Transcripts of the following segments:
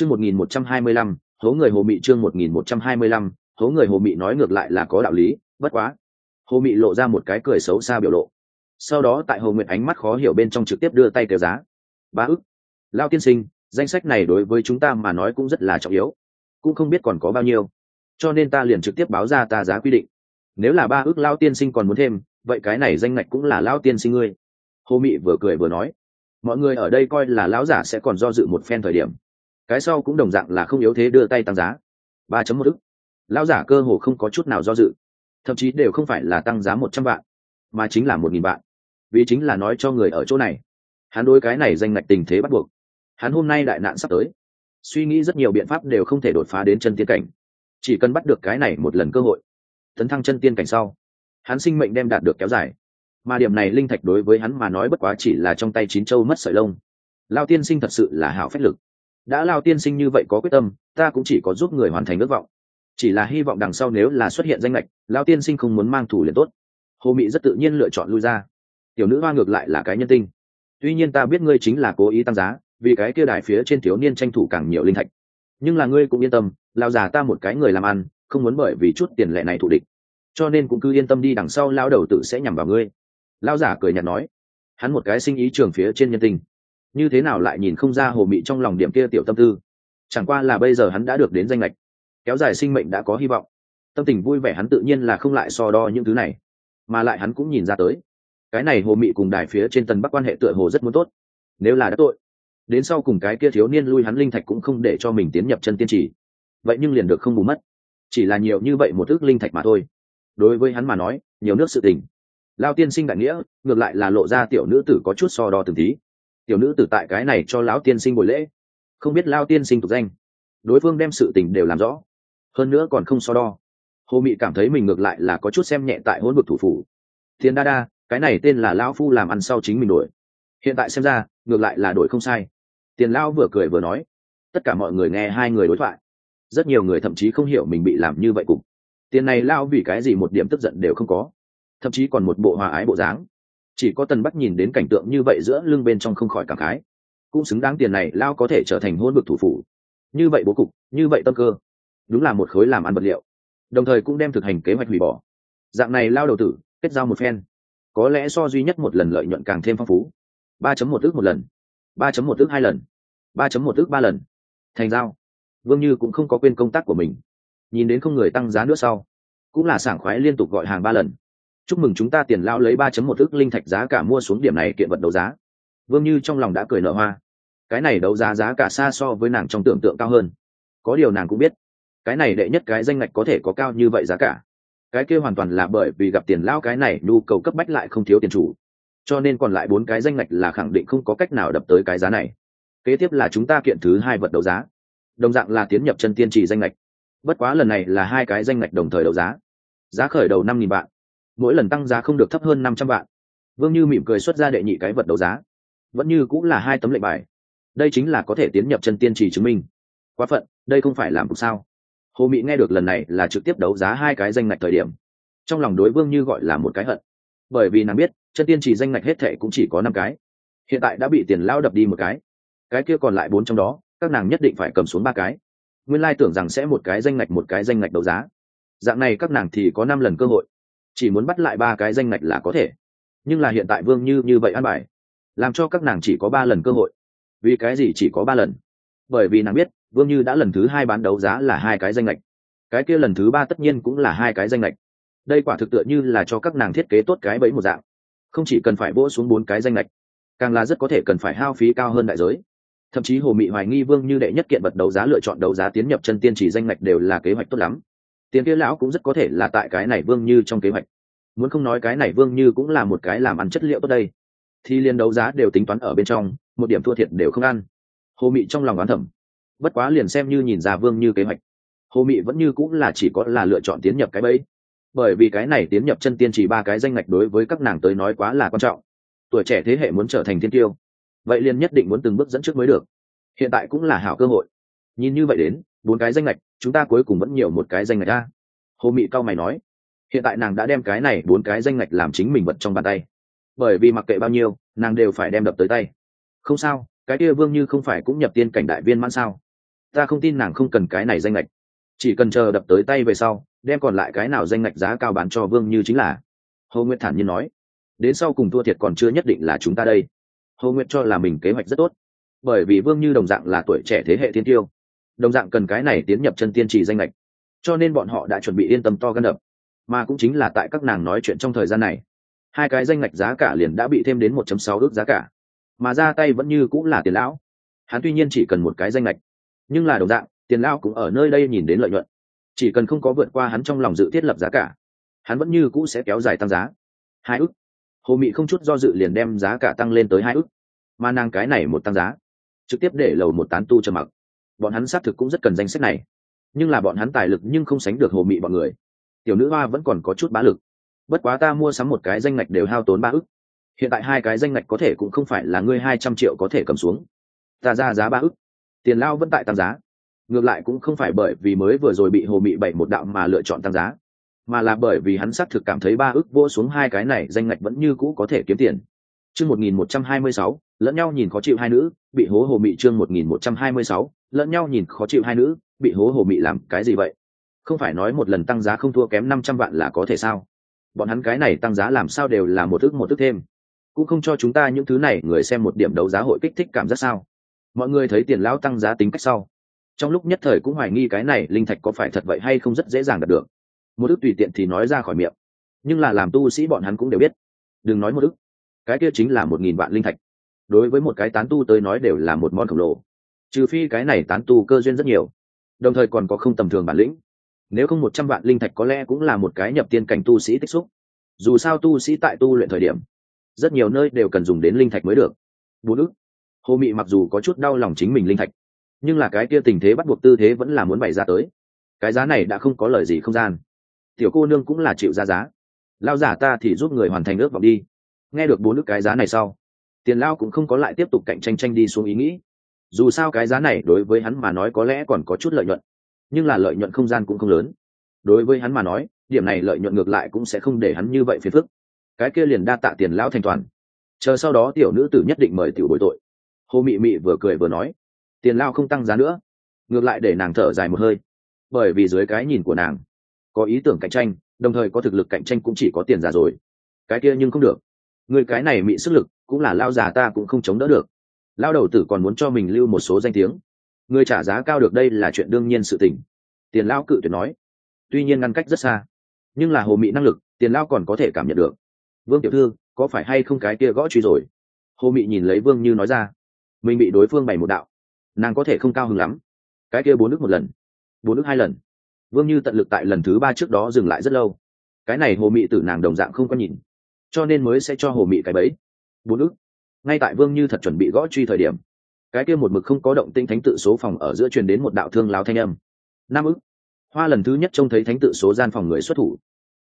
chương một nghìn một trăm hai mươi lăm, hố người hồ mị chương một nghìn một trăm hai mươi lăm, hố người hồ mị nói ngược lại là có đạo lý, bất quá. Hồ mị lộ ra một cái cười xấu xa biểu lộ. Sau đó tại hồ nguyệt ánh mắt khó hiểu bên trong trực tiếp đưa tay kêu giá. Ba ức. Lao tiên sinh, danh sách này đối với chúng ta mà nói cũng rất là trọng yếu. Cũng không biết còn có bao nhiêu. Cho nên ta liền trực tiếp báo ra ta giá quy định. Nếu là ba ước lao tiên sinh còn muốn thêm, vậy cái này danh ngạch cũng là lao tiên sinh ngươi. Hồ mị vừa cười vừa nói. Mọi người ở đây coi là lão giả sẽ còn do dự một phen thời điểm cái sau cũng đồng dạng là không yếu thế đưa tay tăng giá. Ba chấm một ức. Lão giả cơ hồ không có chút nào do dự. Thậm chí đều không phải là tăng giá một trăm vạn, mà chính là một nghìn vạn. Vì chính là nói cho người ở chỗ này. Hắn đối cái này danh ngạch tình thế bắt buộc. Hắn hôm nay đại nạn sắp tới. Suy nghĩ rất nhiều biện pháp đều không thể đột phá đến chân tiên cảnh. Chỉ cần bắt được cái này một lần cơ hội, tấn thăng chân tiên cảnh sau, hắn sinh mệnh đem đạt được kéo dài. Mà điểm này linh thạch đối với hắn mà nói bất quá chỉ là trong tay chín châu mất sợi lông. Lao tiên sinh thật sự là hảo phách lực đã lao tiên sinh như vậy có quyết tâm, ta cũng chỉ có giúp người hoàn thành ước vọng. Chỉ là hy vọng đằng sau nếu là xuất hiện danh lệch lao tiên sinh không muốn mang thủ liền tốt. Hồ mị rất tự nhiên lựa chọn lui ra. Tiểu nữ hoa ngược lại là cái nhân tinh. Tuy nhiên ta biết ngươi chính là cố ý tăng giá, vì cái kia đài phía trên thiếu niên tranh thủ càng nhiều linh thạch. Nhưng là ngươi cũng yên tâm, lao già ta một cái người làm ăn, không muốn bởi vì chút tiền lệ này thủ địch. Cho nên cũng cứ yên tâm đi, đằng sau lao đầu tự sẽ nhằm vào ngươi. Lao giả cười nhạt nói. Hắn một cái sinh ý trường phía trên nhân tình như thế nào lại nhìn không ra hồ mị trong lòng điểm kia tiểu tâm tư? Chẳng qua là bây giờ hắn đã được đến danh lệch kéo dài sinh mệnh đã có hy vọng. Tâm tình vui vẻ hắn tự nhiên là không lại so đo những thứ này. Mà lại hắn cũng nhìn ra tới, cái này hồ mị cùng đài phía trên tần bắc quan hệ tựa hồ rất muốn tốt. Nếu là đã tội, đến sau cùng cái kia thiếu niên lui hắn linh thạch cũng không để cho mình tiến nhập chân tiên trì. Vậy nhưng liền được không bù mất. Chỉ là nhiều như vậy một ước linh thạch mà thôi. Đối với hắn mà nói, nhiều nước sự tình. Lao tiên sinh đại nghĩa, ngược lại là lộ ra tiểu nữ tử có chút so đo từng tí tiểu nữ tử tại cái này cho lão tiên sinh buổi lễ. Không biết lao tiên sinh tục danh. Đối phương đem sự tình đều làm rõ. Hơn nữa còn không so đo. Hồ mị cảm thấy mình ngược lại là có chút xem nhẹ tại hỗn vực thủ phủ. Thiên đa đa, cái này tên là lão phu làm ăn sau chính mình đổi. Hiện tại xem ra, ngược lại là đổi không sai. Tiền lão vừa cười vừa nói. Tất cả mọi người nghe hai người đối thoại. Rất nhiều người thậm chí không hiểu mình bị làm như vậy cục. Tiền này lao vì cái gì một điểm tức giận đều không có. Thậm chí còn một bộ hòa ái bộ dáng chỉ có tần bắc nhìn đến cảnh tượng như vậy giữa lưng bên trong không khỏi cảm khái. Cũng xứng đáng tiền này lao có thể trở thành hôn vực thủ phủ. Như vậy bố cục, như vậy tâm cơ. Đúng là một khối làm ăn vật liệu. Đồng thời cũng đem thực hành kế hoạch hủy bỏ. Dạng này lao đầu tử, kết giao một phen. Có lẽ so duy nhất một lần lợi nhuận càng thêm phong phú. Ba chấm một ước một lần. Ba chấm một ước hai lần. Ba chấm một ước ba lần. Thành giao. Vương như cũng không có quên công tác của mình. Nhìn đến không người tăng giá nữa sau, cũng là sảng khoái liên tục gọi hàng ba lần chúc mừng chúng ta tiền lao lấy ba chấm một ước linh thạch giá cả mua xuống điểm này kiện vật đấu giá. Vương như trong lòng đã cười nở hoa. Cái này đấu giá giá cả xa so với nàng trong tưởng tượng cao hơn. Có điều nàng cũng biết, cái này đệ nhất cái danh ngạch có thể có cao như vậy giá cả. Cái kia hoàn toàn là bởi vì gặp tiền lao cái này nhu cầu cấp bách lại không thiếu tiền chủ. Cho nên còn lại bốn cái danh ngạch là khẳng định không có cách nào đập tới cái giá này. Kế tiếp là chúng ta kiện thứ hai vật đấu giá. Đồng dạng là tiến nhập chân tiên trì danh ngạch. Bất quá lần này là hai cái danh ngạch đồng thời đấu giá. Giá khởi đầu năm nghìn vạn mỗi lần tăng giá không được thấp hơn năm trăm vạn. Vương như mỉm cười xuất ra đệ nhị cái vật đấu giá. Vẫn như cũng là hai tấm lệnh bài. Đây chính là có thể tiến nhập chân tiên trì chứng minh. Quá phận, đây không phải làm sao. Hồ mỹ nghe được lần này là trực tiếp đấu giá hai cái danh ngạch thời điểm. Trong lòng đối vương như gọi là một cái hận. Bởi vì nàng biết, chân tiên trì danh ngạch hết thệ cũng chỉ có năm cái. Hiện tại đã bị tiền lao đập đi một cái. Cái kia còn lại bốn trong đó, các nàng nhất định phải cầm xuống ba cái. Nguyên lai tưởng rằng sẽ một cái danh ngạch một cái danh ngạch đấu giá. Dạng này các nàng thì có năm lần cơ hội chỉ muốn bắt lại ba cái danh ngạch là có thể. Nhưng là hiện tại vương như như vậy ăn bài, làm cho các nàng chỉ có ba lần cơ hội. Vì cái gì chỉ có ba lần? Bởi vì nàng biết, vương như đã lần thứ hai bán đấu giá là hai cái danh lệch cái kia lần thứ ba tất nhiên cũng là hai cái danh lệch đây quả thực tựa như là cho các nàng thiết kế tốt cái bẫy một dạng. Không chỉ cần phải vỗ xuống bốn cái danh lệch càng là rất có thể cần phải hao phí cao hơn đại giới. Thậm chí hồ mị hoài nghi vương như đệ nhất kiện vật đấu giá lựa chọn đấu giá tiến nhập chân tiên chỉ danh lệch đều là kế hoạch tốt lắm tiền kia lão cũng rất có thể là tại cái này vương như trong kế hoạch. Muốn không nói cái này vương như cũng là một cái làm ăn chất liệu tốt đây. Thì liên đấu giá đều tính toán ở bên trong, một điểm thua thiệt đều không ăn. Hồ mị trong lòng oán thẩm bất quá liền xem như nhìn ra vương như kế hoạch. Hồ mị vẫn như cũng là chỉ có là lựa chọn tiến nhập cái bẫy. Bởi vì cái này tiến nhập chân tiên chỉ ba cái danh ngạch đối với các nàng tới nói quá là quan trọng. Tuổi trẻ thế hệ muốn trở thành thiên tiêu vậy liền nhất định muốn từng bước dẫn trước mới được. Hiện tại cũng là hảo cơ hội. Nhìn như vậy đến bốn cái danh lệch chúng ta cuối cùng vẫn nhiều một cái danh lệch ra hồ mị cao mày nói. Hiện tại nàng đã đem cái này bốn cái danh lệch làm chính mình vật trong bàn tay. Bởi vì mặc kệ bao nhiêu, nàng đều phải đem đập tới tay. Không sao, cái kia vương như không phải cũng nhập tiên cảnh đại viên mãn sao? Ta không tin nàng không cần cái này danh lệch chỉ cần chờ đập tới tay về sau, đem còn lại cái nào danh ngạch giá cao bán cho vương như chính là. Hồ nguyệt thản nhiên nói. Đến sau cùng thua thiệt còn chưa nhất định là chúng ta đây. Hồ nguyệt cho là mình kế hoạch rất tốt. Bởi vì vương như đồng dạng là tuổi trẻ thế hệ thiên tiêu đồng dạng cần cái này tiến nhập chân tiên trì danh lệch. Cho nên bọn họ đã chuẩn bị yên tâm to gan đập. Mà cũng chính là tại các nàng nói chuyện trong thời gian này, hai cái danh lệch giá cả liền đã bị thêm đến 1.6 ước giá cả. Mà ra tay vẫn như cũng là tiền lão. Hắn tuy nhiên chỉ cần một cái danh lệch, nhưng là đồng dạng, tiền lão cũng ở nơi đây nhìn đến lợi nhuận. Chỉ cần không có vượt qua hắn trong lòng dự thiết lập giá cả, hắn vẫn như cũ sẽ kéo dài tăng giá hai ước. Hồ mị không chút do dự liền đem giá cả tăng lên tới hai ước. Mà nàng cái này một tăng giá, trực tiếp để lầu một tán tu cho mặc bọn hắn xác thực cũng rất cần danh sách này. Nhưng là bọn hắn tài lực nhưng không sánh được hồ mị bọn người. Tiểu nữ hoa vẫn còn có chút bá lực. Bất quá ta mua sắm một cái danh ngạch đều hao tốn ba ức. Hiện tại hai cái danh ngạch có thể cũng không phải là ngươi hai trăm triệu có thể cầm xuống. Ta ra giá ba ức. Tiền lao vẫn tại tăng giá. Ngược lại cũng không phải bởi vì mới vừa rồi bị hồ mị bảy một đạo mà lựa chọn tăng giá, mà là bởi vì hắn xác thực cảm thấy ba ức vô xuống hai cái này danh ngạch vẫn như cũ có thể kiếm tiền. Chương một nghìn một trăm hai mươi sáu lẫn nhau nhìn khó chịu hai nữ, bị hố hồ mị chương một nghìn một trăm hai mươi sáu, lẫn nhau nhìn khó chịu hai nữ, bị hố hồ mị làm cái gì vậy? Không phải nói một lần tăng giá không thua kém năm trăm vạn là có thể sao? Bọn hắn cái này tăng giá làm sao đều là một ước một ước thêm. Cũng không cho chúng ta những thứ này người xem một điểm đấu giá hội kích thích cảm giác sao? Mọi người thấy tiền lão tăng giá tính cách sau. Trong lúc nhất thời cũng hoài nghi cái này linh thạch có phải thật vậy hay không rất dễ dàng đạt được. Một ước tùy tiện thì nói ra khỏi miệng. Nhưng là làm tu sĩ bọn hắn cũng đều biết. Đừng nói một ước. Cái kia chính là một nghìn vạn linh thạch đối với một cái tán tu tới nói đều là một món khổng lồ. Trừ phi cái này tán tu cơ duyên rất nhiều, đồng thời còn có không tầm thường bản lĩnh. Nếu không một trăm vạn linh thạch có lẽ cũng là một cái nhập tiên cảnh tu sĩ tích xúc. Dù sao tu sĩ tại tu luyện thời điểm, rất nhiều nơi đều cần dùng đến linh thạch mới được. Bốn ức. Hồ mị mặc dù có chút đau lòng chính mình linh thạch, nhưng là cái kia tình thế bắt buộc tư thế vẫn là muốn bày ra tới. Cái giá này đã không có lời gì không gian. Tiểu cô nương cũng là chịu ra giá. Lao giả ta thì giúp người hoàn thành ước vọng đi. Nghe được bốn ức cái giá này sau tiền lao cũng không có lại tiếp tục cạnh tranh tranh đi xuống ý nghĩ. Dù sao cái giá này đối với hắn mà nói có lẽ còn có chút lợi nhuận, nhưng là lợi nhuận không gian cũng không lớn. Đối với hắn mà nói, điểm này lợi nhuận ngược lại cũng sẽ không để hắn như vậy phiền phức. Cái kia liền đa tạ tiền lão thanh toàn. Chờ sau đó tiểu nữ tử nhất định mời tiểu bồi tội. Hồ mị mị vừa cười vừa nói, tiền lao không tăng giá nữa. Ngược lại để nàng thở dài một hơi. Bởi vì dưới cái nhìn của nàng, có ý tưởng cạnh tranh, đồng thời có thực lực cạnh tranh cũng chỉ có tiền giả rồi. Cái kia nhưng không được. Người cái này mị sức lực cũng là lao già ta cũng không chống đỡ được. Lao đầu tử còn muốn cho mình lưu một số danh tiếng. Người trả giá cao được đây là chuyện đương nhiên sự tình. Tiền lao cự tuyệt nói. Tuy nhiên ngăn cách rất xa, nhưng là hồ mị năng lực, tiền lao còn có thể cảm nhận được. Vương tiểu thư, có phải hay không cái kia gõ truy rồi? Hồ mị nhìn lấy vương như nói ra. Mình bị đối phương bày một đạo. Nàng có thể không cao hứng lắm. Cái kia bốn nước một lần. Bốn nước hai lần. Vương như tận lực tại lần thứ ba trước đó dừng lại rất lâu. Cái này hồ mị tử nàng đồng dạng không có nhìn. Cho nên mới sẽ cho hồ mị cái bẫy bốn ức ngay tại vương như thật chuẩn bị gõ truy thời điểm, cái kia một mực không có động tinh thánh tự số phòng ở giữa truyền đến một đạo thương láo thanh âm. Năm ức hoa lần thứ nhất trông thấy thánh tự số gian phòng người xuất thủ.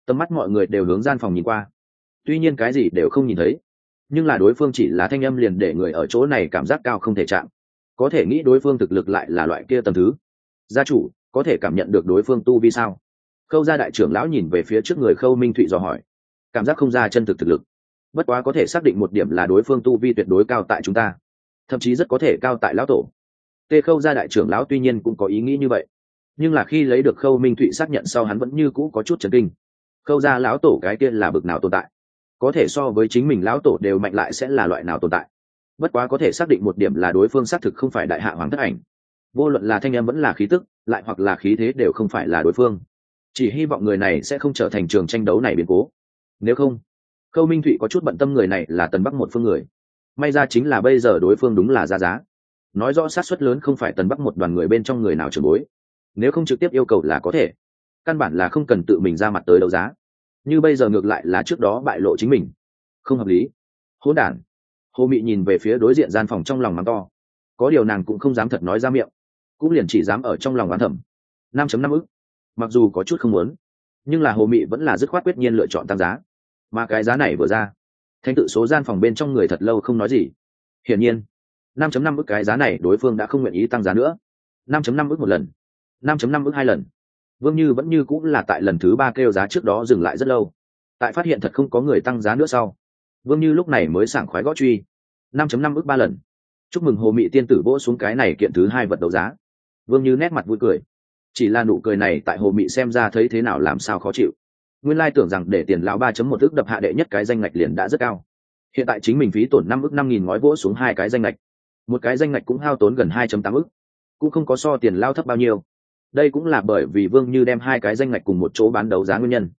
Tầm mắt mọi người đều hướng gian phòng nhìn qua. Tuy nhiên cái gì đều không nhìn thấy, nhưng là đối phương chỉ là thanh âm liền để người ở chỗ này cảm giác cao không thể chạm. Có thể nghĩ đối phương thực lực lại là loại kia tầm thứ. Gia chủ, có thể cảm nhận được đối phương tu vi sao? Khâu gia đại trưởng lão nhìn về phía trước người khâu minh thụy dò hỏi. Cảm giác không ra chân thực thực lực bất quá có thể xác định một điểm là đối phương tu vi tuyệt đối cao tại chúng ta. Thậm chí rất có thể cao tại lão tổ. Tê khâu gia đại trưởng lão tuy nhiên cũng có ý nghĩ như vậy. Nhưng là khi lấy được khâu minh thụy xác nhận sau hắn vẫn như cũ có chút chấn kinh. Khâu gia lão tổ cái kia là bực nào tồn tại? Có thể so với chính mình lão tổ đều mạnh lại sẽ là loại nào tồn tại? Bất quá có thể xác định một điểm là đối phương xác thực không phải đại hạ hoàng thất ảnh. Vô luận là thanh em vẫn là khí tức, lại hoặc là khí thế đều không phải là đối phương. Chỉ hy vọng người này sẽ không trở thành trường tranh đấu này biến cố. Nếu không khâu minh thụy có chút bận tâm người này là tần bắc một phương người. May ra chính là bây giờ đối phương đúng là ra giá. Nói rõ sát suất lớn không phải tần bắc một đoàn người bên trong người nào trường bối. Nếu không trực tiếp yêu cầu là có thể. Căn bản là không cần tự mình ra mặt tới đấu giá. Như bây giờ ngược lại là trước đó bại lộ chính mình. Không hợp lý. Hỗn đản. Hồ mị nhìn về phía đối diện gian phòng trong lòng mắng to. Có điều nàng cũng không dám thật nói ra miệng. Cũng liền chỉ dám ở trong lòng oán thẩm. Năm chấm năm ức. Mặc dù có chút không muốn, nhưng là hồ mị vẫn là dứt khoát quyết nhiên lựa chọn tăng giá mà cái giá này vừa ra, thánh tự số gian phòng bên trong người thật lâu không nói gì. Hiển nhiên, năm chấm năm ức cái giá này đối phương đã không nguyện ý tăng giá nữa. năm chấm năm ức một lần, năm chấm năm ức hai lần. Vương như vẫn như cũng là tại lần thứ ba kêu giá trước đó dừng lại rất lâu. Tại phát hiện thật không có người tăng giá nữa sau, vương như lúc này mới sảng khoái gõ truy. năm chấm năm ước ba lần. Chúc mừng hồ mị tiên tử vỗ xuống cái này kiện thứ hai vật đấu giá. Vương như nét mặt vui cười. Chỉ là nụ cười này tại hồ mị xem ra thấy thế nào làm sao khó chịu nguyên lai tưởng rằng để tiền lão ba chấm một ước đập hạ đệ nhất cái danh ngạch liền đã rất cao. Hiện tại chính mình phí tổn năm ước năm nghìn ngói vỗ xuống hai cái danh ngạch. Một cái danh ngạch cũng hao tốn gần hai tám ước. Cũng không có so tiền lao thấp bao nhiêu. Đây cũng là bởi vì vương như đem hai cái danh ngạch cùng một chỗ bán đấu giá nguyên nhân.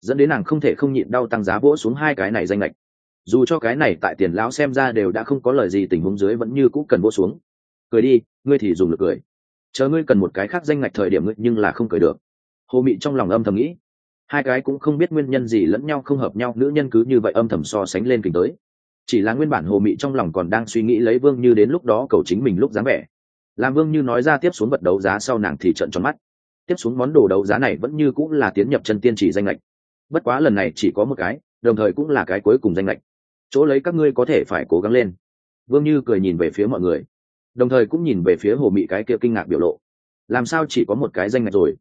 Dẫn đến nàng không thể không nhịn đau tăng giá vỗ xuống hai cái này danh ngạch. Dù cho cái này tại tiền lão xem ra đều đã không có lời gì tình huống dưới vẫn như cũng cần vỗ xuống. Cười đi, ngươi thì dùng lực cười. Chờ ngươi cần một cái khác danh ngạch thời điểm ngươi nhưng là không cười được. Hồ mị trong lòng âm thầm nghĩ hai cái cũng không biết nguyên nhân gì lẫn nhau không hợp nhau, nữ nhân cứ như vậy âm thầm so sánh lên kính tới. Chỉ là nguyên bản hồ mị trong lòng còn đang suy nghĩ lấy vương như đến lúc đó cầu chính mình lúc dáng vẻ. Làm vương như nói ra tiếp xuống vật đấu giá sau nàng thì trận tròn mắt. Tiếp xuống món đồ đấu giá này vẫn như cũng là tiến nhập chân tiên chỉ danh lệch. Bất quá lần này chỉ có một cái, đồng thời cũng là cái cuối cùng danh lệch. Chỗ lấy các ngươi có thể phải cố gắng lên. Vương như cười nhìn về phía mọi người. Đồng thời cũng nhìn về phía hồ mị cái kia kinh ngạc biểu lộ. Làm sao chỉ có một cái danh ngạch rồi?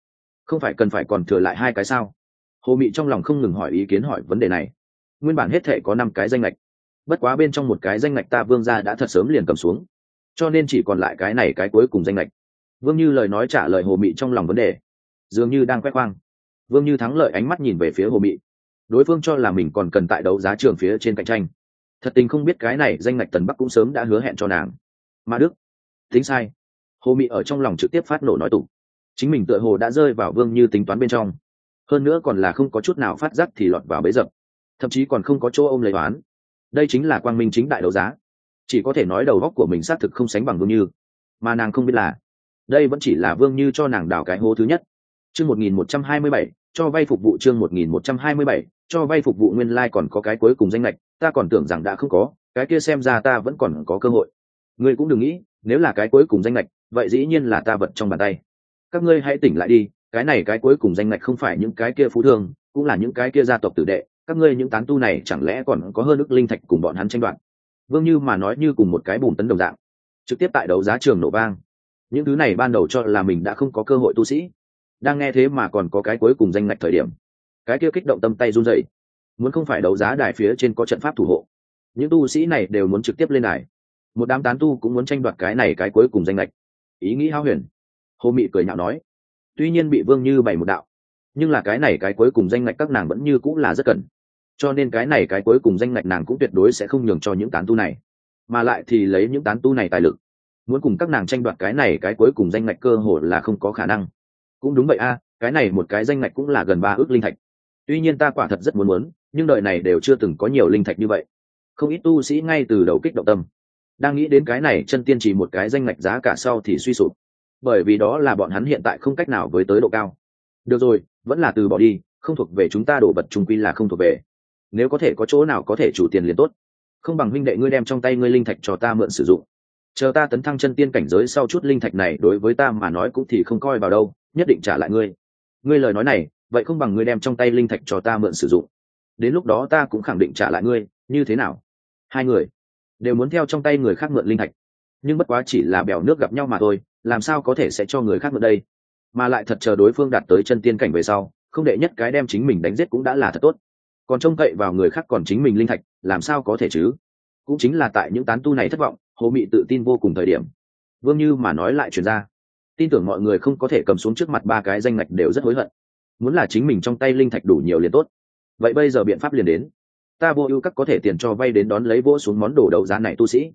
Không phải cần phải còn thừa lại hai cái sao? Hồ mị trong lòng không ngừng hỏi ý kiến hỏi vấn đề này. Nguyên bản hết thể có năm cái danh lệch bất quá bên trong một cái danh lệch ta vương ra đã thật sớm liền cầm xuống. Cho nên chỉ còn lại cái này cái cuối cùng danh lệch vương như lời nói trả lời hồ mị trong lòng vấn đề. Dường như đang quét khoang. Vương như thắng lợi ánh mắt nhìn về phía hồ mị. Đối phương cho là mình còn cần tại đấu giá trường phía trên cạnh tranh. Thật tình không biết cái này danh ngạch tần bắc cũng sớm đã hứa hẹn cho nàng. Mà đức, tính sai. Hồ mị ở trong lòng trực tiếp phát nổ nói tủ. Chính mình tựa hồ đã rơi vào vương như tính toán bên trong hơn nữa còn là không có chút nào phát giác thì lọt vào bấy dập, thậm chí còn không có chỗ ôm lấy toán đây chính là quang minh chính đại đấu giá. Chỉ có thể nói đầu góc của mình xác thực không sánh bằng vương như, mà nàng không biết là, đây vẫn chỉ là vương như cho nàng đào cái hố thứ nhất. Chương một nghìn một trăm hai mươi bảy, cho vay phục vụ chương một nghìn một trăm hai mươi bảy, cho vay phục vụ nguyên lai、like、còn có cái cuối cùng danh lệch, ta còn tưởng rằng đã không có, cái kia xem ra ta vẫn còn có cơ hội. Ngươi cũng đừng nghĩ, nếu là cái cuối cùng danh lệch, vậy dĩ nhiên là ta vật trong bàn tay. Các ngươi hãy tỉnh lại đi cái này cái cuối cùng danh ngạch không phải những cái kia phú thương, cũng là những cái kia gia tộc tử đệ, các ngươi những tán tu này chẳng lẽ còn có hơn ức linh thạch cùng bọn hắn tranh đoạt? Vương như mà nói như cùng một cái bùn tấn đồng dạng, trực tiếp tại đấu giá trường nổ vang. Những thứ này ban đầu cho là mình đã không có cơ hội tu sĩ, đang nghe thế mà còn có cái cuối cùng danh ngạch thời điểm. Cái kia kích động tâm tay run dậy muốn không phải đấu giá đài phía trên có trận pháp thủ hộ. Những tu sĩ này đều muốn trực tiếp lên đài. Một đám tán tu cũng muốn tranh đoạt cái này cái cuối cùng danh lệch ý nghĩ hao huyền. Hồ mị cười nhạo nói tuy nhiên bị vương như bày một đạo. Nhưng là cái này cái cuối cùng danh ngạch các nàng vẫn như cũng là rất cần. Cho nên cái này cái cuối cùng danh ngạch nàng cũng tuyệt đối sẽ không nhường cho những tán tu này. Mà lại thì lấy những tán tu này tài lực. Muốn cùng các nàng tranh đoạt cái này cái cuối cùng danh ngạch cơ hội là không có khả năng. Cũng đúng vậy a, cái này một cái danh ngạch cũng là gần ba ước linh thạch. Tuy nhiên ta quả thật rất muốn muốn, nhưng đợi này đều chưa từng có nhiều linh thạch như vậy. Không ít tu sĩ ngay từ đầu kích động tâm. Đang nghĩ đến cái này, chân tiên chỉ một cái danh ngạch giá cả sau thì suy sụp bởi vì đó là bọn hắn hiện tại không cách nào với tới độ cao. Được rồi, vẫn là từ bỏ đi, không thuộc về chúng ta đổ vật trung quy là không thuộc về. Nếu có thể có chỗ nào có thể chủ tiền liền tốt. Không bằng huynh đệ ngươi đem trong tay ngươi linh thạch cho ta mượn sử dụng. Chờ ta tấn thăng chân tiên cảnh giới sau chút linh thạch này đối với ta mà nói cũng thì không coi vào đâu, nhất định trả lại ngươi. Ngươi lời nói này, vậy không bằng ngươi đem trong tay linh thạch cho ta mượn sử dụng. Đến lúc đó ta cũng khẳng định trả lại ngươi, như thế nào? Hai người đều muốn theo trong tay người khác mượn linh thạch. Nhưng bất quá chỉ là bèo nước gặp nhau mà thôi làm sao có thể sẽ cho người khác mượn đây? Mà lại thật chờ đối phương đạt tới chân tiên cảnh về sau, không đệ nhất cái đem chính mình đánh giết cũng đã là thật tốt. Còn trông cậy vào người khác còn chính mình linh thạch, làm sao có thể chứ? Cũng chính là tại những tán tu này thất vọng, hồ mị tự tin vô cùng thời điểm. Vương như mà nói lại chuyển ra. Tin tưởng mọi người không có thể cầm xuống trước mặt ba cái danh ngạch đều rất hối hận. Muốn là chính mình trong tay linh thạch đủ nhiều liền tốt. Vậy bây giờ biện pháp liền đến. Ta vô ưu các có thể tiền cho vay đến đón lấy vỗ xuống món đồ đấu giá này tu sĩ.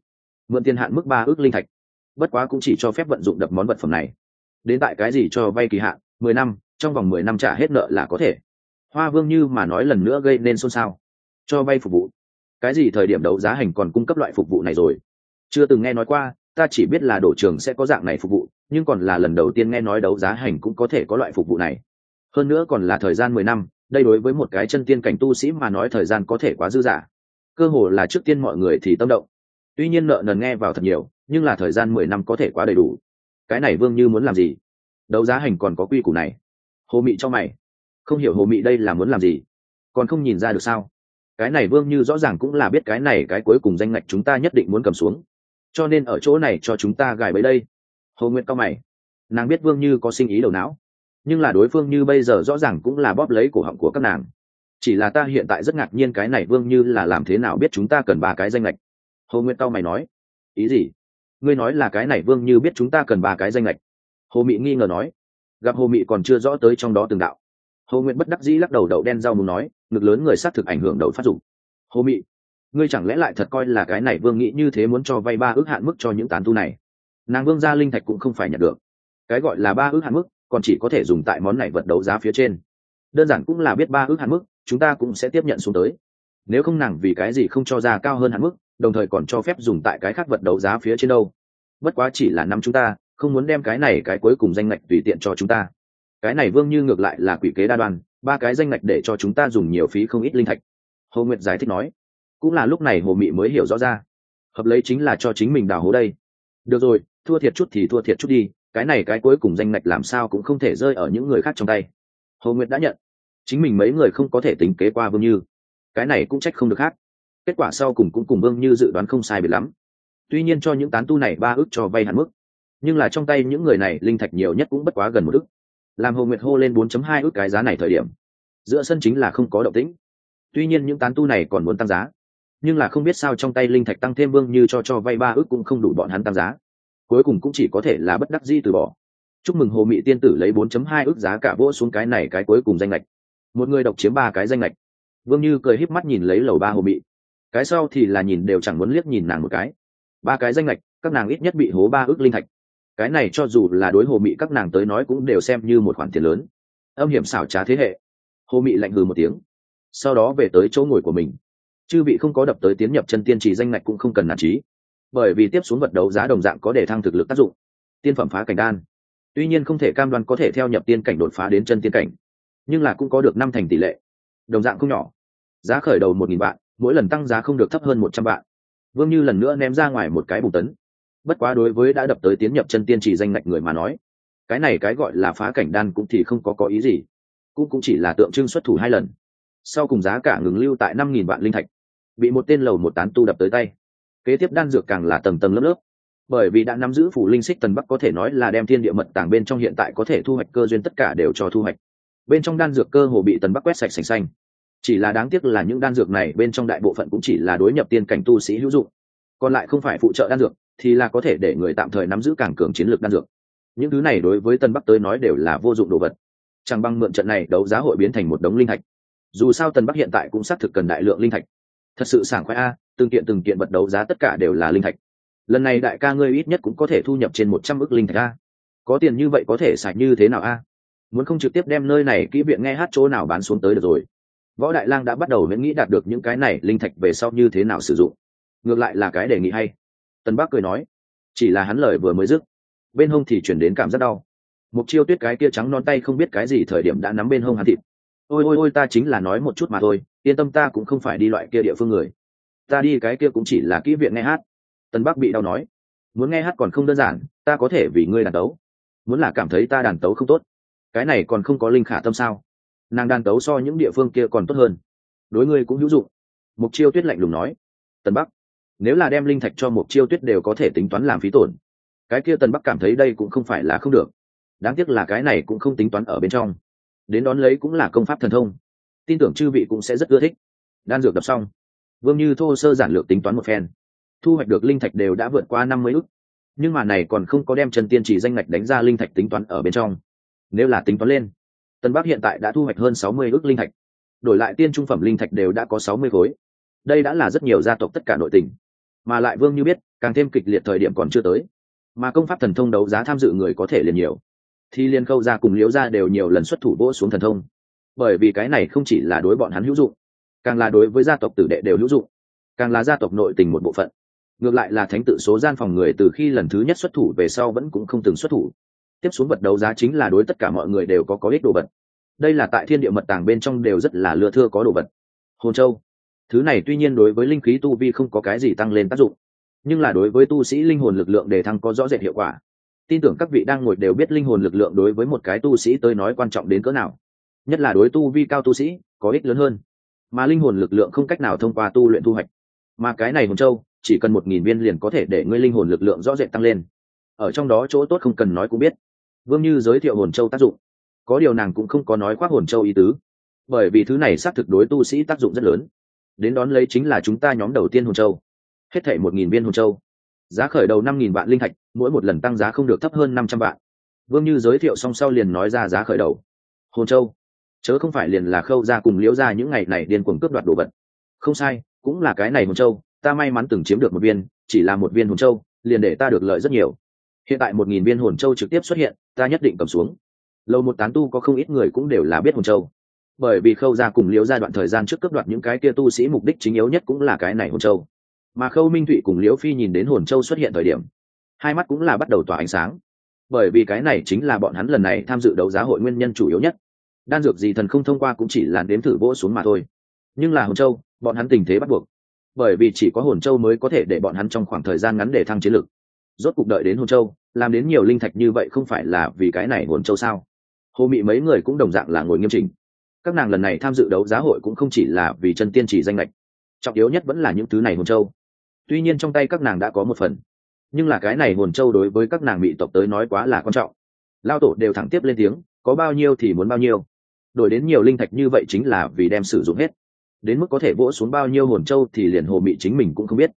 Mượn tiền hạn mức ba ước linh thạch bất quá cũng chỉ cho phép vận dụng đập món vật phẩm này. Đến tại cái gì cho vay kỳ hạn? Mười năm, trong vòng mười năm trả hết nợ là có thể. Hoa vương như mà nói lần nữa gây nên xôn xao. Cho vay phục vụ. Cái gì thời điểm đấu giá hành còn cung cấp loại phục vụ này rồi? Chưa từng nghe nói qua, ta chỉ biết là đổ trường sẽ có dạng này phục vụ, nhưng còn là lần đầu tiên nghe nói đấu giá hành cũng có thể có loại phục vụ này. Hơn nữa còn là thời gian mười năm, đây đối với một cái chân tiên cảnh tu sĩ mà nói thời gian có thể quá dư dả. Cơ hồ là trước tiên mọi người thì tâm động tuy nhiên nợ nần nghe vào thật nhiều, nhưng là thời gian mười năm có thể quá đầy đủ. Cái này vương như muốn làm gì? Đấu giá hành còn có quy củ này. Hồ mị cho mày. Không hiểu hồ mị đây là muốn làm gì? Còn không nhìn ra được sao? Cái này vương như rõ ràng cũng là biết cái này cái cuối cùng danh ngạch chúng ta nhất định muốn cầm xuống. Cho nên ở chỗ này cho chúng ta gài bấy đây. Hồ nguyệt cao mày. Nàng biết vương như có sinh ý đầu não. Nhưng là đối phương như bây giờ rõ ràng cũng là bóp lấy cổ họng của các nàng. Chỉ là ta hiện tại rất ngạc nhiên cái này vương như là làm thế nào biết chúng ta cần ba cái danh lệch hồ nguyệt tao mày nói, ý gì? Ngươi nói là cái này vương như biết chúng ta cần ba cái danh lệch. Hồ mị nghi ngờ nói, gặp hồ mị còn chưa rõ tới trong đó từng đạo. Hồ nguyệt bất đắc dĩ lắc đầu đậu đen rau muốn nói, ngực lớn người xác thực ảnh hưởng đầu phát dụng hồ mị, ngươi chẳng lẽ lại thật coi là cái này vương nghĩ như thế muốn cho vay ba ước hạn mức cho những tán tu này? Nàng vương gia linh thạch cũng không phải nhận được. Cái gọi là ba ước hạn mức, còn chỉ có thể dùng tại món này vật đấu giá phía trên. Đơn giản cũng là biết ba ước hạn mức, chúng ta cũng sẽ tiếp nhận xuống tới. Nếu không nàng vì cái gì không cho ra cao hơn hạn mức đồng thời còn cho phép dùng tại cái khác vật đấu giá phía trên đâu. Bất quá chỉ là năm chúng ta, không muốn đem cái này cái cuối cùng danh ngạch tùy tiện cho chúng ta. Cái này vương như ngược lại là quỷ kế đa đoan, ba cái danh ngạch để cho chúng ta dùng nhiều phí không ít linh thạch. Hồ nguyệt giải thích nói. Cũng là lúc này hồ mị mới hiểu rõ ra. Hợp lấy chính là cho chính mình đào hố đây. Được rồi, thua thiệt chút thì thua thiệt chút đi, cái này cái cuối cùng danh ngạch làm sao cũng không thể rơi ở những người khác trong tay. Hồ nguyệt đã nhận. Chính mình mấy người không có thể tính kế qua vương như. Cái này cũng trách không được khác kết quả sau cùng cũng cùng vương như dự đoán không sai biệt lắm. Tuy nhiên cho những tán tu này ba ước cho vay hạn mức, nhưng là trong tay những người này linh thạch nhiều nhất cũng bất quá gần một ước. Làm hồ nguyệt hô lên 4.2 ước cái giá này thời điểm, giữa sân chính là không có động tĩnh. Tuy nhiên những tán tu này còn muốn tăng giá, nhưng là không biết sao trong tay linh thạch tăng thêm vương như cho cho vay ba ước cũng không đủ bọn hắn tăng giá. Cuối cùng cũng chỉ có thể là bất đắc di từ bỏ. Chúc mừng hồ mị tiên tử lấy 4.2 ước giá cả vỗ xuống cái này cái cuối cùng danh lệch một người độc chiếm ba cái danh lệch vương như cười híp mắt nhìn lấy lầu ba hồ mị cái sau thì là nhìn đều chẳng muốn liếc nhìn nàng một cái. Ba cái danh lệch các nàng ít nhất bị hố ba ước linh thạch. Cái này cho dù là đối hồ mị các nàng tới nói cũng đều xem như một khoản tiền lớn. Âm hiểm xảo trá thế hệ. Hồ mị lạnh hừ một tiếng. Sau đó về tới chỗ ngồi của mình. Chư vị không có đập tới tiến nhập chân tiên trì danh ngạch cũng không cần nản trí. Bởi vì tiếp xuống vật đấu giá đồng dạng có để thăng thực lực tác dụng. Tiên phẩm phá cảnh đan. Tuy nhiên không thể cam đoan có thể theo nhập tiên cảnh đột phá đến chân tiên cảnh. Nhưng là cũng có được năm thành tỷ lệ. Đồng dạng không nhỏ. Giá khởi đầu một nghìn vạn mỗi lần tăng giá không được thấp hơn một trăm vạn. Vương như lần nữa ném ra ngoài một cái bùng tấn. Bất quá đối với đã đập tới tiến nhập chân tiên chỉ danh ngạch người mà nói, cái này cái gọi là phá cảnh đan cũng thì không có có ý gì, cũng cũng chỉ là tượng trưng xuất thủ hai lần. Sau cùng giá cả ngừng lưu tại năm nghìn vạn linh thạch, bị một tên lầu một tán tu đập tới tay. Kế tiếp đan dược càng là tầng tầng lớp lớp. Bởi vì đã nắm giữ phủ linh xích tần bắc có thể nói là đem thiên địa mật tàng bên trong hiện tại có thể thu hoạch cơ duyên tất cả đều cho thu hoạch. Bên trong đan dược cơ hồ bị tần bắc quét sạch sành xanh chỉ là đáng tiếc là những đan dược này bên trong đại bộ phận cũng chỉ là đối nhập tiên cảnh tu sĩ hữu dụng. Còn lại không phải phụ trợ đan dược, thì là có thể để người tạm thời nắm giữ càng cường chiến lược đan dược. Những thứ này đối với tân bắc tới nói đều là vô dụng đồ vật. Chẳng băng mượn trận này đấu giá hội biến thành một đống linh thạch. Dù sao tân bắc hiện tại cũng xác thực cần đại lượng linh thạch. Thật sự sảng khoái a, từng kiện từng kiện vật đấu giá tất cả đều là linh thạch. Lần này đại ca ngươi ít nhất cũng có thể thu nhập trên một trăm ước linh thạch a. Có tiền như vậy có thể sạch như thế nào a? Muốn không trực tiếp đem nơi này kỹ viện nghe hát chỗ nào bán xuống tới được rồi võ đại lang đã bắt đầu miễn nghĩ đạt được những cái này linh thạch về sau như thế nào sử dụng. Ngược lại là cái đề nghị hay. Tân bắc cười nói, chỉ là hắn lời vừa mới dứt, bên hông thì chuyển đến cảm giác đau. Mục chiêu tuyết cái kia trắng non tay không biết cái gì thời điểm đã nắm bên hông hắn thịt. Ôi ôi ôi, ta chính là nói một chút mà thôi, yên tâm ta cũng không phải đi loại kia địa phương người. Ta đi cái kia cũng chỉ là kỹ viện nghe hát. Tân bắc bị đau nói, muốn nghe hát còn không đơn giản, ta có thể vì ngươi đàn tấu. Muốn là cảm thấy ta đàn tấu không tốt, cái này còn không có linh khả tâm sao? Nàng đàn tấu so những địa phương kia còn tốt hơn. Đối ngươi cũng hữu dụng. Mục chiêu tuyết lạnh lùng nói. Tân bắc, nếu là đem linh thạch cho Mục chiêu tuyết đều có thể tính toán làm phí tổn. Cái kia tần bắc cảm thấy đây cũng không phải là không được. Đáng tiếc là cái này cũng không tính toán ở bên trong. Đến đón lấy cũng là công pháp thần thông. Tin tưởng chư vị cũng sẽ rất ưa thích. Đan dược đọc xong. Vương như thô sơ giản lược tính toán một phen. Thu hoạch được linh thạch đều đã vượt qua năm mươi ước nhưng mà này còn không có đem chân tiên chỉ danh ngạch đánh ra linh thạch tính toán ở bên trong. Nếu là tính toán lên tân bắc hiện tại đã thu hoạch hơn sáu mươi ước linh thạch. Đổi lại tiên trung phẩm linh thạch đều đã có sáu mươi khối. Đây đã là rất nhiều gia tộc tất cả nội tình. Mà lại vương như biết, càng thêm kịch liệt thời điểm còn chưa tới. Mà công pháp thần thông đấu giá tham dự người có thể liền nhiều. Thì liên khâu ra cùng Liễu ra đều nhiều lần xuất thủ vỗ xuống thần thông. Bởi vì cái này không chỉ là đối bọn hắn hữu dụng, càng là đối với gia tộc tử đệ đều hữu dụng, càng là gia tộc nội tình một bộ phận. Ngược lại là thánh tự số gian phòng người từ khi lần thứ nhất xuất thủ về sau vẫn cũng không từng xuất thủ tiếp xuống vật đấu giá chính là đối tất cả mọi người đều có có ích đồ vật. Đây là tại thiên địa mật tàng bên trong đều rất là lừa thưa có đồ vật. Hồn châu. Thứ này tuy nhiên đối với linh khí tu vi không có cái gì tăng lên tác dụng, nhưng là đối với tu sĩ linh hồn lực lượng để thăng có rõ rệt hiệu quả. Tin tưởng các vị đang ngồi đều biết linh hồn lực lượng đối với một cái tu sĩ tới nói quan trọng đến cỡ nào, nhất là đối tu vi cao tu sĩ, có ích lớn hơn. Mà linh hồn lực lượng không cách nào thông qua tu luyện thu hoạch. Mà cái này hồn châu, chỉ cần một nghìn viên liền có thể để ngươi linh hồn lực lượng rõ rệt tăng lên. Ở trong đó chỗ tốt không cần nói cũng biết vương như giới thiệu hồn châu tác dụng. Có điều nàng cũng không có nói khoác hồn châu ý tứ. Bởi vì thứ này xác thực đối tu sĩ tác dụng rất lớn. Đến đón lấy chính là chúng ta nhóm đầu tiên hồn châu. Hết thể một nghìn viên hồn châu. Giá khởi đầu năm nghìn vạn linh thạch, mỗi một lần tăng giá không được thấp hơn năm trăm vạn. Vương như giới thiệu xong sau liền nói ra giá khởi đầu. Hồn châu. Chớ không phải liền là khâu ra cùng liễu ra những ngày này điên cuồng cướp đoạt đồ vật. Không sai, cũng là cái này hồn châu, ta may mắn từng chiếm được một viên, chỉ là một viên hồn châu, liền để ta được lợi rất nhiều hiện tại một nghìn viên hồn châu trực tiếp xuất hiện, ta nhất định cầm xuống. Lâu một tán tu có không ít người cũng đều là biết hồn châu. Bởi vì khâu ra cùng liễu ra đoạn thời gian trước cướp đoạt những cái kia tu sĩ mục đích chính yếu nhất cũng là cái này hồn châu. Mà khâu minh thụy cùng liễu phi nhìn đến hồn châu xuất hiện thời điểm, hai mắt cũng là bắt đầu tỏa ánh sáng. Bởi vì cái này chính là bọn hắn lần này tham dự đấu giá hội nguyên nhân chủ yếu nhất. Đan dược gì thần không thông qua cũng chỉ là đếm thử vỗ xuống mà thôi. Nhưng là hồn châu, bọn hắn tình thế bắt buộc. Bởi vì chỉ có hồn châu mới có thể để bọn hắn trong khoảng thời gian ngắn để thăng chiến lực rốt cục đợi đến hồn châu, làm đến nhiều linh thạch như vậy không phải là vì cái này hồn châu sao? Hồ mị mấy người cũng đồng dạng là ngồi nghiêm chỉnh. Các nàng lần này tham dự đấu giá hội cũng không chỉ là vì chân tiên chỉ danh lệch, trọng yếu nhất vẫn là những thứ này hồn châu. Tuy nhiên trong tay các nàng đã có một phần, nhưng là cái này hồn châu đối với các nàng bị tộc tới nói quá là quan trọng. Lao tổ đều thẳng tiếp lên tiếng, có bao nhiêu thì muốn bao nhiêu. Đổi đến nhiều linh thạch như vậy chính là vì đem sử dụng hết. Đến mức có thể vỗ xuống bao nhiêu hồn châu thì liền hồ mị chính mình cũng không biết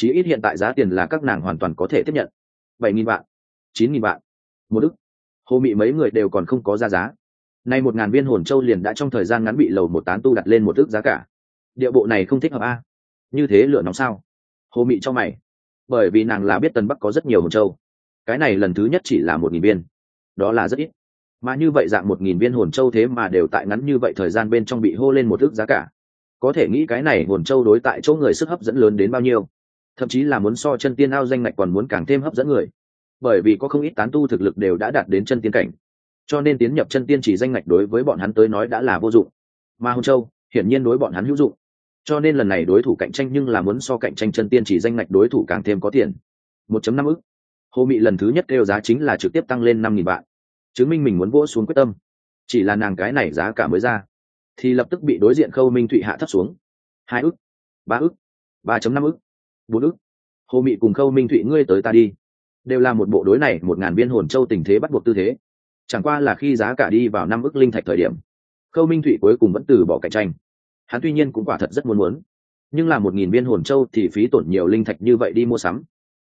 chí ít hiện tại giá tiền là các nàng hoàn toàn có thể tiếp nhận. Bảy nghìn vạn, chín nghìn vạn, một ức hồ mị mấy người đều còn không có ra giá. Nay một ngàn viên hồn châu liền đã trong thời gian ngắn bị lầu một tán tu đặt lên một ức giá cả. Địa bộ này không thích hợp a. Như thế lựa nóng sao? Hồ mị cho mày. Bởi vì nàng là biết tân bắc có rất nhiều hồn châu. Cái này lần thứ nhất chỉ là một nghìn viên. Đó là rất ít. Mà như vậy dạng một nghìn viên hồn châu thế mà đều tại ngắn như vậy thời gian bên trong bị hô lên một ước giá cả. Có thể nghĩ cái này hồn châu đối tại chỗ người sức hấp dẫn lớn đến bao nhiêu? Thậm chí là muốn so chân tiên ao danh ngạch còn muốn càng thêm hấp dẫn người. Bởi vì có không ít tán tu thực lực đều đã đạt đến chân tiên cảnh, cho nên tiến nhập chân tiên chỉ danh ngạch đối với bọn hắn tới nói đã là vô dụng. Mà hồng châu, hiển nhiên đối bọn hắn hữu dụng. Cho nên lần này đối thủ cạnh tranh nhưng là muốn so cạnh tranh chân tiên chỉ danh ngạch đối thủ càng thêm có tiền. 1.5 ức. Hồ mị lần thứ nhất kêu giá chính là trực tiếp tăng lên năm nghìn vạn. Chứng minh mình muốn vỗ xuống quyết tâm. Chỉ là nàng cái này giá cả mới ra. Thì lập tức bị đối diện khâu minh thụy hạ thấp xuống. Hai ức, ba ức, ba chấm năm ức bốn ức hồ mị cùng khâu minh thụy ngươi tới ta đi. Đều là một bộ đối này, một ngàn viên hồn châu tình thế bắt buộc tư thế. Chẳng qua là khi giá cả đi vào năm ức linh thạch thời điểm, khâu minh thụy cuối cùng vẫn từ bỏ cạnh tranh. Hắn tuy nhiên cũng quả thật rất muốn muốn, nhưng là một nghìn viên hồn châu thì phí tổn nhiều linh thạch như vậy đi mua sắm.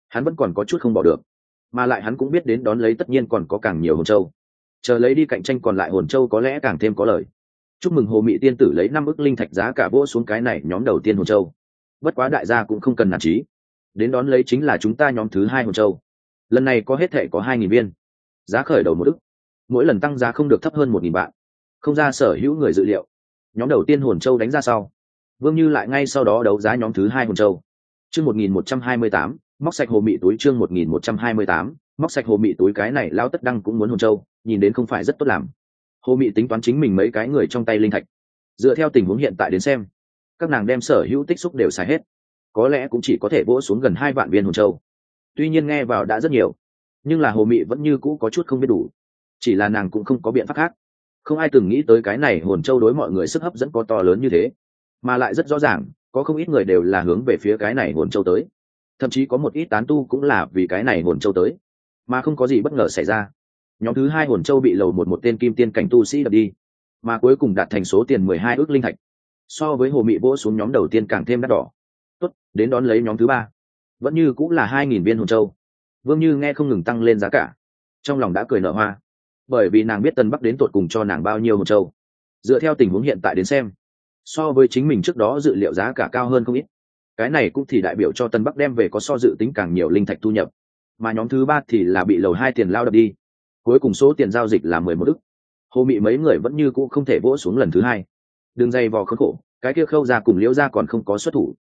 Hắn vẫn còn có chút không bỏ được. Mà lại hắn cũng biết đến đón lấy tất nhiên còn có càng nhiều hồn châu. Chờ lấy đi cạnh tranh còn lại hồn châu có lẽ càng thêm có lời chúc mừng hồ mị tiên tử lấy năm ức linh thạch giá cả vỗ xuống cái này nhóm đầu tiên hồn châu bất quá đại gia cũng không cần nản trí. Đến đón lấy chính là chúng ta nhóm thứ hai hồn châu. Lần này có hết thể có hai nghìn viên. Giá khởi đầu một ức. Mỗi lần tăng giá không được thấp hơn một nghìn vạn không ra sở hữu người dự liệu. Nhóm đầu tiên hồn châu đánh ra sau. Vương như lại ngay sau đó đấu giá nhóm thứ hai hồn châu. Chương một nghìn một trăm hai mươi tám, móc sạch hồ mị túi chương một nghìn một trăm hai mươi tám, móc sạch hồ mị túi cái này lao tất đăng cũng muốn hồn châu, nhìn đến không phải rất tốt làm. Hồ mị tính toán chính mình mấy cái người trong tay linh thạch. Dựa theo tình huống hiện tại đến xem các nàng đem sở hữu tích xúc đều xài hết. Có lẽ cũng chỉ có thể vỗ xuống gần hai vạn viên hồn châu. Tuy nhiên nghe vào đã rất nhiều, nhưng là hồ mị vẫn như cũ có chút không biết đủ. Chỉ là nàng cũng không có biện pháp khác. Không ai từng nghĩ tới cái này hồn châu đối mọi người sức hấp dẫn có to lớn như thế, mà lại rất rõ ràng, có không ít người đều là hướng về phía cái này hồn châu tới. Thậm chí có một ít tán tu cũng là vì cái này hồn châu tới, mà không có gì bất ngờ xảy ra. Nhóm thứ hai hồn châu bị lầu một một tên kim tiên cảnh tu sĩ đập đi, mà cuối cùng đạt thành số tiền mười hai ước linh thạch so với hồ mị vỗ xuống nhóm đầu tiên càng thêm đắt đỏ. Tốt, đến đón lấy nhóm thứ ba. Vẫn như cũng là hai nghìn viên hồn châu. Vương như nghe không ngừng tăng lên giá cả. Trong lòng đã cười nở hoa. Bởi vì nàng biết tân bắc đến tột cùng cho nàng bao nhiêu hồn châu. Dựa theo tình huống hiện tại đến xem, so với chính mình trước đó dự liệu giá cả cao hơn không ít. Cái này cũng thì đại biểu cho tân bắc đem về có so dự tính càng nhiều linh thạch thu nhập. Mà nhóm thứ ba thì là bị lầu hai tiền lao đập đi. Cuối cùng số tiền giao dịch là mười một ức. Hồ mị mấy người vẫn như cũ không thể vỗ xuống lần thứ hai đường dây vò khốn khổ, cái kia khâu ra cùng liễu ra còn không có xuất thủ.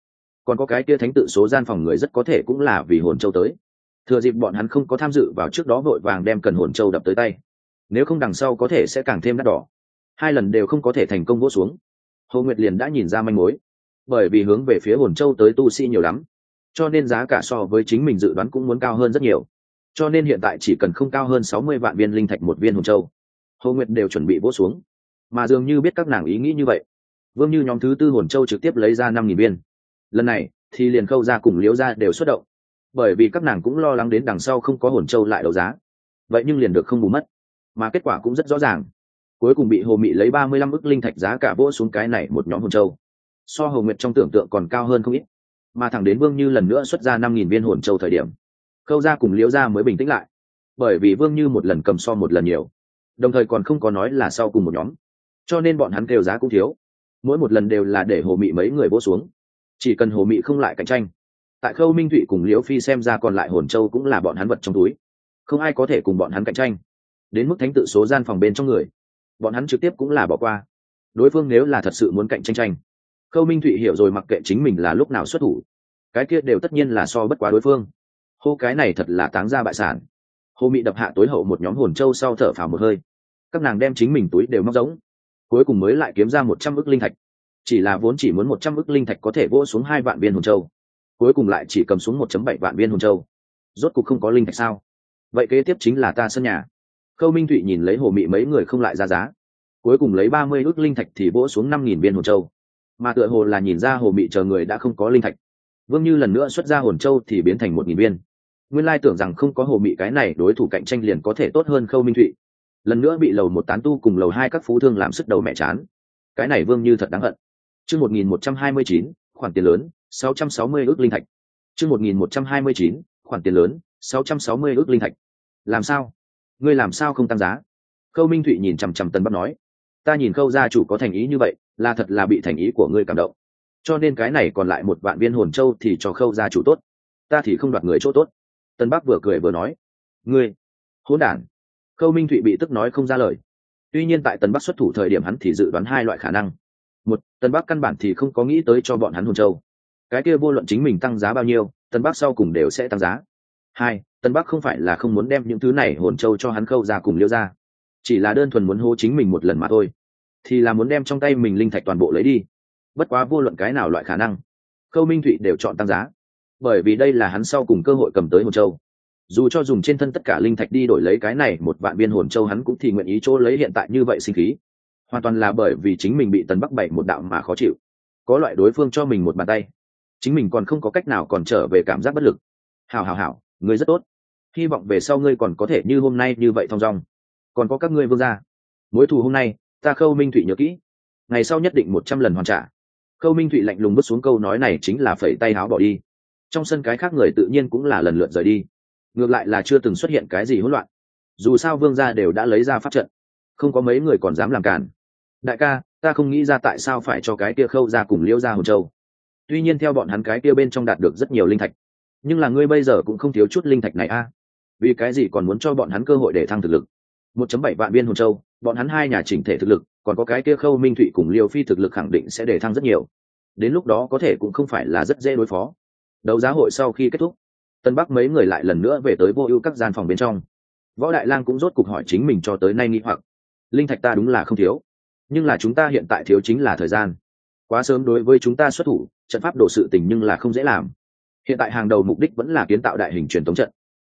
Còn có cái kia thánh tự số gian phòng người rất có thể cũng là vì hồn châu tới. Thừa dịp bọn hắn không có tham dự vào trước đó vội vàng đem cần hồn châu đập tới tay. Nếu không đằng sau có thể sẽ càng thêm đắt đỏ. Hai lần đều không có thể thành công vỗ xuống. Hồ nguyệt liền đã nhìn ra manh mối. Bởi vì hướng về phía hồn châu tới tu sĩ nhiều lắm, cho nên giá cả so với chính mình dự đoán cũng muốn cao hơn rất nhiều. Cho nên hiện tại chỉ cần không cao hơn sáu mươi vạn viên linh thạch một viên hồn châu, hồ nguyệt đều chuẩn bị vỗ xuống mà dường như biết các nàng ý nghĩ như vậy. Vương như nhóm thứ tư hồn châu trực tiếp lấy ra năm nghìn viên. Lần này, thì liền khâu ra cùng liếu ra đều xuất động. Bởi vì các nàng cũng lo lắng đến đằng sau không có hồn châu lại đấu giá. Vậy nhưng liền được không bù mất. Mà kết quả cũng rất rõ ràng. Cuối cùng bị hồ mị lấy ba mươi lăm ức linh thạch giá cả vỗ xuống cái này một nhóm hồn châu. So hồ nguyệt trong tưởng tượng còn cao hơn không ít. Mà thẳng đến vương như lần nữa xuất ra năm nghìn viên hồn châu thời điểm, khâu ra cùng liễu ra mới bình tĩnh lại. Bởi vì vương như một lần cầm so một lần nhiều. Đồng thời còn không có nói là sau cùng một nhóm cho nên bọn hắn kêu giá cũng thiếu. Mỗi một lần đều là để hồ mị mấy người vỗ xuống. Chỉ cần hồ mị không lại cạnh tranh, tại khâu minh thụy cùng liễu phi xem ra còn lại hồn châu cũng là bọn hắn vật trong túi. Không ai có thể cùng bọn hắn cạnh tranh. Đến mức thánh tự số gian phòng bên trong người, bọn hắn trực tiếp cũng là bỏ qua. Đối phương nếu là thật sự muốn cạnh tranh tranh, khâu minh thụy hiểu rồi mặc kệ chính mình là lúc nào xuất thủ, cái kia đều tất nhiên là so bất quá đối phương. Hô, cái này thật là táng ra bại sản. Hồ mị đập hạ tối hậu một nhóm hồn châu sau thở phào một hơi. Các nàng đem chính mình túi đều móc giống cuối cùng mới lại kiếm ra một trăm ức linh thạch. Chỉ là vốn chỉ muốn một trăm ức linh thạch có thể vỗ xuống hai vạn viên hồn châu. Cuối cùng lại chỉ cầm xuống một chấm bảy vạn viên hồn châu. Rốt cuộc không có linh thạch sao? Vậy kế tiếp chính là ta sân nhà. Khâu minh thụy nhìn lấy hồ mị mấy người không lại ra giá. Cuối cùng lấy ba mươi ước linh thạch thì vỗ xuống năm nghìn viên hồn châu. Mà tựa hồ là nhìn ra hồ mị chờ người đã không có linh thạch. Vương như lần nữa xuất ra hồn châu thì biến thành một nghìn viên. Nguyên lai tưởng rằng không có hồ mị cái này đối thủ cạnh tranh liền có thể tốt hơn khâu minh thụy lần nữa bị lầu một tán tu cùng lầu hai các phú thương làm sức đầu mẹ chán. Cái này vương như thật đáng hận. Chương một nghìn một trăm hai mươi chín, khoản tiền lớn, sáu trăm sáu mươi ước linh thạch. Chương một nghìn một trăm hai mươi chín, khoản tiền lớn, sáu trăm sáu mươi ước linh thạch. Làm sao? Ngươi làm sao không tăng giá? Khâu minh thụy nhìn chằm chằm tân bắc nói. Ta nhìn khâu gia chủ có thành ý như vậy, là thật là bị thành ý của ngươi cảm động. Cho nên cái này còn lại một vạn viên hồn châu thì cho khâu gia chủ tốt. Ta thì không đoạt người chỗ tốt. Tân bắc vừa cười vừa nói. Ngươi, hỗn đản khâu minh thụy bị tức nói không ra lời. Tuy nhiên tại tân bắc xuất thủ thời điểm hắn thì dự đoán hai loại khả năng. Một, tân bắc căn bản thì không có nghĩ tới cho bọn hắn hồn châu. Cái kia vô luận chính mình tăng giá bao nhiêu, tân bắc sau cùng đều sẽ tăng giá. Hai, tân bắc không phải là không muốn đem những thứ này hồn châu cho hắn khâu ra cùng liêu ra. Chỉ là đơn thuần muốn hô chính mình một lần mà thôi. Thì là muốn đem trong tay mình linh thạch toàn bộ lấy đi. Bất quá vô luận cái nào loại khả năng, khâu minh thụy đều chọn tăng giá. Bởi vì đây là hắn sau cùng cơ hội cầm tới hồn châu dù cho dùng trên thân tất cả linh thạch đi đổi lấy cái này, một vạn viên hồn châu hắn cũng thì nguyện ý chỗ lấy hiện tại như vậy sinh khí. Hoàn toàn là bởi vì chính mình bị tần bắc bảy một đạo mà khó chịu. Có loại đối phương cho mình một bàn tay, chính mình còn không có cách nào còn trở về cảm giác bất lực. Hào hào hào ngươi rất tốt. Hy vọng về sau ngươi còn có thể như hôm nay như vậy thong dong. Còn có các ngươi vương gia. Mối thù hôm nay, ta khâu minh thụy nhớ kỹ. Ngày sau nhất định một trăm lần hoàn trả. Khâu minh thụy lạnh lùng bước xuống câu nói này chính là phẩy tay háo bỏ đi. Trong sân cái khác người tự nhiên cũng là lần lượt rời đi ngược lại là chưa từng xuất hiện cái gì hỗn loạn. Dù sao vương gia đều đã lấy ra pháp trận, không có mấy người còn dám làm cản. Đại ca, ta không nghĩ ra tại sao phải cho cái kia khâu ra cùng liễu ra hồn châu. Tuy nhiên theo bọn hắn cái kia bên trong đạt được rất nhiều linh thạch, nhưng là ngươi bây giờ cũng không thiếu chút linh thạch này a. Vì cái gì còn muốn cho bọn hắn cơ hội để thăng thực lực? Một chấm bảy vạn viên hồn châu, bọn hắn hai nhà chỉnh thể thực lực, còn có cái kia khâu minh thụy cùng liêu phi thực lực khẳng định sẽ để thăng rất nhiều. Đến lúc đó có thể cũng không phải là rất dễ đối phó. Đấu giá hội sau khi kết thúc tân bắc mấy người lại lần nữa về tới vô ưu các gian phòng bên trong. Võ đại lang cũng rốt cuộc hỏi chính mình cho tới nay nghĩ hoặc. Linh thạch ta đúng là không thiếu, nhưng là chúng ta hiện tại thiếu chính là thời gian. Quá sớm đối với chúng ta xuất thủ, trận pháp đổ sự tình nhưng là không dễ làm. Hiện tại hàng đầu mục đích vẫn là kiến tạo đại hình truyền thống trận.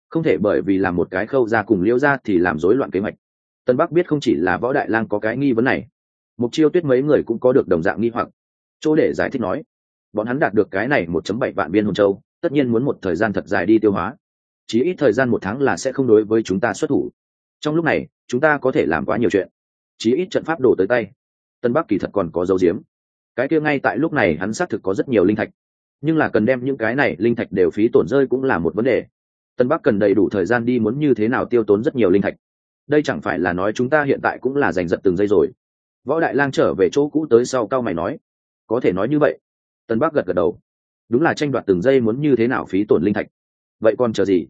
Không thể bởi vì làm một cái khâu ra cùng liễu ra thì làm rối loạn kế hoạch. Tân bắc biết không chỉ là võ đại lang có cái nghi vấn này. Mục chiêu tuyết mấy người cũng có được đồng dạng nghi hoặc. Chỗ để giải thích nói, bọn hắn đạt được cái này một chấm bảy vạn viên hồn châu tất nhiên muốn một thời gian thật dài đi tiêu hóa. Chỉ ít thời gian một tháng là sẽ không đối với chúng ta xuất thủ. Trong lúc này, chúng ta có thể làm quá nhiều chuyện. Chỉ ít trận pháp đổ tới tay. Tân bắc kỳ thật còn có dấu diếm cái kia ngay tại lúc này hắn xác thực có rất nhiều linh thạch. Nhưng là cần đem những cái này linh thạch đều phí tổn rơi cũng là một vấn đề. Tân bắc cần đầy đủ thời gian đi muốn như thế nào tiêu tốn rất nhiều linh thạch. Đây chẳng phải là nói chúng ta hiện tại cũng là giành giật từng giây rồi. Võ đại lang trở về chỗ cũ tới sau cao mày nói, có thể nói như vậy. Tân bắc gật gật đầu đúng là tranh đoạt từng giây muốn như thế nào phí tổn linh thạch. Vậy còn chờ gì?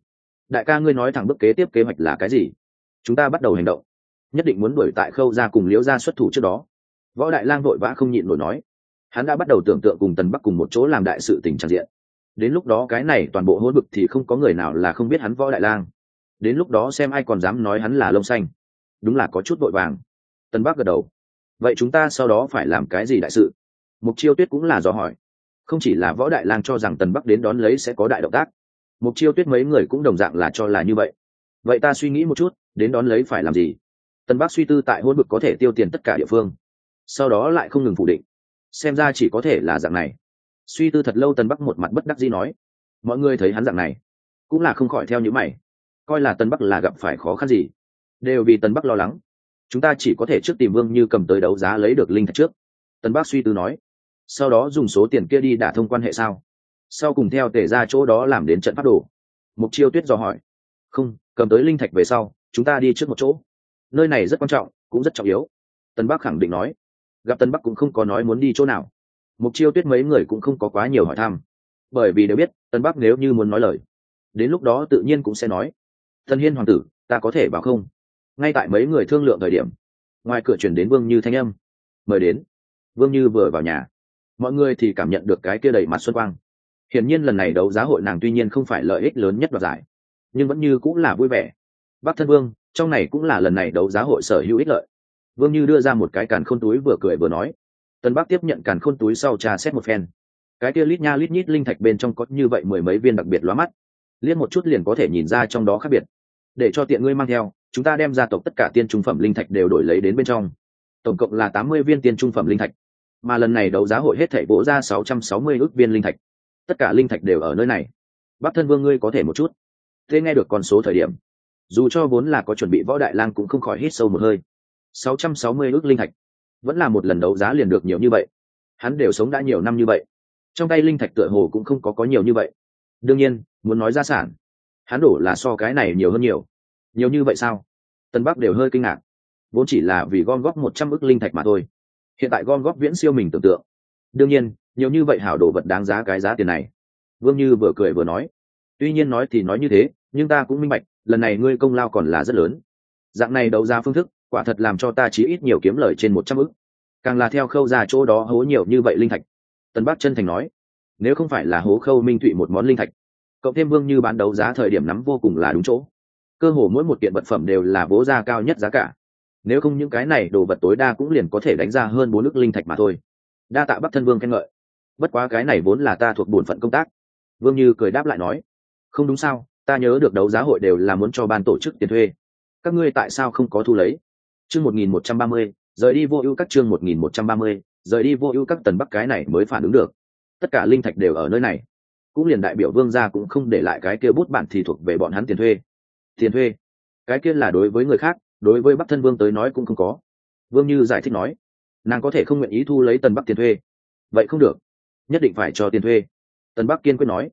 Đại ca ngươi nói thẳng bước kế tiếp kế hoạch là cái gì? Chúng ta bắt đầu hành động. Nhất định muốn đuổi tại khâu ra cùng liễu ra xuất thủ trước đó. Võ đại lang vội vã không nhịn nổi nói. Hắn đã bắt đầu tưởng tượng cùng tần bắc cùng một chỗ làm đại sự tình tràn diện. Đến lúc đó cái này toàn bộ hỗn bực thì không có người nào là không biết hắn võ đại lang. Đến lúc đó xem ai còn dám nói hắn là lông xanh. Đúng là có chút vội vàng. Tân bắc gật đầu. Vậy chúng ta sau đó phải làm cái gì đại sự? Mục chiêu tuyết cũng là do hỏi không chỉ là võ đại lang cho rằng tần bắc đến đón lấy sẽ có đại động tác, mục chiêu tuyết mấy người cũng đồng dạng là cho là như vậy. Vậy ta suy nghĩ một chút, đến đón lấy phải làm gì? Tần bắc suy tư tại hôn bực có thể tiêu tiền tất cả địa phương, sau đó lại không ngừng phủ định. Xem ra chỉ có thể là dạng này. Suy tư thật lâu tần bắc một mặt bất đắc dĩ nói, mọi người thấy hắn dạng này, cũng là không khỏi theo những mày. Coi là tân bắc là gặp phải khó khăn gì, đều vì tân bắc lo lắng. Chúng ta chỉ có thể trước tìm vương như cầm tới đấu giá lấy được linh thạch trước. Tân bắc suy tư nói sau đó dùng số tiền kia đi đả thông quan hệ sao? Sau cùng theo tể ra chỗ đó làm đến trận phát đồ. Mục chiêu tuyết dò hỏi. Không, cầm tới linh thạch về sau, chúng ta đi trước một chỗ. Nơi này rất quan trọng, cũng rất trọng yếu. Tân bắc khẳng định nói. Gặp tân bắc cũng không có nói muốn đi chỗ nào. Mục chiêu tuyết mấy người cũng không có quá nhiều hỏi thăm. Bởi vì đều biết, tân bắc nếu như muốn nói lời, đến lúc đó tự nhiên cũng sẽ nói. Tân hiên hoàng tử, ta có thể bảo không? Ngay tại mấy người thương lượng thời điểm, ngoài cửa chuyển đến vương như thanh âm. Mời đến. Vương như vừa vào nhà mọi người thì cảm nhận được cái kia đầy mặt xuân quang. Hiển nhiên lần này đấu giá hội nàng tuy nhiên không phải lợi ích lớn nhất đoạt giải, nhưng vẫn như cũng là vui vẻ. Bắc thân vương, trong này cũng là lần này đấu giá hội sở hữu ích lợi. Vương như đưa ra một cái càn khôn túi vừa cười vừa nói. Tân bắc tiếp nhận càn khôn túi sau trà xét một phen. Cái kia lít nha lít nhít linh thạch bên trong có như vậy mười mấy viên đặc biệt lóa mắt. Liên một chút liền có thể nhìn ra trong đó khác biệt. Để cho tiện ngươi mang theo, chúng ta đem gia tộc tất cả tiên trung phẩm linh thạch đều đổi lấy đến bên trong. Tổng cộng là tám mươi viên tiên trung phẩm linh thạch mà lần này đấu giá hội hết thảy bổ ra 660 ức viên linh thạch. Tất cả linh thạch đều ở nơi này. Bắc thân vương ngươi có thể một chút. Thế nghe được con số thời điểm, dù cho vốn là có chuẩn bị võ đại lang cũng không khỏi hít sâu một hơi. 660 ức linh thạch, vẫn là một lần đấu giá liền được nhiều như vậy. Hắn đều sống đã nhiều năm như vậy. Trong tay linh thạch tựa hồ cũng không có có nhiều như vậy. Đương nhiên, muốn nói gia sản, hắn đổ là so cái này nhiều hơn nhiều. Nhiều như vậy sao? Tân bắc đều hơi kinh ngạc. Vốn chỉ là vì gom góp một trăm linh thạch mà thôi hiện tại gom góp viễn siêu mình tưởng tượng. Đương nhiên, nhiều như vậy hảo đồ vật đáng giá cái giá tiền này. Vương như vừa cười vừa nói. Tuy nhiên nói thì nói như thế, nhưng ta cũng minh bạch, lần này ngươi công lao còn là rất lớn. Dạng này đấu giá phương thức, quả thật làm cho ta chí ít nhiều kiếm lời trên một trăm ức. Càng là theo khâu ra chỗ đó hố nhiều như vậy linh thạch. Tân bắc chân thành nói, nếu không phải là hố khâu minh thụy một món linh thạch, cộng thêm vương như bán đấu giá thời điểm nắm vô cùng là đúng chỗ. Cơ hồ mỗi một kiện vật phẩm đều là bố ra cao nhất giá cả nếu không những cái này đồ vật tối đa cũng liền có thể đánh ra hơn bốn ước linh thạch mà thôi. Đa tạ bắc thân vương khen ngợi. Bất quá cái này vốn là ta thuộc bổn phận công tác. Vương như cười đáp lại nói, không đúng sao, ta nhớ được đấu giá hội đều là muốn cho ban tổ chức tiền thuê. Các ngươi tại sao không có thu lấy? Chương một nghìn một trăm ba mươi, rời đi vô ưu các chương một nghìn một trăm ba mươi, rời đi vô ưu các tần bắc cái này mới phản ứng được. Tất cả linh thạch đều ở nơi này. Cũng liền đại biểu vương gia cũng không để lại cái kia bút bản thì thuộc về bọn hắn tiền thuê. Tiền thuê? Cái kia là đối với người khác đối với bắc thân vương tới nói cũng không có. Vương như giải thích nói, nàng có thể không nguyện ý thu lấy tần bắc tiền thuê. Vậy không được, nhất định phải cho tiền thuê. Tần bắc kiên quyết nói,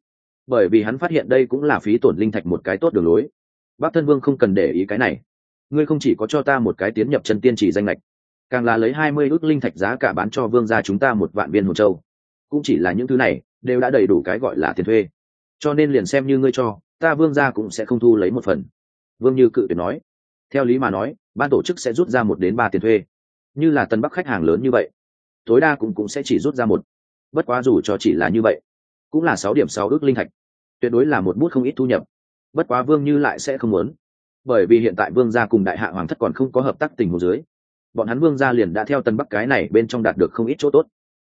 bởi vì hắn phát hiện đây cũng là phí tổn linh thạch một cái tốt đường lối. Bắc thân vương không cần để ý cái này. Ngươi không chỉ có cho ta một cái tiến nhập chân tiên chỉ danh lệch càng là lấy hai mươi ước linh thạch giá cả bán cho vương gia chúng ta một vạn viên hồ châu. Cũng chỉ là những thứ này, đều đã đầy đủ cái gọi là tiền thuê. Cho nên liền xem như ngươi cho, ta vương gia cũng sẽ không thu lấy một phần. Vương như cự tuyệt nói theo lý mà nói, ban tổ chức sẽ rút ra một đến ba tiền thuê. Như là tân bắc khách hàng lớn như vậy, tối đa cũng cũng sẽ chỉ rút ra một. Bất quá dù cho chỉ là như vậy, cũng là sáu điểm sáu ước linh thạch. Tuyệt đối là một bút không ít thu nhập. Bất quá vương như lại sẽ không muốn. Bởi vì hiện tại vương gia cùng đại hạ hoàng thất còn không có hợp tác tình hồ dưới, bọn hắn vương gia liền đã theo tân bắc cái này bên trong đạt được không ít chỗ tốt.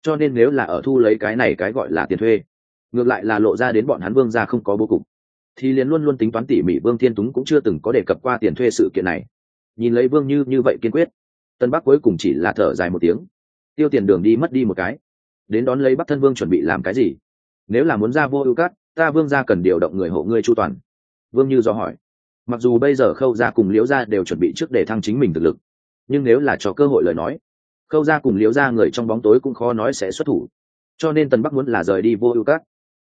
Cho nên nếu là ở thu lấy cái này cái gọi là tiền thuê, ngược lại là lộ ra đến bọn hắn vương gia không có bố cục thì liền luôn luôn tính toán tỉ mỉ vương thiên túng cũng chưa từng có đề cập qua tiền thuê sự kiện này. Nhìn lấy vương như như vậy kiên quyết, tân bắc cuối cùng chỉ là thở dài một tiếng. Tiêu tiền đường đi mất đi một cái. Đến đón lấy bắc thân vương chuẩn bị làm cái gì? Nếu là muốn ra vô ưu cát, ta vương gia cần điều động người hộ ngươi chu toàn. Vương như do hỏi. Mặc dù bây giờ khâu gia cùng liễu gia đều chuẩn bị trước để thăng chính mình thực lực, nhưng nếu là cho cơ hội lời nói, khâu gia cùng liễu gia người trong bóng tối cũng khó nói sẽ xuất thủ. Cho nên tần bắc muốn là rời đi vô ưu cát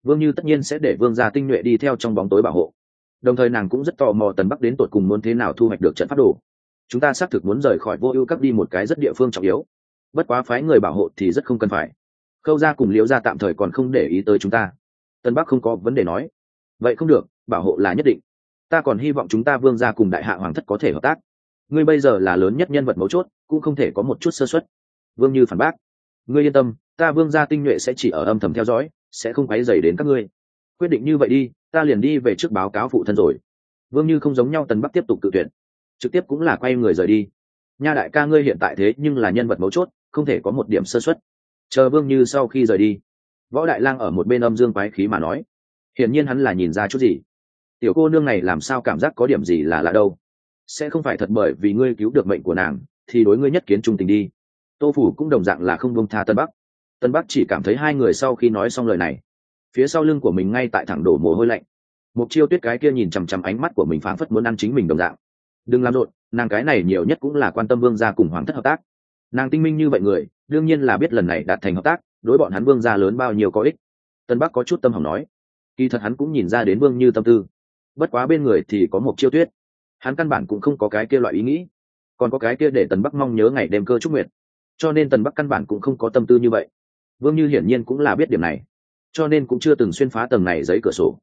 vương như tất nhiên sẽ để vương gia tinh nhuệ đi theo trong bóng tối bảo hộ. Đồng thời nàng cũng rất tò mò tần bắc đến tột cùng muốn thế nào thu hoạch được trận pháp đồ. Chúng ta xác thực muốn rời khỏi vô ưu cấp đi một cái rất địa phương trọng yếu. Bất quá phái người bảo hộ thì rất không cần phải. Khâu gia cùng liễu gia tạm thời còn không để ý tới chúng ta. Tân bắc không có vấn đề nói. Vậy không được, bảo hộ là nhất định. Ta còn hy vọng chúng ta vương gia cùng đại hạ hoàng thất có thể hợp tác. Ngươi bây giờ là lớn nhất nhân vật mấu chốt, cũng không thể có một chút sơ xuất vương như phản bác. Ngươi yên tâm, ta vương gia tinh nhuệ sẽ chỉ ở âm thầm theo dõi sẽ không quấy dày đến các ngươi. Quyết định như vậy đi, ta liền đi về trước báo cáo phụ thân rồi. Vương như không giống nhau tần bắc tiếp tục tự tuyển trực tiếp cũng là quay người rời đi. Nha đại ca ngươi hiện tại thế nhưng là nhân vật mấu chốt, không thể có một điểm sơ xuất chờ vương như sau khi rời đi. Võ đại lang ở một bên âm dương quái khí mà nói. Hiển nhiên hắn là nhìn ra chút gì. Tiểu cô nương này làm sao cảm giác có điểm gì là lạ đâu. Sẽ không phải thật bởi vì ngươi cứu được mệnh của nàng, thì đối ngươi nhất kiến trung tình đi. Tô phủ cũng đồng dạng là không buông tha tân bắc tân bắc chỉ cảm thấy hai người sau khi nói xong lời này, phía sau lưng của mình ngay tại thẳng đổ mồ hôi lạnh. Mục chiêu tuyết cái kia nhìn chằm chằm ánh mắt của mình phảng phất muốn ăn chính mình đồng dạng. Đừng làm rộn, nàng cái này nhiều nhất cũng là quan tâm vương gia cùng hoàng thất hợp tác. Nàng tinh minh như vậy người, đương nhiên là biết lần này đạt thành hợp tác, đối bọn hắn vương gia lớn bao nhiêu có ích. Tân bắc có chút tâm hỏng nói. Kỳ thật hắn cũng nhìn ra đến vương như tâm tư. Bất quá bên người thì có một chiêu tuyết. Hắn căn bản cũng không có cái kia loại ý nghĩ. Còn có cái kia để tần bắc mong nhớ ngày đêm cơ trúc nguyệt. Cho nên tần bắc căn bản cũng không có tâm tư như vậy vương như hiển nhiên cũng là biết điểm này, cho nên cũng chưa từng xuyên phá tầng này giấy cửa sổ,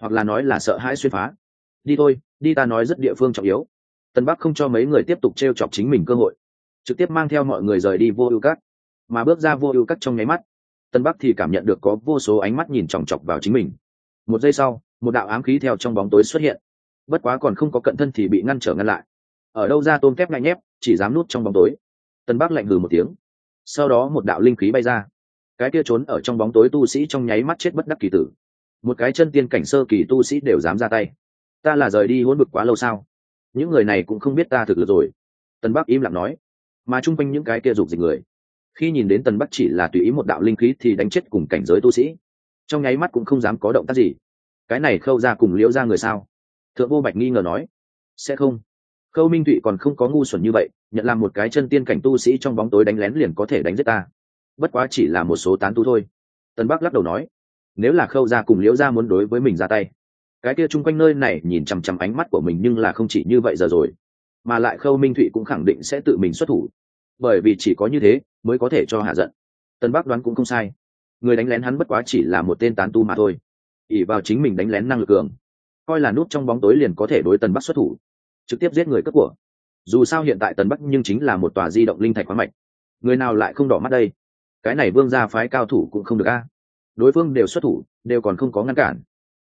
hoặc là nói là sợ hãi xuyên phá. Đi thôi, đi ta nói rất địa phương trọng yếu. Tân bắc không cho mấy người tiếp tục t r e o chọc chính mình cơ hội, trực tiếp mang theo mọi người rời đi vô ưu cắt mà bước ra vô ưu cắt trong nháy mắt, tân bắc thì cảm nhận được có vô số ánh mắt nhìn chòng chọc vào chính mình. Một giây sau, một đạo ám khí theo trong bóng tối xuất hiện. Bất quá còn không có cận thân thì bị ngăn trở ngăn lại. Ở đâu ra tôm kép ngại nhép, chỉ dám nút trong bóng tối. Tân bắc lạnh hừ một tiếng. Sau đó một đạo linh khí bay ra cái kia trốn ở trong bóng tối tu sĩ trong nháy mắt chết bất đắc kỳ tử. Một cái chân tiên cảnh sơ kỳ tu sĩ đều dám ra tay. Ta là rời đi hỗn bực quá lâu sao? Những người này cũng không biết ta thực lực rồi. Tần bắc im lặng nói. Mà chung quanh những cái kia dục dịch người, khi nhìn đến tần bắc chỉ là tùy ý một đạo linh khí thì đánh chết cùng cảnh giới tu sĩ, trong nháy mắt cũng không dám có động tác gì. Cái này khâu ra cùng liễu ra người sao? Thượng vô bạch nghi ngờ nói. Sẽ không. Khâu minh thụy còn không có ngu xuẩn như vậy, nhận làm một cái chân tiên cảnh tu sĩ trong bóng tối đánh lén liền có thể đánh giết ta bất quá chỉ là một số tán tu thôi. Tân bắc lắc đầu nói, nếu là khâu ra cùng liễu ra muốn đối với mình ra tay, cái kia chung quanh nơi này nhìn chằm chằm ánh mắt của mình nhưng là không chỉ như vậy giờ rồi. Mà lại khâu minh thụy cũng khẳng định sẽ tự mình xuất thủ, bởi vì chỉ có như thế mới có thể cho hạ giận. Tân bắc đoán cũng không sai. Người đánh lén hắn bất quá chỉ là một tên tán tu mà thôi. Ỉ vào chính mình đánh lén năng lực cường, coi là nút trong bóng tối liền có thể đối tân bắc xuất thủ, trực tiếp giết người cấp của. Dù sao hiện tại tần bắc nhưng chính là một tòa di động linh thạch khoáng mạch. Người nào lại không đỏ mắt đây? Cái này vương gia phái cao thủ cũng không được a. Đối phương đều xuất thủ, đều còn không có ngăn cản.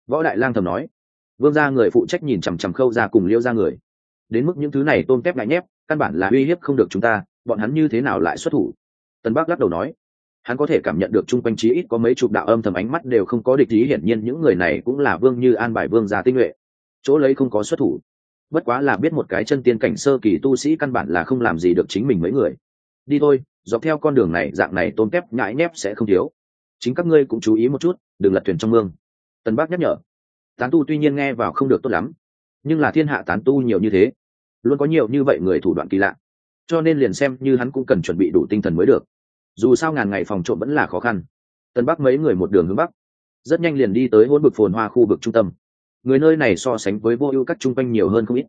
Võ đại lang thầm nói. Vương gia người phụ trách nhìn chằm chằm khâu ra cùng liêu ra người. Đến mức những thứ này tôm tép ngại nhép, căn bản là uy hiếp không được chúng ta, bọn hắn như thế nào lại xuất thủ? Tân bắc lắc đầu nói. Hắn có thể cảm nhận được chung quanh chí ít có mấy chục đạo âm thầm ánh mắt đều không có địch ý, hiển nhiên những người này cũng là vương như an bài vương gia tinh nhuệ. Chỗ lấy không có xuất thủ. Bất quá là biết một cái chân tiên cảnh sơ kỳ tu sĩ căn bản là không làm gì được chính mình mấy người đi thôi, dọc theo con đường này, dạng này tôm tép nhãi nép sẽ không thiếu. Chính các ngươi cũng chú ý một chút, đừng lật thuyền trong mương. Tân bác nhắc nhở. Tán tu tuy nhiên nghe vào không được tốt lắm, nhưng là thiên hạ tán tu nhiều như thế, luôn có nhiều như vậy người thủ đoạn kỳ lạ. Cho nên liền xem như hắn cũng cần chuẩn bị đủ tinh thần mới được. Dù sao ngàn ngày phòng trộm vẫn là khó khăn. Tân bắc mấy người một đường hướng bắc, rất nhanh liền đi tới hôn bực phồn hoa khu vực trung tâm. Người nơi này so sánh với vô ưu các trung quanh nhiều hơn không ít,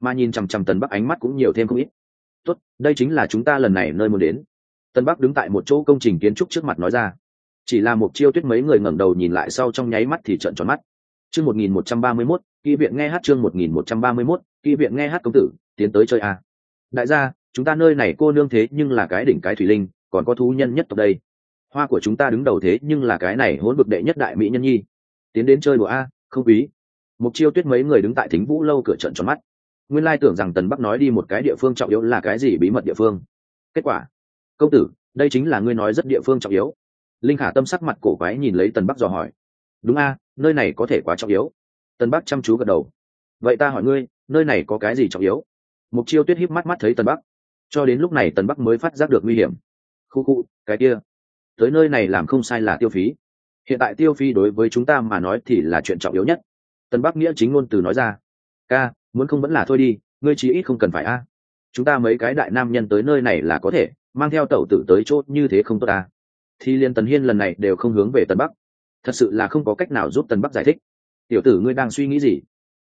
mà nhìn chằm chằm tần bắc ánh mắt cũng nhiều thêm không ít tốt, đây chính là chúng ta lần này nơi muốn đến. Tân bắc đứng tại một chỗ công trình kiến trúc trước mặt nói ra. Chỉ là một chiêu tuyết mấy người ngẩng đầu nhìn lại sau trong nháy mắt thì trợn tròn mắt. Chương một nghìn một trăm ba mươi mốt, kỹ viện nghe hát chương một nghìn một trăm ba mươi mốt, kỹ viện nghe hát công tử, tiến tới chơi a à. đại gia, chúng ta nơi này cô nương thế nhưng là cái đỉnh cái thủy linh, còn có thú nhân nhất tộc đây. Hoa của chúng ta đứng đầu thế nhưng là cái này hỗn bực đệ nhất đại mỹ nhân nhi. Tiến đến chơi đùa a, không quý. Mục chiêu tuyết mấy người đứng tại thính vũ lâu cửa trận tròn mắt nguyên lai tưởng rằng tần bắc nói đi một cái địa phương trọng yếu là cái gì bí mật địa phương? Kết quả, công tử, đây chính là ngươi nói rất địa phương trọng yếu. Linh khả tâm sắc mặt cổ quái nhìn lấy tần bắc dò hỏi. Đúng a, nơi này có thể quá trọng yếu. Tần bắc chăm chú gật đầu. Vậy ta hỏi ngươi, nơi này có cái gì trọng yếu? Mục chiêu tuyết híp mắt mắt thấy tần bắc. Cho đến lúc này tần bắc mới phát giác được nguy hiểm. Khu khu, cái kia. Tới nơi này làm không sai là tiêu phí. Hiện tại tiêu phí đối với chúng ta mà nói thì là chuyện trọng yếu nhất. Tần bắc nghĩa chính ngôn từ nói ra. Ca muốn không vẫn là thôi đi, ngươi chí ít không cần phải a. Chúng ta mấy cái đại nam nhân tới nơi này là có thể, mang theo tẩu tử tới chốt như thế không tốt à? thì liên tần hiên lần này đều không hướng về tân bắc. Thật sự là không có cách nào giúp tân bắc giải thích. Tiểu tử ngươi đang suy nghĩ gì?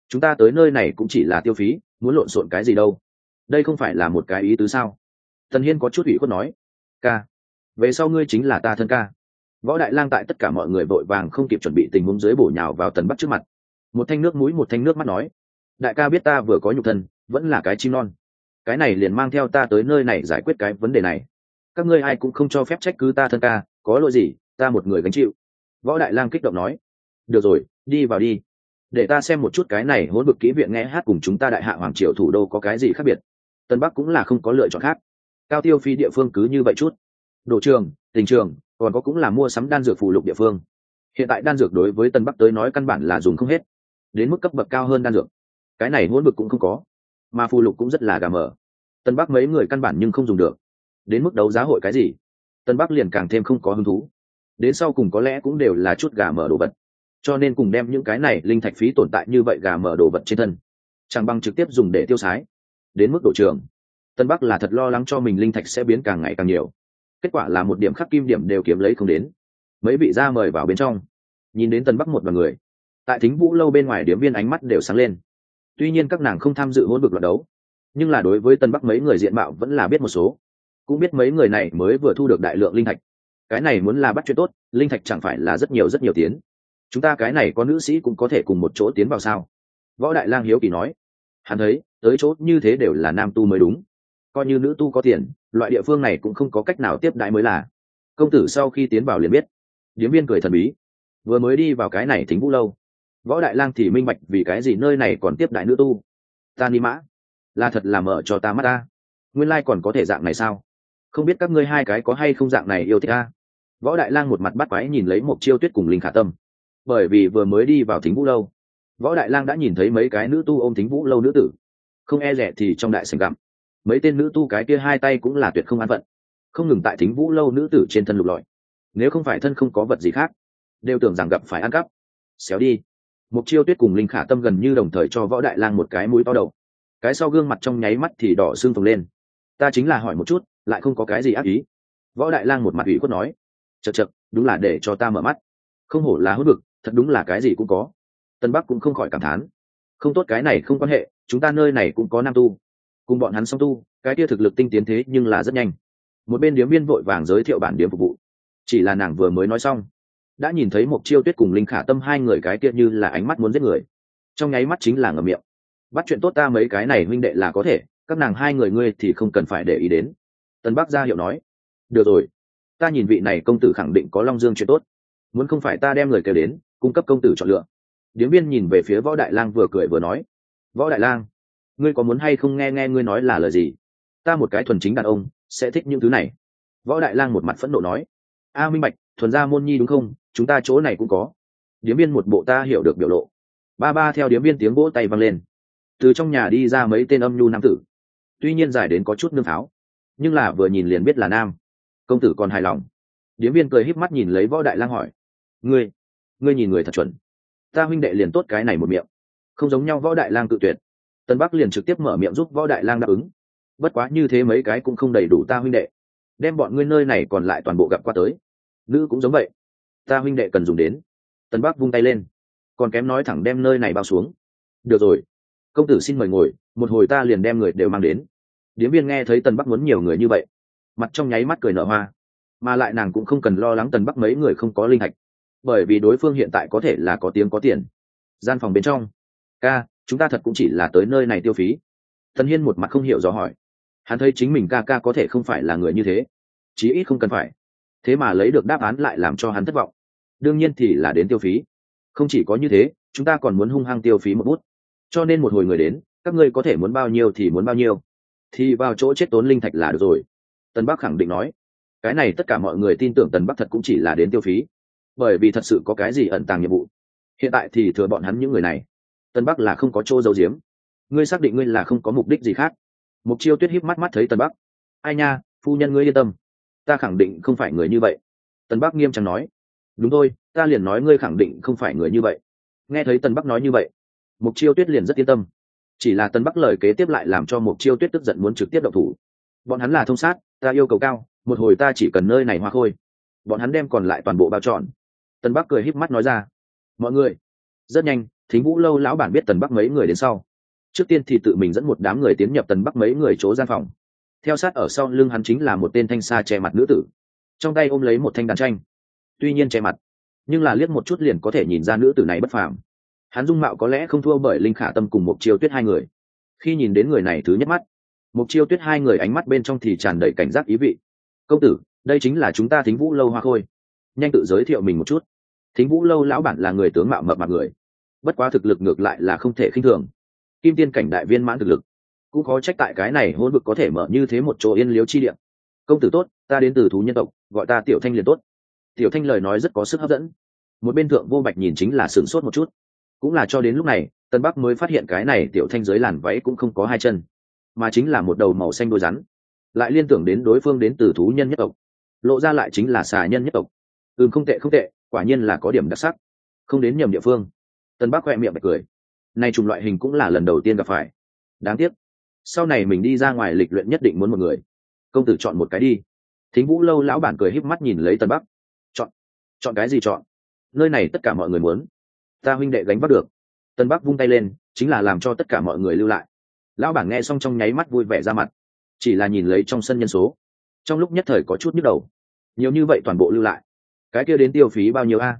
Chúng ta tới nơi này cũng chỉ là tiêu phí, muốn lộn xộn cái gì đâu? Đây không phải là một cái ý tứ sao? Tần hiên có chút ủy khuất nói. Ca. Về sau ngươi chính là ta thân ca. Võ đại lang tại tất cả mọi người vội vàng không kịp chuẩn bị tình huống dưới bổ nhào vào tần bắc trước mặt. Một thanh nước mũi, một thanh nước mắt nói đại ca biết ta vừa có nhục thân, vẫn là cái chim non. Cái này liền mang theo ta tới nơi này giải quyết cái vấn đề này. Các ngươi ai cũng không cho phép trách cứ ta thân ca, có lỗi gì, ta một người gánh chịu. Võ đại lang kích động nói. Được rồi, đi vào đi. Để ta xem một chút cái này hỗn vực kỹ viện nghe hát cùng chúng ta đại hạ hoàng triều thủ đô có cái gì khác biệt. Tân bắc cũng là không có lựa chọn khác. Cao tiêu phi địa phương cứ như vậy chút. Đồ trường, tình trường, còn có cũng là mua sắm đan dược phụ lục địa phương. Hiện tại đan dược đối với tân bắc tới nói căn bản là dùng không hết. Đến mức cấp bậc cao hơn đan dược cái này hỗn bực cũng không có, mà phù lục cũng rất là gà mờ. Tân bắc mấy người căn bản nhưng không dùng được. Đến mức đấu giá hội cái gì? Tân bắc liền càng thêm không có hứng thú. Đến sau cùng có lẽ cũng đều là chút gà mở đồ vật. Cho nên cùng đem những cái này linh thạch phí tồn tại như vậy gà mở đồ vật trên thân chẳng bằng trực tiếp dùng để tiêu sái. Đến mức độ trường tân bắc là thật lo lắng cho mình linh thạch sẽ biến càng ngày càng nhiều. Kết quả là một điểm khắc kim điểm đều kiếm lấy không đến. Mấy vị ra mời vào bên trong, nhìn đến tân bắc một đ o à n người, tại thính vũ lâu bên ngoài điếm viên ánh mắt đều sáng lên tuy nhiên các nàng không tham dự hỗn vực loạt đấu, nhưng là đối với tân bắc mấy người diện mạo vẫn là biết một số. Cũng biết mấy người này mới vừa thu được đại lượng linh thạch. Cái này muốn là bắt chuyện tốt, linh thạch chẳng phải là rất nhiều rất nhiều tiến. Chúng ta cái này có nữ sĩ cũng có thể cùng một chỗ tiến vào sao? Võ đại lang hiếu kỳ nói. Hắn thấy, tới chỗ như thế đều là nam tu mới đúng. Coi như nữ tu có tiền, loại địa phương này cũng không có cách nào tiếp đãi mới là. Công tử sau khi tiến vào liền biết. Điếm viên cười thần bí. Vừa mới đi vào cái này thính vũ lâu võ đại lang thì minh bạch vì cái gì nơi này còn tiếp đại nữ tu. Ta ni mã, là thật là mở cho ta mắt ta. Nguyên lai、like、còn có thể dạng này sao? Không biết các ngươi hai cái có hay không dạng này yêu thích ta? Võ đại lang một mặt bắt quái nhìn lấy một chiêu tuyết cùng linh khả tâm. Bởi vì vừa mới đi vào thính vũ lâu, võ đại lang đã nhìn thấy mấy cái nữ tu ôm thính vũ lâu nữ tử. Không e rẻ thì trong đại sành gặm mấy tên nữ tu cái kia hai tay cũng là tuyệt không an phận. Không ngừng tại thính vũ lâu nữ tử trên thân lục lọi. Nếu không phải thân không có vật gì khác, đều tưởng rằng gặp phải ăn cắp. Xéo đi mục chiêu tuyết cùng linh khả tâm gần như đồng thời cho võ đại lang một cái mũi to đầu. Cái sau gương mặt trong nháy mắt thì đỏ xương phồng lên. Ta chính là hỏi một chút, lại không có cái gì ác ý. Võ đại lang một mặt ủy khuất nói chật chật đúng là để cho ta mở mắt. Không hổ là hốt vực, thật đúng là cái gì cũng có. Tân bắc cũng không khỏi cảm thán, không tốt cái này không quan hệ, chúng ta nơi này cũng có nam tu. Cùng bọn hắn song tu, cái kia thực lực tinh tiến thế nhưng là rất nhanh. Một bên điếm viên vội vàng giới thiệu bản điếm phục vụ. Chỉ là nàng vừa mới nói xong đã nhìn thấy một chiêu tuyết cùng linh khả tâm hai người cái kia như là ánh mắt muốn giết người. Trong nháy mắt chính là ngầm miệng. Bắt chuyện tốt ta mấy cái này huynh đệ là có thể, các nàng hai người ngươi thì không cần phải để ý đến. Tân bắc gia hiệu nói. Được rồi. Ta nhìn vị này công tử khẳng định có long dương chuyện tốt. Muốn không phải ta đem người kêu đến, cung cấp công tử chọn lựa. Điếm viên nhìn về phía võ đại lang vừa cười vừa nói. Võ đại lang, ngươi có muốn hay không nghe nghe ngươi nói là lời gì? Ta một cái thuần chính đàn ông, sẽ thích những thứ này. Võ đại lang một mặt phẫn nộ nói. A, minh bạch thuần gia môn nhi đúng không? Chúng ta chỗ này cũng có. Điếm viên một bộ ta hiểu được biểu lộ. Ba ba theo điếm viên tiếng vỗ tay văng lên. Từ trong nhà đi ra mấy tên âm nhu nam tử. Tuy nhiên giải đến có chút nương pháo nhưng là vừa nhìn liền biết là nam. Công tử còn hài lòng. Điếm viên cười híp mắt nhìn lấy võ đại lang hỏi. Ngươi ngươi nhìn người thật chuẩn. Ta huynh đệ liền tốt cái này một miệng. Không giống nhau võ đại lang cự tuyệt. Tân bắc liền trực tiếp mở miệng giúp võ đại lang đáp ứng. Bất quá như thế mấy cái cũng không đầy đủ ta huynh đệ. Đem bọn ngươi nơi này còn lại toàn bộ gặp qua tới nữ cũng giống vậy. Ta huynh đệ cần dùng đến. Tân bắc vung tay lên. Còn kém nói thẳng đem nơi này bao xuống. Được rồi. Công tử xin mời ngồi, một hồi ta liền đem người đều mang đến. Điếm viên nghe thấy tân bắc muốn nhiều người như vậy, mặt trong nháy mắt cười nở hoa. Mà lại nàng cũng không cần lo lắng tần bắc mấy người không có linh hạch. Bởi vì đối phương hiện tại có thể là có tiếng có tiền. Gian phòng bên trong. Ca, chúng ta thật cũng chỉ là tới nơi này tiêu phí. Tần hiên một mặt không hiểu rõ hỏi. Hắn thấy chính mình ca ca có thể không phải là người như thế. Chí ít không cần phải thế mà lấy được đáp án lại làm cho hắn thất vọng. Đương nhiên thì là đến tiêu phí. Không chỉ có như thế, chúng ta còn muốn hung hăng tiêu phí một bút. Cho nên một hồi người đến, các ngươi có thể muốn bao nhiêu thì muốn bao nhiêu. Thì vào chỗ chết tốn linh thạch là được rồi. Tân bắc khẳng định nói. Cái này tất cả mọi người tin tưởng tân bắc thật cũng chỉ là đến tiêu phí. Bởi vì thật sự có cái gì ẩn tàng nhiệm vụ. Hiện tại thì thừa bọn hắn những người này. Tân bắc là không có chỗ giấu giếm. ngươi xác định ngươi là không có mục đích gì khác. Mục chiêu tuyết híp mắt mắt thấy tân bắc. Ai nha, phu nhân ngươi yên tâm ta khẳng định không phải người như vậy. Tân bắc nghiêm trọng nói. Đúng thôi, ta liền nói ngươi khẳng định không phải người như vậy. Nghe thấy tân bắc nói như vậy mục chiêu tuyết liền rất yên tâm. Chỉ là tân bắc lời kế tiếp lại làm cho mục chiêu tuyết tức giận muốn trực tiếp động thủ. Bọn hắn là thông sát, ta yêu cầu cao, một hồi ta chỉ cần nơi này hoa khôi. Bọn hắn đem còn lại toàn bộ bao trọn. Tân bắc cười híp mắt nói ra. Mọi người, rất nhanh, thính vũ lâu lão bản biết tần bắc mấy người đến sau. Trước tiên thì tự mình dẫn một đám người tiến nhập tần bắc mấy người chỗ gian phòng theo sát ở sau lưng hắn chính là một tên thanh xa che mặt nữ tử. Trong tay ôm lấy một thanh đàn tranh. Tuy nhiên che mặt, nhưng là liếc một chút liền có thể nhìn ra nữ tử này bất phàm. Hắn dung mạo có lẽ không thua bởi linh khả tâm cùng một chiêu tuyết hai người. Khi nhìn đến người này thứ nhất mắt một chiêu tuyết hai người ánh mắt bên trong thì tràn đầy cảnh giác ý vị. Công tử, đây chính là chúng ta thính vũ lâu hoa khôi. Nhanh tự giới thiệu mình một chút. Thính vũ lâu lão bản là người tướng mạo mập mặt người. Bất quá thực lực ngược lại là không thể khinh thường. Kim tiên cảnh đại viên mãn thực lực cũng khó trách tại cái này hôn vực có thể mở như thế một chỗ yên liếu chi điện công tử tốt, ta đến từ thú nhân tộc, gọi ta tiểu thanh liền tốt. Tiểu thanh lời nói rất có sức hấp dẫn. Một bên thượng vô bạch nhìn chính là sửng sốt một chút. Cũng là cho đến lúc này, tân bắc mới phát hiện cái này tiểu thanh dưới làn váy cũng không có hai chân, mà chính là một đầu màu xanh đôi rắn. Lại liên tưởng đến đối phương đến từ thú nhân nhất tộc. Lộ ra lại chính là xà nhân nhất tộc. Ừm không tệ không tệ, quả nhiên là có điểm đặc sắc. Không đến nhầm địa phương. Tân bắc khoe miệng bật cười. Nay chủng loại hình cũng là lần đầu tiên gặp phải. Đáng tiếc sau này mình đi ra ngoài lịch luyện nhất định muốn một người. Công tử chọn một cái đi. Thính vũ lâu lão bản cười híp mắt nhìn lấy tân bắc. Chọn. Chọn cái gì chọn? Nơi này tất cả mọi người muốn. Ta huynh đệ gánh vác được. Tân bắc vung tay lên, chính là làm cho tất cả mọi người lưu lại. Lão bản nghe xong trong nháy mắt vui vẻ ra mặt. Chỉ là nhìn lấy trong sân nhân số. Trong lúc nhất thời có chút nhức đầu. Nhiều như vậy toàn bộ lưu lại. Cái kia đến tiêu phí bao nhiêu a?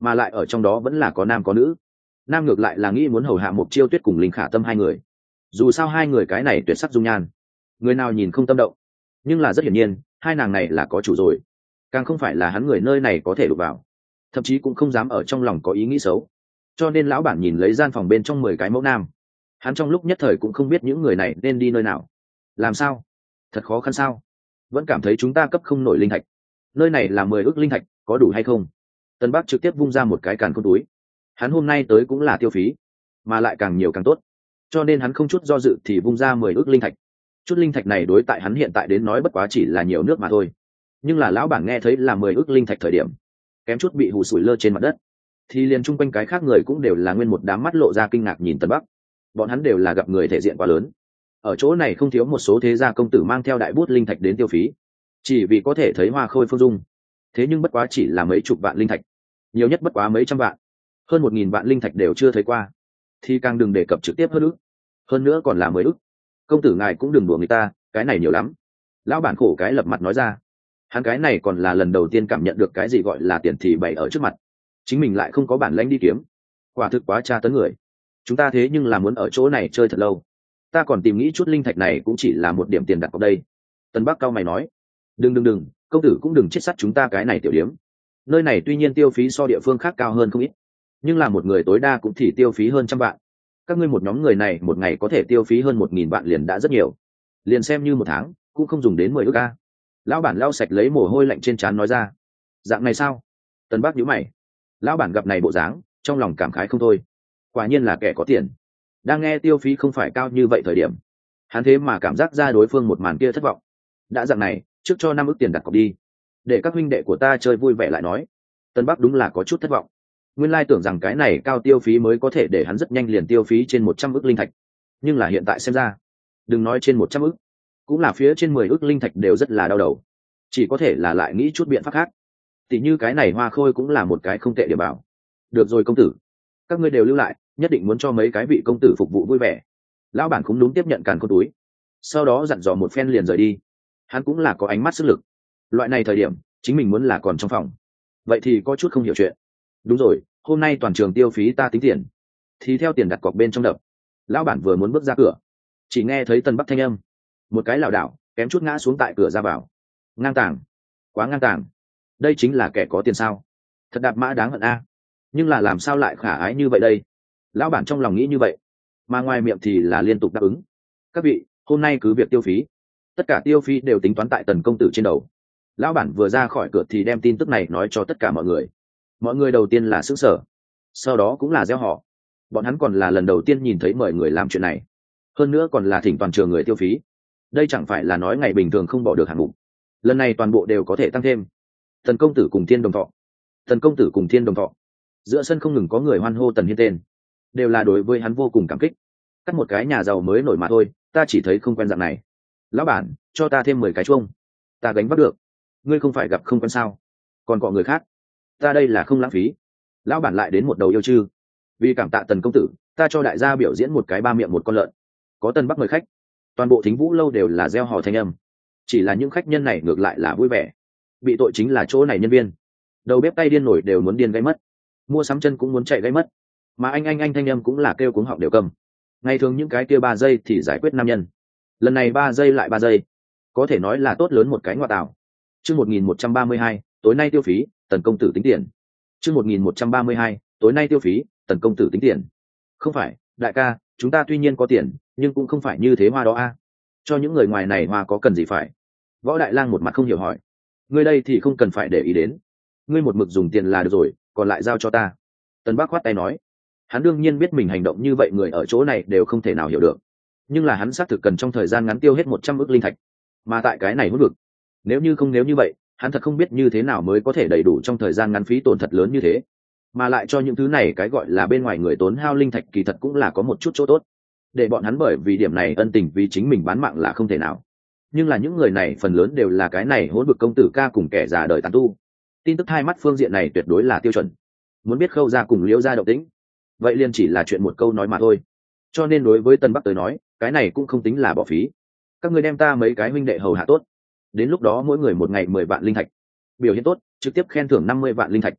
Mà lại ở trong đó vẫn là có nam có nữ. Nam ngược lại là nghĩ muốn hầu hạ một chiêu tuyết cùng linh khả tâm hai người dù sao hai người cái này tuyệt sắc dung nhan. Người nào nhìn không tâm động. Nhưng là rất hiển nhiên, hai nàng này là có chủ rồi. Càng không phải là hắn người nơi này có thể đụng vào. Thậm chí cũng không dám ở trong lòng có ý nghĩ xấu. Cho nên lão bản nhìn lấy gian phòng bên trong mười cái mẫu nam. Hắn trong lúc nhất thời cũng không biết những người này nên đi nơi nào. Làm sao? Thật khó khăn sao? Vẫn cảm thấy chúng ta cấp không nổi linh thạch. Nơi này là mười ước linh thạch, có đủ hay không? Tân bắc trực tiếp vung ra một cái càn con túi. Hắn hôm nay tới cũng là tiêu phí, mà lại càng nhiều càng tốt cho nên hắn không chút do dự thì vung ra mười ước linh thạch. Chút linh thạch này đối tại hắn hiện tại đến nói bất quá chỉ là nhiều nước mà thôi. Nhưng là lão bảng nghe thấy là mười ước linh thạch thời điểm, kém chút bị hù sủi lơ trên mặt đất. Thì liền chung quanh cái khác người cũng đều là nguyên một đám mắt lộ ra kinh ngạc nhìn tân bắc. Bọn hắn đều là gặp người thể diện quá lớn. Ở chỗ này không thiếu một số thế gia công tử mang theo đại bút linh thạch đến tiêu phí. Chỉ vì có thể thấy hoa khôi phương dung. Thế nhưng bất quá chỉ là mấy chục vạn linh thạch. Nhiều nhất bất quá mấy trăm vạn. Hơn một nghìn vạn linh thạch đều chưa thấy qua. Thì càng đừng đề cập trực tiếp hơn nữa hơn nữa còn là mới ức. Công tử ngài cũng đừng đùa người ta, cái này nhiều lắm. Lão bản khổ cái lập mặt nói ra. Hắn cái này còn là lần đầu tiên cảm nhận được cái gì gọi là tiền thì bày ở trước mặt. Chính mình lại không có bản lãnh đi kiếm. Quả thực quá tra tấn người. Chúng ta thế nhưng là muốn ở chỗ này chơi thật lâu. Ta còn tìm nghĩ chút linh thạch này cũng chỉ là một điểm tiền đặt vào đây. Tân bắc cao mày nói. Đừng đừng đừng, công tử cũng đừng chết sắt chúng ta cái này tiểu điếm. Nơi này tuy nhiên tiêu phí so địa phương khác cao hơn không ít, nhưng là một người tối đa cũng chỉ tiêu phí hơn trăm vạn các ngươi một nhóm người này một ngày có thể tiêu phí hơn một nghìn vạn liền đã rất nhiều. Liền xem như một tháng, cũng không dùng đến mười ước ca lão bản lau sạch lấy mồ hôi lạnh trên trán nói ra. Dạng này sao? Tân bác nhíu mày. Lão bản gặp này bộ dáng, trong lòng cảm khái không thôi. Quả nhiên là kẻ có tiền. Đang nghe tiêu phí không phải cao như vậy thời điểm, hắn thế mà cảm giác ra đối phương một màn kia thất vọng. Đã dạng này, trước cho năm ước tiền đặt cọc đi. Để các huynh đệ của ta chơi vui vẻ lại nói. Tân bắc đúng là có chút thất vọng nguyên lai tưởng rằng cái này cao tiêu phí mới có thể để hắn rất nhanh liền tiêu phí trên một trăm ước linh thạch. Nhưng là hiện tại xem ra, đừng nói trên một trăm ước, cũng là phía trên mười ước linh thạch đều rất là đau đầu. Chỉ có thể là lại nghĩ chút biện pháp khác. Tỉ như cái này hoa khôi cũng là một cái không tệ địa bảo. Được rồi công tử, các ngươi đều lưu lại, nhất định muốn cho mấy cái vị công tử phục vụ vui vẻ. Lão bản cũng đúng tiếp nhận càn con túi. Sau đó dặn dò một phen liền rời đi. Hắn cũng là có ánh mắt sức lực. Loại này thời điểm, chính mình muốn là còn trong phòng. Vậy thì có chút không hiểu chuyện đúng rồi, hôm nay toàn trường tiêu phí ta tính tiền. Thì theo tiền đặt cọc bên trong đập. Lão bản vừa muốn bước ra cửa. Chỉ nghe thấy tân bắc thanh âm. Một cái lảo đảo, kém chút ngã xuống tại cửa ra vào. Ngang tàng. Quá ngang tàng. Đây chính là kẻ có tiền sao? Thật đạp mã đáng hận a. Nhưng là làm sao lại khả ái như vậy đây? Lão bản trong lòng nghĩ như vậy. Mà ngoài miệng thì là liên tục đáp ứng. Các vị, hôm nay cứ việc tiêu phí. Tất cả tiêu phí đều tính toán tại tần công tử trên đầu. Lão bản vừa ra khỏi cửa thì đem tin tức này nói cho tất cả mọi người mọi người đầu tiên là xứng sở, sau đó cũng là gieo họ. Bọn hắn còn là lần đầu tiên nhìn thấy mời người làm chuyện này, hơn nữa còn là thỉnh toàn trường người tiêu phí. Đây chẳng phải là nói ngày bình thường không bỏ được hạng mục. Lần này toàn bộ đều có thể tăng thêm. Thần công tử cùng thiên đồng thọ. Thần công tử cùng thiên đồng thọ. Giữa sân không ngừng có người hoan hô tần hiên tên. Đều là đối với hắn vô cùng cảm kích. Cắt một cái nhà giàu mới nổi mà thôi, ta chỉ thấy không quen dạng này. Lão bản, cho ta thêm mười cái chuông. Ta gánh bắt được. Ngươi không phải gặp không quen sao? Còn cọ người khác ta đây là không lãng phí. Lão bản lại đến một đầu yêu chư. Vì cảm tạ tần công tử, ta cho đại gia biểu diễn một cái ba miệng một con lợn. Có tân bắc mời khách. Toàn bộ thính vũ lâu đều là gieo hò thanh âm. Chỉ là những khách nhân này ngược lại là vui vẻ. Bị tội chính là chỗ này nhân viên. Đầu bếp tay điên nổi đều muốn điên gây mất. Mua sắm chân cũng muốn chạy gây mất. Mà anh anh anh thanh âm cũng là kêu cuống họng đều cầm. Ngày thường những cái kia ba giây thì giải quyết nam nhân. Lần này ba giây lại ba giây. Có thể nói là tốt lớn một cái ngoại tạo chương một nghìn một trăm ba mươi hai tối nay tiêu phí, tần công tử tính tiền. Chương một nghìn một trăm ba mươi hai, tối nay tiêu phí, tần công tử tính tiền. Không phải, đại ca, chúng ta tuy nhiên có tiền, nhưng cũng không phải như thế hoa đó a. Cho những người ngoài này hoa có cần gì phải? Võ đại lang một mặt không hiểu hỏi. Ngươi đây thì không cần phải để ý đến. Ngươi một mực dùng tiền là được rồi, còn lại giao cho ta. Tần bác khoát tay nói. Hắn đương nhiên biết mình hành động như vậy người ở chỗ này đều không thể nào hiểu được. Nhưng là hắn xác thực cần trong thời gian ngắn tiêu hết một trăm ước linh thạch. Mà tại cái này hút vực, nếu như không nếu như vậy hắn thật không biết như thế nào mới có thể đầy đủ trong thời gian ngắn phí tổn thật lớn như thế. Mà lại cho những thứ này cái gọi là bên ngoài người tốn hao linh thạch kỳ thật cũng là có một chút chỗ tốt. Để bọn hắn bởi vì điểm này ân tình vì chính mình bán mạng là không thể nào. Nhưng là những người này phần lớn đều là cái này hỗn vực công tử ca cùng kẻ già đời tàn tu. Tin tức hai mắt phương diện này tuyệt đối là tiêu chuẩn. Muốn biết khâu ra cùng liễu ra động tĩnh, vậy liền chỉ là chuyện một câu nói mà thôi. Cho nên đối với tân bắc tới nói, cái này cũng không tính là bỏ phí. Các người đem ta mấy cái huynh đệ hầu hạ tốt đến lúc đó mỗi người một ngày mười vạn linh thạch. Biểu hiện tốt, trực tiếp khen thưởng năm mươi vạn linh thạch.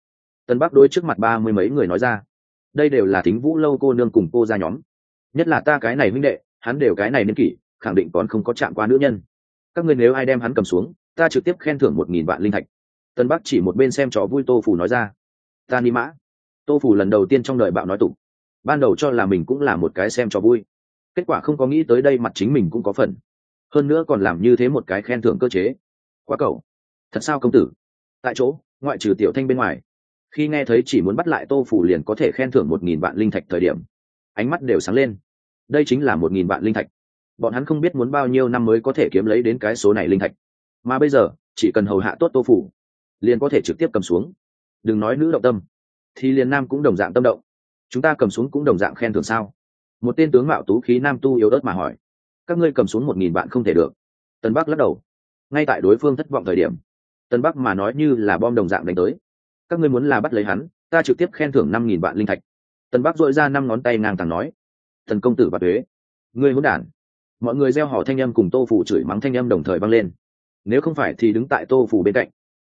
Tân bắc đôi trước mặt ba mươi mấy người nói ra, đây đều là thính vũ lâu cô nương cùng cô ra nhóm. Nhất là ta cái này minh đệ, hắn đều cái này niên kỷ, khẳng định còn không có chạm qua nữ nhân. Các người nếu ai đem hắn cầm xuống, ta trực tiếp khen thưởng một nghìn vạn linh thạch. Tân bắc chỉ một bên xem trò vui tô phủ nói ra, ta ni mã. Tô phủ lần đầu tiên trong đời bạo nói tục, ban đầu cho là mình cũng là một cái xem trò vui. Kết quả không có nghĩ tới đây mặt chính mình cũng có phần hơn nữa còn làm như thế một cái khen thưởng cơ chế. Quá cầu. Thật sao công tử? Tại chỗ, ngoại trừ tiểu thanh bên ngoài, khi nghe thấy chỉ muốn bắt lại tô phủ liền có thể khen thưởng một nghìn vạn linh thạch thời điểm, ánh mắt đều sáng lên. Đây chính là một nghìn vạn linh thạch. Bọn hắn không biết muốn bao nhiêu năm mới có thể kiếm lấy đến cái số này linh thạch. Mà bây giờ, chỉ cần hầu hạ tốt tô phủ, liền có thể trực tiếp cầm xuống. Đừng nói nữ động tâm, thì liền nam cũng đồng dạng tâm động. Chúng ta cầm xuống cũng đồng dạng khen thưởng sao? Một tên tướng mạo tú khí nam tu yếu ớt mà hỏi các ngươi cầm xuống một nghìn vạn không thể được. Tân bắc lắc đầu. Ngay tại đối phương thất vọng thời điểm, tân bắc mà nói như là bom đồng dạng đánh tới. Các ngươi muốn là bắt lấy hắn, ta trực tiếp khen thưởng năm nghìn vạn linh thạch. Tân bắc dội ra năm ngón tay ngang tàng nói, thần công tử và thuế, ngươi hỗn đản. Mọi người gieo họ thanh âm cùng tô phủ chửi mắng thanh âm đồng thời vang lên. Nếu không phải thì đứng tại tô phủ bên cạnh,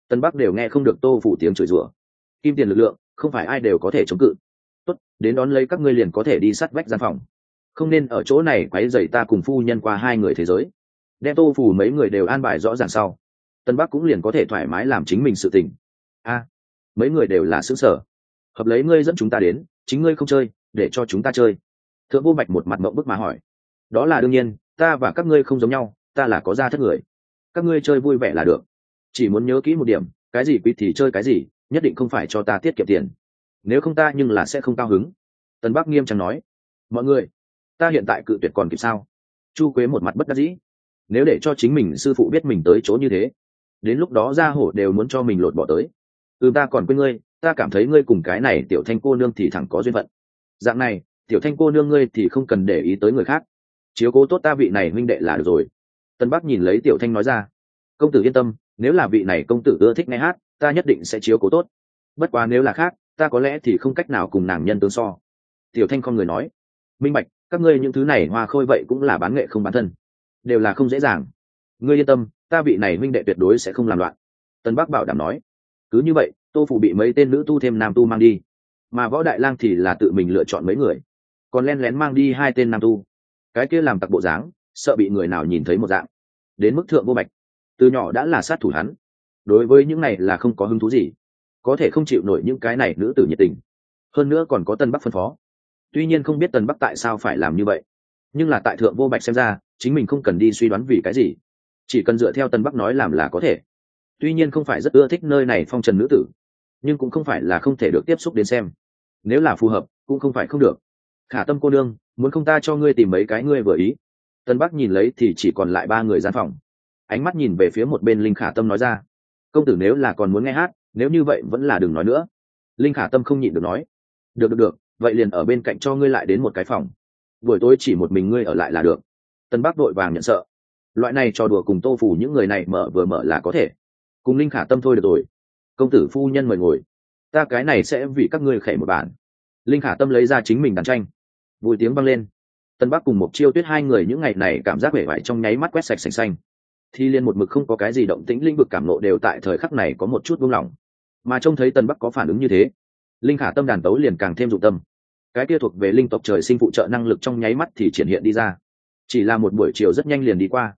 tân bắc đều nghe không được tô phủ tiếng chửi rủa. Kim tiền lực lượng, không phải ai đều có thể chống cự. Tốt, đến đón lấy các ngươi liền có thể đi sát vách gian phòng không nên ở chỗ này quấy dày ta cùng phu nhân qua hai người thế giới. Đem tô phủ mấy người đều an bài rõ ràng sau, tân bắc cũng liền có thể thoải mái làm chính mình sự tình. A, mấy người đều là xứng sở. Hợp lấy ngươi dẫn chúng ta đến, chính ngươi không chơi, để cho chúng ta chơi. Thượng vô bạch một mặt mộng bức mà hỏi. Đó là đương nhiên, ta và các ngươi không giống nhau, ta là có gia thất người. Các ngươi chơi vui vẻ là được. Chỉ muốn nhớ kỹ một điểm, cái gì quý thì chơi cái gì, nhất định không phải cho ta tiết kiệm tiền. Nếu không ta nhưng là sẽ không cao hứng. Tân bắc nghiêm trọng nói. Mọi người ta hiện tại cự tuyệt còn kịp sao? Chu quế một mặt bất đắc dĩ. Nếu để cho chính mình sư phụ biết mình tới chỗ như thế, đến lúc đó ra hổ đều muốn cho mình lột bỏ tới. Ừ ta còn quên ngươi, ta cảm thấy ngươi cùng cái này tiểu thanh cô nương thì thẳng có duyên phận. Dạng này, tiểu thanh cô nương ngươi thì không cần để ý tới người khác. Chiếu cố tốt ta vị này huynh đệ là được rồi. Tân bắc nhìn lấy tiểu thanh nói ra. Công tử yên tâm, nếu là vị này công tử ưa thích nghe hát, ta nhất định sẽ chiếu cố tốt. Bất quá nếu là khác, ta có lẽ thì không cách nào cùng nàng nhân tương so. Tiểu thanh con người nói. Minh bạch các ngươi những thứ này hoa khôi vậy cũng là bán nghệ không bán thân. Đều là không dễ dàng. Ngươi yên tâm, ta vị này minh đệ tuyệt đối sẽ không làm loạn. Tân bắc bảo đảm nói. Cứ như vậy, tô phủ bị mấy tên nữ tu thêm nam tu mang đi. Mà võ đại lang thì là tự mình lựa chọn mấy người. Còn len lén mang đi hai tên nam tu. Cái kia làm tặc bộ dáng, sợ bị người nào nhìn thấy một dạng. Đến mức thượng vô bạch. Từ nhỏ đã là sát thủ hắn. Đối với những này là không có hứng thú gì. Có thể không chịu nổi những cái này nữ tử nhiệt tình. Hơn nữa còn có tân bắc phân phó tuy nhiên không biết Tần bắc tại sao phải làm như vậy. Nhưng là tại thượng vô bạch xem ra, chính mình không cần đi suy đoán vì cái gì. Chỉ cần dựa theo Tần bắc nói làm là có thể. Tuy nhiên không phải rất ưa thích nơi này phong trần nữ tử, nhưng cũng không phải là không thể được tiếp xúc đến xem. Nếu là phù hợp, cũng không phải không được. Khả tâm cô nương, muốn không ta cho ngươi tìm mấy cái ngươi vừa ý. Tân bắc nhìn lấy thì chỉ còn lại ba người gian phòng. Ánh mắt nhìn về phía một bên linh khả tâm nói ra. Công tử nếu là còn muốn nghe hát, nếu như vậy vẫn là đừng nói nữa. Linh khả tâm không nhịn được nói. Được được được vậy liền ở bên cạnh cho ngươi lại đến một cái phòng. Buổi tối chỉ một mình ngươi ở lại là được. Tân bắc đội vàng nhận sợ. Loại này trò đùa cùng tô phủ những người này mở vừa mở là có thể. Cùng linh khả tâm thôi được rồi. Công tử phu nhân mời ngồi. Ta cái này sẽ vì các ngươi khẽ một bản. Linh khả tâm lấy ra chính mình đàn tranh. Vui tiếng vang lên. Tân bắc cùng một chiêu tuyết hai người những ngày này cảm giác vẻ vải trong nháy mắt quét sạch sành xanh. Thi liên một mực không có cái gì động tĩnh linh vực cảm nộ đều tại thời khắc này có một chút buông lỏng. Mà trông thấy tân bắc có phản ứng như thế linh khả tâm đàn tấu liền càng thêm dụng tâm. Cái kia thuộc về linh tộc trời sinh phụ trợ năng lực trong nháy mắt thì triển hiện đi ra. Chỉ là một buổi chiều rất nhanh liền đi qua.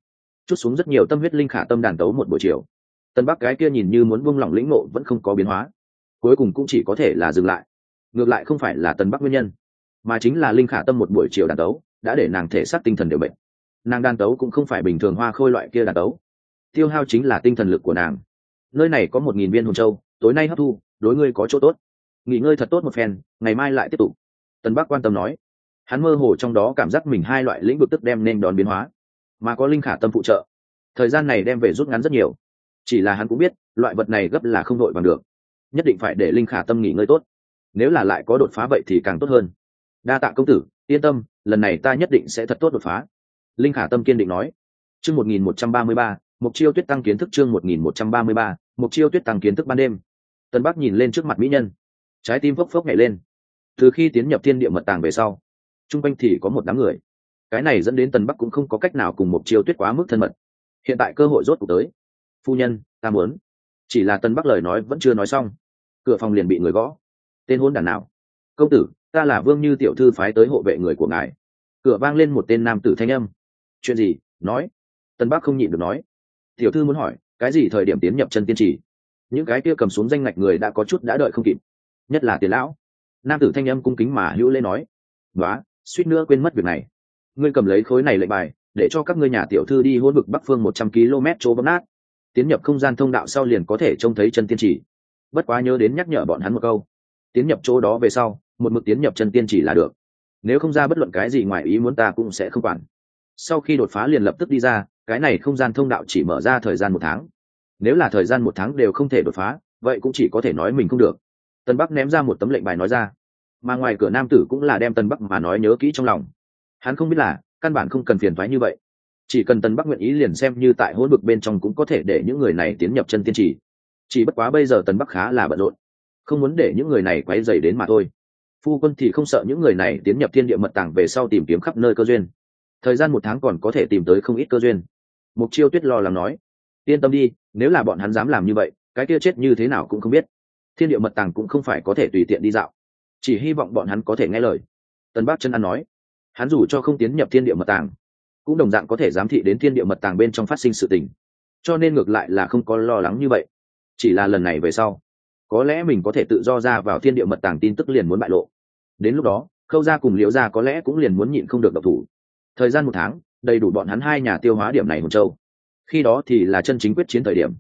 Chút xuống rất nhiều tâm huyết linh khả tâm đàn tấu một buổi chiều. Tân bắc cái kia nhìn như muốn buông lỏng lĩnh ngộ vẫn không có biến hóa. Cuối cùng cũng chỉ có thể là dừng lại. Ngược lại không phải là tân bắc nguyên nhân, mà chính là linh khả tâm một buổi chiều đàn tấu đã để nàng thể xác tinh thần đều bệnh nàng đàn tấu cũng không phải bình thường hoa khôi loại kia đàn tấu. Tiêu hao chính là tinh thần lực của nàng. Nơi này có một nghìn viên hồn châu, tối nay hấp thu, đối ngươi có chỗ tốt nghỉ ngơi thật tốt một phen, ngày mai lại tiếp tục. Tân bắc quan tâm nói. Hắn mơ hồ trong đó cảm giác mình hai loại lĩnh vực tức đem nên đón biến hóa. Mà có linh khả tâm phụ trợ. Thời gian này đem về rút ngắn rất nhiều. Chỉ là hắn cũng biết, loại vật này gấp là không đội bằng được. Nhất định phải để linh khả tâm nghỉ ngơi tốt. Nếu là lại có đột phá vậy thì càng tốt hơn. Đa tạ công tử, yên tâm, lần này ta nhất định sẽ thật tốt đột phá. Linh khả tâm kiên định nói. Chương một nghìn một trăm ba mươi ba mục chiêu tuyết tăng kiến thức chương một nghìn một trăm ba mươi ba mục chiêu tuyết tăng kiến thức ban đêm. Tân bắc nhìn lên trước mặt mỹ nhân trái tim phốc phốc nhảy lên. Từ khi tiến nhập thiên địa mật tàng về sau, chung quanh thì có một đám người. Cái này dẫn đến tần bắc cũng không có cách nào cùng một chiêu tuyết quá mức thân mật. Hiện tại cơ hội rốt cuộc tới. Phu nhân, ta muốn. Chỉ là tần bắc lời nói vẫn chưa nói xong. Cửa phòng liền bị người gõ. Tên hôn đàn nào? Công tử, ta là vương như tiểu thư phái tới hộ vệ người của ngài. Cửa vang lên một tên nam tử thanh âm. Chuyện gì? Nói. Tân bắc không nhịn được nói. Tiểu thư muốn hỏi, cái gì thời điểm tiến nhập chân tiên trì? Những cái kia cầm xuống danh ngạch người đã có chút đã đợi không kịp nhất là tiền lão. Nam tử thanh âm cung kính mà hữu lê nói nói suýt nữa quên mất việc này. Ngươi cầm lấy khối này lệnh bài, để cho các ngươi nhà tiểu thư đi hôn vực bắc phương một trăm km chỗ bấm nát. Tiến nhập không gian thông đạo sau liền có thể trông thấy chân tiên chỉ. Bất quá nhớ đến nhắc nhở bọn hắn một câu, tiến nhập chỗ đó về sau, một mực tiến nhập chân tiên chỉ là được. Nếu không ra bất luận cái gì ngoài ý muốn ta cũng sẽ không quản. Sau khi đột phá liền lập tức đi ra, cái này không gian thông đạo chỉ mở ra thời gian một tháng. Nếu là thời gian một tháng đều không thể đột phá, vậy cũng chỉ có thể nói mình không được tân bắc ném ra một tấm lệnh bài nói ra. Mà ngoài cửa nam tử cũng là đem tân bắc mà nói nhớ kỹ trong lòng. Hắn không biết là, căn bản không cần phiền thoái như vậy. Chỉ cần tân bắc nguyện ý liền xem như tại hỗn vực bên trong cũng có thể để những người này tiến nhập chân tiên trì. Chỉ bất quá bây giờ tân bắc khá là bận rộn. Không muốn để những người này quấy dày đến mà thôi. Phu quân thì không sợ những người này tiến nhập thiên địa mật tàng về sau tìm kiếm khắp nơi cơ duyên. Thời gian một tháng còn có thể tìm tới không ít cơ duyên. Mục chiêu tuyết lo lắng nói, yên tâm đi, nếu là bọn hắn dám làm như vậy, cái kia chết như thế nào cũng không biết thiên địa mật tàng cũng không phải có thể tùy tiện đi dạo. Chỉ hy vọng bọn hắn có thể nghe lời. Tân bác chân ăn nói. Hắn dù cho không tiến nhập thiên địa mật tàng, cũng đồng dạng có thể giám thị đến thiên địa mật tàng bên trong phát sinh sự tình. Cho nên ngược lại là không có lo lắng như vậy. Chỉ là lần này về sau, có lẽ mình có thể tự do ra vào thiên địa mật tàng tin tức liền muốn bại lộ. Đến lúc đó, khâu gia cùng liễu gia có lẽ cũng liền muốn nhịn không được độc thủ. Thời gian một tháng, đầy đủ bọn hắn hai nhà tiêu hóa điểm này hồn châu. Khi đó thì là chân chính quyết chiến thời điểm.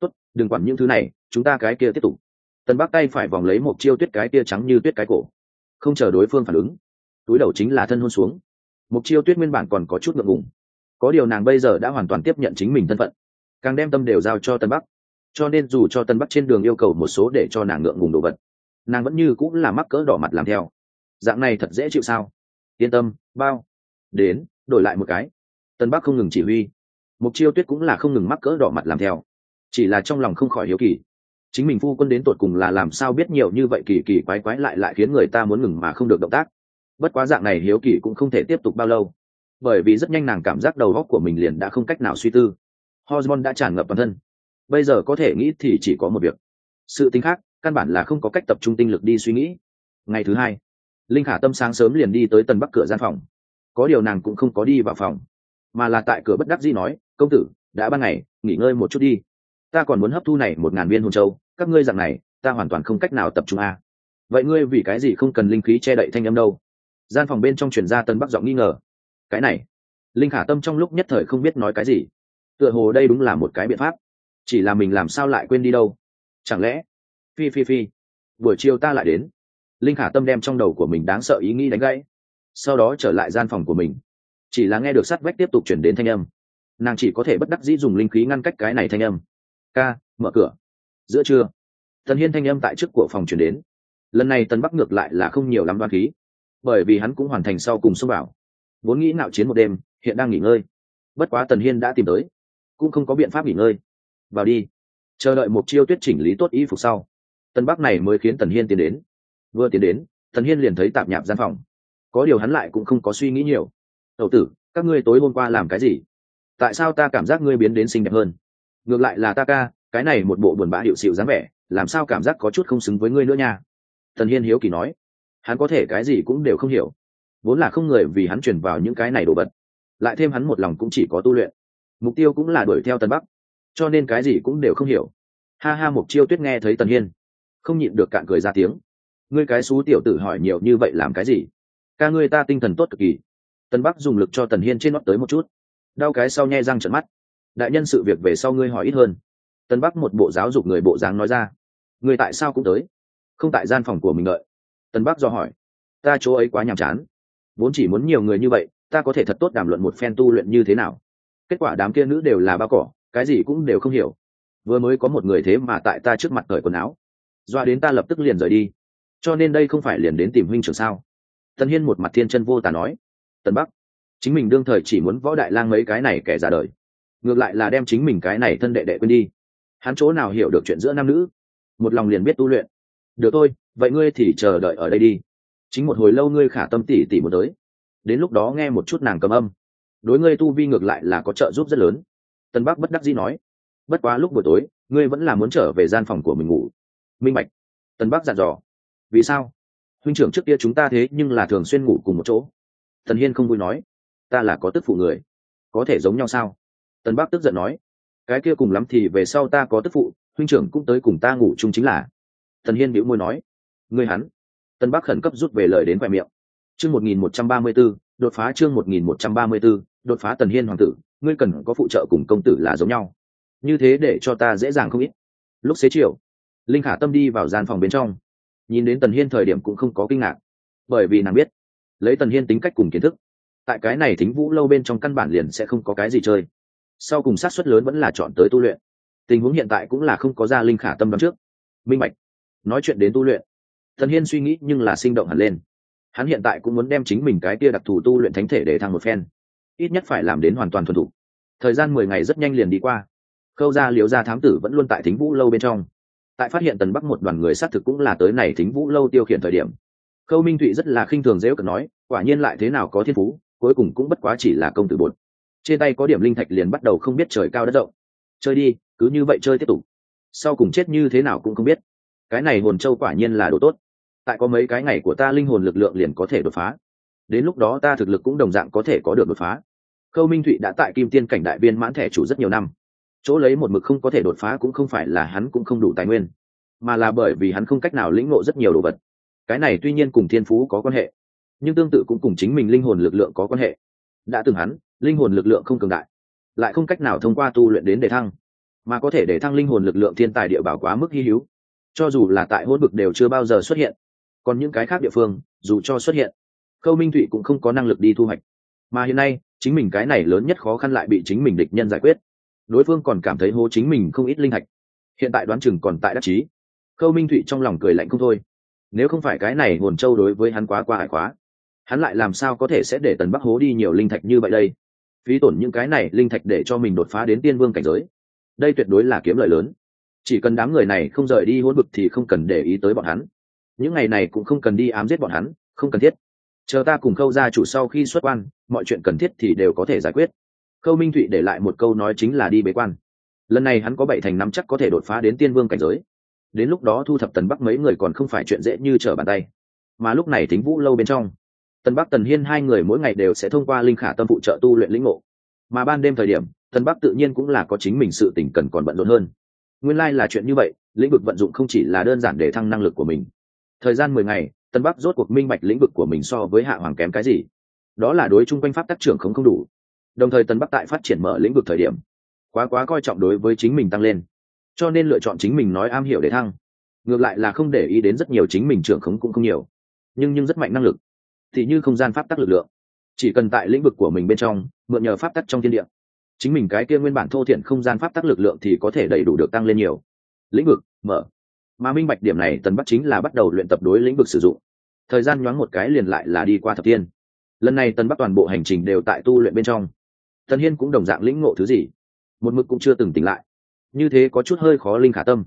Tốt, đừng quản những thứ này, chúng ta cái kia tiếp tục. Tân bắc tay phải vòng lấy một chiêu tuyết cái tia trắng như tuyết cái cổ. Không chờ đối phương phản ứng, túi đầu chính là thân hôn xuống. Mục chiêu tuyết nguyên bản còn có chút ngượng ngùng. Có điều nàng bây giờ đã hoàn toàn tiếp nhận chính mình thân phận, càng đem tâm đều giao cho tân bắc. Cho nên dù cho tân bắc trên đường yêu cầu một số để cho nàng ngượng ngùng đồ vật, nàng vẫn như cũng là mắc cỡ đỏ mặt làm theo. Dạng này thật dễ chịu sao? Yên tâm, bao. Đến, đổi lại một cái. Tân bắc không ngừng chỉ huy. Mục chiêu tuyết cũng là không ngừng mắc cỡ đỏ mặt làm theo. Chỉ là trong lòng không khỏi hiếu kỳ chính mình phu quân đến tột cùng là làm sao biết nhiều như vậy kỳ kỳ quái quái lại lại khiến người ta muốn ngừng mà không được động tác. Bất quá dạng này hiếu kỳ cũng không thể tiếp tục bao lâu. Bởi vì rất nhanh nàng cảm giác đầu góc của mình liền đã không cách nào suy tư. Hormone đã tràn ngập bản thân. Bây giờ có thể nghĩ thì chỉ có một việc. Sự tính khác, căn bản là không có cách tập trung tinh lực đi suy nghĩ. Ngày thứ hai, linh khả tâm sáng sớm liền đi tới tần bắc cửa gian phòng. Có điều nàng cũng không có đi vào phòng, mà là tại cửa bất đắc dĩ nói, công tử, đã ban ngày, nghỉ ngơi một chút đi. Ta còn muốn hấp thu này một ngàn viên hồn châu các ngươi dạng này, ta hoàn toàn không cách nào tập trung a. À. vậy ngươi vì cái gì không cần linh khí che đậy thanh âm đâu? Gian phòng bên trong chuyển ra tân bắc giọng nghi ngờ. Cái này, linh khả tâm trong lúc nhất thời không biết nói cái gì. Tựa hồ đây đúng là một cái biện pháp. Chỉ là mình làm sao lại quên đi đâu? Chẳng lẽ, phi phi phi, buổi chiều ta lại đến. Linh khả tâm đem trong đầu của mình đáng sợ ý nghĩ đánh gãy. Sau đó trở lại gian phòng của mình. Chỉ là nghe được sắt vách tiếp tục chuyển đến thanh âm. Nàng chỉ có thể bất đắc dĩ dùng linh khí ngăn cách cái này thanh âm. Ca, mở cửa giữa trưa. Tần hiên thanh âm tại trước của phòng chuyển đến. Lần này tần bắc ngược lại là không nhiều lắm đoan khí, bởi vì hắn cũng hoàn thành sau cùng xông vào. Vốn nghĩ nạo chiến một đêm, hiện đang nghỉ ngơi. Bất quá tần hiên đã tìm tới, cũng không có biện pháp nghỉ ngơi. Vào đi, chờ đợi một chiêu tuyết chỉnh lý tốt y phục sau. Tân bắc này mới khiến tần hiên tiến đến. Vừa tiến đến, tần hiên liền thấy tạp nhạp gian phòng. Có điều hắn lại cũng không có suy nghĩ nhiều. Đầu tử, các ngươi tối hôm qua làm cái gì? Tại sao ta cảm giác ngươi biến đến xinh đẹp hơn? Ngược lại là ta ca cái này một bộ buồn bã hiệu xịu dáng vẻ, làm sao cảm giác có chút không xứng với ngươi nữa nha? Tần hiên hiếu kỳ nói. Hắn có thể cái gì cũng đều không hiểu. Vốn là không người vì hắn chuyển vào những cái này đồ vật. Lại thêm hắn một lòng cũng chỉ có tu luyện. Mục tiêu cũng là đuổi theo tân bắc. Cho nên cái gì cũng đều không hiểu. Ha ha mục chiêu tuyết nghe thấy tần hiên, không nhịn được cạn cười ra tiếng. Ngươi cái xú tiểu tử hỏi nhiều như vậy làm cái gì? Ca ngươi ta tinh thần tốt cực kỳ. Tân bắc dùng lực cho tần hiên trên nót tới một chút. Đau cái sau nhe răng trận mắt. Đại nhân sự việc về sau ngươi hỏi ít hơn tân bắc một bộ giáo dục người bộ dáng nói ra. Người tại sao cũng tới? Không tại gian phòng của mình đợi. Tân bắc do hỏi. Ta chỗ ấy quá nhàm chán. Vốn chỉ muốn nhiều người như vậy, ta có thể thật tốt đàm luận một phen tu luyện như thế nào. Kết quả đám kia nữ đều là bao cỏ, cái gì cũng đều không hiểu. Vừa mới có một người thế mà tại ta trước mặt cởi quần áo. Doa đến ta lập tức liền rời đi. Cho nên đây không phải liền đến tìm huynh trưởng sao? Tân hiên một mặt thiên chân vô tà nói. Tân bắc, chính mình đương thời chỉ muốn võ đại lang mấy cái này kẻ ra đời. Ngược lại là đem chính mình cái này thân đệ đệ quên đi hắn chỗ nào hiểu được chuyện giữa nam nữ? Một lòng liền biết tu luyện. Được thôi, vậy ngươi thì chờ đợi ở đây đi. Chính một hồi lâu ngươi khả tâm tỉ tỉ một tới. Đến lúc đó nghe một chút nàng cầm âm. Đối ngươi tu vi ngược lại là có trợ giúp rất lớn. Tân bắc bất đắc dĩ nói. Bất quá lúc buổi tối, ngươi vẫn là muốn trở về gian phòng của mình ngủ. Minh bạch. Tân bắc dặn dò. Vì sao? Huynh trưởng trước kia chúng ta thế nhưng là thường xuyên ngủ cùng một chỗ. Tần hiên không vui nói. Ta là có tức phụ người. Có thể giống nhau sao? Tân bắc tức giận nói cái kia cùng lắm thì về sau ta có tức phụ, huynh trưởng cũng tới cùng ta ngủ chung chính là. Thần hiên bĩu môi nói. Ngươi hắn. Tân bắc khẩn cấp rút về lời đến khoe miệng. Chương một nghìn một trăm ba mươi b ố đột phá chương một nghìn một trăm ba mươi b ố đột phá tần hiên hoàng tử, ngươi cần có phụ trợ cùng công tử là giống nhau. Như thế để cho ta dễ dàng không ít. Lúc xế chiều, linh khả tâm đi vào gian phòng bên trong. Nhìn đến tần hiên thời điểm cũng không có kinh ngạc, bởi vì nàng biết, lấy tần hiên tính cách cùng kiến thức, tại cái này thính vũ lâu bên trong căn bản liền sẽ không có cái gì chơi sau cùng sát suất lớn vẫn là chọn tới tu luyện. Tình huống hiện tại cũng là không có ra linh khả tâm đón trước. Minh bạch, nói chuyện đến tu luyện. Thần hiên suy nghĩ nhưng là sinh động hẳn lên. Hắn hiện tại cũng muốn đem chính mình cái kia đặc thù tu luyện thánh thể để thăng một phen. Ít nhất phải làm đến hoàn toàn thuần thục. Thời gian mười ngày rất nhanh liền đi qua. Khâu ra liều ra thám tử vẫn luôn tại thính vũ lâu bên trong. Tại phát hiện tần bắc một đoàn người xác thực cũng là tới này thính vũ lâu tiêu khiển thời điểm. Khâu minh thụy rất là khinh thường dễ cận nói, quả nhiên lại thế nào có thiên phú, cuối cùng cũng bất quá chỉ là công tử bột trên tay có điểm linh thạch liền bắt đầu không biết trời cao đất rộng. Chơi đi, cứ như vậy chơi tiếp tục. Sau cùng chết như thế nào cũng không biết. Cái này hồn châu quả nhiên là đồ tốt. Tại có mấy cái ngày của ta linh hồn lực lượng liền có thể đột phá. Đến lúc đó ta thực lực cũng đồng dạng có thể có được đột phá. Khâu minh thụy đã tại kim tiên cảnh đại viên mãn thẻ chủ rất nhiều năm. Chỗ lấy một mực không có thể đột phá cũng không phải là hắn cũng không đủ tài nguyên, mà là bởi vì hắn không cách nào lĩnh ngộ rất nhiều đồ vật. Cái này tuy nhiên cùng thiên phú có quan hệ, nhưng tương tự cũng cùng chính mình linh hồn lực lượng có quan hệ. Đã từng hắn linh hồn lực lượng không cường đại, lại không cách nào thông qua tu luyện đến để thăng, mà có thể để thăng linh hồn lực lượng thiên tài địa bảo quá mức hy hữu. Cho dù là tại hôn vực đều chưa bao giờ xuất hiện, còn những cái khác địa phương, dù cho xuất hiện, khâu minh thụy cũng không có năng lực đi thu hoạch. Mà hiện nay, chính mình cái này lớn nhất khó khăn lại bị chính mình địch nhân giải quyết. Đối phương còn cảm thấy hố chính mình không ít linh hạch. Hiện tại đoán chừng còn tại đắc chí. Khâu minh thụy trong lòng cười lạnh không thôi. Nếu không phải cái này hồn châu đối với hắn quá qua hải quá hắn lại làm sao có thể sẽ để tần bắc hố đi nhiều linh thạch như vậy đây? Phí tổn những cái này linh thạch để cho mình đột phá đến tiên vương cảnh giới. Đây tuyệt đối là kiếm lợi lớn. Chỉ cần đám người này không rời đi hỗn vực thì không cần để ý tới bọn hắn. Những ngày này cũng không cần đi ám giết bọn hắn, không cần thiết. Chờ ta cùng khâu gia chủ sau khi xuất quan, mọi chuyện cần thiết thì đều có thể giải quyết. Khâu minh thụy để lại một câu nói chính là đi bế quan. Lần này hắn có bảy thành năm chắc có thể đột phá đến tiên vương cảnh giới. Đến lúc đó thu thập tần bắc mấy người còn không phải chuyện dễ như trở bàn tay. Mà lúc này thính vũ lâu bên trong tần bắc, tần hiên hai người mỗi ngày đều sẽ thông qua linh khả tâm phụ trợ tu luyện lĩnh ngộ. Mà ban đêm thời điểm, tần bắc tự nhiên cũng là có chính mình sự tỉnh cần còn bận rộn hơn. Nguyên lai、like、là chuyện như vậy, lĩnh vực vận dụng không chỉ là đơn giản để thăng năng lực của mình. Thời gian mười ngày tân bắc rốt cuộc minh bạch lĩnh vực của mình so với hạ hoàng kém cái gì. Đó là đối chung quanh pháp tác trưởng không không đủ. Đồng thời tân bắc tại phát triển mở lĩnh vực thời điểm, quá quá coi trọng đối với chính mình tăng lên. Cho nên lựa chọn chính mình nói am hiểu để thăng. Ngược lại là không để ý đến rất nhiều chính mình trưởng khống cũng không nhiều. Nhưng nhưng rất mạnh năng lực thì như không gian pháp tắc lực lượng. Chỉ cần tại lĩnh vực của mình bên trong, mượn nhờ pháp tắc trong thiên địa. Chính mình cái kia nguyên bản thô thiện không gian pháp tắc lực lượng thì có thể đầy đủ được tăng lên nhiều. Lĩnh vực, mở. Mà minh bạch điểm này, tần bắc chính là bắt đầu luyện tập đối lĩnh vực sử dụng. Thời gian nhoáng một cái liền lại là đi qua thập tiên lần này tần bắc toàn bộ hành trình đều tại tu luyện bên trong. Tần hiên cũng đồng dạng lĩnh ngộ thứ gì. Một mực cũng chưa từng tỉnh lại. Như thế có chút hơi khó linh khả tâm.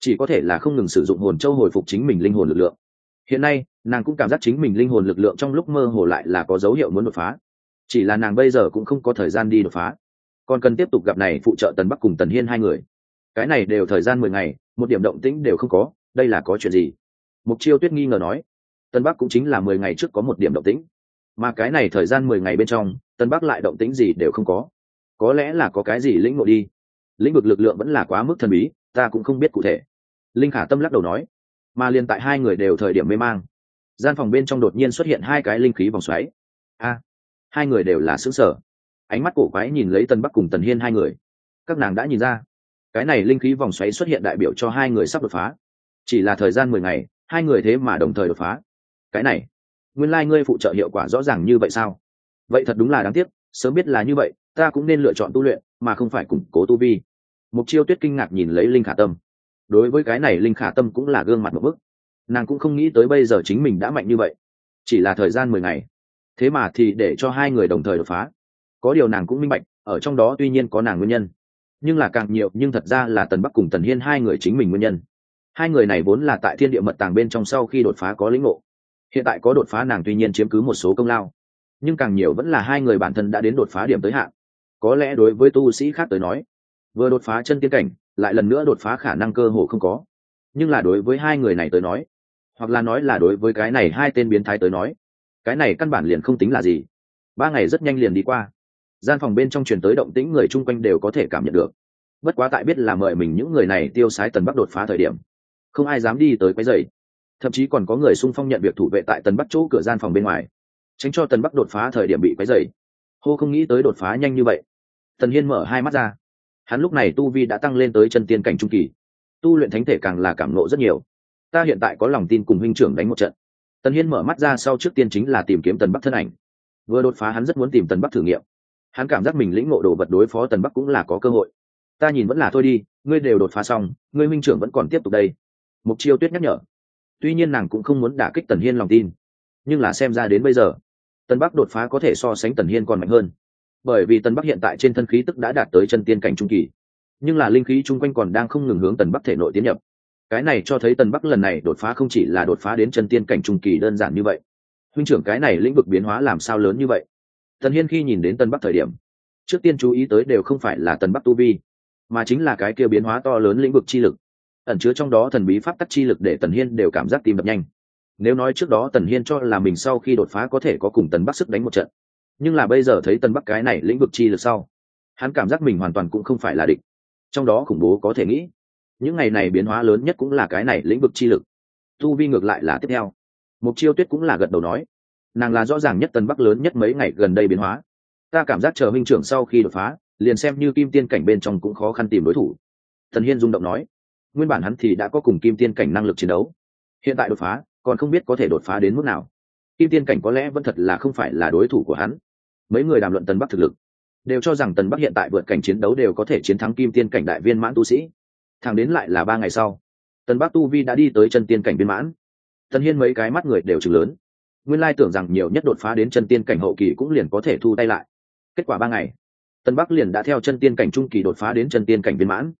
Chỉ có thể là không ngừng sử dụng hồn châu hồi phục chính mình linh hồn lực lượng hiện nay, nàng cũng cảm giác chính mình linh hồn lực lượng trong lúc mơ hồ lại là có dấu hiệu muốn đột phá. Chỉ là nàng bây giờ cũng không có thời gian đi đột phá. Còn cần tiếp tục gặp này phụ trợ tần bắc cùng tần hiên hai người. Cái này đều thời gian mười ngày, một điểm động tĩnh đều không có, đây là có chuyện gì? Mục chiêu tuyết nghi ngờ nói. Tân bắc cũng chính là mười ngày trước có một điểm động tĩnh. Mà cái này thời gian mười ngày bên trong tân bắc lại động tĩnh gì đều không có. Có lẽ là có cái gì lĩnh ngộ đi. Lĩnh vực lực lượng vẫn là quá mức thần bí, ta cũng không biết cụ thể. Linh khả tâm lắc đầu nói mà liền tại hai người đều thời điểm mê mang. Gian phòng bên trong đột nhiên xuất hiện hai cái linh khí vòng xoáy. A, hai người đều là xứng sở ánh mắt cổ quái nhìn lấy tân bắc cùng tần hiên hai người. Các nàng đã nhìn ra, cái này linh khí vòng xoáy xuất hiện đại biểu cho hai người sắp đột phá. Chỉ là thời gian mười ngày, hai người thế mà đồng thời đột phá. Cái này, nguyên lai、like、ngươi phụ trợ hiệu quả rõ ràng như vậy sao? Vậy thật đúng là đáng tiếc, sớm biết là như vậy, ta cũng nên lựa chọn tu luyện, mà không phải củng cố tu vi. Mục chiêu tuyết kinh ngạc nhìn lấy linh khả tâm đối với cái này linh khả tâm cũng là gương mặt một bức. Nàng cũng không nghĩ tới bây giờ chính mình đã mạnh như vậy. Chỉ là thời gian mười ngày. Thế mà thì để cho hai người đồng thời đột phá. Có điều nàng cũng minh bạch, ở trong đó tuy nhiên có nàng nguyên nhân. Nhưng là càng nhiều, nhưng thật ra là tần bắc cùng tần hiên hai người chính mình nguyên nhân. Hai người này vốn là tại thiên địa mật tàng bên trong sau khi đột phá có lĩnh ngộ. Hiện tại có đột phá nàng tuy nhiên chiếm cứ một số công lao. Nhưng càng nhiều vẫn là hai người bản thân đã đến đột phá điểm tới hạn. Có lẽ đối với tu sĩ khác tới nói, vừa đột phá chân tiên cảnh lại lần nữa đột phá khả năng cơ hồ không có. Nhưng là đối với hai người này tới nói, hoặc là nói là đối với cái này hai tên biến thái tới nói, cái này căn bản liền không tính là gì. Ba ngày rất nhanh liền đi qua. Gian phòng bên trong truyền tới động tĩnh người chung quanh đều có thể cảm nhận được. Bất quá tại biết là mời mình những người này tiêu sái tần bắc đột phá thời điểm, không ai dám đi tới quấy dày thậm chí còn có người xung phong nhận việc thủ vệ tại tần bắc chỗ cửa gian phòng bên ngoài, tránh cho tần bắc đột phá thời điểm bị quấy dày hô không nghĩ tới đột phá nhanh như vậy. Tần hiên mở hai mắt ra hắn lúc này tu vi đã tăng lên tới chân tiên cảnh trung kỳ. Tu luyện thánh thể càng là cảm nộ rất nhiều. Ta hiện tại có lòng tin cùng huynh trưởng đánh một trận. Tần hiên mở mắt ra sau trước tiên chính là tìm kiếm tần bắc thân ảnh. Vừa đột phá hắn rất muốn tìm tần bắc thử nghiệm. Hắn cảm giác mình lĩnh ngộ đồ vật đối phó tần bắc cũng là có cơ hội. Ta nhìn vẫn là thôi đi, ngươi đều đột phá xong, ngươi huynh trưởng vẫn còn tiếp tục đây. Mục chiêu tuyết nhắc nhở. Tuy nhiên nàng cũng không muốn đả kích tần hiên lòng tin, nhưng là xem ra đến bây giờ, tần bắc đột phá có thể so sánh tần hiên còn mạnh hơn bởi vì tần bắc hiện tại trên thân khí tức đã đạt tới chân tiên cảnh trung kỳ. Nhưng là linh khí chung quanh còn đang không ngừng hướng tần bắc thể nội tiến nhập. Cái này cho thấy tần bắc lần này đột phá không chỉ là đột phá đến chân tiên cảnh trung kỳ đơn giản như vậy. Huynh trưởng cái này lĩnh vực biến hóa làm sao lớn như vậy? Tần hiên khi nhìn đến tần bắc thời điểm, trước tiên chú ý tới đều không phải là tần bắc tu vi, mà chính là cái kia biến hóa to lớn lĩnh vực chi lực. Ẩn chứa trong đó thần bí pháp tắc chi lực để tần hiên đều cảm giác tìm đập nhanh. Nếu nói trước đó tần hiên cho là mình sau khi đột phá có thể có cùng tần bắc sức đánh một trận nhưng là bây giờ thấy tần bắc cái này lĩnh vực chi lực sau, hắn cảm giác mình hoàn toàn cũng không phải là địch. Trong đó khủng bố có thể nghĩ, những ngày này biến hóa lớn nhất cũng là cái này lĩnh vực chi lực. Tu vi ngược lại là tiếp theo. Mục chiêu tuyết cũng là gật đầu nói, nàng là rõ ràng nhất tần bắc lớn nhất mấy ngày gần đây biến hóa. Ta cảm giác chờ minh trưởng sau khi đột phá, liền xem như kim tiên cảnh bên trong cũng khó khăn tìm đối thủ. Thần hiên rung động nói, nguyên bản hắn thì đã có cùng kim tiên cảnh năng lực chiến đấu. Hiện tại đột phá, còn không biết có thể đột phá đến mức nào. Kim tiên cảnh có lẽ vẫn thật là không phải là đối thủ của hắn mấy người đàm luận tần bắc thực lực, đều cho rằng tần bắc hiện tại vượt cảnh chiến đấu đều có thể chiến thắng kim tiên cảnh đại viên mãn tu sĩ. Thẳng đến lại là ba ngày sau, tần bắc tu vi đã đi tới chân tiên cảnh viên mãn. Tần hiên mấy cái mắt người đều chừng lớn. Nguyên lai tưởng rằng nhiều nhất đột phá đến chân tiên cảnh hậu kỳ cũng liền có thể thu tay lại. Kết quả ba ngày, tần bắc liền đã theo chân tiên cảnh trung kỳ đột phá đến chân tiên cảnh viên mãn.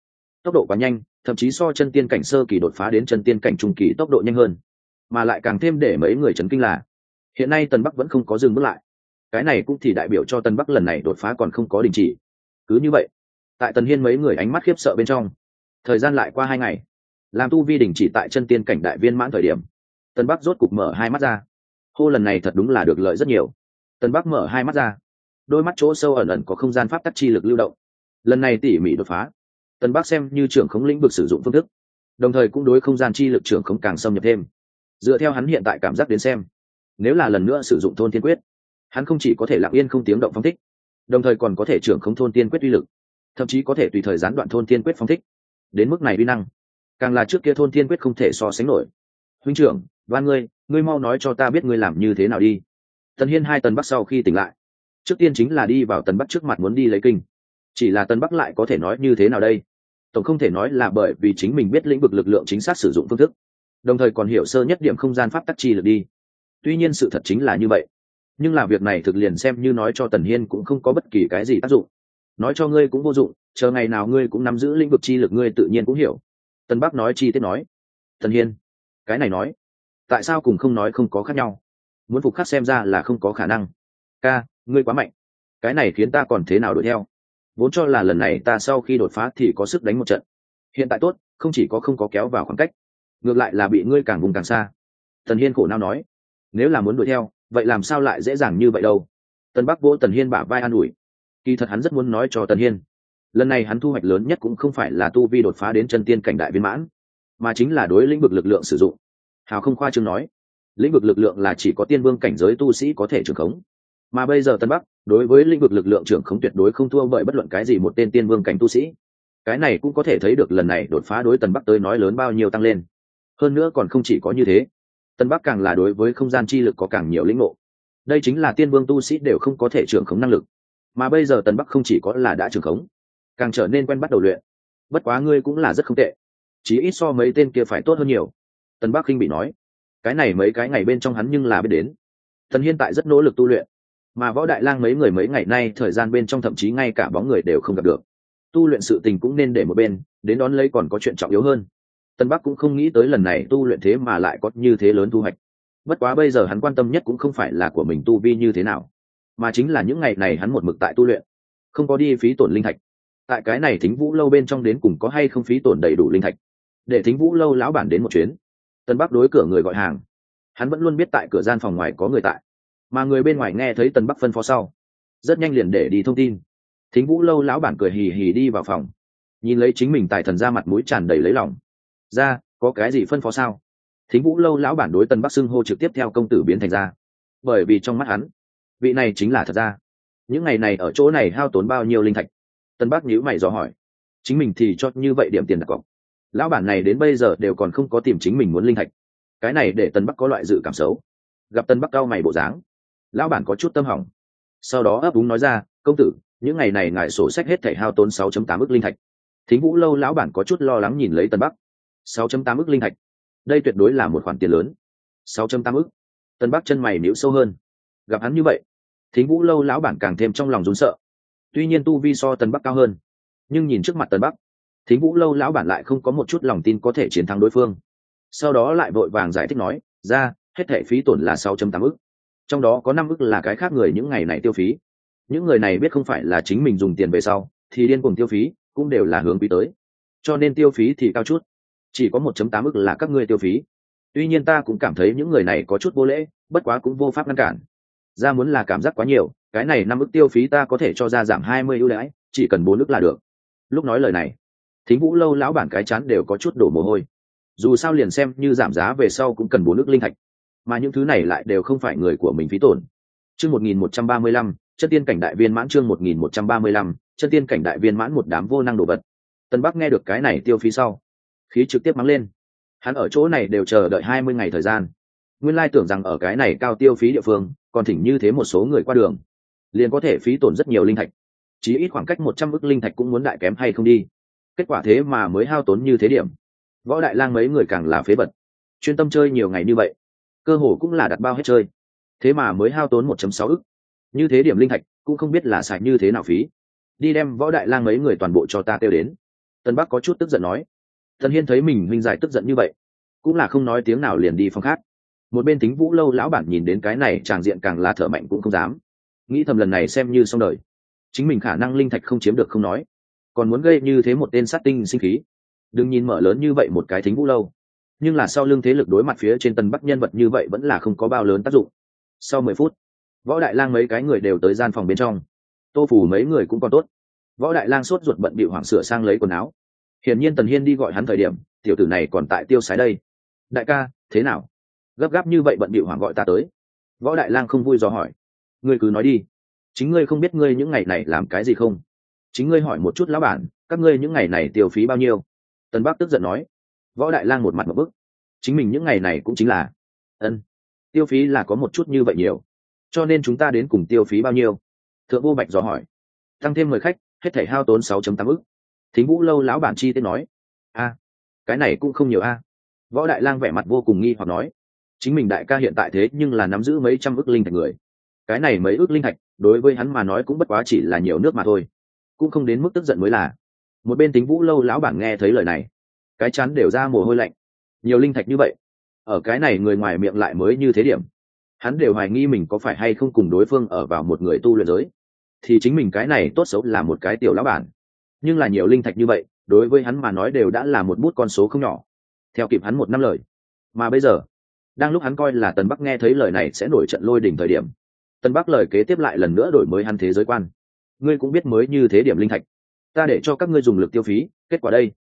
Tốc độ quá nhanh, thậm chí so chân tiên cảnh sơ kỳ đột phá đến chân tiên cảnh trung kỳ tốc độ nhanh hơn. Mà lại càng thêm để mấy người chấn kinh là, hiện nay tần bắc vẫn không có dừng bước lại cái này cũng thì đại biểu cho tân bắc lần này đột phá còn không có đình chỉ. Cứ như vậy, tại tần hiên mấy người ánh mắt khiếp sợ bên trong, thời gian lại qua hai ngày. Làm tu vi đình chỉ tại chân tiên cảnh đại viên mãn thời điểm, tân bắc rốt cục mở hai mắt ra. Hô, lần này thật đúng là được lợi rất nhiều. Tân bắc mở hai mắt ra. Đôi mắt chỗ sâu ẩn ẩn có không gian pháp tắc chi lực lưu động. Lần này tỉ mỉ đột phá, tân bắc xem như trưởng khống lĩnh vực sử dụng phương thức, đồng thời cũng đối không gian chi lực trưởng khống càng xâm nhập thêm. Dựa theo hắn hiện tại cảm giác đến xem, nếu là lần nữa sử dụng thôn thiên quyết hắn không chỉ có thể lặng yên không tiếng động phong thích, đồng thời còn có thể trưởng không thôn tiên quyết uy lực, thậm chí có thể tùy thời gián đoạn thôn tiên quyết phong thích. Đến mức này uy năng, càng là trước kia thôn tiên quyết không thể so sánh nổi. Huynh trưởng đoan ngươi ngươi mau nói cho ta biết ngươi làm như thế nào đi. Tần hiên hai tần bắc sau khi tỉnh lại, trước tiên chính là đi vào tần bắc trước mặt muốn đi lấy kinh. Chỉ là tần bắc lại có thể nói như thế nào đây? Tổng không thể nói là bởi vì chính mình biết lĩnh vực lực lượng chính xác sử dụng phương thức, đồng thời còn hiểu sơ nhất điểm không gian pháp tắc chi lực đi. Tuy nhiên sự thật chính là như vậy nhưng là việc này thực liền xem như nói cho tần hiên cũng không có bất kỳ cái gì tác dụng. Nói cho ngươi cũng vô dụng, chờ ngày nào ngươi cũng nắm giữ lĩnh vực chi lực ngươi tự nhiên cũng hiểu. Tân bắc nói chi tiết nói. Tần hiên, cái này nói. Tại sao cùng không nói không có khác nhau? Muốn phục khắc xem ra là không có khả năng. Ca, ngươi quá mạnh. Cái này khiến ta còn thế nào đuổi theo? Vốn cho là lần này ta sau khi đột phá thì có sức đánh một trận. Hiện tại tốt, không chỉ có không có kéo vào khoảng cách, ngược lại là bị ngươi càng vùng càng xa. Tần hiên khổ nao nói. Nếu là muốn đuổi theo vậy làm sao lại dễ dàng như vậy đâu? Tân bắc vỗ tần hiên bả vai an ủi. Kỳ thật hắn rất muốn nói cho tần hiên. Lần này hắn thu hoạch lớn nhất cũng không phải là tu vi đột phá đến chân tiên cảnh đại viên mãn, mà chính là đối lĩnh vực lực lượng sử dụng. Hào không khoa chương nói, lĩnh vực lực lượng là chỉ có tiên vương cảnh giới tu sĩ có thể trưởng khống. Mà bây giờ tân bắc, đối với lĩnh vực lực lượng trưởng khống tuyệt đối không thua bởi bất luận cái gì một tên tiên vương cảnh tu sĩ. Cái này cũng có thể thấy được lần này đột phá đối tần bắc tới nói lớn bao nhiêu tăng lên. Hơn nữa còn không chỉ có như thế tân bắc càng là đối với không gian chi lực có càng nhiều lĩnh ngộ. Đây chính là tiên vương tu sĩ đều không có thể trưởng khống năng lực. Mà bây giờ tần bắc không chỉ có là đã trưởng khống, càng trở nên quen bắt đầu luyện. Bất quá ngươi cũng là rất không tệ. Chỉ ít so mấy tên kia phải tốt hơn nhiều. Tần bắc khinh bị nói. Cái này mấy cái ngày bên trong hắn nhưng là biết đến. Thần hiên tại rất nỗ lực tu luyện. Mà võ đại lang mấy người mấy ngày nay thời gian bên trong thậm chí ngay cả bóng người đều không gặp được. Tu luyện sự tình cũng nên để một bên, đến đón lấy còn có chuyện trọng yếu hơn tân bắc cũng không nghĩ tới lần này tu luyện thế mà lại có như thế lớn thu hoạch. Bất quá bây giờ hắn quan tâm nhất cũng không phải là của mình tu vi như thế nào, mà chính là những ngày này hắn một mực tại tu luyện, không có đi phí tổn linh thạch. Tại cái này thính vũ lâu bên trong đến cùng có hay không phí tổn đầy đủ linh thạch? Để thính vũ lâu lão bản đến một chuyến. Tân bắc đối cửa người gọi hàng. Hắn vẫn luôn biết tại cửa gian phòng ngoài có người tại, mà người bên ngoài nghe thấy tân bắc phân phó sau, rất nhanh liền để đi thông tin. Thính vũ lâu lão bản cười hì hì đi vào phòng, nhìn lấy chính mình tài thần ra mặt mũi tràn đầy lấy lòng ra, có cái gì phân phó sao? Thính vũ lâu lão bản đối tân bắc xưng hô trực tiếp theo công tử biến thành ra. Bởi vì trong mắt hắn, vị này chính là thật ra. Những ngày này ở chỗ này hao tốn bao nhiêu linh thạch? Tân bắc nhíu mày dò hỏi. Chính mình thì cho như vậy điểm tiền đặt cọc. Lão bản này đến bây giờ đều còn không có tìm chính mình muốn linh thạch. Cái này để tân bắc có loại dự cảm xấu. Gặp tân bắc cao mày bộ dáng, lão bản có chút tâm hỏng. Sau đó ấp úng nói ra, công tử, những ngày này ngài sổ sách hết thảy hao tốn 6.8 ức linh thạch. Thính vũ lâu lão bản có chút lo lắng nhìn lấy tân bắc. 6.8 ức linh thạch. Đây tuyệt đối là một khoản tiền lớn. 6.8 ức. Tân bắc chân mày nhíu sâu hơn. Gặp hắn như vậy, thính vũ lâu lão bản càng thêm trong lòng rún sợ. Tuy nhiên tu vi so tân bắc cao hơn, nhưng nhìn trước mặt tân bắc, thính vũ lâu lão bản lại không có một chút lòng tin có thể chiến thắng đối phương. Sau đó lại vội vàng giải thích nói, ra, hết thảy phí tổn là 6.8 ức. Trong đó có năm ức là cái khác người những ngày này tiêu phí. Những người này biết không phải là chính mình dùng tiền về sau, thì điên cuồng tiêu phí, cũng đều là hướng quý tới. Cho nên tiêu phí thì cao chút chỉ có một chấm tám ức là các ngươi tiêu phí. Tuy nhiên ta cũng cảm thấy những người này có chút vô lễ, bất quá cũng vô pháp ngăn cản. Ra muốn là cảm giác quá nhiều, cái này năm ức tiêu phí ta có thể cho ra giảm hai mươi ưu đãi, chỉ cần bốn ức là được. Lúc nói lời này, thính vũ lâu lão bản cái chán đều có chút đổ mồ hôi. Dù sao liền xem như giảm giá về sau cũng cần bốn ức linh thạch. Mà những thứ này lại đều không phải người của mình phí tổn. Chương một nghìn một trăm ba mươi lăm, chân tiên cảnh đại viên mãn chương một nghìn một trăm ba mươi lăm, chân tiên cảnh đại viên mãn một đám vô năng đồ vật. Tân bắc nghe được cái này tiêu phí sau khí trực tiếp mắng lên. Hắn ở chỗ này đều chờ đợi hai mươi ngày thời gian. Nguyên lai tưởng rằng ở cái này cao tiêu phí địa phương, còn thỉnh như thế một số người qua đường, liền có thể phí tổn rất nhiều linh thạch. Chỉ ít khoảng cách một trăm ức linh thạch cũng muốn đại kém hay không đi. Kết quả thế mà mới hao tốn như thế điểm. Võ đại lang mấy người càng là phế vật. Chuyên tâm chơi nhiều ngày như vậy, cơ hồ cũng là đặt bao hết chơi. Thế mà mới hao tốn một chấm sáu ức. Như thế điểm linh thạch, cũng không biết là xài như thế nào phí. Đi đem võ đại lang mấy người toàn bộ cho ta kêu đến. Tân bắc có chút tức giận nói tân hiên thấy mình huynh giải tức giận như vậy, cũng là không nói tiếng nào liền đi phòng khác. Một bên tính vũ lâu lão bản nhìn đến cái này, tràng diện càng là thở mạnh cũng không dám. Nghĩ thầm lần này xem như xong đời. Chính mình khả năng linh thạch không chiếm được không nói, còn muốn gây như thế một tên sát tinh sinh khí. Đừng nhìn mở lớn như vậy một cái thính vũ lâu, nhưng là sau lưng thế lực đối mặt phía trên tân bắc nhân vật như vậy vẫn là không có bao lớn tác dụng. Sau mười phút, võ đại lang mấy cái người đều tới gian phòng bên trong. Tô phủ mấy người cũng còn tốt. Võ đại lang sốt ruột bận bị hoảng sửa sang lấy quần áo hiển nhiên tần hiên đi gọi hắn thời điểm, tiểu tử này còn tại tiêu sái đây. Đại ca, thế nào? Gấp gáp như vậy bận bị hoảng gọi ta tới. Võ đại lang không vui do hỏi. Ngươi cứ nói đi. Chính ngươi không biết ngươi những ngày này làm cái gì không? Chính ngươi hỏi một chút lão bản, các ngươi những ngày này tiêu phí bao nhiêu? Tần bắc tức giận nói. Võ đại lang một mặt một bức. Chính mình những ngày này cũng chính là, ân, tiêu phí là có một chút như vậy nhiều. Cho nên chúng ta đến cùng tiêu phí bao nhiêu? Thượng vô bạch dò hỏi. Tăng thêm mười khách, hết thể hao tốn sáu tám ức thính vũ lâu lão bản chi tiết nói, a, cái này cũng không nhiều a. Võ đại lang vẻ mặt vô cùng nghi hoặc nói, chính mình đại ca hiện tại thế nhưng là nắm giữ mấy trăm ước linh thạch người. Cái này mấy ước linh thạch, đối với hắn mà nói cũng bất quá chỉ là nhiều nước mà thôi. Cũng không đến mức tức giận mới là. Một bên tính vũ lâu lão bản nghe thấy lời này, cái chắn đều ra mồ hôi lạnh. Nhiều linh thạch như vậy, ở cái này người ngoài miệng lại mới như thế điểm. Hắn đều hoài nghi mình có phải hay không cùng đối phương ở vào một người tu luyện giới. Thì chính mình cái này tốt xấu là một cái tiểu lão bản nhưng là nhiều linh thạch như vậy, đối với hắn mà nói đều đã là một bút con số không nhỏ. Theo kịp hắn một năm lời. Mà bây giờ, đang lúc hắn coi là tần bắc nghe thấy lời này sẽ nổi trận lôi đỉnh thời điểm, tần bắc lời kế tiếp lại lần nữa đổi mới hắn thế giới quan. Ngươi cũng biết mới như thế điểm linh thạch. Ta để cho các ngươi dùng lực tiêu phí, kết quả đây.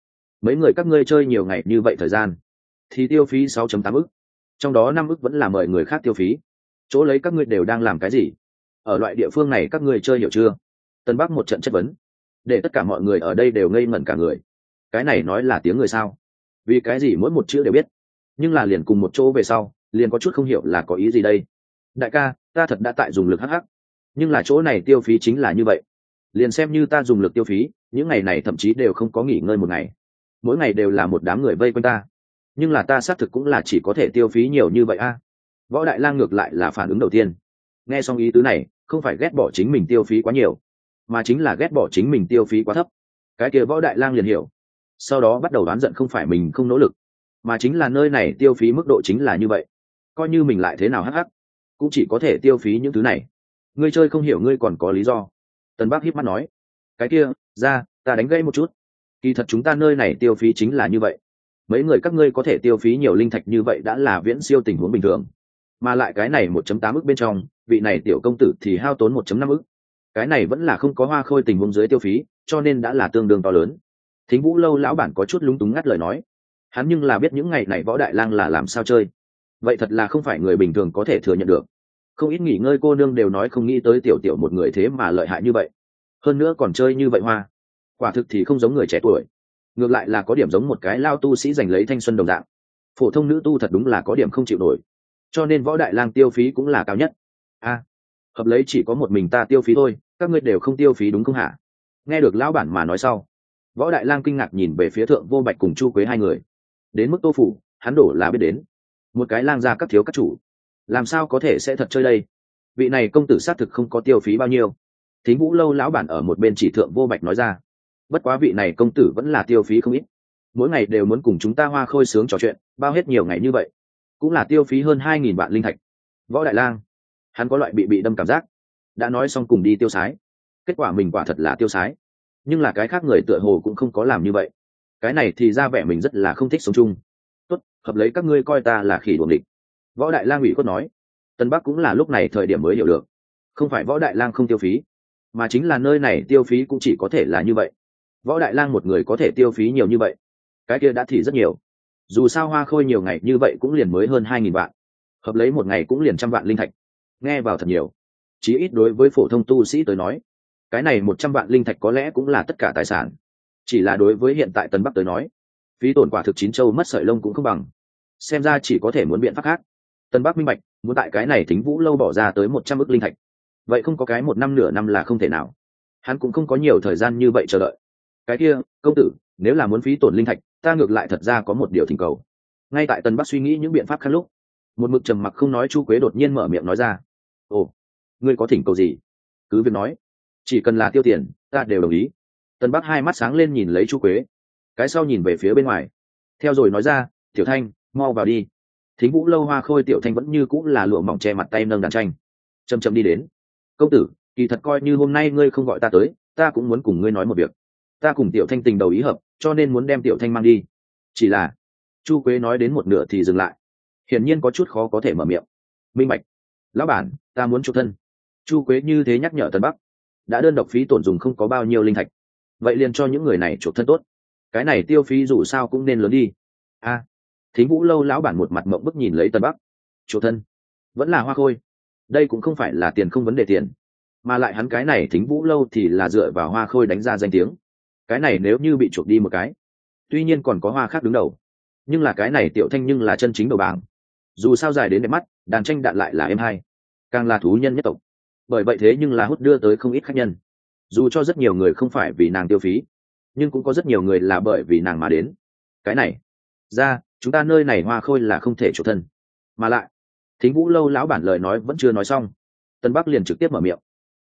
Mấy người các ngươi chơi nhiều ngày như vậy thời gian, thì tiêu phí 6.8 ức. Trong đó năm ức vẫn là mời người khác tiêu phí. Chỗ lấy các ngươi đều đang làm cái gì? Ở loại địa phương này các ngươi chơi hiểu chưa? Tân bắc một trận chất vấn để tất cả mọi người ở đây đều ngây ngẩn cả người. Cái này nói là tiếng người sao? Vì cái gì mỗi một chữ đều biết? Nhưng là liền cùng một chỗ về sau liền có chút không hiểu là có ý gì đây. Đại ca ta thật đã tại dùng lực hắc hắc, nhưng là chỗ này tiêu phí chính là như vậy. Liền xem như ta dùng lực tiêu phí những ngày này thậm chí đều không có nghỉ ngơi một ngày. Mỗi ngày đều là một đám người vây quanh ta. Nhưng là ta xác thực cũng là chỉ có thể tiêu phí nhiều như vậy a. Võ đại lang ngược lại là phản ứng đầu tiên. Nghe xong ý tứ này không phải ghét bỏ chính mình tiêu phí quá nhiều mà chính là ghét bỏ chính mình tiêu phí quá thấp. Cái kia võ đại lang liền hiểu. Sau đó bắt đầu đoán giận không phải mình không nỗ lực, mà chính là nơi này tiêu phí mức độ chính là như vậy. Coi như mình lại thế nào hắc hắc, cũng chỉ có thể tiêu phí những thứ này. Ngươi chơi không hiểu ngươi còn có lý do. Tần bác hiếp mắt nói, cái kia, ra, ta đánh gãy một chút. Kỳ thật chúng ta nơi này tiêu phí chính là như vậy. Mấy người các ngươi có thể tiêu phí nhiều linh thạch như vậy đã là viễn siêu tình huống bình thường. Mà lại cái này một chấm tám ức bên trong, vị này tiểu công tử thì hao tốn một chấm năm ức cái này vẫn là không có hoa khôi tình huống dưới tiêu phí, cho nên đã là tương đương to lớn. Thính vũ lâu lão bản có chút lúng túng ngắt lời nói. Hắn nhưng là biết những ngày này võ đại lang là làm sao chơi. Vậy thật là không phải người bình thường có thể thừa nhận được. Không ít nghỉ ngơi cô nương đều nói không nghĩ tới tiểu tiểu một người thế mà lợi hại như vậy. Hơn nữa còn chơi như vậy hoa. Quả thực thì không giống người trẻ tuổi. Ngược lại là có điểm giống một cái lao tu sĩ giành lấy thanh xuân đồng dạng. Phổ thông nữ tu thật đúng là có điểm không chịu nổi. Cho nên võ đại lang tiêu phí cũng là cao nhất. A hợp lấy chỉ có một mình ta tiêu phí thôi, các ngươi đều không tiêu phí đúng không hả? Nghe được lão bản mà nói sau, võ đại lang kinh ngạc nhìn về phía thượng vô bạch cùng chu quế hai người. Đến mức tô phủ, hắn đổ là biết đến. Một cái lang ra các thiếu các chủ. Làm sao có thể sẽ thật chơi đây? Vị này công tử xác thực không có tiêu phí bao nhiêu. Thính vũ lâu lão bản ở một bên chỉ thượng vô bạch nói ra. Bất quá vị này công tử vẫn là tiêu phí không ít. Mỗi ngày đều muốn cùng chúng ta hoa khôi sướng trò chuyện, bao hết nhiều ngày như vậy, cũng là tiêu phí hơn hai nghìn vạn linh thạch. Võ đại lang hắn có loại bị bị đâm cảm giác. Đã nói xong cùng đi tiêu sái. Kết quả mình quả thật là tiêu sái. Nhưng là cái khác người tựa hồ cũng không có làm như vậy. Cái này thì ra vẻ mình rất là không thích sống chung. Tốt, hợp lấy các ngươi coi ta là khỉ đuồng địch võ đại lang ủy khuất nói. Tân bắc cũng là lúc này thời điểm mới hiểu được. Không phải võ đại lang không tiêu phí, mà chính là nơi này tiêu phí cũng chỉ có thể là như vậy. Võ đại lang một người có thể tiêu phí nhiều như vậy, cái kia đã thì rất nhiều. Dù sao hoa khôi nhiều ngày như vậy cũng liền mới hơn hai nghìn vạn. Hợp lấy một ngày cũng liền trăm vạn linh thạch nghe vào thật nhiều. Chí ít đối với phổ thông tu sĩ tới nói, cái này một trăm vạn linh thạch có lẽ cũng là tất cả tài sản. Chỉ là đối với hiện tại tân bắc tới nói, phí tổn quả thực chín châu mất sợi lông cũng không bằng. Xem ra chỉ có thể muốn biện pháp khác. Tân bắc minh bạch, muốn tại cái này thính vũ lâu bỏ ra tới một trăm ước linh thạch. Vậy không có cái một năm nửa năm là không thể nào. Hắn cũng không có nhiều thời gian như vậy chờ đợi. Cái kia, công tử, nếu là muốn phí tổn linh thạch, ta ngược lại thật ra có một điều thỉnh cầu. Ngay tại tân bắc suy nghĩ những biện pháp khác lúc, một mực trầm mặc không nói chu quế đột nhiên mở miệng nói ra ồ, ngươi có thỉnh cầu gì? Cứ việc nói. Chỉ cần là tiêu tiền, ta đều đồng ý. Tân bắc hai mắt sáng lên nhìn lấy chu quế. Cái sau nhìn về phía bên ngoài. Theo rồi nói ra, tiểu thanh, mau vào đi. Thính vũ lâu hoa khôi tiểu thanh vẫn như cũng là lụa mỏng che mặt tay nâng đàn tranh. Chầm chầm đi đến. Công tử, kỳ thật coi như hôm nay ngươi không gọi ta tới, ta cũng muốn cùng ngươi nói một việc. Ta cùng tiểu thanh tình đầu ý hợp, cho nên muốn đem tiểu thanh mang đi. Chỉ là, chu quế nói đến một nửa thì dừng lại. Hiển nhiên có chút khó có thể mở miệng. Minh bạch, lão bản ta muốn chu thân. Chu quế như thế nhắc nhở tân bắc. Đã đơn độc phí tổn dùng không có bao nhiêu linh thạch. Vậy liền cho những người này chu thân tốt. Cái này tiêu phí dù sao cũng nên lớn đi. A. À, thính vũ lâu lão bản một mặt mộng bức nhìn lấy tân bắc. Chu thân. Vẫn là hoa khôi. Đây cũng không phải là tiền không vấn đề tiền. Mà lại hắn cái này thính vũ lâu thì là dựa vào hoa khôi đánh ra danh tiếng. Cái này nếu như bị chuộc đi một cái tuy nhiên còn có hoa khác đứng đầu. Nhưng là cái này tiểu thanh nhưng là chân chính đầu bảng. Dù sao dài đến đẹp mắt đàn tranh đạn lại là em hai càng là thú nhân nhất tộc. Bởi vậy thế nhưng là hút đưa tới không ít khách nhân. Dù cho rất nhiều người không phải vì nàng tiêu phí, nhưng cũng có rất nhiều người là bởi vì nàng mà đến. Cái này, ra, chúng ta nơi này hoa khôi là không thể chủ thân. Mà lại, thính vũ lâu lão bản lời nói vẫn chưa nói xong. Tân bắc liền trực tiếp mở miệng.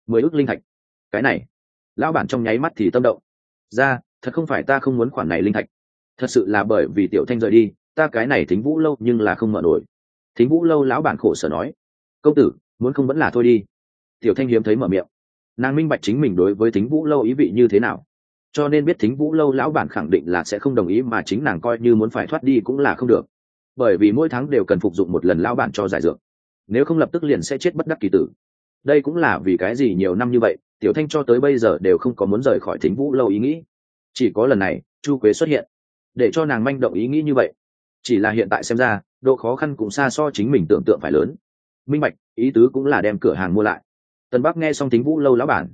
Mười ước linh thạch. Cái này, lão bản trong nháy mắt thì tâm động. Ra, thật không phải ta không muốn khoản này linh thạch. Thật sự là bởi vì tiểu thanh rời đi, ta cái này thính vũ lâu nhưng là không mở nổi. Thính vũ lâu lão bản khổ sở nói. Công tử muốn không vẫn là thôi đi. Tiểu thanh hiếm thấy mở miệng. Nàng minh bạch chính mình đối với thính vũ lâu ý vị như thế nào. Cho nên biết thính vũ lâu lão bản khẳng định là sẽ không đồng ý mà chính nàng coi như muốn phải thoát đi cũng là không được. Bởi vì mỗi tháng đều cần phục dụng một lần lão bản cho giải dược. Nếu không lập tức liền sẽ chết bất đắc kỳ tử. Đây cũng là vì cái gì nhiều năm như vậy, tiểu thanh cho tới bây giờ đều không có muốn rời khỏi thính vũ lâu ý nghĩ. Chỉ có lần này, chu quế xuất hiện, để cho nàng manh động ý nghĩ như vậy. Chỉ là hiện tại xem ra, độ khó khăn cũng xa so chính mình tưởng tượng phải lớn minh bạch, ý tứ cũng là đem cửa hàng mua lại. Tần bắc nghe xong thính vũ lâu lão bản,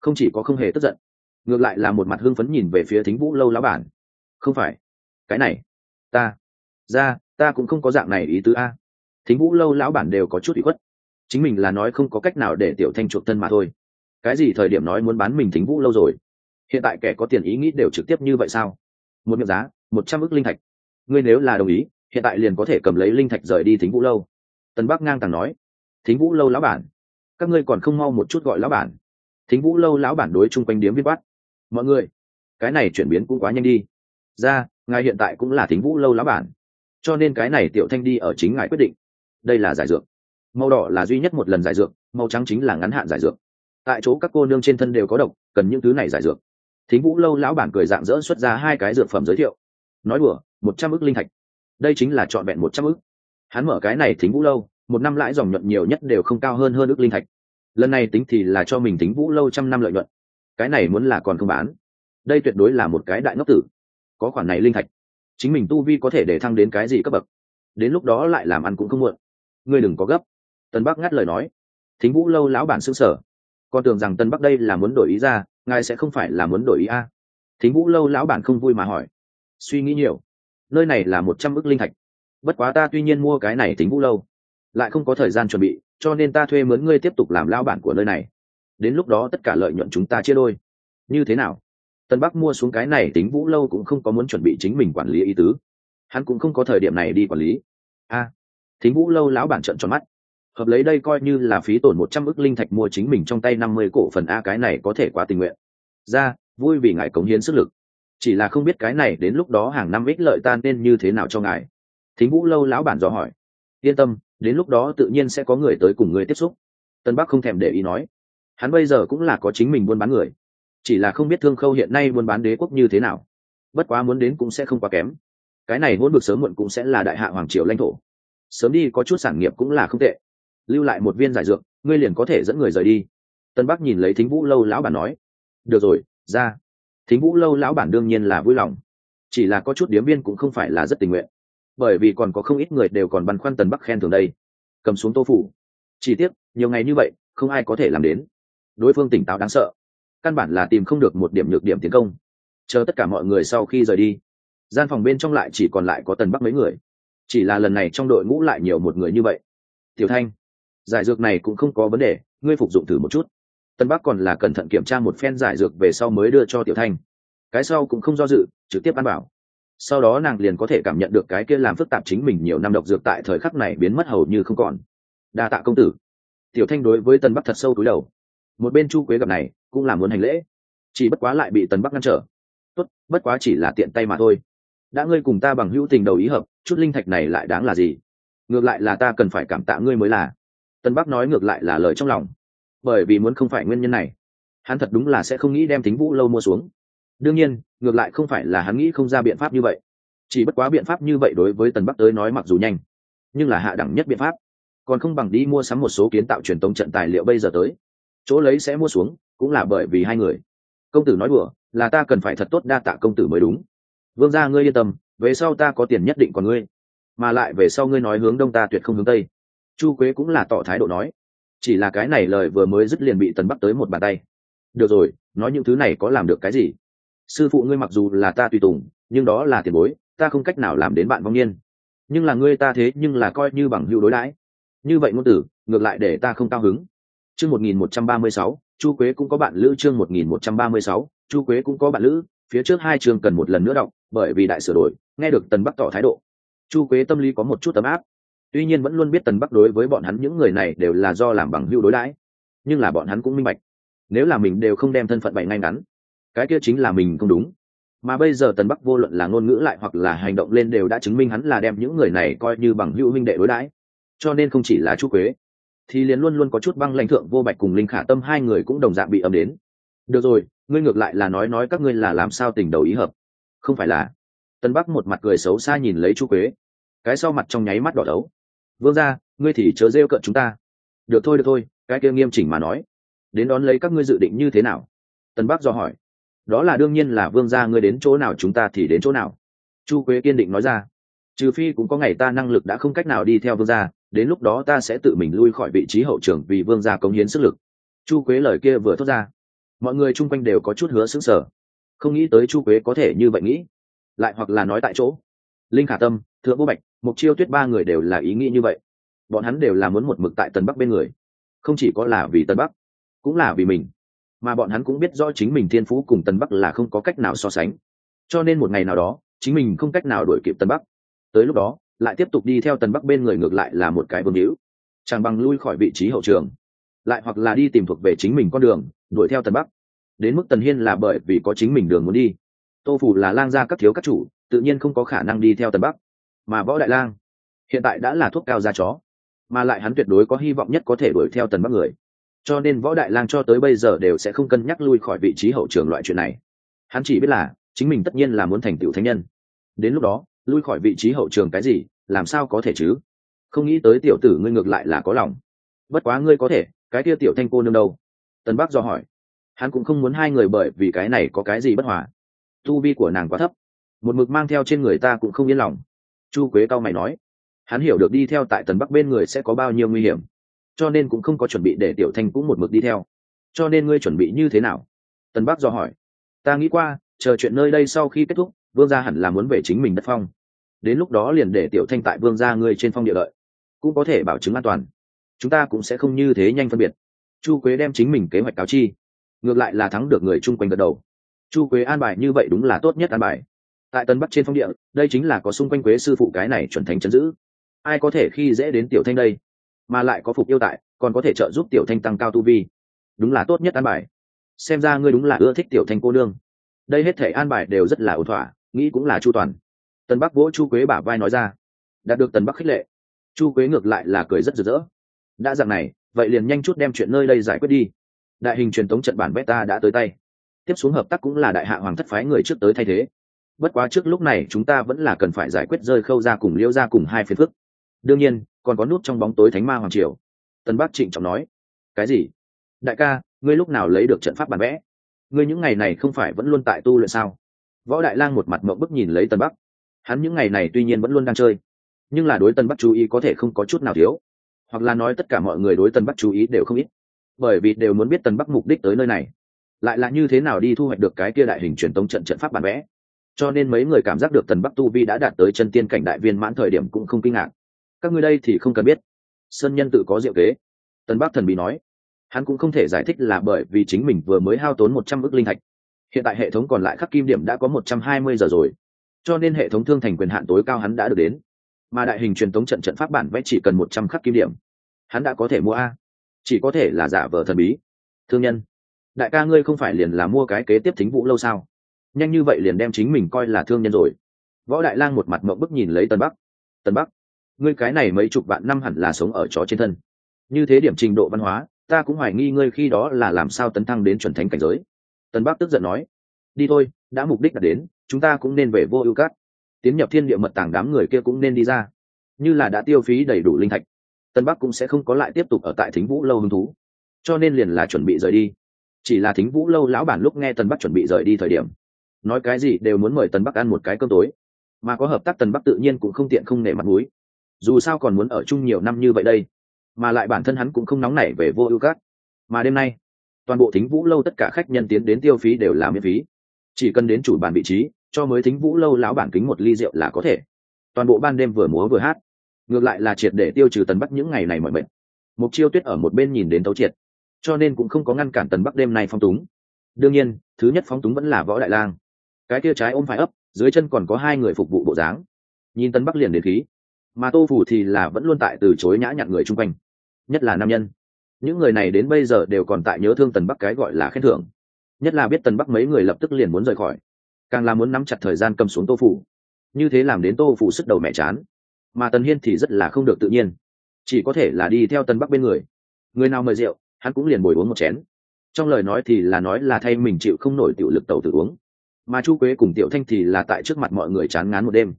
không chỉ có không hề tức giận, ngược lại là một mặt hưng phấn nhìn về phía thính vũ lâu lão bản. Không phải, cái này, ta, ra, ta cũng không có dạng này ý tứ a. Thính vũ lâu lão bản đều có chút bị khuất. Chính mình là nói không có cách nào để tiểu thanh chuộc thân mà thôi. Cái gì thời điểm nói muốn bán mình thính vũ lâu rồi? Hiện tại kẻ có tiền ý nghĩ đều trực tiếp như vậy sao? Một miệng giá, một trăm ước linh thạch. Ngươi nếu là đồng ý, hiện tại liền có thể cầm lấy linh thạch rời đi thính vũ lâu tân bắc ngang tàng nói, thính vũ lâu lão bản, các ngươi còn không mau một chút gọi lão bản. Thính vũ lâu lão bản đối chung quanh điếm viết bắt mọi người, cái này chuyển biến cũng quá nhanh đi. Ra, ngài hiện tại cũng là thính vũ lâu lão bản, cho nên cái này tiểu thanh đi ở chính ngài quyết định. Đây là giải dược. Màu đỏ là duy nhất một lần giải dược, màu trắng chính là ngắn hạn giải dược. Tại chỗ các cô nương trên thân đều có độc, cần những thứ này giải dược. Thính vũ lâu lão bản cười dạng dỡ xuất ra hai cái dược phẩm giới thiệu. Nói đùa, một trăm ức linh thạch. Đây chính là trọn vẹn một trăm ức hắn mở cái này thính vũ lâu, một năm lãi dòng nhuận nhiều nhất đều không cao hơn hơn ước linh thạch. Lần này tính thì là cho mình thính vũ lâu trăm năm lợi nhuận. Cái này muốn là còn không bán. Đây tuyệt đối là một cái đại ngốc tử. Có khoản này linh thạch. Chính mình tu vi có thể để thăng đến cái gì cấp bậc. Đến lúc đó lại làm ăn cũng không muộn. Ngươi đừng có gấp. Tân bắc ngắt lời nói. Thính vũ lâu lão bản xương sở con tưởng rằng tân bắc đây là muốn đổi ý ra, ngài sẽ không phải là muốn đổi ý a. Thính vũ lâu lão bản không vui mà hỏi. Suy nghĩ nhiều. Nơi này là một trăm ước linh thạch bất quá ta tuy nhiên mua cái này tính vũ lâu lại không có thời gian chuẩn bị cho nên ta thuê mướn ngươi tiếp tục làm lão bản của nơi này. Đến lúc đó tất cả lợi nhuận chúng ta chia đôi. Như thế nào? Tân bắc mua xuống cái này tính vũ lâu cũng không có muốn chuẩn bị chính mình quản lý ý tứ. Hắn cũng không có thời điểm này đi quản lý. A à, thính vũ lâu lão bản trận tròn mắt. Hợp lấy đây coi như là phí tổn một trăm ức linh thạch mua chính mình trong tay năm mươi cổ phần a cái này có thể quá tình nguyện. Ra vui vì ngài cống hiến sức lực. Chỉ là không biết cái này đến lúc đó hàng năm ích lợi tan nên như thế nào cho ngài thính vũ lâu lão bản dò hỏi. Yên tâm, đến lúc đó tự nhiên sẽ có người tới cùng người tiếp xúc. Tân bắc không thèm để ý nói. Hắn bây giờ cũng là có chính mình buôn bán người. Chỉ là không biết thương khâu hiện nay buôn bán đế quốc như thế nào. Bất quá muốn đến cũng sẽ không quá kém. Cái này hôn vực sớm muộn cũng sẽ là đại hạ hoàng triều lãnh thổ. Sớm đi có chút sản nghiệp cũng là không tệ. Lưu lại một viên giải dược, ngươi liền có thể dẫn người rời đi. Tân bắc nhìn lấy thính vũ lâu lão bản nói. Được rồi, ra. Thính vũ lâu lão bản đương nhiên là vui lòng. Chỉ là có chút điếm viên cũng không phải là rất tình nguyện bởi vì còn có không ít người đều còn băn khoăn tần bắc khen thường đây. Cầm xuống tô phủ. Chỉ tiếc, nhiều ngày như vậy, không ai có thể làm đến. Đối phương tỉnh táo đáng sợ. Căn bản là tìm không được một điểm nhược điểm tiến công. Chờ tất cả mọi người sau khi rời đi, gian phòng bên trong lại chỉ còn lại có tần bắc mấy người. Chỉ là lần này trong đội ngũ lại nhiều một người như vậy. Tiểu thanh, giải dược này cũng không có vấn đề, ngươi phục dụng thử một chút. Tân bắc còn là cẩn thận kiểm tra một phen giải dược về sau mới đưa cho tiểu thanh. Cái sau cũng không do dự, trực tiếp ăn bảo sau đó nàng liền có thể cảm nhận được cái kia làm phức tạp chính mình nhiều năm độc dược tại thời khắc này biến mất hầu như không còn. Đa tạ công tử. Tiểu thanh đối với tần bắc thật sâu túi đầu. Một bên chu quế gặp này, cũng là muốn hành lễ. Chỉ bất quá lại bị tần bắc ngăn trở. Tốt, bất quá chỉ là tiện tay mà thôi. Đã ngươi cùng ta bằng hữu tình đầu ý hợp, chút linh thạch này lại đáng là gì? Ngược lại là ta cần phải cảm tạ ngươi mới là. Tân bắc nói ngược lại là lời trong lòng. Bởi vì muốn không phải nguyên nhân này, hắn thật đúng là sẽ không nghĩ đem tính vũ lâu mua xuống đương nhiên, ngược lại không phải là hắn nghĩ không ra biện pháp như vậy. Chỉ bất quá biện pháp như vậy đối với tần bắc tới nói mặc dù nhanh, nhưng là hạ đẳng nhất biện pháp. Còn không bằng đi mua sắm một số kiến tạo truyền tống trận tài liệu bây giờ tới. Chỗ lấy sẽ mua xuống, cũng là bởi vì hai người. Công tử nói đùa, là ta cần phải thật tốt đa tạ công tử mới đúng. Vương gia ngươi yên tâm, về sau ta có tiền nhất định còn ngươi. Mà lại về sau ngươi nói hướng đông ta tuyệt không hướng tây. Chu quế cũng là tỏ thái độ nói. Chỉ là cái này lời vừa mới dứt liền bị tần bắc tới một bàn tay. Được rồi, nói những thứ này có làm được cái gì? Sư phụ ngươi mặc dù là ta tùy tùng, nhưng đó là tiền bối, ta không cách nào làm đến bạn vong niên. Nhưng là ngươi ta thế nhưng là coi như bằng hữu đối đãi. Như vậy ngôn tử, ngược lại để ta không cao hứng. Chương một nghìn một trăm ba mươi sáu, chu quế cũng có bạn lữ chương một nghìn một trăm ba mươi sáu, chu quế cũng có bạn lữ, phía trước hai chương cần một lần nữa đọc, bởi vì đại sửa đổi, nghe được tần bắc tỏ thái độ. Chu quế tâm lý có một chút tấm áp. Tuy nhiên vẫn luôn biết tần bắc đối với bọn hắn những người này đều là do làm bằng hữu đối đãi. Nhưng là bọn hắn cũng minh bạch. Nếu là mình đều không đem thân phận bậy ngay ngắn cái kia chính là mình không đúng. Mà bây giờ tần bắc vô luận là ngôn ngữ lại hoặc là hành động lên đều đã chứng minh hắn là đem những người này coi như bằng hữu minh đệ đối đãi. Cho nên không chỉ là chu quế, thì liền luôn luôn có chút băng lãnh thượng vô bạch cùng linh khả tâm hai người cũng đồng dạng bị ấm đến. Được rồi, ngươi ngược lại là nói nói các ngươi là làm sao tình đầu ý hợp. Không phải là. Tân bắc một mặt cười xấu xa nhìn lấy chu quế. Cái sau mặt trong nháy mắt đỏ đấu. Vương ra ngươi thì chớ rêu cận chúng ta. Được thôi được thôi, cái kia nghiêm chỉnh mà nói. Đến đón lấy các ngươi dự định như thế nào? Tân bắc do hỏi đó là đương nhiên là vương gia ngươi đến chỗ nào chúng ta thì đến chỗ nào. Chu quế kiên định nói ra. Trừ phi cũng có ngày ta năng lực đã không cách nào đi theo vương gia, đến lúc đó ta sẽ tự mình lui khỏi vị trí hậu trưởng vì vương gia cống hiến sức lực. Chu quế lời kia vừa thốt ra. Mọi người chung quanh đều có chút hứa xứng sở không nghĩ tới chu quế có thể như vậy nghĩ. Lại hoặc là nói tại chỗ. Linh khả tâm, thượng vô bạch mục chiêu tuyết ba người đều là ý nghĩ như vậy. Bọn hắn đều là muốn một mực tại tần bắc bên người. Không chỉ có là vì tần bắc, cũng là vì mình mà bọn hắn cũng biết do chính mình thiên phú cùng tần bắc là không có cách nào so sánh. Cho nên một ngày nào đó, chính mình không cách nào đuổi kịp tần bắc. Tới lúc đó, lại tiếp tục đi theo tần bắc bên người ngược lại là một cái vương hữu. Chẳng bằng lui khỏi vị trí hậu trường, lại hoặc là đi tìm thuộc về chính mình con đường, đuổi theo tần bắc. Đến mức tần hiên là bởi vì có chính mình đường muốn đi. Tô phủ là lang gia các thiếu các chủ, tự nhiên không có khả năng đi theo tần bắc. Mà võ đại lang hiện tại đã là thuốc cao da chó, mà lại hắn tuyệt đối có hy vọng nhất có thể đuổi theo tần bắc người cho nên võ đại lang cho tới bây giờ đều sẽ không cân nhắc lui khỏi vị trí hậu trường loại chuyện này. Hắn chỉ biết là, chính mình tất nhiên là muốn thành tựu thánh nhân. Đến lúc đó, lui khỏi vị trí hậu trường cái gì, làm sao có thể chứ? Không nghĩ tới tiểu tử ngươi ngược lại là có lòng. Bất quá ngươi có thể, cái kia tiểu thanh cô nương đâu? Tân bắc do hỏi. Hắn cũng không muốn hai người bởi vì cái này có cái gì bất hòa. Tu vi của nàng quá thấp. Một mực mang theo trên người ta cũng không yên lòng. Chu quế cao mày nói. Hắn hiểu được đi theo tại tần bắc bên người sẽ có bao nhiêu nguy hiểm cho nên cũng không có chuẩn bị để tiểu thanh cũng một mực đi theo. Cho nên ngươi chuẩn bị như thế nào? Tần bắc do hỏi. Ta nghĩ qua, chờ chuyện nơi đây sau khi kết thúc, vương gia hẳn là muốn về chính mình đất phong. Đến lúc đó liền để tiểu thanh tại vương gia ngươi trên phong địa lợi. Cũng có thể bảo chứng an toàn. Chúng ta cũng sẽ không như thế nhanh phân biệt. Chu quế đem chính mình kế hoạch cáo chi. Ngược lại là thắng được người chung quanh gật đầu. Chu quế an bài như vậy đúng là tốt nhất an bài. Tại tân bắc trên phong địa, đây chính là có xung quanh quế sư phụ cái này chuẩn thành chấn giữ. Ai có thể khi dễ đến tiểu thanh đây? Mà lại có phục yêu tại, còn có thể trợ giúp tiểu thanh tăng cao tu vi. Đúng là tốt nhất an bài. Xem ra ngươi đúng là ưa thích tiểu thanh cô nương. Đây hết thể an bài đều rất là ổn thỏa, nghĩ cũng là chu toàn. Tần bắc vỗ chu quế bả vai nói ra. Đạt được tần bắc khích lệ, chu quế ngược lại là cười rất rực rỡ. Đã dạng này, vậy liền nhanh chút đem chuyện nơi đây giải quyết đi. Đại hình truyền thống trận bản beta đã tới tay. Tiếp xuống hợp tác cũng là đại hạ hoàng thất phái người trước tới thay thế. Bất quá trước lúc này chúng ta vẫn là cần phải giải quyết rơi khâu ra cùng liễu ra cùng hai phiền phức đương nhiên, còn có nút trong bóng tối thánh ma hoàng triều. Tân bắc trịnh trọng nói, cái gì? Đại ca, ngươi lúc nào lấy được trận pháp bản vẽ? Ngươi những ngày này không phải vẫn luôn tại tu luyện sao? Võ đại lang một mặt mộng bức nhìn lấy tân bắc. Hắn những ngày này tuy nhiên vẫn luôn đang chơi, nhưng là đối tân bắc chú ý có thể không có chút nào thiếu. Hoặc là nói tất cả mọi người đối tân bắc chú ý đều không ít. Bởi vì đều muốn biết tân bắc mục đích tới nơi này. Lại là như thế nào đi thu hoạch được cái kia đại hình truyền tống trận trận pháp bản vẽ? Cho nên mấy người cảm giác được tần bắc tu vi đã đạt tới chân tiên cảnh đại viên mãn thời điểm cũng không kinh ngạc các ngươi đây thì không cần biết. Sơn nhân tự có diệu kế. Tần bắc thần bị nói. Hắn cũng không thể giải thích là bởi vì chính mình vừa mới hao tốn một trăm ước linh thạch. Hiện tại hệ thống còn lại khắc kim điểm đã có một trăm hai mươi giờ rồi. Cho nên hệ thống thương thành quyền hạn tối cao hắn đã được đến. Mà đại hình truyền thống trận trận pháp bản vẽ chỉ cần một trăm khắc kim điểm. Hắn đã có thể mua a. Chỉ có thể là giả vờ thần bí. Thương nhân, đại ca ngươi không phải liền là mua cái kế tiếp thính vũ lâu sao? Nhanh như vậy liền đem chính mình coi là thương nhân rồi. Võ đại lang một mặt mộng bức nhìn lấy tân bắc tân bắc ngươi cái này mấy chục vạn năm hẳn là sống ở chó trên thân. Như thế điểm trình độ văn hóa, ta cũng hoài nghi ngươi khi đó là làm sao tấn thăng đến chuẩn thánh cảnh giới. Tân bắc tức giận nói, đi thôi, đã mục đích đã đến, chúng ta cũng nên về vô ưu cát. Tiến nhập thiên địa mật tàng đám người kia cũng nên đi ra. Như là đã tiêu phí đầy đủ linh thạch, tân bắc cũng sẽ không có lại tiếp tục ở tại thính vũ lâu hứng thú. Cho nên liền là chuẩn bị rời đi. Chỉ là thính vũ lâu lão bản lúc nghe tân bắc chuẩn bị rời đi thời điểm, nói cái gì đều muốn mời tân bắc ăn một cái cơm tối. Mà có hợp tác tân bắc tự nhiên cũng không tiện không nể mặt mũi dù sao còn muốn ở chung nhiều năm như vậy đây. Mà lại bản thân hắn cũng không nóng nảy về vô ưu cát mà đêm nay, toàn bộ thính vũ lâu tất cả khách nhân tiến đến tiêu phí đều là miễn phí. Chỉ cần đến chủ bàn vị trí, cho mới thính vũ lâu lão bản kính một ly rượu là có thể. Toàn bộ ban đêm vừa múa vừa hát. Ngược lại là triệt để tiêu trừ tần bắc những ngày này mọi bệnh mục chiêu tuyết ở một bên nhìn đến tấu triệt. Cho nên cũng không có ngăn cản tần bắc đêm nay phong túng. Đương nhiên, thứ nhất phong túng vẫn là võ đại lang. Cái kia trái ôm phải ấp, dưới chân còn có hai người phục vụ bộ dáng. Nhìn tân bắc liền đến khí mà tô phủ thì là vẫn luôn tại từ chối nhã nhặn người chung quanh, nhất là nam nhân. Những người này đến bây giờ đều còn tại nhớ thương tần bắc cái gọi là khen thưởng. Nhất là biết tần bắc mấy người lập tức liền muốn rời khỏi, càng là muốn nắm chặt thời gian cầm xuống tô phủ. Như thế làm đến tô phủ sức đầu mẹ chán, mà tần hiên thì rất là không được tự nhiên. Chỉ có thể là đi theo tần bắc bên người. Người nào mời rượu, hắn cũng liền bồi uống một chén. Trong lời nói thì là nói là thay mình chịu không nổi tiểu lực tàu tự uống. Mà chu quế cùng tiểu thanh thì là tại trước mặt mọi người chán ngán một đêm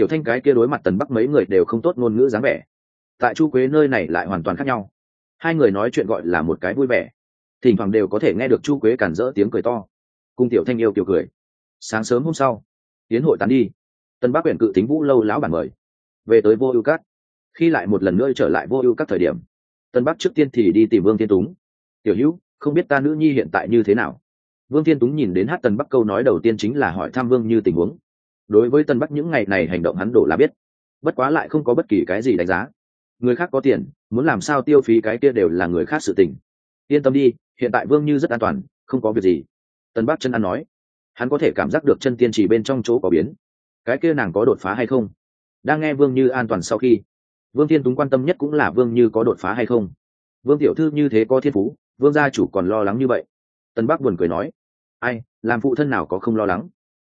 tiểu thanh cái kia đối mặt tần bắc mấy người đều không tốt ngôn ngữ dáng vẻ. Tại chu quế nơi này lại hoàn toàn khác nhau. Hai người nói chuyện gọi là một cái vui vẻ. Thỉnh thoảng đều có thể nghe được chu quế cản rỡ tiếng cười to. Cùng tiểu thanh yêu kiểu cười. Sáng sớm hôm sau, tiến hội tán đi. Tân bắc huyện cự tính vũ lâu lão bản mời. Về tới vô ưu cát khi lại một lần nữa trở lại vô ưu các thời điểm tân bắc trước tiên thì đi tìm vương thiên túng. Tiểu hữu, không biết ta nữ nhi hiện tại như thế nào? Vương thiên túng nhìn đến hát tân bắc câu nói đầu tiên chính là hỏi thăm vương như tình huống đối với tân bắc những ngày này hành động hắn đổ là biết. Bất quá lại không có bất kỳ cái gì đánh giá. Người khác có tiền, muốn làm sao tiêu phí cái kia đều là người khác sự tình. Yên tâm đi, hiện tại vương như rất an toàn, không có việc gì. Tân bắc chân ăn nói. Hắn có thể cảm giác được chân tiên chỉ bên trong chỗ có biến. Cái kia nàng có đột phá hay không? Đang nghe vương như an toàn sau khi, vương thiên túng quan tâm nhất cũng là vương như có đột phá hay không. Vương tiểu thư như thế có thiên phú, vương gia chủ còn lo lắng như vậy. Tân bắc buồn cười nói. Ai, làm phụ thân nào có không lo lắng?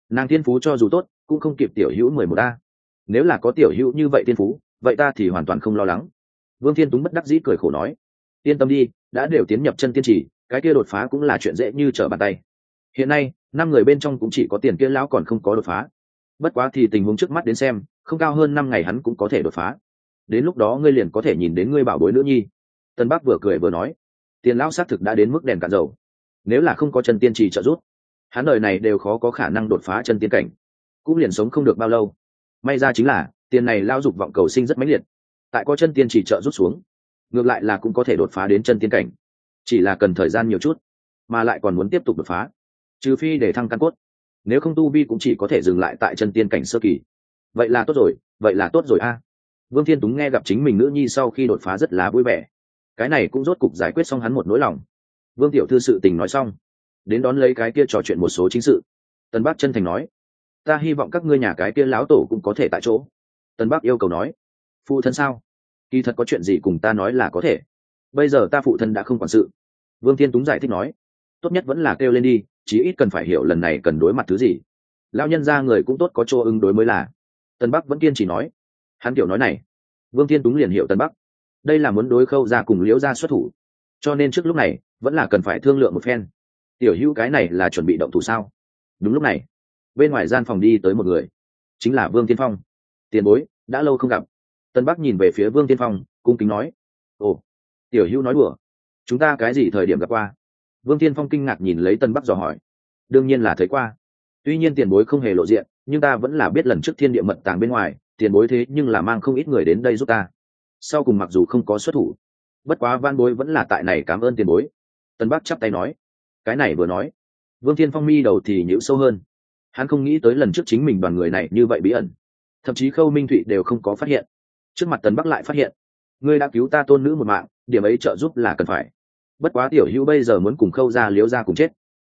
Nàng thiên phú cho dù tốt cũng không kịp tiểu hữu mười một a. Nếu là có tiểu hữu như vậy tiên phú, vậy ta thì hoàn toàn không lo lắng. Vương thiên túng bất đắc dĩ cười khổ nói, yên tâm đi, đã đều tiến nhập chân tiên trì cái kia đột phá cũng là chuyện dễ như trở bàn tay. Hiện nay, năm người bên trong cũng chỉ có tiền kia lão còn không có đột phá. Bất quá thì tình huống trước mắt đến xem, không cao hơn năm ngày hắn cũng có thể đột phá. Đến lúc đó ngươi liền có thể nhìn đến ngươi bảo bối nữ nhi. Tân bắc vừa cười vừa nói, tiền lão xác thực đã đến mức đèn cạn dầu. Nếu là không có chân tiên trì trợ giúp, hắn đời này đều khó có khả năng đột phá chân tiên cảnh cũng liền sống không được bao lâu. May ra chính là, tiền này lao dục vọng cầu sinh rất mãnh liệt. Tại có chân tiên chỉ trợ rút xuống, ngược lại là cũng có thể đột phá đến chân tiên cảnh. Chỉ là cần thời gian nhiều chút, mà lại còn muốn tiếp tục đột phá. Trừ phi để thăng căn cốt, nếu không tu vi cũng chỉ có thể dừng lại tại chân tiên cảnh sơ kỳ. Vậy là tốt rồi, vậy là tốt rồi a. Vương thiên túng nghe gặp chính mình nữ nhi sau khi đột phá rất là vui vẻ. Cái này cũng rốt cục giải quyết xong hắn một nỗi lòng. Vương tiểu thư sự tình nói xong, đến đón lấy cái kia trò chuyện một số chính sự. Tân bắc chân thành nói ta hy vọng các ngươi nhà cái kia lão tổ cũng có thể tại chỗ. Tân bắc yêu cầu nói. Phụ thân sao? Kỳ thật có chuyện gì cùng ta nói là có thể. Bây giờ ta phụ thân đã không quản sự. Vương thiên túng giải thích nói. Tốt nhất vẫn là kêu lên đi, chí ít cần phải hiểu lần này cần đối mặt thứ gì. Lão nhân ra người cũng tốt có chỗ ứng đối mới là. Tân bắc vẫn kiên trì nói. Hắn kiểu nói này. Vương thiên túng liền hiểu tân bắc. Đây là muốn đối khâu ra cùng liễu ra xuất thủ. Cho nên trước lúc này, vẫn là cần phải thương lượng một phen. Tiểu hữu cái này là chuẩn bị động thủ sao? Đúng lúc này bên ngoài gian phòng đi tới một người. Chính là vương tiên phong. Tiền bối, đã lâu không gặp. Tân bắc nhìn về phía vương tiên phong, cung kính nói. Ồ, tiểu hữu nói đùa. Chúng ta cái gì thời điểm gặp qua? Vương tiên phong kinh ngạc nhìn lấy tân bắc dò hỏi. Đương nhiên là thấy qua. Tuy nhiên tiền bối không hề lộ diện, nhưng ta vẫn là biết lần trước thiên địa mật tàng bên ngoài, tiền bối thế nhưng là mang không ít người đến đây giúp ta. Sau cùng mặc dù không có xuất thủ, bất quá van bối vẫn là tại này cảm ơn tiền bối. Tân bắc chắp tay nói. Cái này vừa nói, vương thiên phong mi đầu thì nhữ sâu hơn hắn không nghĩ tới lần trước chính mình đoàn người này như vậy bí ẩn. Thậm chí khâu minh thụy đều không có phát hiện. Trước mặt tần bắc lại phát hiện. Ngươi đã cứu ta tôn nữ một mạng, điểm ấy trợ giúp là cần phải. Bất quá tiểu hữu bây giờ muốn cùng khâu ra liếu ra cùng chết.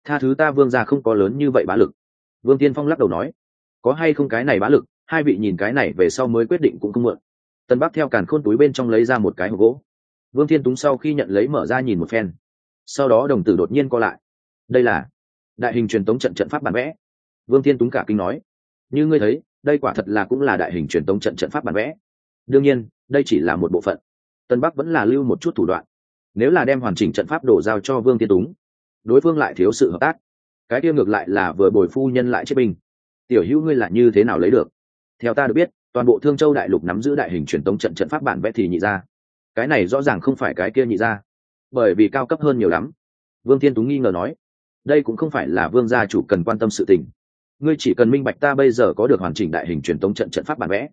Tha thứ ta vương ra không có lớn như vậy bá lực. Vương tiên phong lắc đầu nói. Có hay không cái này bá lực, hai vị nhìn cái này về sau mới quyết định cũng không mượn. Tân bắc theo càn khôn túi bên trong lấy ra một cái hộp gỗ. Vương thiên túng sau khi nhận lấy mở ra nhìn một phen. Sau đó đồng tử đột nhiên co lại. Đây là đại hình truyền tống trận trận pháp bản vẽ vương thiên túng cả kinh nói, như ngươi thấy, đây quả thật là cũng là đại hình truyền tống trận trận pháp bản vẽ. Đương nhiên, đây chỉ là một bộ phận. Tân bắc vẫn là lưu một chút thủ đoạn. Nếu là đem hoàn chỉnh trận pháp đổ giao cho vương thiên túng, đối phương lại thiếu sự hợp tác. Cái kia ngược lại là vừa bồi phu nhân lại chế binh. Tiểu hữu ngươi là như thế nào lấy được? Theo ta được biết, toàn bộ thương châu đại lục nắm giữ đại hình truyền tống trận trận pháp bản vẽ thì nhị ra. Cái này rõ ràng không phải cái kia nhị ra. Bởi vì cao cấp hơn nhiều lắm. Vương thiên túng nghi ngờ nói, đây cũng không phải là vương gia chủ cần quan tâm sự tình ngươi chỉ cần minh bạch ta bây giờ có được hoàn chỉnh đại hình truyền tống trận trận pháp bản vẽ.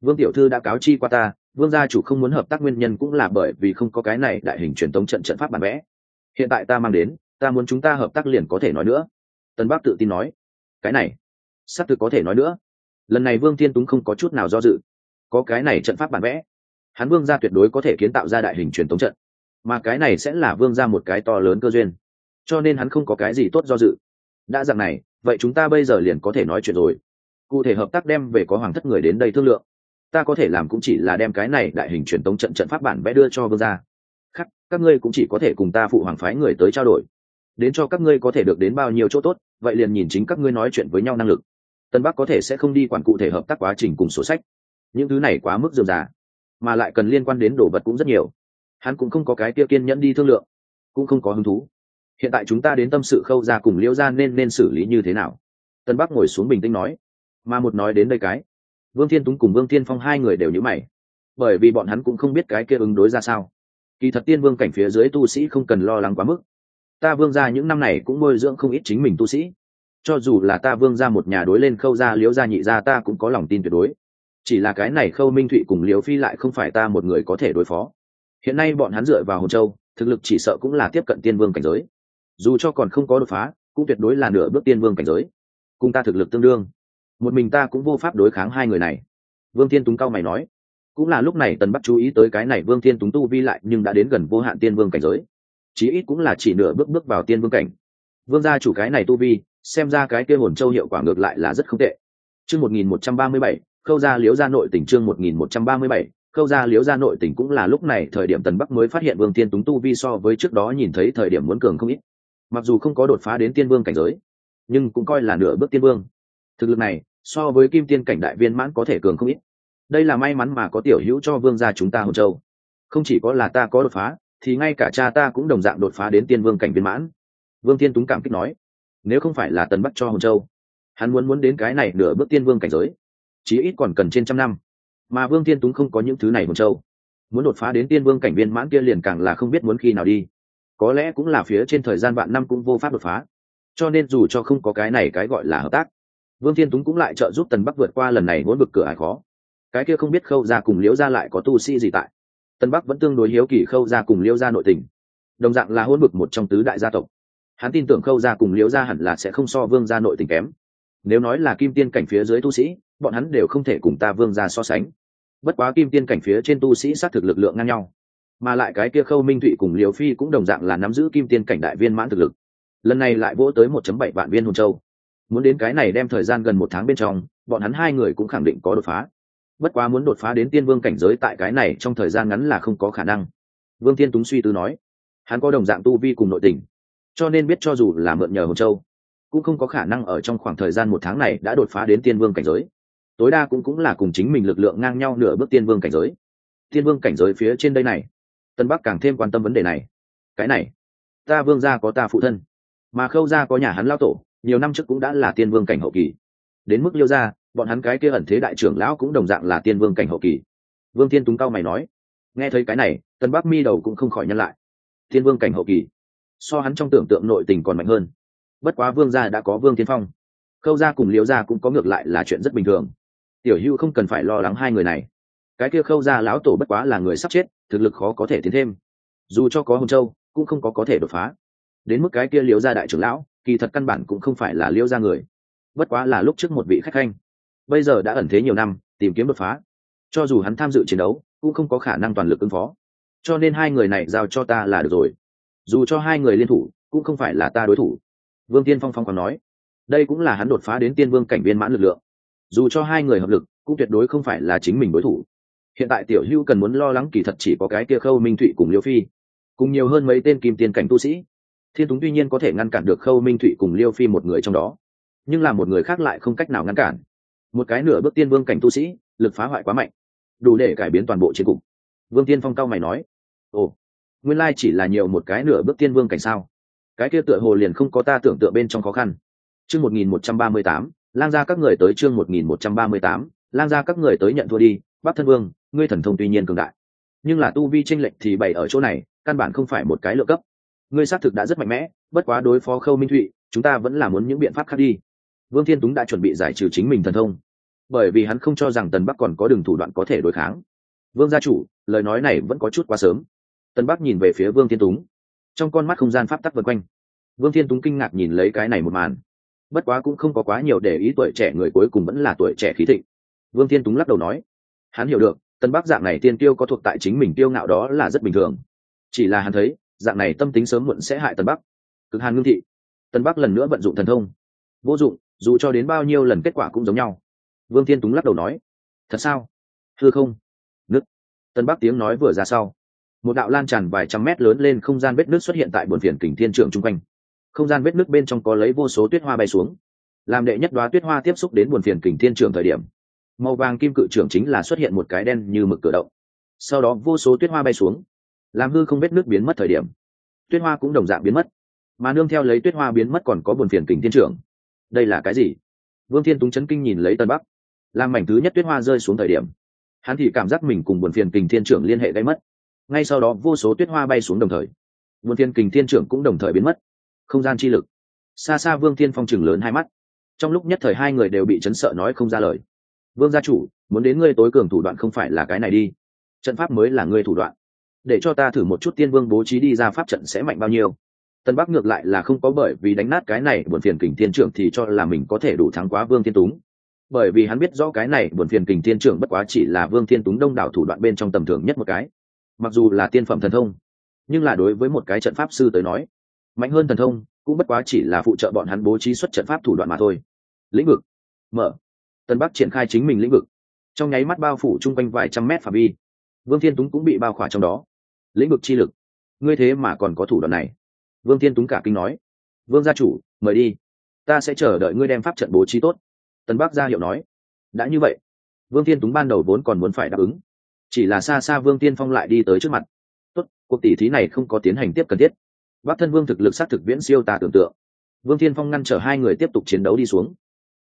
Vương tiểu thư đã cáo chi qua ta, vương gia chủ không muốn hợp tác nguyên nhân cũng là bởi vì không có cái này đại hình truyền tống trận trận pháp bản vẽ. Hiện tại ta mang đến, ta muốn chúng ta hợp tác liền có thể nói nữa. Tân bắc tự tin nói. Cái này sắp tự có thể nói nữa. Lần này vương thiên túng không có chút nào do dự. Có cái này trận pháp bản vẽ, hắn vương gia tuyệt đối có thể kiến tạo ra đại hình truyền tống trận. Mà cái này sẽ là vương gia một cái to lớn cơ duyên. Cho nên hắn không có cái gì tốt do dự đã dạng này, vậy chúng ta bây giờ liền có thể nói chuyện rồi. Cụ thể hợp tác đem về có hoàng thất người đến đây thương lượng. Ta có thể làm cũng chỉ là đem cái này đại hình truyền tống trận trận pháp bản vẽ đưa cho vương gia. Khắc các ngươi cũng chỉ có thể cùng ta phụ hoàng phái người tới trao đổi. Đến cho các ngươi có thể được đến bao nhiêu chỗ tốt, vậy liền nhìn chính các ngươi nói chuyện với nhau năng lực. Tân bắc có thể sẽ không đi quản cụ thể hợp tác quá trình cùng sổ sách. Những thứ này quá mức dườm già. Mà lại cần liên quan đến đồ vật cũng rất nhiều. Hắn cũng không có cái kia kiên nhẫn đi thương lượng. Cũng không có hứng thú hiện tại chúng ta đến tâm sự khâu ra cùng liễu ra nên nên xử lý như thế nào? Tân bắc ngồi xuống bình tĩnh nói. Mà một nói đến đây cái, vương thiên túng cùng vương thiên phong hai người đều nhữ mày. Bởi vì bọn hắn cũng không biết cái kia ứng đối ra sao. Kỳ thật tiên vương cảnh phía dưới tu sĩ không cần lo lắng quá mức. Ta vương ra những năm này cũng nuôi dưỡng không ít chính mình tu sĩ. Cho dù là ta vương ra một nhà đối lên khâu ra, liễu ra nhị ra ta cũng có lòng tin tuyệt đối. Chỉ là cái này khâu minh thụy cùng liễu phi lại không phải ta một người có thể đối phó. Hiện nay bọn hắn dựa vào hồn châu, thực lực chỉ sợ cũng là tiếp cận tiên vương cảnh giới dù cho còn không có đột phá, cũng tuyệt đối là nửa bước tiên vương cảnh giới. Cùng ta thực lực tương đương. Một mình ta cũng vô pháp đối kháng hai người này. Vương thiên túng cao mày nói. Cũng là lúc này tần bắc chú ý tới cái này vương thiên túng tu vi lại nhưng đã đến gần vô hạn tiên vương cảnh giới. Chí ít cũng là chỉ nửa bước bước vào tiên vương cảnh. Vương gia chủ cái này tu vi, xem ra cái kia hồn châu hiệu quả ngược lại là rất không tệ. Chương một nghìn một trăm ba mươi bảy, khâu gia liếu gia nội tỉnh chương một nghìn một trăm ba mươi bảy, khâu gia liếu gia nội tỉnh cũng là lúc này thời điểm tần bắc mới phát hiện vương thiên túng tu vi so với trước đó nhìn thấy thời điểm muốn cường không ít mặc dù không có đột phá đến tiên vương cảnh giới, nhưng cũng coi là nửa bước tiên vương. Thực lực này, so với kim tiên cảnh đại viên mãn có thể cường không ít. Đây là may mắn mà có tiểu hữu cho vương gia chúng ta hồn châu không chỉ có là ta có đột phá, thì ngay cả cha ta cũng đồng dạng đột phá đến tiên vương cảnh viên mãn. Vương tiên túng cảm kích nói, nếu không phải là tần bắt cho hồng châu hắn muốn muốn đến cái này nửa bước tiên vương cảnh giới, chí ít còn cần trên trăm năm. Mà vương tiên túng không có những thứ này hồng châu muốn đột phá đến tiên vương cảnh viên mãn kia liền càng là không biết muốn khi nào đi có lẽ cũng là phía trên thời gian vạn năm cũng vô pháp đột phá. Cho nên dù cho không có cái này cái gọi là hợp tác, vương thiên túng cũng lại trợ giúp tần bắc vượt qua lần này muốn bực cửa ai khó. Cái kia không biết khâu ra cùng liễu ra lại có tu sĩ gì tại. Tân bắc vẫn tương đối hiếu kỳ khâu ra cùng liễu ra nội tình. Đồng dạng là hôn bực một trong tứ đại gia tộc. Hắn tin tưởng khâu ra cùng liễu ra hẳn là sẽ không so vương gia nội tình kém. Nếu nói là kim tiên cảnh phía dưới tu sĩ, bọn hắn đều không thể cùng ta vương gia so sánh. Bất quá kim tiên cảnh phía trên tu sĩ sát thực lực lượng ngang nhau mà lại cái kia khâu minh thụy cùng liều phi cũng đồng dạng là nắm giữ kim tiên cảnh đại viên mãn thực lực. Lần này lại vỗ tới 1.7 vạn viên hồn châu. Muốn đến cái này đem thời gian gần một tháng bên trong, bọn hắn hai người cũng khẳng định có đột phá. Bất quá muốn đột phá đến tiên vương cảnh giới tại cái này trong thời gian ngắn là không có khả năng. Vương tiên túng suy tư nói, hắn có đồng dạng tu vi cùng nội tình, cho nên biết cho dù là mượn nhờ hồn châu, cũng không có khả năng ở trong khoảng thời gian một tháng này đã đột phá đến tiên vương cảnh giới. Tối đa cũng cũng là cùng chính mình lực lượng ngang nhau nửa bước tiên vương cảnh giới. Tiên vương cảnh giới phía trên đây này tân bắc càng thêm quan tâm vấn đề này. Cái này, ta vương gia có ta phụ thân, mà khâu gia có nhà hắn lao tổ, nhiều năm trước cũng đã là tiên vương cảnh hậu kỳ. Đến mức liêu gia, bọn hắn cái kia ẩn thế đại trưởng lão cũng đồng dạng là tiên vương cảnh hậu kỳ. Vương Thiên túng cao mày nói, nghe thấy cái này, tân bắc mi đầu cũng không khỏi nhân lại. Tiên vương cảnh hậu kỳ, so hắn trong tưởng tượng nội tình còn mạnh hơn. Bất quá vương gia đã có vương tiên phong. Khâu gia cùng liêu gia cũng có ngược lại là chuyện rất bình thường. Tiểu hưu không cần phải lo lắng hai người này cái kia khâu gia lão tổ bất quá là người sắp chết, thực lực khó có thể tiến thêm. Dù cho có hồng châu, cũng không có có thể đột phá. Đến mức cái kia liễu gia đại trưởng lão, kỳ thật căn bản cũng không phải là liễu gia người. Bất quá là lúc trước một vị khách khanh. Bây giờ đã ẩn thế nhiều năm, tìm kiếm đột phá. Cho dù hắn tham dự chiến đấu, cũng không có khả năng toàn lực ứng phó. Cho nên hai người này giao cho ta là được rồi. Dù cho hai người liên thủ, cũng không phải là ta đối thủ. Vương tiên phong phong còn nói. Đây cũng là hắn đột phá đến tiên vương cảnh viên mãn lực lượng. Dù cho hai người hợp lực, cũng tuyệt đối không phải là chính mình đối thủ hiện tại tiểu hưu cần muốn lo lắng kỳ thật chỉ có cái kia khâu minh thụy cùng liêu phi, cùng nhiều hơn mấy tên kim tiền cảnh tu sĩ. Thiên túng tuy nhiên có thể ngăn cản được khâu minh thụy cùng liêu phi một người trong đó, nhưng là một người khác lại không cách nào ngăn cản. Một cái nửa bước tiên vương cảnh tu sĩ, lực phá hoại quá mạnh, đủ để cải biến toàn bộ chiến cục. Vương tiên phong cao mày nói, ồ, nguyên lai chỉ là nhiều một cái nửa bước tiên vương cảnh sao? Cái kia tựa hồ liền không có ta tưởng tượng bên trong khó khăn. Chương một nghìn một trăm ba mươi tám, lang ra các người tới chương một nghìn một trăm ba mươi tám, lang ra các người tới nhận thua đi, bắc thân vương ngươi thần thông tuy nhiên cường đại, nhưng là tu vi tranh lệch thì bày ở chỗ này, căn bản không phải một cái lựa cấp. Ngươi xác thực đã rất mạnh mẽ, bất quá đối phó khâu minh thụy, chúng ta vẫn là muốn những biện pháp khác đi. Vương thiên túng đã chuẩn bị giải trừ chính mình thần thông, bởi vì hắn không cho rằng tần bắc còn có đường thủ đoạn có thể đối kháng. Vương gia chủ, lời nói này vẫn có chút quá sớm. Tần bắc nhìn về phía vương thiên túng, trong con mắt không gian pháp tắc vân quanh. Vương thiên túng kinh ngạc nhìn lấy cái này một màn. Bất quá cũng không có quá nhiều để ý tuổi trẻ người cuối cùng vẫn là tuổi trẻ khí thịnh. Vương thiên túng lắc đầu nói, hắn hiểu được tân bắc dạng này tiên tiêu có thuộc tại chính mình tiêu ngạo đó là rất bình thường. Chỉ là hắn thấy, dạng này tâm tính sớm muộn sẽ hại tân bắc cực hàn ngưng thị, tân bắc lần nữa vận dụng thần thông. Vô dụng, dù cho đến bao nhiêu lần kết quả cũng giống nhau. Vương thiên túng lắc đầu nói, thật sao? Thưa không? Nứt tân bắc tiếng nói vừa ra sau, một đạo lan tràn vài trăm mét lớn lên không gian vết nước xuất hiện tại buồn phiền kình thiên trường chung quanh. Không gian vết nước bên trong có lấy vô số tuyết hoa bay xuống. Làm đệ nhất đoá tuyết hoa tiếp xúc đến buồn phiền kình thiên trường thời điểm màu vàng kim cự trưởng chính là xuất hiện một cái đen như mực cửa động. Sau đó vô số tuyết hoa bay xuống, làm hư không vết nước biến mất thời điểm. Tuyết hoa cũng đồng dạng biến mất, mà nương theo lấy tuyết hoa biến mất còn có buồn phiền kình thiên trưởng. Đây là cái gì? Vương thiên túng chấn kinh nhìn lấy tân bắc. Làm mảnh thứ nhất tuyết hoa rơi xuống thời điểm, hắn thì cảm giác mình cùng buồn phiền kình thiên trưởng liên hệ gây mất. Ngay sau đó vô số tuyết hoa bay xuống đồng thời, buồn phiền kình thiên trưởng cũng đồng thời biến mất. Không gian chi lực. Xa xa vương thiên phong trừng lớn hai mắt. Trong lúc nhất thời hai người đều bị chấn sợ nói không ra lời vương gia chủ, muốn đến ngươi tối cường thủ đoạn không phải là cái này đi. Trận pháp mới là ngươi thủ đoạn. Để cho ta thử một chút tiên vương bố trí đi ra pháp trận sẽ mạnh bao nhiêu. Tân bắc ngược lại là không có bởi vì đánh nát cái này buồn phiền kình tiên trưởng thì cho là mình có thể đủ thắng quá vương tiên túng. Bởi vì hắn biết rõ cái này buồn phiền kình tiên trưởng bất quá chỉ là vương tiên túng đông đảo thủ đoạn bên trong tầm thường nhất một cái. Mặc dù là tiên phẩm thần thông, nhưng là đối với một cái trận pháp sư tới nói, mạnh hơn thần thông cũng bất quá chỉ là phụ trợ bọn hắn bố trí xuất trận pháp thủ đoạn mà thôi. Lĩnh vực mở tân bắc triển khai chính mình lĩnh vực. Trong nháy mắt bao phủ chung quanh vài trăm mét phạm vi. Vương thiên túng cũng bị bao khỏa trong đó. Lĩnh vực chi lực. Ngươi thế mà còn có thủ đoạn này. Vương thiên túng cả kinh nói. Vương gia chủ, mời đi. Ta sẽ chờ đợi ngươi đem pháp trận bố trí tốt. Tân bắc gia hiệu nói. Đã như vậy. Vương thiên túng ban đầu vốn còn muốn phải đáp ứng. Chỉ là xa xa vương tiên phong lại đi tới trước mặt. Tốt, cuộc tỷ thí này không có tiến hành tiếp cần thiết. Bắc thân vương thực lực xác thực viễn siêu ta tưởng tượng. Vương tiên phong ngăn trở hai người tiếp tục chiến đấu đi xuống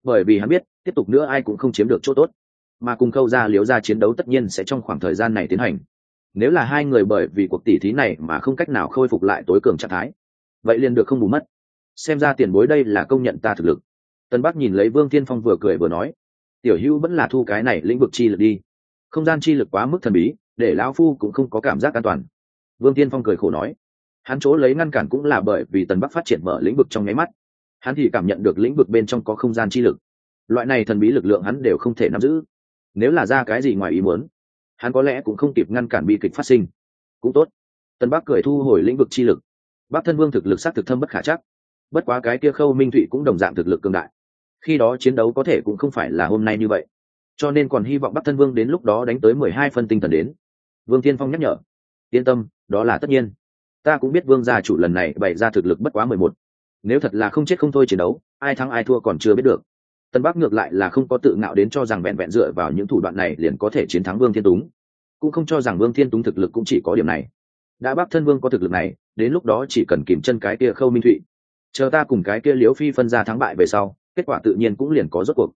bởi vì hắn biết, tiếp tục nữa ai cũng không chiếm được chỗ tốt. Mà cùng khâu ra liếu ra chiến đấu tất nhiên sẽ trong khoảng thời gian này tiến hành. Nếu là hai người bởi vì cuộc tỷ thí này mà không cách nào khôi phục lại tối cường trạng thái, vậy liền được không bù mất. Xem ra tiền bối đây là công nhận ta thực lực. Tân bắc nhìn lấy vương tiên phong vừa cười vừa nói, tiểu hữu vẫn là thu cái này lĩnh vực chi lực đi. Không gian chi lực quá mức thần bí, để lão phu cũng không có cảm giác an toàn. Vương tiên phong cười khổ nói, hắn chỗ lấy ngăn cản cũng là bởi vì tần bắc phát triển mở lĩnh vực trong nháy mắt hắn thì cảm nhận được lĩnh vực bên trong có không gian chi lực. Loại này thần bí lực lượng hắn đều không thể nắm giữ. Nếu là ra cái gì ngoài ý muốn, hắn có lẽ cũng không kịp ngăn cản bi kịch phát sinh. Cũng tốt. Tân bắc cười thu hồi lĩnh vực chi lực. Bắc thân vương thực lực s á t thực thâm bất khả chắc. Bất quá cái kia khâu minh thụy cũng đồng dạng thực lực cường đại. Khi đó chiến đấu có thể cũng không phải là hôm nay như vậy. Cho nên còn hy vọng bắc thân vương đến lúc đó đánh tới mười hai phân tinh thần đến. Vương tiên phong nhắc nhở. Yên tâm, đó là tất nhiên. Ta cũng biết vương gia chủ lần này bày ra thực lực bất quá mười một nếu thật là không chết không thôi chiến đấu, ai thắng ai thua còn chưa biết được. Tân bắc ngược lại là không có tự ngạo đến cho rằng vẹn vẹn dựa vào những thủ đoạn này liền có thể chiến thắng vương thiên túng. Cũng không cho rằng vương thiên túng thực lực cũng chỉ có điểm này. Đã bác thân vương có thực lực này, đến lúc đó chỉ cần kìm chân cái kia khâu minh thụy. Chờ ta cùng cái kia liếu phi phân ra thắng bại về sau, kết quả tự nhiên cũng liền có rốt cuộc.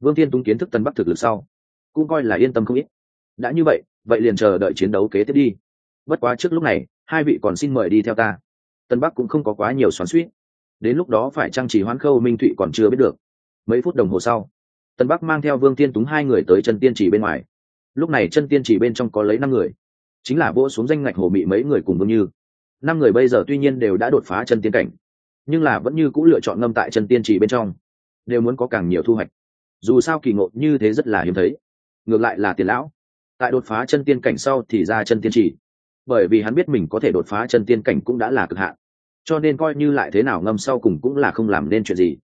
Vương thiên túng kiến thức tân bắc thực lực sau, cũng coi là yên tâm không ít. Đã như vậy vậy liền chờ đợi chiến đấu kế tiếp đi. Bất quá trước lúc này, hai vị còn xin mời đi theo ta. Tân bắc cũng không có quá nhiều xoắn suýt đến lúc đó phải trang trì hoán khâu minh thụy còn chưa biết được. Mấy phút đồng hồ sau, tân bắc mang theo vương tiên túng hai người tới chân tiên trì bên ngoài. Lúc này chân tiên trì bên trong có lấy năm người, chính là vỗ xuống danh ngạch hồ mị mấy người cùng vương như. Năm người bây giờ tuy nhiên đều đã đột phá chân tiên cảnh, nhưng là vẫn như c ũ lựa chọn ngâm tại chân tiên trì bên trong, đều muốn có càng nhiều thu hoạch. Dù sao kỳ ngộ như thế rất là hiếm thấy, ngược lại là tiền lão. Tại đột phá chân tiên cảnh sau thì ra chân tiên trì, bởi vì hắn biết mình có thể đột phá chân tiên cảnh cũng đã là cực hạn cho nên coi như lại thế nào ngâm sau cùng cũng là không làm nên chuyện gì.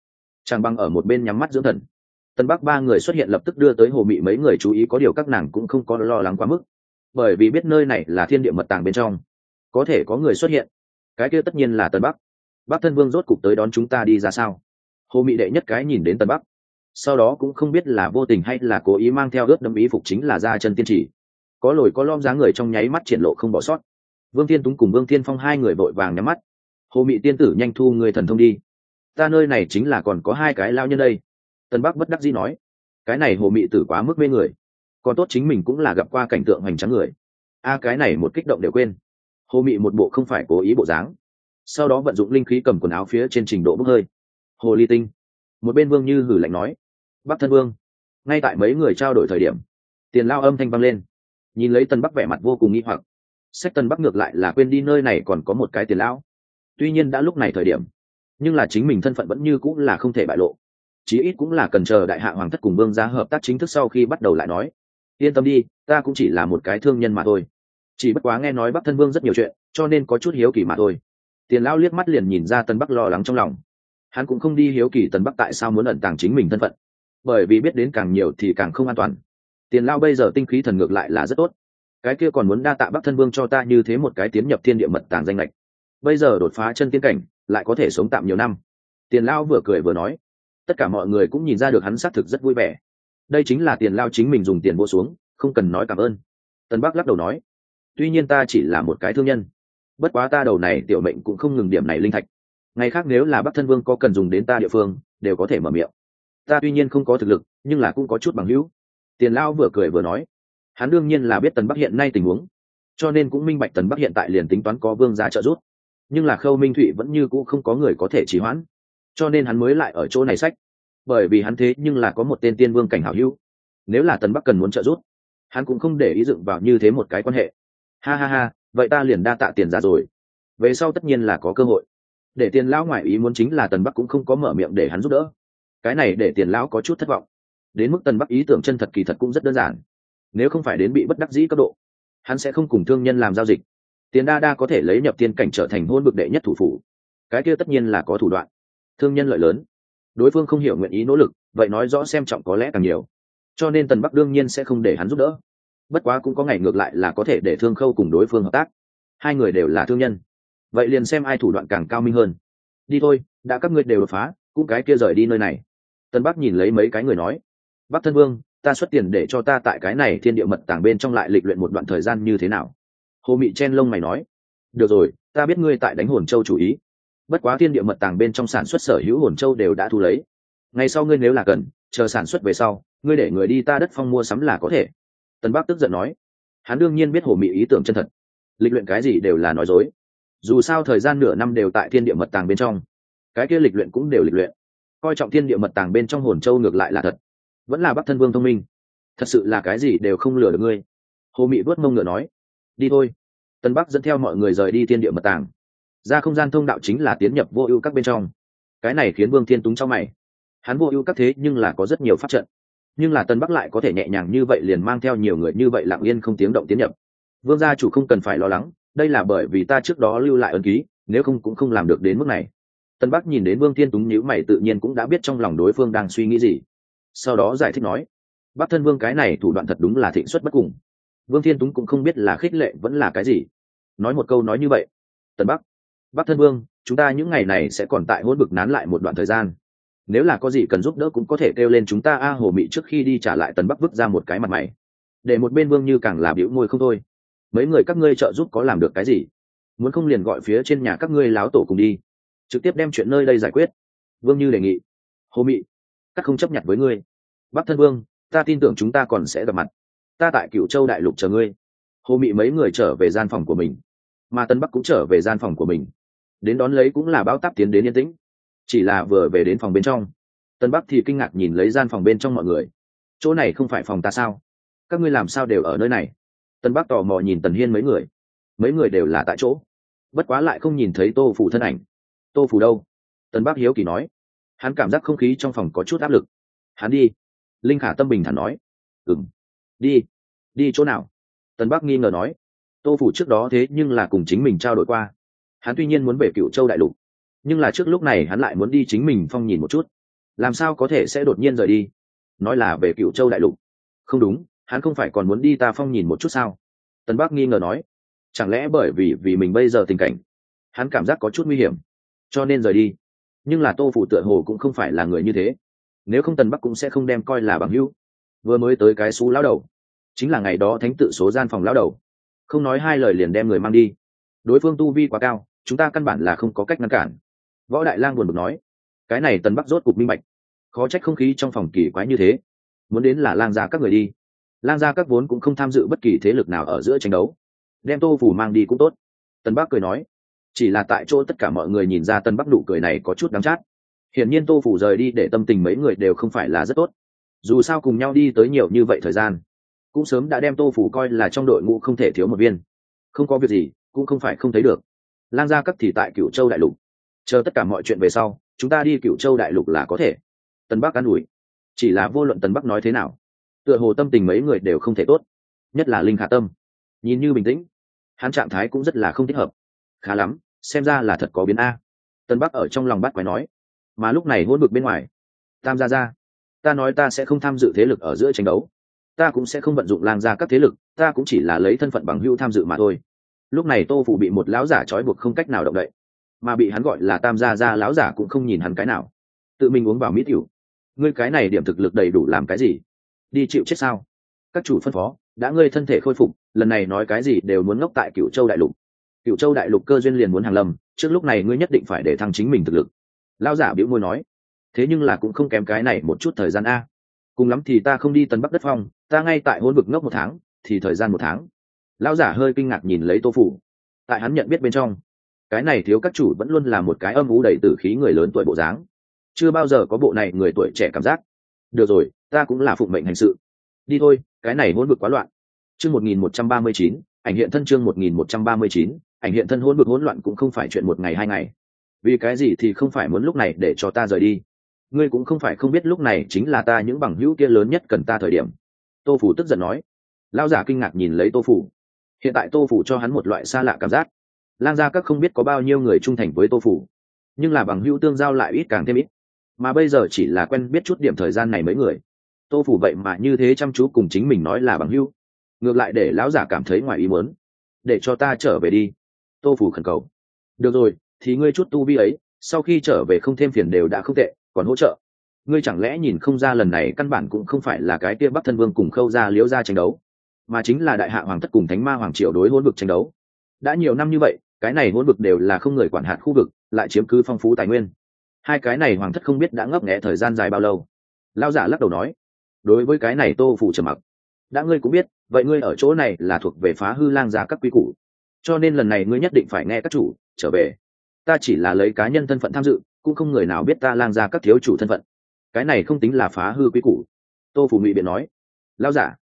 Trang băng ở một bên nhắm mắt dưỡng thần. Tân bắc ba người xuất hiện lập tức đưa tới hồ mị mấy người chú ý, có điều các nàng cũng không có lo lắng quá mức. Bởi vì biết nơi này là thiên địa mật tàng bên trong. Có thể có người xuất hiện. Cái kia tất nhiên là tân bắc. Bắc thân vương rốt cục tới đón chúng ta đi ra sao? Hồ mị đệ nhất cái nhìn đến tân bắc. Sau đó cũng không biết là vô tình hay là cố ý mang theo ướt đâm ý phục chính là ra chân tiên chỉ. Có lồi có lom dáng người trong nháy mắt triển lộ không bỏ sót. Vương thiên túng cùng vương thiên phong hai người vội vàng nhắm mắt hồ mị tiên tử nhanh thu người thần thông đi. Ta nơi này chính là còn có hai cái lao nhân đây. Tân bắc bất đắc dĩ nói. Cái này hồ mị tử quá mức mê người. Còn tốt chính mình cũng là gặp qua cảnh tượng hoành tráng người. A, cái này một kích động đều quên. Hồ mị một bộ không phải cố ý bộ dáng. Sau đó vận dụng linh khí cầm quần áo phía trên trình độ bốc hơi. Hồ ly tinh. Một bên vương như hử lạnh nói. Bắc thân vương. Ngay tại mấy người trao đổi thời điểm, tiền lao âm thanh vang lên. Nhìn lấy tân bắc vẻ mặt vô cùng nghi hoặc. Sách tân bắc ngược lại là quên đi nơi này còn có một cái tiền lão tuy nhiên đã lúc này thời điểm, nhưng là chính mình thân phận vẫn như cũng là không thể bại lộ. Chí ít cũng là cần chờ đại hạ hoàng thất cùng vương gia hợp tác chính thức sau khi bắt đầu lại nói. Yên tâm đi, ta cũng chỉ là một cái thương nhân mà thôi. Chỉ bất quá nghe nói bắc thân vương rất nhiều chuyện, cho nên có chút hiếu kỳ mà thôi. Tiền lão liếc mắt liền nhìn ra tân bắc lo lắng trong lòng. Hắn cũng không đi hiếu kỳ tân bắc tại sao muốn ẩn tàng chính mình thân phận. Bởi vì biết đến càng nhiều thì càng không an toàn. Tiền lao bây giờ tinh khí thần ngược lại là rất tốt. Cái kia còn muốn đa tạ bắc thân vương cho ta như thế một cái tiến nhập thiên địa mật tàng danh lệch bây giờ đột phá chân tiên cảnh, lại có thể sống tạm nhiều năm. Tiền lao vừa cười vừa nói. Tất cả mọi người cũng nhìn ra được hắn xác thực rất vui vẻ. Đây chính là tiền lao chính mình dùng tiền vô xuống, không cần nói cảm ơn. Tân bắc lắc đầu nói. Tuy nhiên ta chỉ là một cái thương nhân. Bất quá ta đầu này tiểu mệnh cũng không ngừng điểm này linh thạch. Ngày khác nếu là bắc thân vương có cần dùng đến ta địa phương, đều có thể mở miệng. Ta tuy nhiên không có thực lực, nhưng là cũng có chút bằng hữu. Tiền lao vừa cười vừa nói. Hắn đương nhiên là biết tần bắc hiện nay tình huống, cho nên cũng minh bạch tần bắc hiện tại liền tính toán có vương giá trợ giúp nhưng là khâu minh thụy vẫn như cũ không có người có thể trì hoãn. Cho nên hắn mới lại ở chỗ này sách. Bởi vì hắn thế nhưng là có một tên tiên vương cảnh hảo hữu. Nếu là tần bắc cần muốn trợ giúp, hắn cũng không để ý dựng vào như thế một cái quan hệ. Ha ha ha, vậy ta liền đa tạ tiền ra rồi. Về sau tất nhiên là có cơ hội. Để tiền lão ngoại ý muốn chính là tần bắc cũng không có mở miệng để hắn giúp đỡ. Cái này để tiền lão có chút thất vọng. Đến mức tần bắc ý tưởng chân thật kỳ thật cũng rất đơn giản. Nếu không phải đến bị bất đắc dĩ cấp độ, hắn sẽ không cùng thương nhân làm giao dịch tiền đa đa có thể lấy nhập tiên cảnh trở thành hôn bực đệ nhất thủ phủ. Cái kia tất nhiên là có thủ đoạn. Thương nhân lợi lớn. Đối phương không hiểu nguyện ý nỗ lực, vậy nói rõ xem trọng có lẽ càng nhiều. Cho nên tần bắc đương nhiên sẽ không để hắn giúp đỡ. Bất quá cũng có ngày ngược lại là có thể để thương khâu cùng đối phương hợp tác. Hai người đều là thương nhân. Vậy liền xem ai thủ đoạn càng cao minh hơn. Đi thôi, đã các ngươi đều đột phá, cũng cái kia rời đi nơi này. Tân bắc nhìn lấy mấy cái người nói. Bắc thân vương, ta xuất tiền để cho ta tại cái này thiên địa mật tàng bên trong lại lịch luyện một đoạn thời gian như thế nào? Hồ mị chen lông mày nói, được rồi, ta biết ngươi tại đánh hồn châu chủ ý. Bất quá thiên địa mật tàng bên trong sản xuất sở hữu hồn châu đều đã thu lấy. Ngày sau ngươi nếu là cần, chờ sản xuất về sau, ngươi để người đi ta đất phong mua sắm là có thể. Tân bắc tức giận nói. Hắn đương nhiên biết hồ mị ý tưởng chân thật. Lịch luyện cái gì đều là nói dối. Dù sao thời gian nửa năm đều tại thiên địa mật tàng bên trong. Cái kia lịch luyện cũng đều lịch luyện. Coi trọng thiên địa mật tàng bên trong hồn châu ngược lại là thật. Vẫn là bắc thân vương thông minh. Thật sự là cái gì đều không lừa được ngươi. Hồ mị vớt mông ngựa nói đi thôi. Tân bắc dẫn theo mọi người rời đi thiên địa mật tàng. Ra không gian thông đạo chính là tiến nhập vô ưu các bên trong. Cái này khiến vương thiên túng cho mày. Hắn vô ưu các thế nhưng là có rất nhiều pháp trận. Nhưng là tân bắc lại có thể nhẹ nhàng như vậy liền mang theo nhiều người như vậy lặng yên không tiếng động tiến nhập. Vương gia chủ không cần phải lo lắng, đây là bởi vì ta trước đó lưu lại ân ký, nếu không cũng không làm được đến mức này. Tân bắc nhìn đến vương thiên túng nhữ mày tự nhiên cũng đã biết trong lòng đối phương đang suy nghĩ gì. Sau đó giải thích nói, bắc thân vương cái này thủ đoạn thật đúng là thịnh xuất bất cùng vương thiên túng cũng không biết là khích lệ vẫn là cái gì. Nói một câu nói như vậy, Tần bắc bắc thân vương, chúng ta những ngày này sẽ còn tại hỗn bực nán lại một đoạn thời gian. Nếu là có gì cần giúp đỡ cũng có thể kêu lên chúng ta a hồ mị trước khi đi trả lại tần bắc vứt ra một cái mặt mày. Để một bên vương như càng là biểu môi không thôi. Mấy người các ngươi trợ giúp có làm được cái gì? Muốn không liền gọi phía trên nhà các ngươi láo tổ cùng đi. Trực tiếp đem chuyện nơi đây giải quyết. Vương như đề nghị. Hồ mị, các không chấp nhận với ngươi. Bắc thân vương, ta tin tưởng chúng ta còn sẽ gặp mặt ta tại cựu châu đại lục chờ ngươi. Hồ mị mấy người trở về gian phòng của mình, mà tân bắc cũng trở về gian phòng của mình. Đến đón lấy cũng là bão táp tiến đến yên tĩnh, chỉ là vừa về đến phòng bên trong. Tân bắc thì kinh ngạc nhìn lấy gian phòng bên trong mọi người. Chỗ này không phải phòng ta sao? Các ngươi làm sao đều ở nơi này? Tân bắc tò mò nhìn tần hiên mấy người. Mấy người đều là tại chỗ. Bất quá lại không nhìn thấy tô phủ thân ảnh. Tô phủ đâu? Tân bắc hiếu kỳ nói. Hắn cảm giác không khí trong phòng có chút áp lực. Hắn đi. Linh khả tâm bình thản nói. Ừng đi đi chỗ nào? Tân bắc nghi ngờ nói. Tô phủ trước đó thế nhưng là cùng chính mình trao đổi qua. Hắn tuy nhiên muốn về cựu châu đại lục, nhưng là trước lúc này hắn lại muốn đi chính mình phong nhìn một chút. Làm sao có thể sẽ đột nhiên rời đi? Nói là về cựu châu đại lục. Không đúng, hắn không phải còn muốn đi ta phong nhìn một chút sao? Tân bắc nghi ngờ nói. Chẳng lẽ bởi vì vì mình bây giờ tình cảnh, hắn cảm giác có chút nguy hiểm, cho nên rời đi. Nhưng là tô phủ tựa hồ cũng không phải là người như thế. Nếu không tần bắc cũng sẽ không đem coi là bằng hữu. Vừa mới tới cái xú lão đầu chính là ngày đó thánh tự số gian phòng lão đầu. Không nói hai lời liền đem người mang đi. Đối phương tu vi quá cao, chúng ta căn bản là không có cách ngăn cản. Võ đại lang buồn bực nói, cái này tần bắc rốt cục minh bạch. Khó trách không khí trong phòng kỳ quái như thế. Muốn đến là lang gia các người đi. Lang gia các vốn cũng không tham dự bất kỳ thế lực nào ở giữa tranh đấu. Đem tô phủ mang đi cũng tốt. Tân bắc cười nói, chỉ là tại chỗ tất cả mọi người nhìn ra tân bắc nụ cười này có chút đắng chát. Hiển nhiên tô phủ rời đi để tâm tình mấy người đều không phải là rất tốt. Dù sao cùng nhau đi tới nhiều như vậy thời gian cũng sớm đã đem tô phủ coi là trong đội ngũ không thể thiếu một viên. Không có việc gì, cũng không phải không thấy được. Lang gia cấp thì tại cựu châu đại lục. Chờ tất cả mọi chuyện về sau, chúng ta đi cựu châu đại lục là có thể. Tân bắc an ủi. Chỉ là vô luận tân bắc nói thế nào, tựa hồ tâm tình mấy người đều không thể tốt, nhất là linh khả tâm. Nhìn như bình tĩnh, hắn trạng thái cũng rất là không thích hợp. Khá lắm, xem ra là thật có biến a. Tân bắc ở trong lòng bắt quái nói. Mà lúc này hôn bực bên ngoài, tam gia ra ta nói ta sẽ không tham dự thế lực ở giữa tranh đấu ta cũng sẽ không vận dụng lang ra các thế lực, ta cũng chỉ là lấy thân phận bằng hưu tham dự mà thôi. Lúc này tô phủ bị một lão giả trói buộc không cách nào động đậy, mà bị hắn gọi là tam gia gia lão giả cũng không nhìn hắn cái nào. Tự mình uống vào mỹ tiểu. Ngươi cái này điểm thực lực đầy đủ làm cái gì? Đi chịu chết sao? Các chủ phân phó, đã ngươi thân thể khôi phục, lần này nói cái gì đều muốn ngốc tại cựu châu đại lục. Cựu châu đại lục cơ duyên liền muốn hàng lâm, trước lúc này ngươi nhất định phải để thăng chính mình thực lực. Lao giả biểu môi nói, thế nhưng là cũng không kém cái này một chút thời gian a cùng lắm thì ta không đi tân bắc đất phong, ta ngay tại hôn vực ngốc một tháng, thì thời gian một tháng. Lão giả hơi kinh ngạc nhìn lấy tô phủ. Tại hắn nhận biết bên trong, cái này thiếu các chủ vẫn luôn là một cái âm ú đầy t ử khí người lớn tuổi bộ dáng. Chưa bao giờ có bộ này người tuổi trẻ cảm giác. Được rồi, ta cũng là phụng mệnh hành sự. Đi thôi, cái này hôn vực quá loạn. Chương một nghìn một trăm ba mươi chín, ảnh hiện thân chương một nghìn một trăm ba mươi chín, ảnh hiện thân hôn vực hỗn loạn cũng không phải chuyện một ngày hai ngày. Vì cái gì thì không phải muốn lúc này để cho ta rời đi ngươi cũng không phải không biết lúc này chính là ta những bằng hữu kia lớn nhất cần ta thời điểm. Tô phủ tức giận nói. Lao giả kinh ngạc nhìn lấy tô phủ. Hiện tại tô phủ cho hắn một loại xa lạ cảm giác. Lang gia các không biết có bao nhiêu người trung thành với tô phủ, nhưng là bằng hữu tương giao lại ít càng thêm ít. Mà bây giờ chỉ là quen biết chút điểm thời gian này mấy người. Tô phủ vậy mà như thế chăm chú cùng chính mình nói là bằng hữu. Ngược lại để lão giả cảm thấy ngoài ý muốn. Để cho ta trở về đi. Tô phủ khẩn cầu. Được rồi, thì ngươi chút tu vi ấy, sau khi trở về không thêm phiền đều đã không tệ còn hỗ trợ. Ngươi chẳng lẽ nhìn không ra lần này căn bản cũng không phải là cái kia bắc thân vương cùng khâu ra liễu ra tranh đấu, mà chính là đại hạ hoàng thất cùng thánh ma hoàng triều đối hôn vực tranh đấu. Đã nhiều năm như vậy, cái này hôn vực đều là không người quản hạt khu vực, lại chiếm cứ phong phú tài nguyên. Hai cái này hoàng thất không biết đã ngấp nghẽ thời gian dài bao lâu. Lao giả lắc đầu nói, đối với cái này tô phủ trầm mặc. Đã ngươi cũng biết, vậy ngươi ở chỗ này là thuộc về phá hư lang gia các quy củ. Cho nên lần này ngươi nhất định phải nghe các chủ trở về. Ta chỉ là lấy cá nhân thân phận tham dự cũng không người nào biết ta lang gia các thiếu chủ thân phận. Cái này không tính là phá hư quý củ. Tô phủ mỹ biện nói. Lao giả,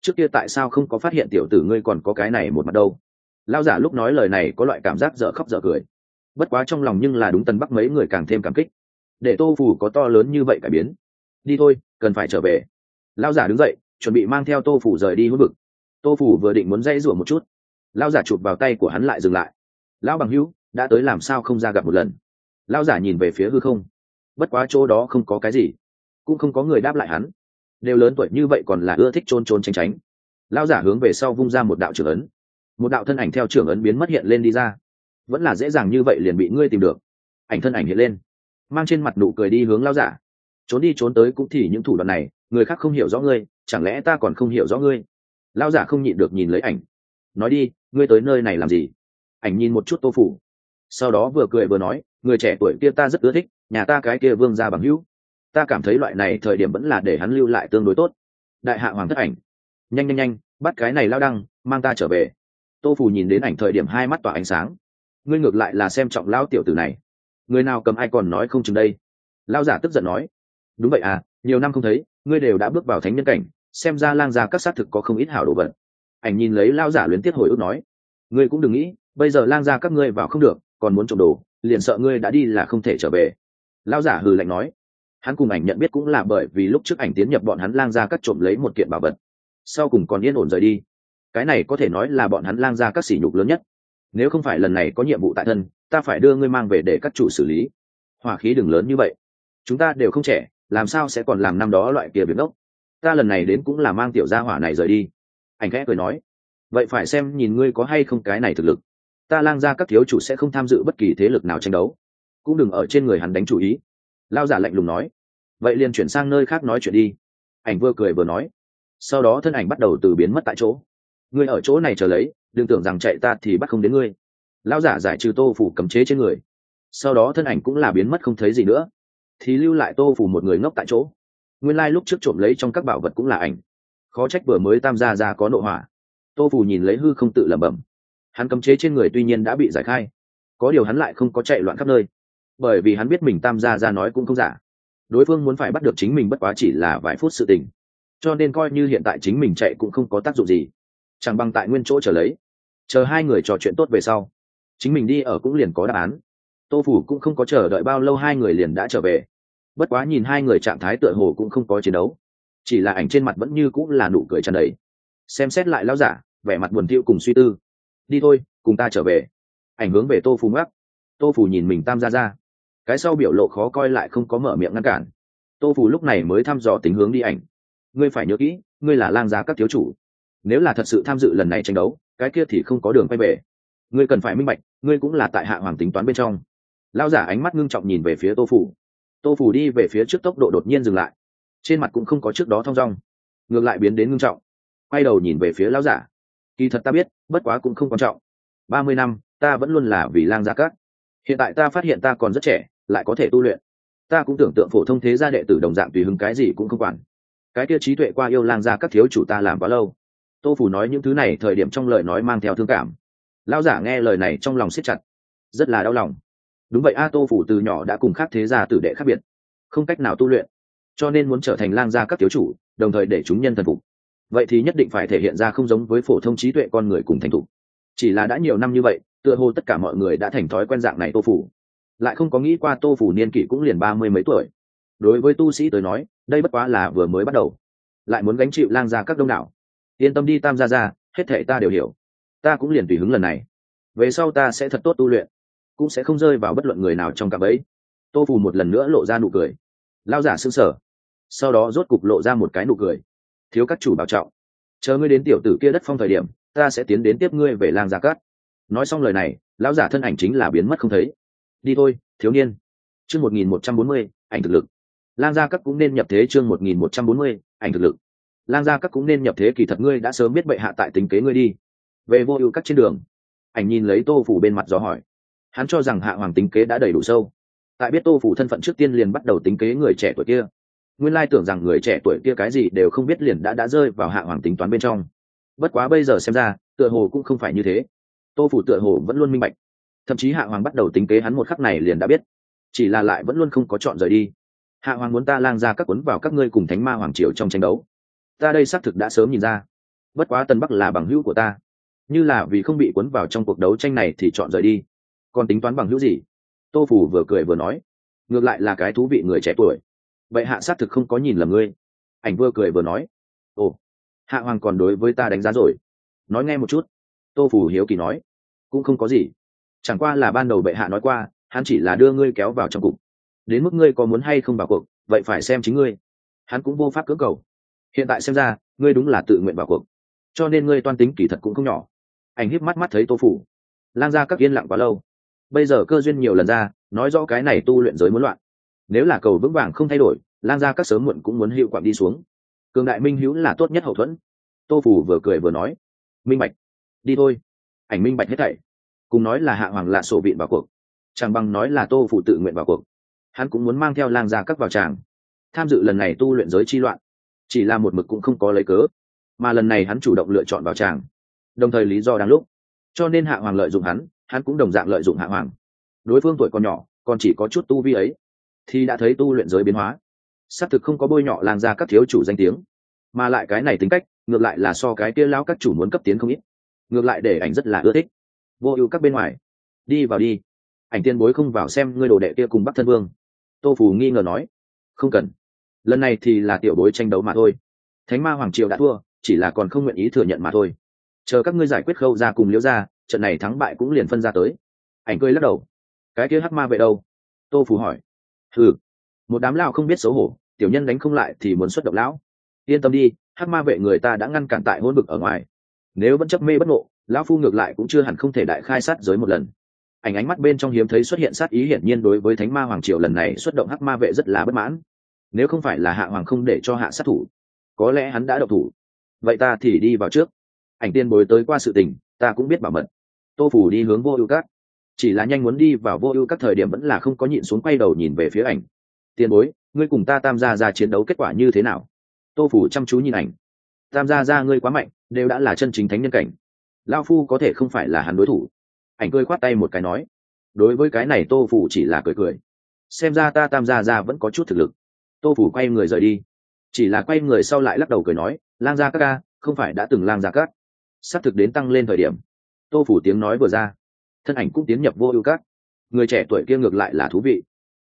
trước kia tại sao không có phát hiện tiểu tử ngươi còn có cái này một mặt đâu? Lao giả lúc nói lời này có loại cảm giác dở khóc dở cười. Bất quá trong lòng nhưng là đúng tân bắc mấy người càng thêm cảm kích. Để tô phủ có to lớn như vậy cải biến. Đi thôi, cần phải trở về. Lao giả đứng dậy, chuẩn bị mang theo tô phủ rời đi hút vực. Tô phủ vừa định muốn dây rủa một chút lao giả chụp vào tay của hắn lại dừng lại. Lão bằng hữu, đã tới làm sao không ra gặp một lần? Lao giả nhìn về phía hư không. Bất quá chỗ đó không có cái gì. Cũng không có người đáp lại hắn. Đều lớn tuổi như vậy còn là ưa thích trôn trôn tránh tránh. Lao giả hướng về sau vung ra một đạo trưởng ấn. Một đạo thân ảnh theo trưởng ấn biến mất hiện lên đi ra. Vẫn là dễ dàng như vậy liền bị ngươi tìm được. Ảnh thân ảnh hiện lên. Mang trên mặt nụ cười đi hướng lao giả. Trốn đi trốn tới cũng thì những thủ đoạn này, người khác không hiểu rõ ngươi, chẳng lẽ ta còn không hiểu rõ ngươi? Lao giả không nhịn được nhìn lấy ảnh. Nói đi, ngươi tới nơi này làm gì? Ảnh nhìn một chút tô phủ sau đó vừa cười vừa nói, người trẻ tuổi kia ta rất ưa thích, nhà ta cái kia vương ra bằng hữu. Ta cảm thấy loại này thời điểm vẫn là để hắn lưu lại tương đối tốt. Đại hạ hoàng thất ảnh. Nhanh nhanh nhanh, bắt cái này lao đăng, mang ta trở về. Tô phù nhìn đến ảnh thời điểm hai mắt tỏa ánh sáng. Ngươi ngược lại là xem trọng lao tiểu tử này. Người nào cầm ai còn nói không chừng đây? Lao giả tức giận nói. Đúng vậy à nhiều năm không thấy, ngươi đều đã bước vào thánh nhân cảnh, xem ra lang gia các xác thực có không ít hảo đồ vật. Ảnh nhìn lấy lao giả luyến tiết hồi ức nói. Ngươi cũng đừng nghĩ, bây giờ lang gia các ngươi vào không được còn muốn trộm đồ, liền sợ ngươi đã đi là không thể trở về. Lao giả hừ lạnh nói. Hắn cùng ảnh nhận biết cũng là bởi vì lúc trước ảnh tiến nhập bọn hắn lang ra các trộm lấy một kiện bảo vật. Sau cùng còn yên ổn rời đi. Cái này có thể nói là bọn hắn lang ra các sỉ nhục lớn nhất. Nếu không phải lần này có nhiệm vụ tại thân, ta phải đưa ngươi mang về để các chủ xử lý. Hỏa khí đừng lớn như vậy. Chúng ta đều không trẻ, làm sao sẽ còn làm năm đó loại kia việc ốc ta lần này đến cũng là mang tiểu gia hỏa này rời đi. Anh khẽ cười nói. Vậy phải xem nhìn ngươi có hay không cái này thực lực ta lang ra các thiếu chủ sẽ không tham dự bất kỳ thế lực nào tranh đấu. Cũng đừng ở trên người hắn đánh chủ ý. Lao giả lạnh lùng nói. Vậy liền chuyển sang nơi khác nói chuyện đi. Ảnh vừa cười vừa nói. Sau đó thân ảnh bắt đầu từ biến mất tại chỗ. Ngươi ở chỗ này chờ lấy, đừng tưởng rằng chạy ta thì bắt không đến ngươi. Lao giả giải trừ tô phủ cấm chế trên người. Sau đó thân ảnh cũng là biến mất không thấy gì nữa. Thì lưu lại tô phủ một người ngốc tại chỗ. Nguyên lai、like、lúc trước trộm lấy trong các bảo vật cũng là ảnh. Khó trách vừa mới tam gia ra có nội hỏa. Tô phủ nhìn lấy hư không tự lẩm bẩm hắn cấm chế trên người tuy nhiên đã bị giải khai. Có điều hắn lại không có chạy loạn khắp nơi. Bởi vì hắn biết mình tam gia ra nói cũng không giả. Đối phương muốn phải bắt được chính mình bất quá chỉ là vài phút sự tình. Cho nên coi như hiện tại chính mình chạy cũng không có tác dụng gì. Chẳng bằng tại nguyên chỗ trở lấy. Chờ hai người trò chuyện tốt về sau. Chính mình đi ở cũng liền có đáp án. Tô phủ cũng không có chờ đợi bao lâu hai người liền đã trở về. Bất quá nhìn hai người trạng thái tựa hồ cũng không có chiến đấu. Chỉ là ảnh trên mặt vẫn như cũng là nụ cười tràn đầy. Xem xét lại lão giả, vẻ mặt buồn thiu cùng suy tư đi thôi, cùng ta trở về. Ảnh hướng về tô phù ngắc tô phù nhìn mình tam ra ra cái sau biểu lộ khó coi lại không có mở miệng ngăn cản. Tô phù lúc này mới thăm dò tính hướng đi ảnh. Ngươi phải nhớ kỹ, ngươi là lang gia các thiếu chủ. Nếu là thật sự tham dự lần này tranh đấu, cái kia thì không có đường quay về. Ngươi cần phải minh bạch, ngươi cũng là tại hạ hoàng tính toán bên trong. Lao giả ánh mắt ngưng trọng nhìn về phía tô phủ tô phủ đi về phía trước tốc độ đột nhiên dừng lại. Trên mặt cũng không có trước đó thong dong. Ngược lại biến đến ngưng trọng. Quay đầu nhìn về phía lao giả kỳ thật ta biết, bất quá cũng không quan trọng. Ba mươi năm, ta vẫn luôn là vì lang gia cát. Hiện tại ta phát hiện ta còn rất trẻ, lại có thể tu luyện. Ta cũng tưởng tượng phổ thông thế gia đệ tử đồng dạng tùy hứng cái gì cũng không quản. Cái kia trí tuệ qua yêu lang gia các thiếu chủ ta làm quá lâu. Tô phủ nói những thứ này thời điểm trong lời nói mang theo thương cảm. Lao giả nghe lời này trong lòng siết chặt, rất là đau lòng. Đúng vậy a, tô phủ từ nhỏ đã cùng khác thế gia tử đệ khác biệt, không cách nào tu luyện, cho nên muốn trở thành lang gia các thiếu chủ, đồng thời để chúng nhân thần phục vậy thì nhất định phải thể hiện ra không giống với phổ thông trí tuệ con người cùng thành thục. Chỉ là đã nhiều năm như vậy, tựa hồ tất cả mọi người đã thành thói quen dạng này tô phủ. Lại không có nghĩ qua tô phủ niên kỷ cũng liền ba mươi mấy tuổi. Đối với tu sĩ tới nói, đây bất quá là vừa mới bắt đầu. Lại muốn gánh chịu lang ra các đông đảo. Yên tâm đi, tam gia ra hết thể ta đều hiểu. Ta cũng liền tùy hứng lần này. Về sau ta sẽ thật tốt tu luyện. Cũng sẽ không rơi vào bất luận người nào trong cặp ấy. Tô phù một lần nữa lộ ra nụ cười. Lao giả s ư n g sở sau đó rốt cục lộ ra một cái nụ cười thiếu các chủ bảo trọng. Chờ ngươi đến tiểu tử kia đất phong thời điểm, ta sẽ tiến đến tiếp ngươi về làng gia cát. Nói xong lời này, lão giả thân ảnh chính là biến mất không thấy. Đi thôi, thiếu niên. Chương một nghìn một trăm bốn mươi, ảnh thực lực. Lang gia cát cũng nên nhập thế chương một nghìn một trăm bốn mươi, ảnh thực lực. Lang gia cát cũng nên nhập thế kỳ thật ngươi đã sớm biết bệ hạ tại tính kế ngươi đi. Về vô ưu các trên đường. Ảnh nhìn lấy tô phủ bên mặt dò hỏi. Hắn cho rằng hạ hoàng tính kế đã đầy đủ sâu. Tại biết tô phủ thân phận trước tiên liền bắt đầu tính kế người trẻ tuổi kia nguyên lai tưởng rằng người trẻ tuổi kia cái gì đều không biết liền đã đã rơi vào hạ hoàng tính toán bên trong. Bất quá bây giờ xem ra, tựa hồ cũng không phải như thế. Tô phủ tựa hồ vẫn luôn minh bạch. Thậm chí hạ hoàng bắt đầu tính kế hắn một khắc này liền đã biết. Chỉ là lại vẫn luôn không có chọn rời đi. Hạ hoàng muốn ta lang ra các cuốn vào các ngươi cùng thánh ma hoàng triều trong tranh đấu. Ta đây xác thực đã sớm nhìn ra. Bất quá tân bắc là bằng hữu của ta. Như là vì không bị cuốn vào trong cuộc đấu tranh này thì chọn rời đi. Còn tính toán bằng hữu gì? Tô phủ vừa cười vừa nói. Ngược lại là cái thú vị người trẻ tuổi vậy hạ xác thực không có nhìn lầm ngươi. Ảnh vừa cười vừa nói, ồ, hạ hoàng còn đối với ta đánh giá rồi. Nói nghe một chút, tô phủ hiếu kỳ nói, cũng không có gì. Chẳng qua là ban đầu bệ hạ nói qua, hắn chỉ là đưa ngươi kéo vào trong cục. Đến mức ngươi có muốn hay không vào cuộc, vậy phải xem chính ngươi. Hắn cũng vô pháp cưỡng cầu. Hiện tại xem ra, ngươi đúng là tự nguyện vào cuộc. Cho nên ngươi toan tính kỳ thật cũng không nhỏ. Ảnh híp mắt mắt thấy tô phủ. Lang ra các yên lặng quá lâu. Bây giờ cơ duyên nhiều lần ra, nói rõ cái này tu luyện giới muốn loạn nếu là cầu vững vàng không thay đổi, lang ra các sớm muộn cũng muốn hiệu quạng đi xuống. Cường đại minh hữu là tốt nhất hậu thuẫn. Tô phủ vừa cười vừa nói, minh bạch, đi thôi. Ảnh minh bạch hết thảy, cùng nói là hạ hoàng lạ sổ vịn vào cuộc. Chẳng bằng nói là tô phủ tự nguyện vào cuộc. Hắn cũng muốn mang theo lang gia các vào tràng. Tham dự lần này tu luyện giới chi loạn, chỉ là một mực cũng không có lấy cớ, mà lần này hắn chủ động lựa chọn vào tràng. Đồng thời lý do đáng lúc, cho nên hạ hoàng lợi dụng hắn hắn cũng đồng dạng lợi dụng hạ hoàng. Đối phương tuổi còn nhỏ, còn chỉ có chút tu vi ấy thì đã thấy tu luyện giới biến hóa. Xác thực không có bôi nhọ làng ra các thiếu chủ danh tiếng. Mà lại cái này tính cách, ngược lại là so cái kia lão các chủ muốn cấp tiến không ít. Ngược lại để ảnh rất là ưa thích. Vô ưu các bên ngoài. Đi vào đi. Ảnh tiên bối không vào xem ngươi đồ đệ kia cùng bắc thân vương. Tô phù nghi ngờ nói. Không cần. Lần này thì là tiểu bối tranh đấu mà thôi. Thánh ma hoàng triều đã thua, chỉ là còn không nguyện ý thừa nhận mà thôi. Chờ các ngươi giải quyết khâu ra cùng liễu ra trận này thắng bại cũng liền phân ra tới. Ảnh cười lắc đầu. Cái kia hắc ma vệ đâu? Tô phù hỏi thử một đám lao không biết xấu hổ, tiểu nhân đánh không lại thì muốn xuất động lão. Yên tâm đi, hắc ma vệ người ta đã ngăn cản tại hôn vực ở ngoài. Nếu vẫn chấp mê bất ngộ, lão phu ngược lại cũng chưa hẳn không thể đại khai sát giới một lần. Ảnh ánh mắt bên trong hiếm thấy xuất hiện sát ý hiển nhiên đối với thánh ma hoàng triều lần này xuất động hắc ma vệ rất là bất mãn. Nếu không phải là hạ hoàng không để cho hạ sát thủ, có lẽ hắn đã độc thủ. Vậy ta thì đi vào trước. Ảnh tiên bối tới qua sự tình, ta cũng biết bảo mật. Tô phủ đi hướng vô ưu cát chỉ là nhanh muốn đi vào vô ưu các thời điểm vẫn là không có nhịn xuống quay đầu nhìn về phía ảnh. Tiền bối, ngươi cùng ta tam gia ra chiến đấu kết quả như thế nào? Tô phủ chăm chú nhìn ảnh. Tam gia ra ngươi quá mạnh, đều đã là chân chính thánh nhân cảnh. Lao phu có thể không phải là hắn đối thủ. Ảnh cười khoát tay một cái nói. Đối với cái này tô phủ chỉ là cười cười. Xem ra ta tam gia ra vẫn có chút thực lực. Tô phủ quay người rời đi. Chỉ là quay người sau lại lắc đầu cười nói, lang gia các ca, không phải đã từng lang gia các? S á c thực đến tăng lên thời điểm. Tô phủ tiếng nói vừa ra thân ảnh cũng tiến nhập vô ưu cát người trẻ tuổi kia ngược lại là thú vị.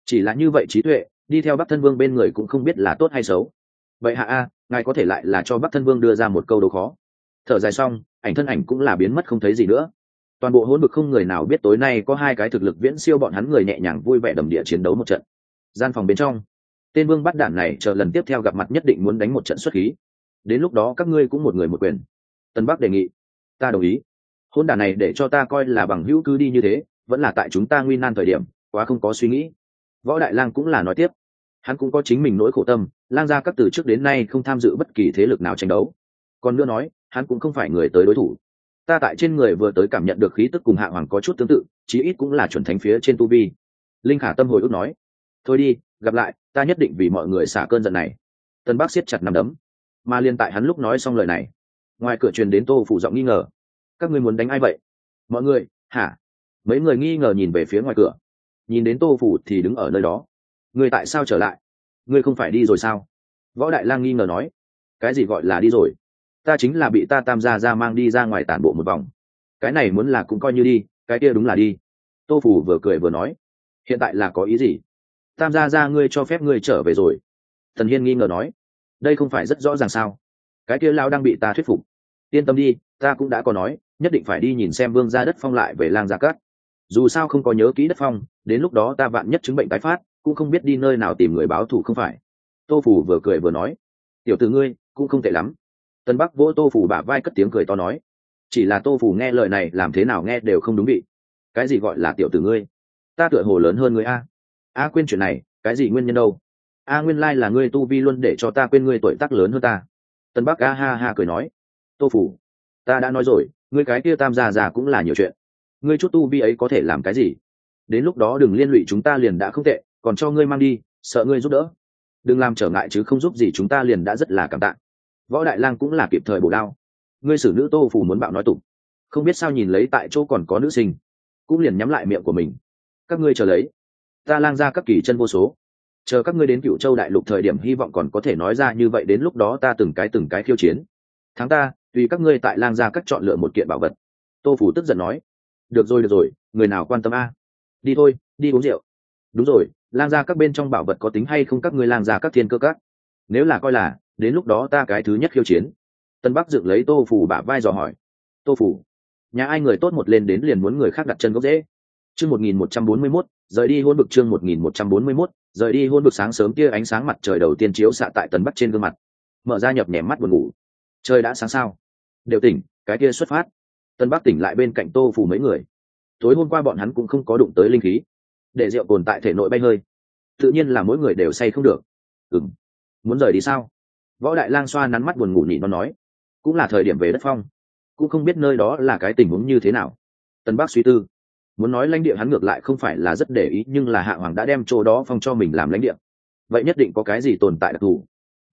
Chỉ là như vậy trí tuệ, đi theo bắc thân vương bên người cũng không biết là tốt hay xấu. Vậy hạ a, ngài có thể lại là cho bắc thân vương đưa ra một câu đấu khó. Thở dài xong, ảnh thân ảnh cũng là biến mất không thấy gì nữa. Toàn bộ hỗn vực không người nào biết tối nay có hai cái thực lực viễn siêu bọn hắn người nhẹ nhàng vui vẻ đầm địa chiến đấu một trận. Gian phòng bên trong, tên vương bắt đản này chờ lần tiếp theo gặp mặt nhất định muốn đánh một trận xuất khí. Đến lúc đó các ngươi cũng một người một quyền. Tân bắc đề nghị, ta đồng ý hôn đản này để cho ta coi là bằng hữu cứ đi như thế, vẫn là tại chúng ta nguy nan thời điểm, quá không có suy nghĩ. Võ đại lang cũng là nói tiếp. Hắn cũng có chính mình nỗi khổ tâm, lang gia các từ trước đến nay không tham dự bất kỳ thế lực nào tranh đấu. Còn nữa nói, hắn cũng không phải người tới đối thủ. Ta tại trên người vừa tới cảm nhận được khí tức cùng hạ hoàng có chút tương tự, chí ít cũng là chuẩn thánh phía trên tu vi. Linh khả tâm hồi ức nói, thôi đi, gặp lại, ta nhất định vì mọi người xả cơn giận này. Tân bác siết chặt nằm đấm. Mà liên tại hắn lúc nói xong lời này, ngoài cửa truyền đến tô phủ giọng nghi ngờ các ngươi muốn đánh ai vậy? Mọi người, hả? Mấy người nghi ngờ nhìn về phía ngoài cửa. Nhìn đến tô phủ thì đứng ở nơi đó. Người tại sao trở lại? Ngươi không phải đi rồi sao? Võ đại lang nghi ngờ nói. Cái gì gọi là đi rồi? Ta chính là bị ta tam gia ra mang đi ra ngoài tản bộ một vòng. Cái này muốn là cũng coi như đi, cái kia đúng là đi. Tô phủ vừa cười vừa nói. Hiện tại là có ý gì? Tam gia ra ngươi cho phép ngươi trở về rồi. Thần hiên nghi ngờ nói. Đây không phải rất rõ ràng sao? Cái kia lao đang bị ta thuyết phục. Yên tâm đi, ta cũng đã có nói nhất định phải đi nhìn xem vương gia đất phong lại về lang gia cát. Dù sao không có nhớ kỹ đất phong, đến lúc đó ta vạn nhất chứng bệnh tái phát, cũng không biết đi nơi nào tìm người báo thù không phải. Tô phủ vừa cười vừa nói, tiểu t ử ngươi, cũng không tệ lắm. Tân bắc vỗ tô phủ bả vai cất tiếng cười to nói, chỉ là tô phủ nghe lời này làm thế nào nghe đều không đúng vị. Cái gì gọi là tiểu tử ngươi? Ta tựa hồ lớn hơn ngươi a. A quên chuyện này, cái gì nguyên nhân đâu? A nguyên lai là ngươi tu vi luôn để cho ta quên ngươi tuổi tác lớn hơn ta. Tân bắc a ha ha cười nói, tô phủ ta đã nói rồi, ngươi cái kia tam gia già cũng là nhiều chuyện. Ngươi chút tu vi ấy có thể làm cái gì? Đến lúc đó đừng liên lụy chúng ta liền đã không tệ, còn cho ngươi mang đi, sợ ngươi giúp đỡ. Đừng làm trở ngại chứ không giúp gì chúng ta liền đã rất là cảm tạ. Võ đại lang cũng là kịp thời bổ đao. Ngươi xử nữ tô phù muốn bạo nói tục. Không biết sao nhìn lấy tại chỗ còn có nữ sinh, cũng liền nhắm lại miệng của mình. Các ngươi chờ lấy. Ta lang ra các kỳ chân vô số. Chờ các ngươi đến cựu châu đại lục thời điểm hy vọng còn có thể nói ra như vậy đến lúc đó ta từng cái từng cái khiêu chiến. Tháng ta tùy các ngươi tại lang gia các chọn lựa một kiện bảo vật. Tô phủ tức giận nói, được rồi được rồi, người nào quan tâm a? Đi thôi, đi uống rượu. Đúng rồi, lang gia các bên trong bảo vật có tính hay không các ngươi lang gia các thiên cơ các? Nếu là coi là, đến lúc đó ta cái thứ nhất khiêu chiến. Tân bắc dựng lấy tô phủ bả vai dò hỏi, tô phủ, nhà ai người tốt một lên đến liền muốn người khác đặt chân gốc dễ chương một nghìn một trăm bốn mươi mốt, rời đi hôn bực chương một nghìn một trăm bốn mươi mốt, rời đi hôn bực sáng sớm kia ánh sáng mặt trời đầu tiên chiếu xạ tại tần bắc trên gương mặt. Mở ra nhập nhèm mắt buồn ngủ trời đã sáng sao? Đều tỉnh, cái kia xuất phát. Tân bắc tỉnh lại bên cạnh tô phủ mấy người. Tối hôm qua bọn hắn cũng không có đụng tới linh khí. Để rượu tồn tại thể nội bay hơi. Tự nhiên là mỗi người đều say không được. Ừ m muốn rời đi sao? Võ đại lang xoa nắn mắt buồn ngủ nhị nó nói. Cũng là thời điểm về đất phong. Cũng không biết nơi đó là cái tình huống như thế nào. Tân bắc suy tư. Muốn nói lãnh địa hắn ngược lại không phải là rất để ý, nhưng là hạ hoàng đã đem chỗ đó phong cho mình làm lãnh địa. Vậy nhất định có cái gì tồn tại đặc thù?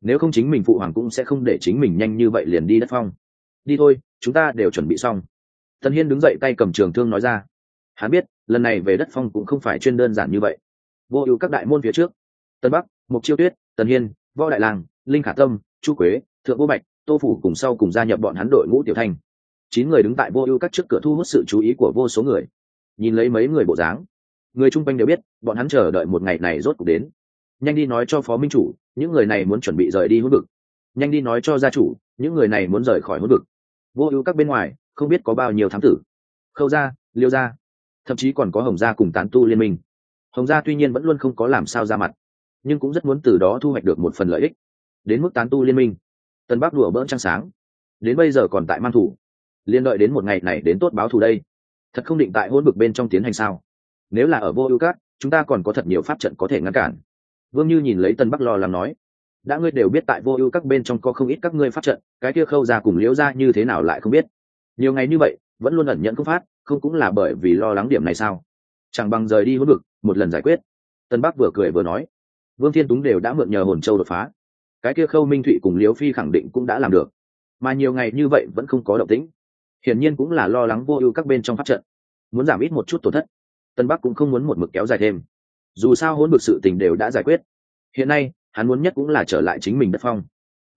Nếu không chính mình phụ hoàng cũng sẽ không để chính mình nhanh như vậy liền đi đất phong. Đi thôi, chúng ta đều chuẩn bị xong. Tần hiên đứng dậy tay cầm trường thương nói ra. Hắn biết, lần này về đất phong cũng không phải chuyên đơn giản như vậy. Vô ưu các đại môn phía trước. Tân bắc mục chiêu tuyết, tần hiên, võ đại làng, linh khả tâm, chu quế, thượng vô bạch, tô phủ cùng sau cùng gia nhập bọn hắn đội ngũ tiểu thanh chín người đứng tại vô ưu các trước cửa thu hút sự chú ý của vô số người. Nhìn lấy mấy người bộ dáng, người chung quanh đều biết, bọn hắn chờ đợi một ngày này rốt cuộc đến. Nhanh đi nói cho phó minh chủ những người này muốn chuẩn bị rời đi hỗn vực. Nhanh đi nói cho gia chủ, những người này muốn rời khỏi hỗn vực. Vô ưu các bên ngoài, không biết có bao nhiêu thám tử. Khâu gia, liêu gia, thậm chí còn có hồng gia cùng tán tu liên minh. Hồng gia tuy nhiên vẫn luôn không có làm sao ra mặt, nhưng cũng rất muốn từ đó thu hoạch được một phần lợi ích. Đến mức tán tu liên minh, tân bắc đùa bỡn trăng sáng. Đến bây giờ còn tại mang thủ. Liên đợi đến một ngày này đến tốt báo thù đây. Thật không định tại hôn bực bên trong tiến hành sao? Nếu là ở vô ưu cát chúng ta còn có thật nhiều pháp trận có thể ngăn cản vương như nhìn lấy tân bắc lo làm nói, đã ngươi đều biết tại vô ưu các bên trong có không ít các ngươi phát trận, cái kia khâu ra cùng liễu ra như thế nào lại không biết? Nhiều ngày như vậy, vẫn luôn ẩn nhận công phát, không cũng là bởi vì lo lắng điểm này sao? Chẳng bằng rời đi hôn vực, một lần giải quyết. Tân bắc vừa cười vừa nói, vương thiên túng đều đã mượn nhờ hồn châu đột phá. Cái kia khâu minh thụy cùng liễu phi khẳng định cũng đã làm được. Mà nhiều ngày như vậy vẫn không có động tĩnh. Hiển nhiên cũng là lo lắng vô ưu các bên trong phát trận. Muốn giảm ít một chút tổn thất. Tân bắc cũng không muốn một mực kéo dài thêm dù sao hỗn bực sự tình đều đã giải quyết. Hiện nay, hắn muốn nhất cũng là trở lại chính mình đất phong.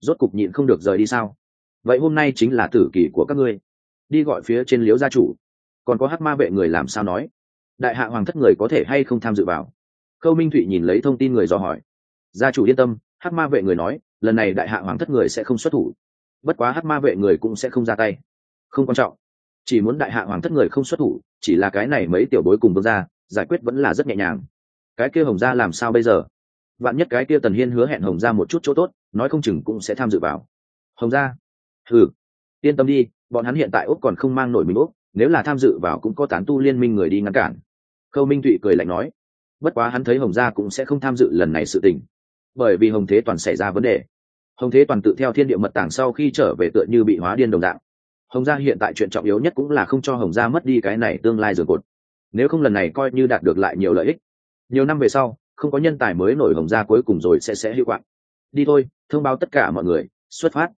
Rốt cục nhịn không được rời đi sao? Vậy hôm nay chính là tử kỳ của các ngươi. Đi gọi phía trên liếu gia chủ. Còn có hát ma vệ người làm sao nói? Đại hạ hoàng thất người có thể hay không tham dự vào? Khâu minh thụy nhìn lấy thông tin người do hỏi. Gia chủ yên tâm hát ma vệ người nói, lần này đại hạ hoàng thất người sẽ không xuất thủ. Bất quá hát ma vệ người cũng sẽ không ra tay. Không quan trọng. Chỉ muốn đại hạ hoàng thất người không xuất thủ, chỉ là cái này mấy tiểu bối cùng vương ra giải quyết vẫn là rất nhẹ nhàng cái kia hồng gia làm sao bây giờ? Vạn nhất cái kia tần hiên hứa hẹn hồng gia một chút chỗ tốt, nói không chừng cũng sẽ tham dự vào. Hồng gia? Ừ yên tâm đi, bọn hắn hiện tại úc còn không mang nổi mình úc, nếu là tham dự vào cũng có tán tu liên minh người đi ngăn cản. Khâu minh thụy cười lạnh nói, bất quá hắn thấy hồng gia cũng sẽ không tham dự lần này sự tình. Bởi vì hồng thế toàn xảy ra vấn đề. Hồng thế toàn tự theo thiên địa mật tảng sau khi trở về tựa như bị hóa điên đồng dạng. Hồng gia hiện tại chuyện trọng yếu nhất cũng là không cho hồng gia mất đi cái này tương lai dường cột. Nếu không lần này coi như đạt được lại nhiều lợi ích nhiều năm về sau, không có nhân tài mới nổi hồng gia cuối cùng rồi sẽ sẽ hữu quạng. Đi thôi, thông báo tất cả mọi người, xuất phát.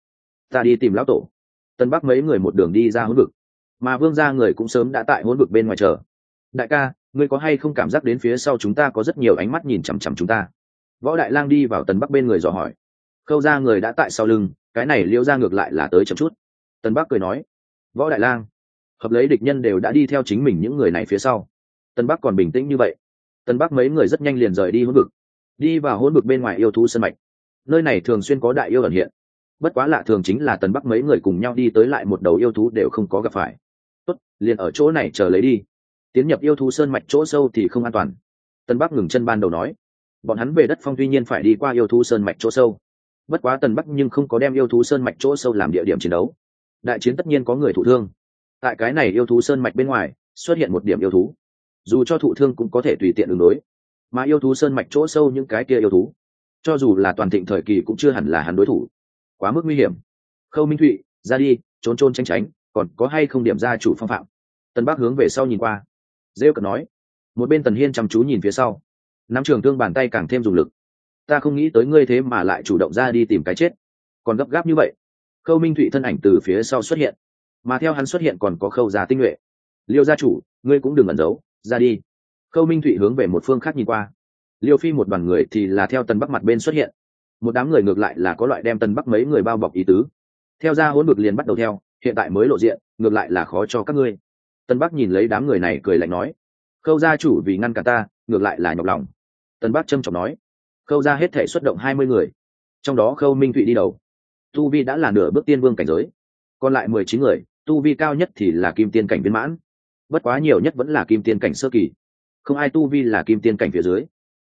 Ta đi tìm lão tổ. Tân bắc mấy người một đường đi ra hỗn vực. Mà vương gia người cũng sớm đã tại hỗn vực bên ngoài chờ. Đại ca, ngươi có hay không cảm giác đến phía sau chúng ta có rất nhiều ánh mắt nhìn chằm chằm chúng ta? Võ đại lang đi vào tần bắc bên người dò hỏi. Khâu ra người đã tại sau lưng, cái này liễu ra ngược lại là tới chậm chút. Tần bắc cười nói. Võ đại lang, hợp lấy địch nhân đều đã đi theo chính mình những người này phía sau. Tân bắc còn bình tĩnh như vậy tân bắc mấy người rất nhanh liền rời đi hỗn vực. Đi vào hỗn vực bên ngoài yêu thú sân mạch. Nơi này thường xuyên có đại yêu ẩn hiện. Bất quá lạ thường chính là tần bắc mấy người cùng nhau đi tới lại một đầu yêu thú đều không có gặp phải. Tốt, liền ở chỗ này chờ lấy đi. Tiến nhập yêu thú sơn mạch chỗ sâu thì không an toàn. Tân bắc ngừng chân ban đầu nói. Bọn hắn về đất phong tuy nhiên phải đi qua yêu thú sơn mạch chỗ sâu. Bất quá tần bắc nhưng không có đem yêu thú sơn mạch chỗ sâu làm địa điểm chiến đấu. Đại chiến tất nhiên có người thụ thương. Tại cái này yêu thú sơn mạch bên ngoài, xuất hiện một điểm yêu thú dù cho thụ thương cũng có thể tùy tiện ứng đối. Mà yêu thú sơn mạch chỗ sâu những cái kia yêu thú, cho dù là toàn thịnh thời kỳ cũng chưa hẳn là hắn đối thủ. Quá mức nguy hiểm. Khâu minh thụy, ra đi, trốn trôn tránh tránh, còn có hay không điểm ra chủ phong phạm? Tân bắc hướng về sau nhìn qua. Rêu cận nói. Một bên tần hiên chăm chú nhìn phía sau. Nắm trường thương bàn tay càng thêm dùng lực. Ta không nghĩ tới ngươi thế mà lại chủ động ra đi tìm cái chết. Còn gấp gáp như vậy. Khâu minh thụy thân ảnh từ phía sau xuất hiện. Mà theo hắn xuất hiện còn có khâu già tinh nhuệ. Liêu gia chủ, ngươi cũng đừng ẩn giấu ra đi. Khâu minh thụy hướng về một phương khác nhìn qua. Liêu phi một đoàn người thì là theo tần bắc mặt bên xuất hiện. Một đám người ngược lại là có loại đem tần bắc mấy người bao bọc ý tứ. Theo ra hỗn ngược liền bắt đầu theo, hiện tại mới lộ diện, ngược lại là khó cho các ngươi. Tân bắc nhìn lấy đám người này cười lạnh nói, khâu gia chủ vì ngăn cả ta, ngược lại là nhọc lòng. Tân bắc trâm trọng nói, khâu gia hết thể xuất động hai mươi người, trong đó khâu minh thụy đi đầu. Tu vi đã là nửa bước tiên vương cảnh giới, còn lại mười chín người, tu vi cao nhất thì là kim tiên cảnh viên mãn bất quá nhiều nhất vẫn là kim tiên cảnh sơ kỳ. Không ai tu vi là kim tiên cảnh phía dưới.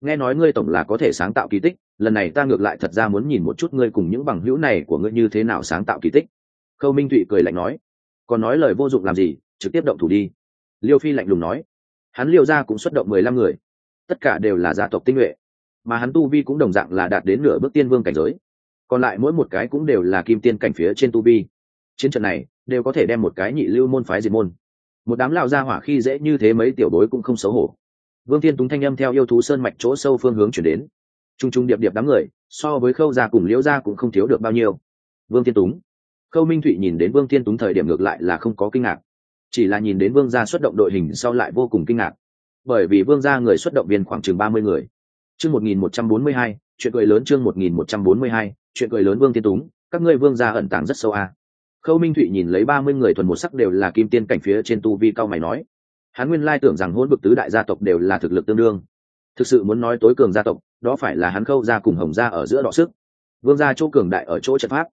Nghe nói ngươi tổng là có thể sáng tạo kỳ tích, lần này ta ngược lại thật ra muốn nhìn một chút ngươi cùng những bằng hữu này của ngươi như thế nào sáng tạo kỳ tích. Khâu minh thụy cười lạnh nói, còn nói lời vô dụng làm gì, trực tiếp động thủ đi. Liêu phi lạnh lùng nói, hắn liêu ra cũng xuất động mười lăm người, tất cả đều là gia tộc tinh nhuệ, mà hắn tu vi cũng đồng dạng là đạt đến nửa bước tiên vương cảnh giới. Còn lại mỗi một cái cũng đều là kim tiên cảnh phía trên tu vi. Chiến trận này đều có thể đem một cái nhị lưu môn phái diệt môn một đám lao ra hỏa khi dễ như thế mấy tiểu bối cũng không xấu hổ. Vương thiên túng thanh âm theo yêu thú sơn mạch chỗ sâu phương hướng chuyển đến. T r u n g t r u n g điệp điệp đám người, so với khâu gia cùng liễu gia cũng không thiếu được bao nhiêu. Vương thiên túng. Khâu minh thụy nhìn đến vương thiên túng thời điểm ngược lại là không có kinh ngạc. Chỉ là nhìn đến vương gia xuất động đội hình sau lại vô cùng kinh ngạc. Bởi vì vương gia người xuất động viên khoảng chừng ba mươi người. Chương một nghìn một trăm bốn mươi hai, chuyện cười lớn chương một nghìn một trăm bốn mươi hai, chuyện cười lớn vương thiên túng, các ngươi vương gia ẩn tàng rất sâu à khâu minh thụy nhìn lấy ba mươi người thuần một sắc đều là kim tiên cảnh phía trên tu vi cao mày nói. Hắn nguyên lai tưởng rằng hôn bực tứ đại gia tộc đều là thực lực tương đương. Thực sự muốn nói tối cường gia tộc, đó phải là hắn khâu gia cùng hồng gia ở giữa đọ sức. Vương gia chỗ cường đại ở chỗ trận pháp,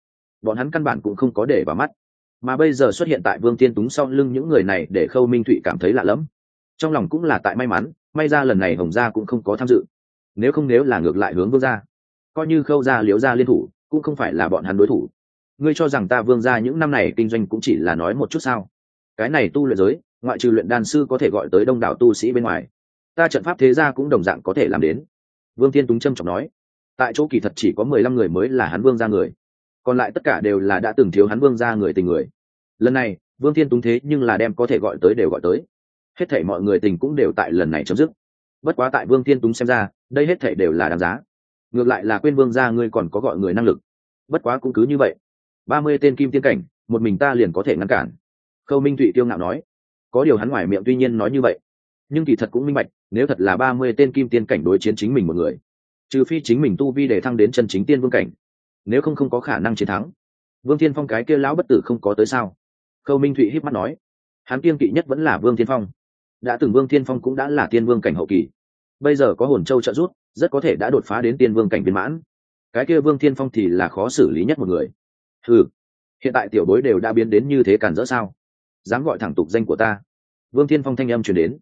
bọn hắn căn bản cũng không có để vào mắt. Mà bây giờ xuất hiện tại vương tiên túng sau lưng những người này để khâu minh thụy cảm thấy lạ lẫm. Trong lòng cũng là tại may mắn, may ra lần này hồng gia cũng không có tham dự. Nếu không nếu là ngược lại hướng vương gia, coi như khâu gia liếu gia liên thủ, cũng không phải là bọn hắn đối thủ ngươi cho rằng ta vương gia những năm này kinh doanh cũng chỉ là nói một chút sao? Cái này tu luyện giới, ngoại trừ luyện đan sư có thể gọi tới đông đảo tu sĩ bên ngoài, ta trận pháp thế gia cũng đồng dạng có thể làm đến. Vương tiên túng trâm trọng nói, tại chỗ kỳ thật chỉ có mười lăm người mới là hắn vương ra người, còn lại tất cả đều là đã từng thiếu hắn vương ra người tình người. Lần này, vương thiên túng thế nhưng là đem có thể gọi tới đều gọi tới. Hết thể mọi người tình cũng đều tại lần này chấm dứt. Bất quá tại vương thiên túng xem ra, đây hết thể đều là đáng giá. Ngược lại là quên vương gia ngươi còn có gọi người năng lực. Bất quá cũng cứ như vậy ba mươi tên kim tiên cảnh, một mình ta liền có thể ngăn cản. Khâu minh thụy tiêu ngạo nói. Có điều hắn ngoài miệng tuy nhiên nói như vậy, nhưng kỳ thật cũng minh bạch, nếu thật là ba mươi tên kim tiên cảnh đối chiến chính mình một người, trừ phi chính mình tu vi để thăng đến chân chính tiên vương cảnh, nếu không không có khả năng chiến thắng. Vương thiên phong cái kia lão bất tử không có tới sao? Khâu minh thụy híp mắt nói. Hắn kiên kỵ nhất vẫn là vương thiên phong. Đã từng vương thiên phong cũng đã là tiên vương cảnh hậu kỳ. Bây giờ có hồn châu trợ giúp, rất có thể đã đột phá đến tiên vương cảnh viên mãn. Cái kia vương thiên phong thì là khó xử lý nhất một người ừ hiện tại tiểu bối đều đã biến đến như thế cản rỡ sao? Dám gọi thẳng tục danh của ta. Vương thiên phong thanh âm chuyển đến.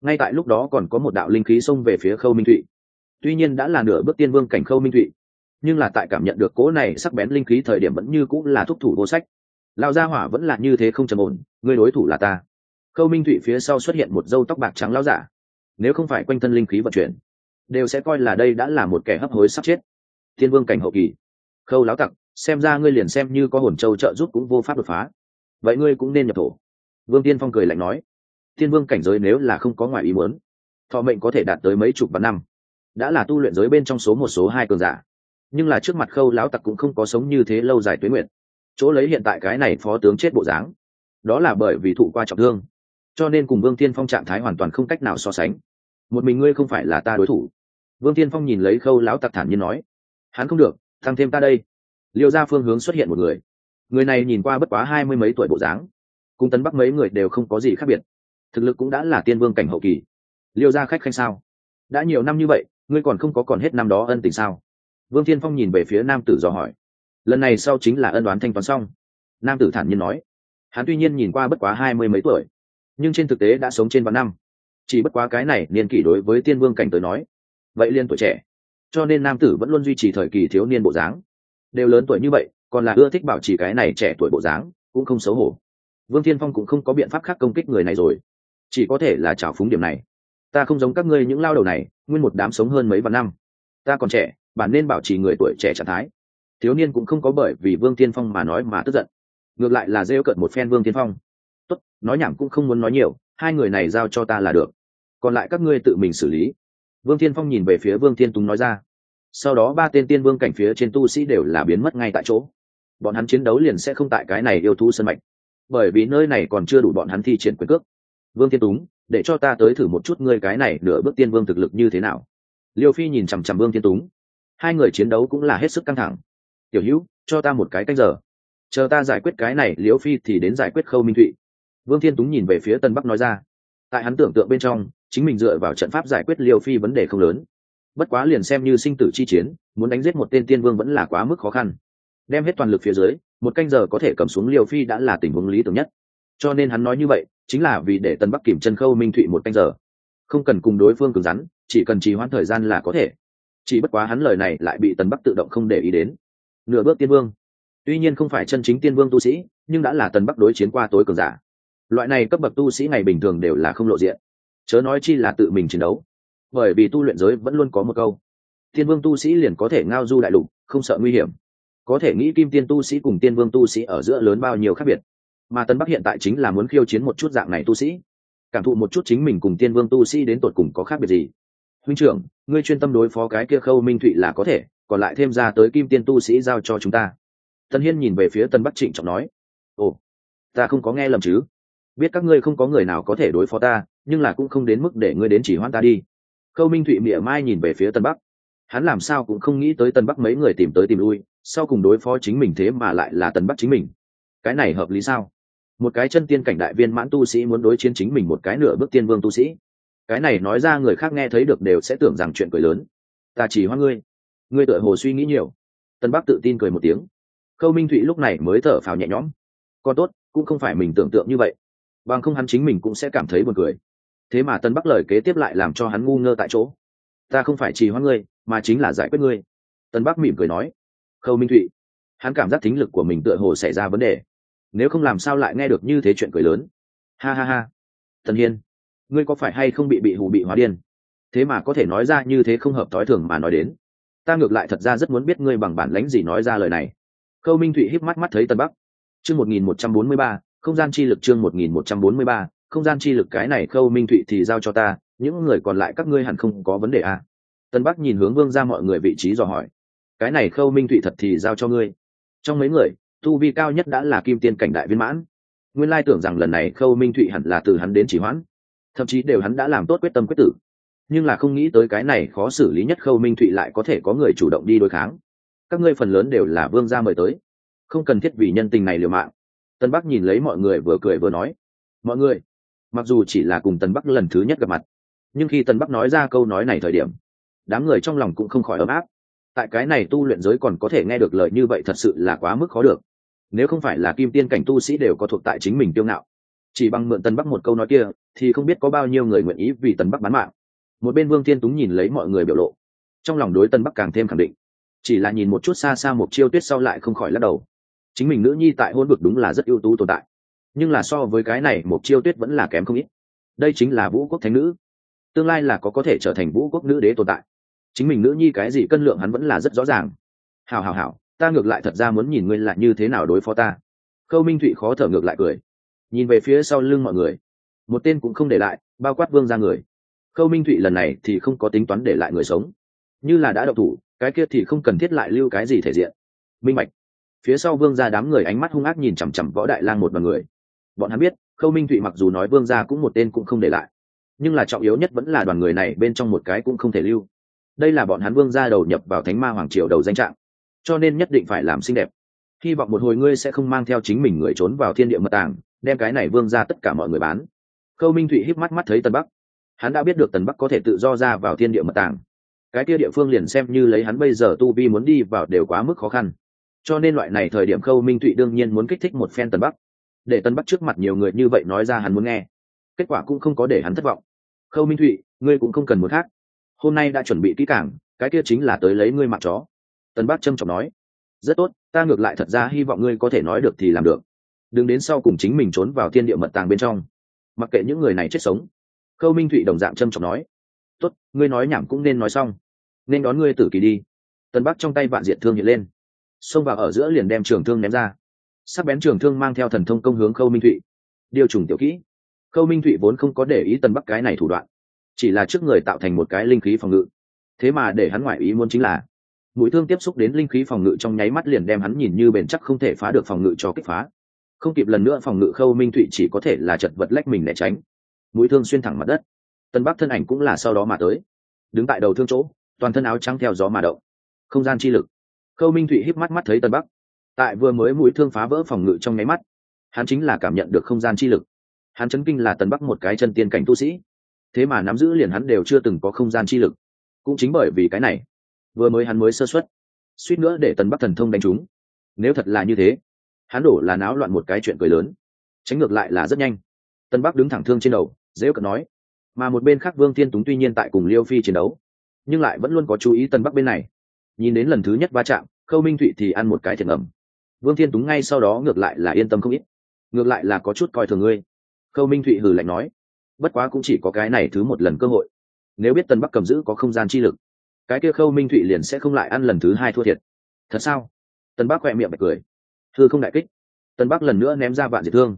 Ngay tại lúc đó còn có một đạo linh khí xông về phía khâu minh thụy. Tuy nhiên đã là nửa bước tiên vương cảnh khâu minh thụy, nhưng là tại cảm nhận được cỗ này sắc bén linh khí thời điểm vẫn như cũng là thúc thủ vô sách. Lao gia hỏa vẫn là như thế không trầm ổn người đối thủ là ta. Khâu minh thụy phía sau xuất hiện một dâu tóc bạc trắng lao giả. Nếu không phải quanh thân linh khí vận chuyển, đều sẽ coi là đây đã là một kẻ hấp hối sắp chết. Thiên vương cảnh hậu kỳ. Khâu láo tặc xem ra ngươi liền xem như có hồn châu trợ giúp cũng vô pháp đột phá. Vậy ngươi cũng nên nhập thổ. Vương tiên phong cười lạnh nói. Thiên vương cảnh giới nếu là không có ngoài ý muốn, thọ mệnh có thể đạt tới mấy chục vạn năm. Đã là tu luyện giới bên trong số một, số hai cường giả. Nhưng là trước mặt khâu lão tặc cũng không có sống như thế lâu dài tuế nguyện chỗ lấy hiện tại cái này phó tướng chết bộ dáng, đó là bởi vì thụ qua trọng thương. Cho nên cùng vương tiên phong trạng thái hoàn toàn không cách nào so sánh. Một mình ngươi không phải là ta đối thủ. Vương tiên phong nhìn lấy khâu lão tặc thản nhiên nói. Hắn không được, thăng thêm ta đây liêu ra phương hướng xuất hiện một người. Người này nhìn qua bất quá hai mươi mấy tuổi bộ dáng, cùng tấn bắc mấy người đều không có gì khác biệt. Thực lực cũng đã là tiên vương cảnh hậu kỳ. Liêu ra khách khanh sao? Đã nhiều năm như vậy, ngươi còn không có còn hết năm đó ân tình sao? Vương thiên phong nhìn về phía nam tử dò hỏi. Lần này sau chính là ân đoán thanh toán xong. Nam tử thản nhiên nói. Hắn tuy nhiên nhìn qua bất quá hai mươi mấy tuổi, nhưng trên thực tế đã sống trên vạn năm. Chỉ bất quá cái này niên kỷ đối với tiên vương cảnh tới nói, vậy liên tuổi trẻ, cho nên nam tử vẫn luôn duy trì thời kỳ thiếu niên bộ dáng đều lớn tuổi như vậy, còn là ưa thích bảo trì cái này trẻ tuổi bộ dáng, cũng không xấu hổ. Vương thiên phong cũng không có biện pháp khác công kích người này rồi. Chỉ có thể là trào phúng điểm này. Ta không giống các ngươi những lao đầu này, nguyên một đám sống hơn mấy vạn năm. Ta còn trẻ bản nên bảo trì người tuổi trẻ trạng thái. Thiếu niên cũng không có bởi vì vương tiên phong mà nói mà tức giận. Ngược lại là rêu cận một phen vương tiên phong. Tốt, nói nhảm cũng không muốn nói nhiều, hai người này giao cho ta là được. Còn lại các ngươi tự mình xử lý. Vương tiên phong nhìn về phía vương tiên tùng nói ra sau đó ba tên tiên vương cảnh phía trên tu sĩ đều là biến mất ngay tại chỗ. Bọn hắn chiến đấu liền sẽ không tại cái này yêu thú sân mạch. Bởi vì nơi này còn chưa đủ bọn hắn thi triển quyền cước. Vương tiên túng, để cho ta tới thử một chút ngươi cái này nửa bước tiên vương thực lực như thế nào. Liêu phi nhìn chằm chằm vương tiên túng. Hai người chiến đấu cũng là hết sức căng thẳng. Tiểu hữu, cho ta một cái canh giờ. Chờ ta giải quyết cái này, liêu phi thì đến giải quyết khâu minh thụy. Vương thiên túng nhìn về phía tân bắc nói ra. Tại hắn tưởng tượng bên trong, chính mình dựa vào trận pháp giải quyết liêu phi vấn đề không lớn bất quá liền xem như sinh tử chi chiến, muốn đánh giết một tên tiên vương vẫn là quá mức khó khăn. Đem hết toàn lực phía dưới, một canh giờ có thể cầm xuống liêu phi đã là tình huống lý tưởng nhất. Cho nên hắn nói như vậy, chính là vì để tân bắc kiểm chân khâu minh thụy một canh giờ. Không cần cùng đối phương cứng rắn, chỉ cần trì hoãn thời gian là có thể. Chỉ bất quá hắn lời này lại bị tần bắc tự động không để ý đến. Nửa bước tiên vương. Tuy nhiên không phải chân chính tiên vương tu sĩ, nhưng đã là tần bắc đối chiến qua tối cường giả. Loại này cấp bậc tu sĩ ngày bình thường đều là không lộ diện. Chớ nói chi là tự mình chiến đấu bởi vì tu luyện giới vẫn luôn có một câu. Tiên vương tu sĩ liền có thể ngao du đại lục, không sợ nguy hiểm. Có thể nghĩ kim tiên tu sĩ cùng tiên vương tu sĩ ở giữa lớn bao nhiêu khác biệt. Mà tân bắc hiện tại chính là muốn khiêu chiến một chút dạng này tu sĩ. Cảm thụ một chút chính mình cùng tiên vương tu sĩ đến tột cùng có khác biệt gì. Huynh trưởng, ngươi chuyên tâm đối phó cái kia khâu minh thụy là có thể, còn lại thêm ra tới kim tiên tu sĩ giao cho chúng ta. Tân hiên nhìn về phía tân bắc trịnh trọng nói, ồ, ta không có nghe lầm chứ. Biết các ngươi không có người nào có thể đối phó ta, nhưng là cũng không đến mức để ngươi đến chỉ hoan ta đi khâu minh thụy mỉa mai nhìn về phía tân bắc. Hắn làm sao cũng không nghĩ tới tân bắc mấy người tìm tới tìm lui, sau cùng đối phó chính mình thế mà lại là tân bắc chính mình. Cái này hợp lý sao? Một cái chân tiên cảnh đại viên mãn tu sĩ muốn đối chiến chính mình một cái nửa bước tiên vương tu sĩ. Cái này nói ra người khác nghe thấy được đều sẽ tưởng rằng chuyện cười lớn. Ta chỉ hoa ngươi. Ngươi tựa hồ suy nghĩ nhiều. Tân bắc tự tin cười một tiếng. Khâu minh thụy lúc này mới thở phào nhẹ nhõm. Còn tốt, cũng không phải mình tưởng tượng như vậy. Bằng không hắn chính mình cũng sẽ cảm thấy buồn cười thế mà tân bắc lời kế tiếp lại làm cho hắn ngu ngơ tại chỗ. Ta không phải trì hoãn ngươi, mà chính là giải quyết ngươi. Tân bắc mỉm cười nói. Khâu minh thụy, hắn cảm giác thính lực của mình tựa hồ xảy ra vấn đề. Nếu không làm sao lại nghe được như thế chuyện cười lớn? Ha ha ha. Thần hiên, ngươi có phải hay không bị bị hù bị hóa điên? Thế mà có thể nói ra như thế không hợp thói thường mà nói đến. Ta ngược lại thật ra rất muốn biết ngươi bằng bản lãnh gì nói ra lời này. Khâu minh thụy híp mắt mắt thấy tân bắc. Chương một nghìn một trăm bốn mươi ba, không gian chi lực chương một nghìn một trăm bốn mươi ba không gian chi lực cái này khâu minh thụy thì giao cho ta, những người còn lại các ngươi hẳn không có vấn đề à. tân bắc nhìn hướng vương ra mọi người vị trí dò hỏi. Cái này khâu minh thụy thật thì giao cho ngươi. Trong mấy người, tu vi cao nhất đã là kim tiên cảnh đại viên mãn. Nguyên lai tưởng rằng lần này khâu minh thụy hẳn là từ hắn đến chỉ hoãn. Thậm chí đều hắn đã làm tốt quyết tâm quyết tử. Nhưng là không nghĩ tới cái này khó xử lý nhất khâu minh thụy lại có thể có người chủ động đi đối kháng. Các ngươi phần lớn đều là vương gia mời tới. Không cần thiết vì nhân tình này liều mạng. Tân bắc nhìn lấy mọi người vừa cười vừa nói. Mọi người mặc dù chỉ là cùng Tần bắc lần thứ nhất gặp mặt, nhưng khi Tần bắc nói ra câu nói này thời điểm, đám người trong lòng cũng không khỏi ấm áp. Tại cái này tu luyện giới còn có thể nghe được lời như vậy thật sự là quá mức khó được. Nếu không phải là kim tiên cảnh tu sĩ đều có thuộc tại chính mình tiêu ngạo, chỉ bằng mượn Tần bắc một câu nói kia, thì không biết có bao nhiêu người nguyện ý vì Tần bắc bán mạng. Một bên vương Thiên túng nhìn lấy mọi người biểu lộ, trong lòng đối tân bắc càng thêm khẳng định. Chỉ là nhìn một chút xa xa một chiêu tuyết sau lại không khỏi lắc đầu. Chính mình nữ nhi tại hôn vực đúng là rất ưu tú tồn tại nhưng là so với cái này một chiêu tuyết vẫn là kém không ít. Đây chính là vũ quốc thánh nữ. Tương lai là có có thể trở thành vũ quốc nữ đế tồn tại. Chính mình nữ nhi cái gì cân lượng hắn vẫn là rất rõ ràng. Hào hào hào ta ngược lại thật ra muốn nhìn ngươi lại như thế nào đối phó ta. Khâu minh thụy khó thở ngược lại cười. Nhìn về phía sau lưng mọi người. Một tên cũng không để lại, bao quát vương ra người. Khâu minh thụy lần này thì không có tính toán để lại người sống. Như là đã đậu thủ, cái kia thì không cần thiết lại lưu cái gì thể diện. Minh mạch phía sau vương ra đám người ánh mắt hung ác nhìn chằm chằm võ đại lang một bằng người bọn hắn biết, khâu minh thụy mặc dù nói vương gia cũng một tên cũng không để lại, nhưng là trọng yếu nhất vẫn là đoàn người này bên trong một cái cũng không thể lưu. Đây là bọn hắn vương gia đầu nhập vào thánh ma hoàng triều đầu danh trạng, cho nên nhất định phải làm xinh đẹp. Hy vọng một hồi ngươi sẽ không mang theo chính mình người trốn vào thiên địa mật tàng, đem cái này vương ra tất cả mọi người bán. Khâu minh thụy híp mắt mắt thấy tân bắc. Hắn đã biết được tần bắc có thể tự do ra vào thiên địa mật tàng. Cái kia địa phương liền xem như lấy hắn bây giờ tu vi muốn đi vào đều quá mức khó khăn. Cho nên loại này thời điểm khâu minh thụy đương nhiên muốn kích thích một phen tần bắc để tân bắc trước mặt nhiều người như vậy nói ra hắn muốn nghe. Kết quả cũng không có để hắn thất vọng. Khâu minh thụy, ngươi cũng không cần muốn khác. Hôm nay đã chuẩn bị kỹ cảng cái kia chính là tới lấy ngươi mặc chó. Tân bắc trâm trọng nói. Rất tốt, ta ngược lại thật ra hy vọng ngươi có thể nói được thì làm được. Đừng đến sau cùng chính mình trốn vào thiên địa mật tàng bên trong. Mặc kệ những người này chết sống. Khâu minh thụy đồng dạng trâm trọng nói. Tốt, ngươi nói nhảm cũng nên nói xong. Nên đón ngươi tử kỳ đi. Tân bắc trong tay vạn diệt thương hiện lên. Xông vào ở giữa liền đem trường thương ném ra sắc bén trường thương mang theo thần thông công hướng khâu minh thụy. Điều trùng tiểu kỹ. Khâu minh thụy vốn không có để ý tần bắc cái này thủ đoạn, chỉ là trước người tạo thành một cái linh khí phòng ngự. Thế mà để hắn ngoại ý muốn chính là, mũi thương tiếp xúc đến linh khí phòng ngự trong nháy mắt liền đem hắn nhìn như bền chắc không thể phá được phòng ngự cho kích phá. Không kịp lần nữa phòng ngự khâu minh thụy chỉ có thể là chật vật lách mình né tránh. Mũi thương xuyên thẳng mặt đất. Tân bắc thân ảnh cũng là sau đó mà tới. Đứng tại đầu thương chỗ, toàn thân áo trắng theo gió mà động. Không gian chi lực. Khâu minh thụy híp mắt mắt thấy tân bắc tại vừa mới mũi thương phá vỡ phòng ngự trong nháy mắt, hắn chính là cảm nhận được không gian chi lực. Hắn chấn kinh là tần bắc một cái chân tiên cảnh tu sĩ. Thế mà nắm giữ liền hắn đều chưa từng có không gian chi lực. Cũng chính bởi vì cái này, vừa mới hắn mới sơ xuất. Suýt nữa để tần bắc thần thông đánh trúng. Nếu thật là như thế, hắn đổ là náo loạn một cái chuyện cười lớn. Tránh ngược lại là rất nhanh. Tân bắc đứng thẳng thương trên đầu, dễ cận nói. Mà một bên khác vương thiên túng tuy nhiên tại cùng liêu phi chiến đấu, nhưng lại vẫn luôn có chú ý tân bắc bên này. Nhìn đến lần thứ nhất va chạm, khâu minh thụy thì ăn một cái thiệt ẩm vương thiên túng ngay sau đó ngược lại là yên tâm không ít. Ngược lại là có chút coi thường ngươi. Khâu minh thụy hừ lạnh nói, bất quá cũng chỉ có cái này thứ một lần cơ hội. Nếu biết tân bắc cầm giữ có không gian chi lực, cái kia khâu minh thụy liền sẽ không lại ăn lần thứ hai thua thiệt. Thật sao? Tân bắc khoe miệng bật cười. Thư không đại kích. Tân bắc lần nữa ném ra vạn diệt thương.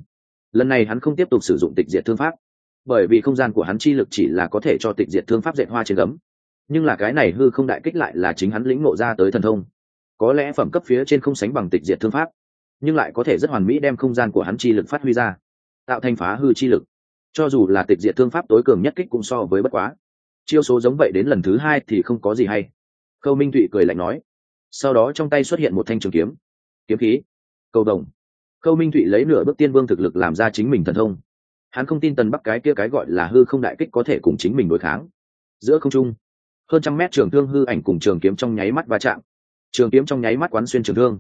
Lần này hắn không tiếp tục sử dụng tịch diệt thương pháp. Bởi vì không gian của hắn chi lực chỉ là có thể cho tịch diệt thương pháp dệt hoa trên gấm. Nhưng là cái này hư không đại kích lại là chính hắn lĩnh ngộ ra tới thần thông có lẽ phẩm cấp phía trên không sánh bằng tịch diệt thương pháp, nhưng lại có thể rất hoàn mỹ đem không gian của hắn chi lực phát huy ra, tạo thành phá hư chi lực. Cho dù là tịch diệt thương pháp tối cường nhất kích cũng so với bất quá. Chiêu số giống vậy đến lần thứ hai thì không có gì hay. Khâu minh thụy cười lạnh nói. Sau đó trong tay xuất hiện một thanh trường kiếm. Kiếm khí. Cầu đồng. Khâu minh thụy lấy nửa bước tiên vương thực lực làm ra chính mình thần thông. Hắn không tin tần bắc cái kia cái gọi là hư không đại kích có thể cùng chính mình đối kháng. Giữa không trung, hơn trăm mét trường thương hư ảnh cùng trường kiếm trong nháy mắt va chạm trường kiếm trong nháy mắt quán xuyên trường thương.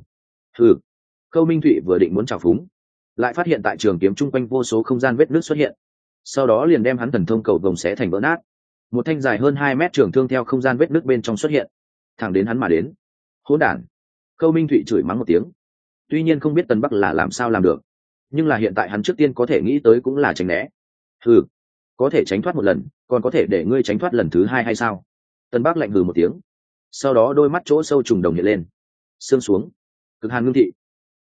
Thử. khâu minh thụy vừa định muốn trào phúng, lại phát hiện tại trường kiếm chung quanh vô số không gian vết nước xuất hiện. Sau đó liền đem hắn thần thông cầu vồng xé thành vỡ nát. Một thanh dài hơn hai mét trường thương theo không gian vết nước bên trong xuất hiện, thẳng đến hắn mà đến. Hỗn đản. Khâu minh thụy chửi mắng một tiếng. Tuy nhiên không biết tần bắc là làm sao làm được, nhưng là hiện tại hắn trước tiên có thể nghĩ tới cũng là tránh né. Hừ. Có thể tránh thoát một lần, còn có thể để ngươi tránh thoát lần thứ hai hay sao? Tần bắc lạnh hừ một tiếng sau đó đôi mắt chỗ sâu trùng đồng hiện lên. Xương xuống. Cực hàn ngưng thị.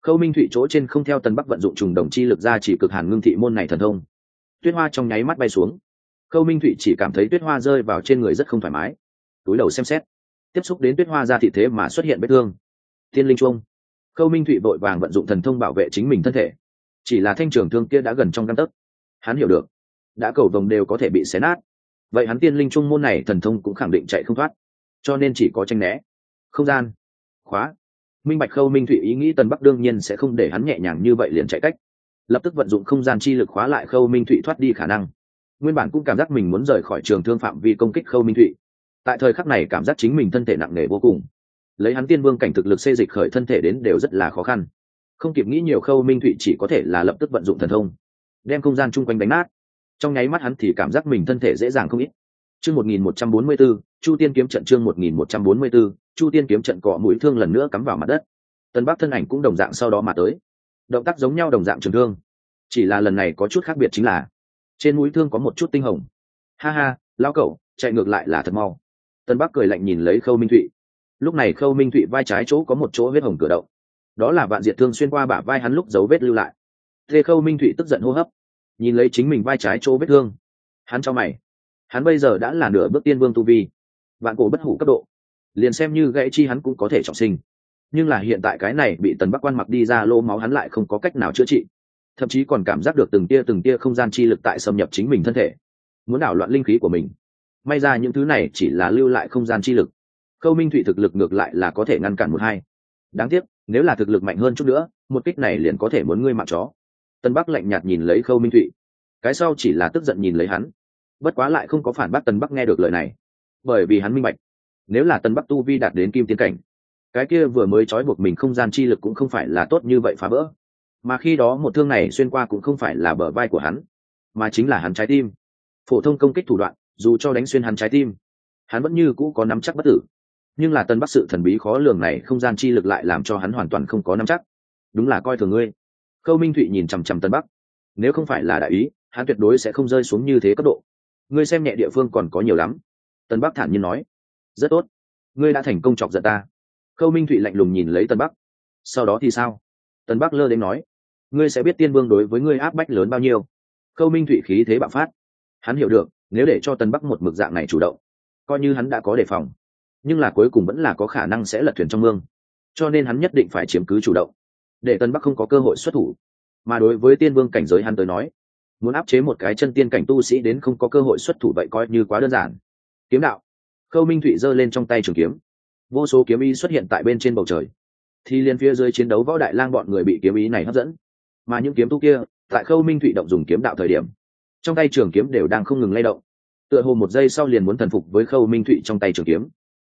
Khâu minh thụy chỗ trên không theo tần bắc vận dụng trùng đồng chi lực ra chỉ cực hàn ngưng thị môn này thần thông. Tuyết hoa trong nháy mắt bay xuống. Khâu minh thụy chỉ cảm thấy tuyết hoa rơi vào trên người rất không thoải mái. Túi đầu xem xét. Tiếp xúc đến tuyết hoa ra thị thế mà xuất hiện vết thương. Thiên linh chuông. Khâu minh thụy vội vàng vận dụng thần thông bảo vệ chính mình thân thể. Chỉ là thanh trường thương kia đã gần trong căn tấc. Hắn hiểu được. Đã cầu vồng đều có thể bị xé nát. Vậy hắn tiên linh trung môn này thần thông cũng khẳng định chạy không thoát cho nên chỉ có tranh né. Không gian. Khóa. Minh bạch khâu minh thụy ý nghĩ tần bắc đương nhiên sẽ không để hắn nhẹ nhàng như vậy liền chạy cách. Lập tức vận dụng không gian chi lực khóa lại khâu minh thụy thoát đi khả năng. Nguyên bản cũng cảm giác mình muốn rời khỏi trường thương phạm vi công kích khâu minh thụy. Tại thời khắc này cảm giác chính mình thân thể nặng nề vô cùng. Lấy hắn tiên vương cảnh thực lực xê dịch khởi thân thể đến đều rất là khó khăn. Không kịp nghĩ nhiều khâu minh thụy chỉ có thể là lập tức vận dụng thần thông, đem không gian chung quanh đánh nát. Trong nháy mắt hắn thì cảm giác mình thân thể dễ dàng không ít chương một nghìn một trăm bốn mươi b ố chu tiên kiếm trận chương một nghìn một trăm bốn mươi b ố chu tiên kiếm trận cọ mũi thương lần nữa cắm vào mặt đất. Tân bắc thân ảnh cũng đồng dạng sau đó mà tới. Động tác giống nhau đồng dạng trường thương. Chỉ là lần này có chút khác biệt chính là trên mũi thương có một chút tinh hồng. Ha ha, lão cậu chạy ngược lại là thật mau. Tân bắc cười lạnh nhìn lấy khâu minh thụy. Lúc này khâu minh thụy vai trái chỗ có một chỗ vết hồng cửa động. Đó là vạn diệt thương xuyên qua bả vai hắn lúc dấu vết lưu lại. Thê khâu minh thụy tức giận hô hấp. Nhìn lấy chính mình vai trái chỗ vết thương. Hắn cho mày hắn bây giờ đã là nửa bước tiên vương tu vi, vạn cổ bất hủ cấp độ. Liền xem như gãy chi hắn cũng có thể trọng sinh. Nhưng là hiện tại cái này bị tần bắc quan mặc đi ra lỗ máu hắn lại không có cách nào chữa trị. Thậm chí còn cảm giác được từng tia từng tia không gian chi lực tại xâm nhập chính mình thân thể. Muốn đảo loạn linh khí của mình. May ra những thứ này chỉ là lưu lại không gian chi lực. Khâu minh thụy thực lực ngược lại là có thể ngăn cản một hai. Đáng tiếc, nếu là thực lực mạnh hơn chút nữa, một kích này liền có thể muốn ngươi mạng chó. Tân bắc lạnh nhạt nhìn lấy khâu minh thụy. Cái sau chỉ là tức giận nhìn lấy hắn bất quá lại không có phản bác tân bắc nghe được lời này. Bởi vì hắn minh bạch, nếu là tân bắc tu vi đạt đến kim tiến cảnh, cái kia vừa mới trói buộc mình không gian chi lực cũng không phải là tốt như vậy phá vỡ. Mà khi đó một thương này xuyên qua cũng không phải là bờ vai của hắn, mà chính là hắn trái tim. Phổ thông công kích thủ đoạn, dù cho đánh xuyên hắn trái tim, hắn vẫn như cũ có nắm chắc bất tử. Nhưng là tân bắc sự thần bí khó lường này không gian chi lực lại làm cho hắn hoàn toàn không có nắm chắc. Đúng là coi thường ngươi. Khâu minh thụy nhìn chằm chằm tân bắc. Nếu không phải là đại ý, hắn tuyệt đối sẽ không rơi xuống như thế cấp độ ngươi xem nhẹ địa phương còn có nhiều lắm. Tân bắc thản nhiên nói. Rất tốt. Ngươi đã thành công chọc giận ta. Khâu minh thụy lạnh lùng nhìn lấy tân bắc. Sau đó thì sao? Tân bắc lơ đến nói. Ngươi sẽ biết tiên vương đối với ngươi áp bách lớn bao nhiêu. Khâu minh thụy khí thế bạo phát. Hắn hiểu được, nếu để cho tân bắc một mực dạng này chủ động, coi như hắn đã có đề phòng, nhưng là cuối cùng vẫn là có khả năng sẽ lật thuyền trong mương. Cho nên hắn nhất định phải chiếm cứ chủ động. Để tân bắc không có cơ hội xuất thủ. Mà đối với tiên vương cảnh giới hắn tới nói muốn áp chế một cái chân tiên cảnh tu sĩ đến không có cơ hội xuất thủ vậy coi như quá đơn giản. Kiếm đạo. Khâu minh thụy giơ lên trong tay trường kiếm. Vô số kiếm ý xuất hiện tại bên trên bầu trời. Thì liền phía dưới chiến đấu võ đại lang bọn người bị kiếm ý này hấp dẫn. Mà những kiếm tu kia, tại khâu minh thụy động dùng kiếm đạo thời điểm, trong tay trường kiếm đều đang không ngừng lay động. Tựa hồ một giây sau liền muốn thần phục với khâu minh thụy trong tay trường kiếm.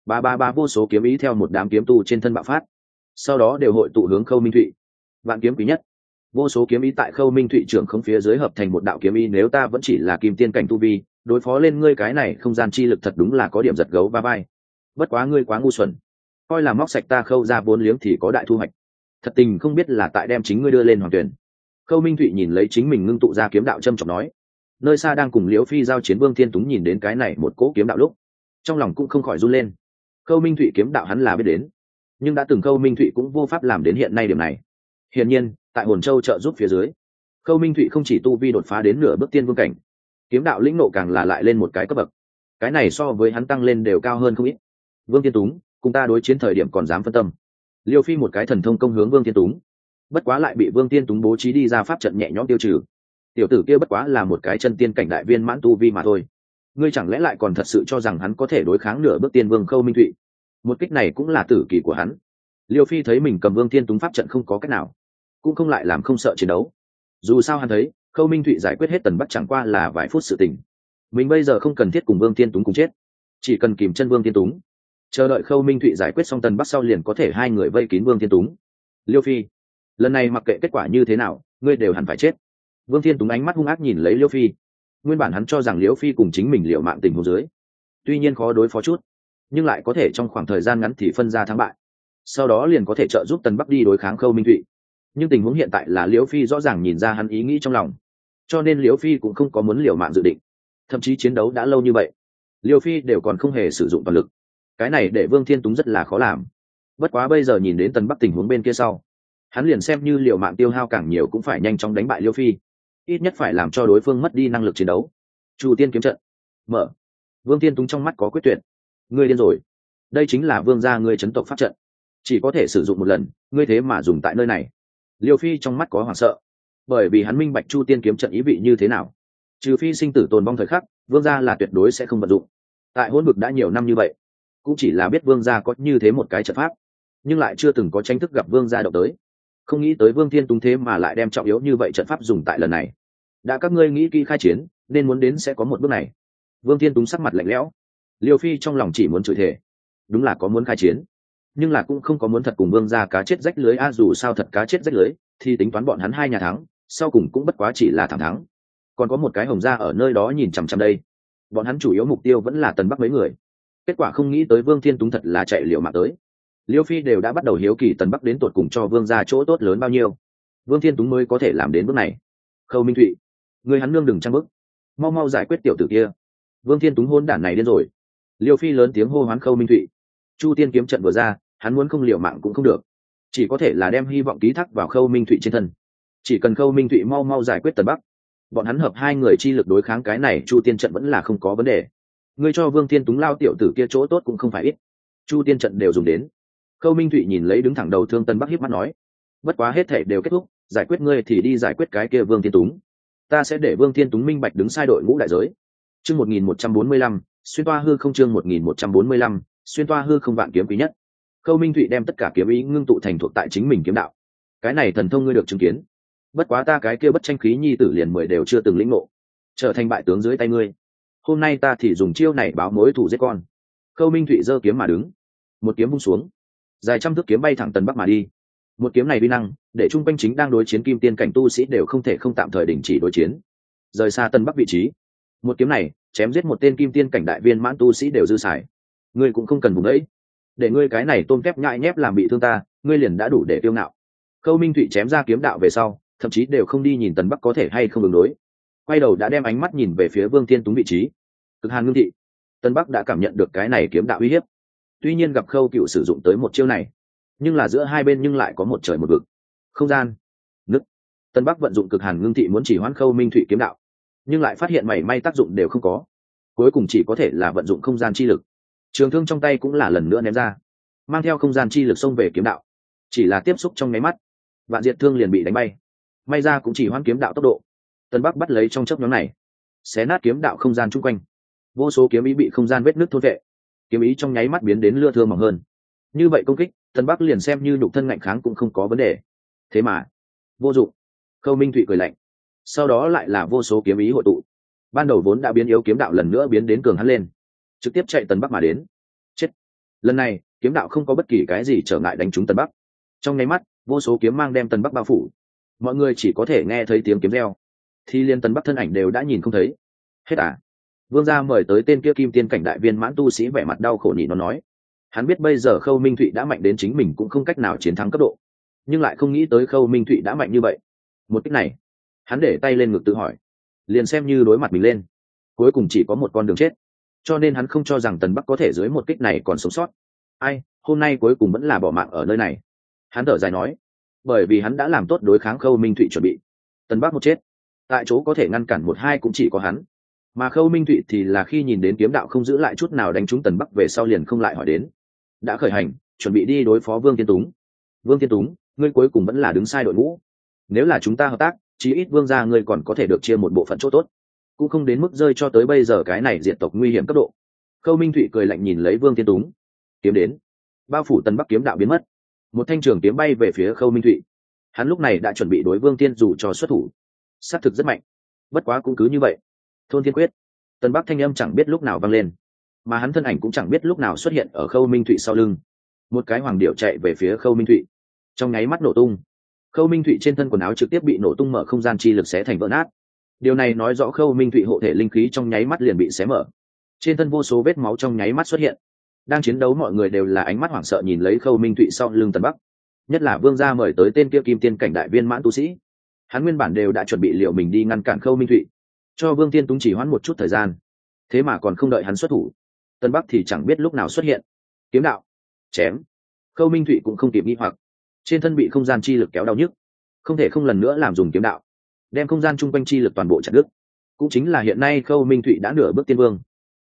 Ba ba ba vô số kiếm ý theo một đám kiếm tu trên thân bạo phát. Sau đó đều hội tụ hướng khâu minh thụy. Vạn kiếm quý nhất vô số kiếm ý tại khâu minh thụy trưởng không phía dưới hợp thành một đạo kiếm ý, nếu ta vẫn chỉ là kim tiên cảnh tu vi, đối phó lên ngươi cái này không gian chi lực thật đúng là có điểm giật gấu ba vai. Bất quá ngươi quá ngu xuẩn. Coi là móc sạch ta khâu ra vốn liếng thì có đại thu hoạch. Thật tình không biết là tại đem chính ngươi đưa lên hoàng tuyển. Khâu minh thụy nhìn lấy chính mình ngưng tụ ra kiếm đạo trâm trọng nói, nơi xa đang cùng liễu phi giao chiến vương thiên túng nhìn đến cái này một cỗ kiếm đạo lúc, trong lòng cũng không khỏi run lên. Khâu minh thụy kiếm đạo hắn là biết đến, nhưng đã từng khâu minh thụy cũng vô pháp làm đến hiện nay điểm này. Hiển nhiên tại hồn châu trợ giúp phía dưới. Khâu minh thụy không chỉ tu vi đột phá đến nửa bước tiên vương cảnh, kiếm đạo lĩnh nộ càng là lại lên một cái cấp bậc. Cái này so với hắn tăng lên đều cao hơn không ít. Vương tiên túng, cùng ta đối chiến thời điểm còn dám phân tâm. Liêu phi một cái thần thông công hướng vương tiên túng. Bất quá lại bị vương tiên túng bố trí đi ra pháp trận nhẹ nhõm tiêu trừ. Tiểu tử kia bất quá là một cái chân tiên cảnh đại viên mãn tu vi mà thôi. Ngươi chẳng lẽ lại còn thật sự cho rằng hắn có thể đối kháng nửa bước tiên vương khâu minh thụy? Một kích này cũng là tử kỳ của hắn. Liêu phi thấy mình cầm vương tiên túng pháp trận không có cách nào cũng không lại làm không sợ chiến đấu. Dù sao hắn thấy, khâu minh thụy giải quyết hết tần bắc chẳng qua là vài phút sự tình. Mình bây giờ không cần thiết cùng vương tiên túng cùng chết. Chỉ cần kìm chân vương tiên túng. Chờ đợi khâu minh thụy giải quyết xong tần bắc sau liền có thể hai người vây kín vương tiên túng. Liêu phi, lần này mặc kệ kết quả như thế nào, ngươi đều hẳn phải chết. Vương thiên túng ánh mắt hung ác nhìn lấy liêu phi. Nguyên bản hắn cho rằng liêu phi cùng chính mình liệu mạng tình hồ dưới. Tuy nhiên khó đối phó chút, nhưng lại có thể trong khoảng thời gian ngắn thì phân ra thắng bại. Sau đó liền có thể trợ giúp tần bắc đi đối kháng khâu minh thụy nhưng tình huống hiện tại là liễu phi rõ ràng nhìn ra hắn ý nghĩ trong lòng. Cho nên liễu phi cũng không có muốn liều mạng dự định. Thậm chí chiến đấu đã lâu như vậy, liễu phi đều còn không hề sử dụng toàn lực. Cái này để vương thiên túng rất là khó làm. Bất quá bây giờ nhìn đến tần bắc tình huống bên kia sau, hắn liền xem như liều mạng tiêu hao càng nhiều cũng phải nhanh chóng đánh bại liêu phi. Ít nhất phải làm cho đối phương mất đi năng lực chiến đấu. Chu tiên kiếm trận. Mở. Vương tiên túng trong mắt có quyết tuyệt. Ngươi điên rồi. Đây chính là vương gia ngươi chấn tộc pháp trận. Chỉ có thể sử dụng một lần, ngươi thế mà dùng tại nơi này liêu phi trong mắt có hoảng sợ. Bởi vì hắn minh bạch chu tiên kiếm trận ý vị như thế nào. Trừ phi sinh tử tồn vong thời khắc vương gia là tuyệt đối sẽ không vận dụng. Tại hôn vực đã nhiều năm như vậy cũng chỉ là biết vương gia có như thế một cái trận pháp nhưng lại chưa từng có tranh thức gặp vương gia động tới. Không nghĩ tới vương thiên túng thế mà lại đem trọng yếu như vậy trận pháp dùng tại lần này. Đã các ngươi nghĩ kỹ khai chiến nên muốn đến sẽ có một bước này. Vương thiên túng sắc mặt lạnh lẽo. Liêu phi trong lòng chỉ muốn chửi thề, đúng là có muốn khai chiến nhưng là cũng không có muốn thật cùng vương ra cá chết rách lưới, a, dù sao thật cá chết rách lưới, thì tính toán bọn hắn hai nhà thắng, sau cùng cũng bất quá chỉ là thẳng thắng. Còn có một cái hồng ra ở nơi đó nhìn chằm chằm đây. Bọn hắn chủ yếu mục tiêu vẫn là tần bắc mấy người. Kết quả không nghĩ tới vương thiên túng thật là chạy liệu mạng tới. Liêu phi đều đã bắt đầu hiếu kỳ tần bắc đến tột cùng cho vương ra chỗ tốt lớn bao nhiêu. Vương thiên túng mới có thể làm đến bước này. Khâu minh thụy, người hắn nương đừng trăng bức. Mau mau giải quyết tiểu tử kia. Vương thiên túng hôn đản này điên rồi. Liêu phi lớn tiếng hô hoán khâu minh thụy. Chu tiên kiếm trận vừa ra hắn muốn không liều mạng cũng không được. Chỉ có thể là đem hy vọng ký thác vào khâu minh thụy trên thân. Chỉ cần khâu minh thụy mau mau giải quyết tần bắc, bọn hắn hợp hai người chi lực đối kháng cái này, chu tiên trận vẫn là không có vấn đề. Ngươi cho vương thiên túng lao tiểu tử kia chỗ tốt cũng không phải ít. Chu tiên trận đều dùng đến. Khâu minh thụy nhìn lấy đứng thẳng đầu thương tân bắc hiếp mắt nói, bất quá hết thể đều kết thúc, giải quyết ngươi thì đi giải quyết cái kia vương thiên túng. Ta sẽ để vương thiên túng minh bạch đứng sai đội ngũ đại giới. Chương một nghìn một trăm bốn mươi lăm, xuyên toa hư không chương một nghìn một trăm bốn mươi lăm, xuyên toa hư không vạn kiếm quý nhất khâu minh thụy đem tất cả kiếm ý ngưng tụ thành thuộc tại chính mình kiếm đạo. Cái này thần thông ngươi được chứng kiến. Bất quá ta cái kia bất tranh khí nhi tử liền mười đều chưa từng lĩnh ngộ. Trở thành bại tướng dưới tay ngươi. Hôm nay ta thì dùng chiêu này báo mối thủ giết con. Khâu minh thụy giơ kiếm mà đứng. Một kiếm bung xuống. Dài trăm thước kiếm bay thẳng tần bắc mà đi. Một kiếm này vi năng, để chung quanh chính đang đối chiến kim tiên cảnh tu sĩ đều không thể không tạm thời đình chỉ đối chiến. Rời xa tân bắc vị trí. Một kiếm này, chém giết một tên kim tiên cảnh đại viên mãn tu sĩ đều dư xài. Ngươi cũng không cần vùng ấy để ngươi cái này tôm kép nhại nhép làm bị thương ta, ngươi liền đã đủ để tiêu ngạo. Khâu minh thụy chém ra kiếm đạo về sau, thậm chí đều không đi nhìn tần bắc có thể hay không đường đối. Quay đầu đã đem ánh mắt nhìn về phía vương thiên túng vị trí. Cực hàn ngưng thị. Tân bắc đã cảm nhận được cái này kiếm đạo uy hiếp. Tuy nhiên gặp khâu cựu sử dụng tới một chiêu này, nhưng là giữa hai bên nhưng lại có một trời một vực. Không gian. Nứt. Tân bắc vận dụng cực hàn ngưng thị muốn chỉ hoãn khâu minh thụy kiếm đạo, nhưng lại phát hiện mảy may tác dụng đều không có. Cuối cùng chỉ có thể là vận dụng không gian chi lực trường thương trong tay cũng là lần nữa ném ra, mang theo không gian chi lực xông về kiếm đạo, chỉ là tiếp xúc trong nháy mắt, vạn diệt thương liền bị đánh bay. May ra cũng chỉ hoãn kiếm đạo tốc độ. Tân bắc bắt lấy trong chấp nhóm này, xé nát kiếm đạo không gian chung quanh. Vô số kiếm ý bị không gian vết nước thôn vệ, kiếm ý trong nháy mắt biến đến lưa thương mỏng hơn. Như vậy công kích, tân bắc liền xem như nhục thân ngạnh kháng cũng không có vấn đề. Thế mà, vô dụng. Khâu minh thụy cười lạnh. Sau đó lại là vô số kiếm ý hội tụ. Ban đầu vốn đã biến yếu kiếm đạo lần nữa biến đến cường hắn lên trực tiếp chạy tần bắc mà đến. Chết. Lần này, kiếm đạo không có bất kỳ cái gì trở ngại đánh trúng tần bắc. Trong nháy mắt, vô số kiếm mang đem tần bắc bao phủ. Mọi người chỉ có thể nghe thấy tiếng kiếm reo. Thì liên tần bắc thân ảnh đều đã nhìn không thấy. Hết à? Vương gia mời tới tên kia kim tiên cảnh đại viên mãn tu sĩ vẻ mặt đau khổ nhị nó nói. Hắn biết bây giờ khâu minh thụy đã mạnh đến chính mình cũng không cách nào chiến thắng cấp độ. Nhưng lại không nghĩ tới khâu minh thụy đã mạnh như vậy. Một cách này, hắn để tay lên ngực tự hỏi. Liền xem như đối mặt mình lên, cuối cùng chỉ có một con đường chết cho nên hắn không cho rằng tần bắc có thể dưới một kích này còn sống sót. Ai, hôm nay cuối cùng vẫn là bỏ mạng ở nơi này. Hắn thở dài nói, bởi vì hắn đã làm tốt đối kháng khâu minh thụy chuẩn bị. Tần bắc một chết, tại chỗ có thể ngăn cản một hai cũng chỉ có hắn. Mà khâu minh thụy thì là khi nhìn đến kiếm đạo không giữ lại chút nào đánh trúng tần bắc về sau liền không lại hỏi đến. Đã khởi hành, chuẩn bị đi đối phó vương tiên túng. Vương tiên túng, ngươi cuối cùng vẫn là đứng sai đội ngũ. Nếu là chúng ta hợp tác, chí ít vương gia ngươi còn có thể được chia một bộ phận chỗ tốt cũng không đến mức rơi cho tới bây giờ cái này diệt tộc nguy hiểm cấp độ. Khâu minh thụy cười lạnh nhìn lấy vương Thiên túng. Kiếm đến. Bao phủ tân bắc kiếm đạo biến mất. Một thanh trường kiếm bay về phía khâu minh thụy. Hắn lúc này đã chuẩn bị đối vương Thiên dù cho xuất thủ. S á t thực rất mạnh. Bất quá cũng cứ như vậy. Thôn thiên quyết. Tân bắc thanh âm chẳng biết lúc nào vang lên. Mà hắn thân ảnh cũng chẳng biết lúc nào xuất hiện ở khâu minh thụy sau lưng. Một cái hoàng điệu chạy về phía khâu minh thụy. Trong nháy mắt nổ tung. Khâu minh thụy trên thân quần áo trực tiếp bị nổ tung mở không gian chi lực xé thành vỡ nát điều này nói rõ khâu minh thụy hộ thể linh khí trong nháy mắt liền bị xé mở. Trên thân vô số vết máu trong nháy mắt xuất hiện. Đang chiến đấu mọi người đều là ánh mắt hoảng sợ nhìn lấy khâu minh thụy sau lưng tần bắc. Nhất là vương gia mời tới tên kia kim tiên cảnh đại viên mãn tu sĩ. Hắn nguyên bản đều đã chuẩn bị liệu mình đi ngăn cản khâu minh thụy, cho vương tiên túng chỉ hoãn một chút thời gian. Thế mà còn không đợi hắn xuất thủ tân bắc thì chẳng biết lúc nào xuất hiện. Kiếm đạo, chém. Khâu minh thụy cũng không kịp nghi hoặc. Trên thân bị không gian chi lực kéo đau nhức, không thể không lần nữa làm dùng kiếm đạo đem không gian chung quanh chi lực toàn bộ chặt đứt. Cũng chính là hiện nay khâu minh thụy đã nửa bước tiên vương.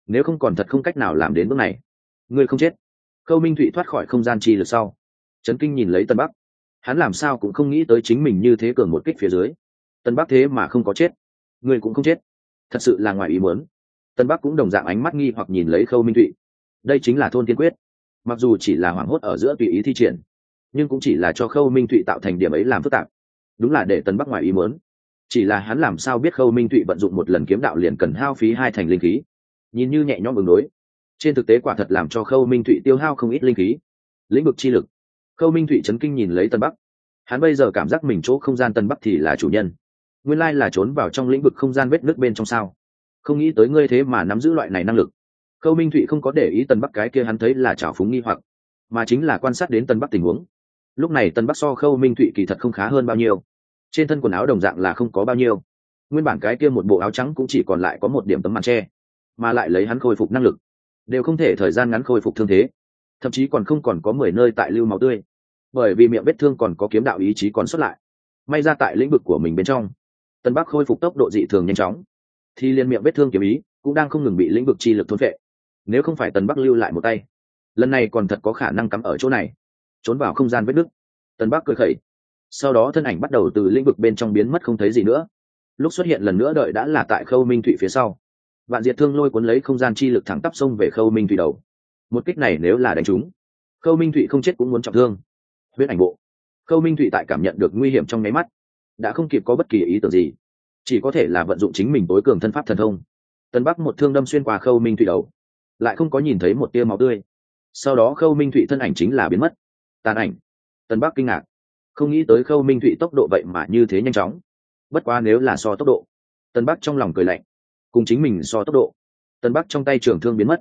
Nếu không còn thật không cách nào làm đến bước này, ngươi không chết. Khâu minh thụy thoát khỏi không gian chi lực sau trấn kinh nhìn lấy tân bắc. Hắn làm sao cũng không nghĩ tới chính mình như thế cường một kích phía dưới. Tân bắc thế mà không có chết. Ngươi cũng không chết. Thật sự là ngoài ý muốn. Tân bắc cũng đồng dạng ánh mắt nghi hoặc nhìn lấy khâu minh thụy. Đây chính là thôn tiên quyết. Mặc dù chỉ là hoảng hốt ở giữa tùy ý thi triển, nhưng cũng chỉ là cho khâu minh thụy tạo thành điểm ấy làm phức tạp. Đúng là để tân bắc ngoài ý muốn chỉ là hắn làm sao biết khâu minh thụy vận dụng một lần kiếm đạo liền cần hao phí hai thành linh khí? Nhìn như nhẹ nhõm ứng đối. Trên thực tế quả thật làm cho khâu minh thụy tiêu hao không ít linh khí. Lĩnh vực chi lực. Khâu minh thụy chấn kinh nhìn lấy tân bắc. Hắn bây giờ cảm giác mình chỗ không gian tân bắc thì là chủ nhân. Nguyên lai là trốn vào trong lĩnh vực không gian vết nước bên trong sao? Không nghĩ tới ngươi thế mà nắm giữ loại này năng lực. Khâu minh thụy không có để ý tân bắc cái kia hắn thấy là trào phúng nghi hoặc, mà chính là quan sát đến tân bắc tình huống. Lúc này tân bắc so khâu minh thụy kỳ thật không khá hơn bao nhiêu trên thân quần áo đồng dạng là không có bao nhiêu. Nguyên bản cái kia một bộ áo trắng cũng chỉ còn lại có một điểm tấm màn tre mà lại lấy hắn khôi phục năng lực, đều không thể thời gian ngắn khôi phục thương thế. Thậm chí còn không còn có mười nơi tại lưu máu tươi, bởi vì miệng vết thương còn có kiếm đạo ý chí còn xuất lại. May ra tại lĩnh vực của mình bên trong, tân bắc khôi phục tốc độ dị thường nhanh chóng, thì liên miệng vết thương kiếm ý cũng đang không ngừng bị lĩnh vực chi lực thôn vệ nếu không phải tần bắc lưu lại một tay, lần này còn thật có khả năng cắm ở chỗ này, trốn vào không gian vết nứt. Tần bắc cười khẩy sau đó thân ảnh bắt đầu từ lĩnh vực bên trong biến mất không thấy gì nữa. Lúc xuất hiện lần nữa đợi đã là tại khâu minh thụy phía sau. Vạn diệt thương lôi cuốn lấy không gian chi lực thẳng tắp sông về khâu minh thụy đầu. Một kích này nếu là đánh trúng, khâu minh thụy không chết cũng muốn trọng thương. Huyết ảnh bộ. Khâu minh thụy tại cảm nhận được nguy hiểm trong nháy mắt, đã không kịp có bất kỳ ý tưởng gì, chỉ có thể là vận dụng chính mình tối cường thân pháp thần thông. Tân bắc một thương đâm xuyên qua khâu minh thụy đầu, lại không có nhìn thấy một tia máu tươi. Sau đó khâu minh thụy thân ảnh chính là biến mất. Tàn ảnh. Tân bắc kinh ngạc không nghĩ tới khâu minh thụy tốc độ vậy mà như thế nhanh chóng. Bất quá nếu là so tốc độ, tân bắc trong lòng cười lạnh. Cùng chính mình so tốc độ, tân bắc trong tay trường thương biến mất.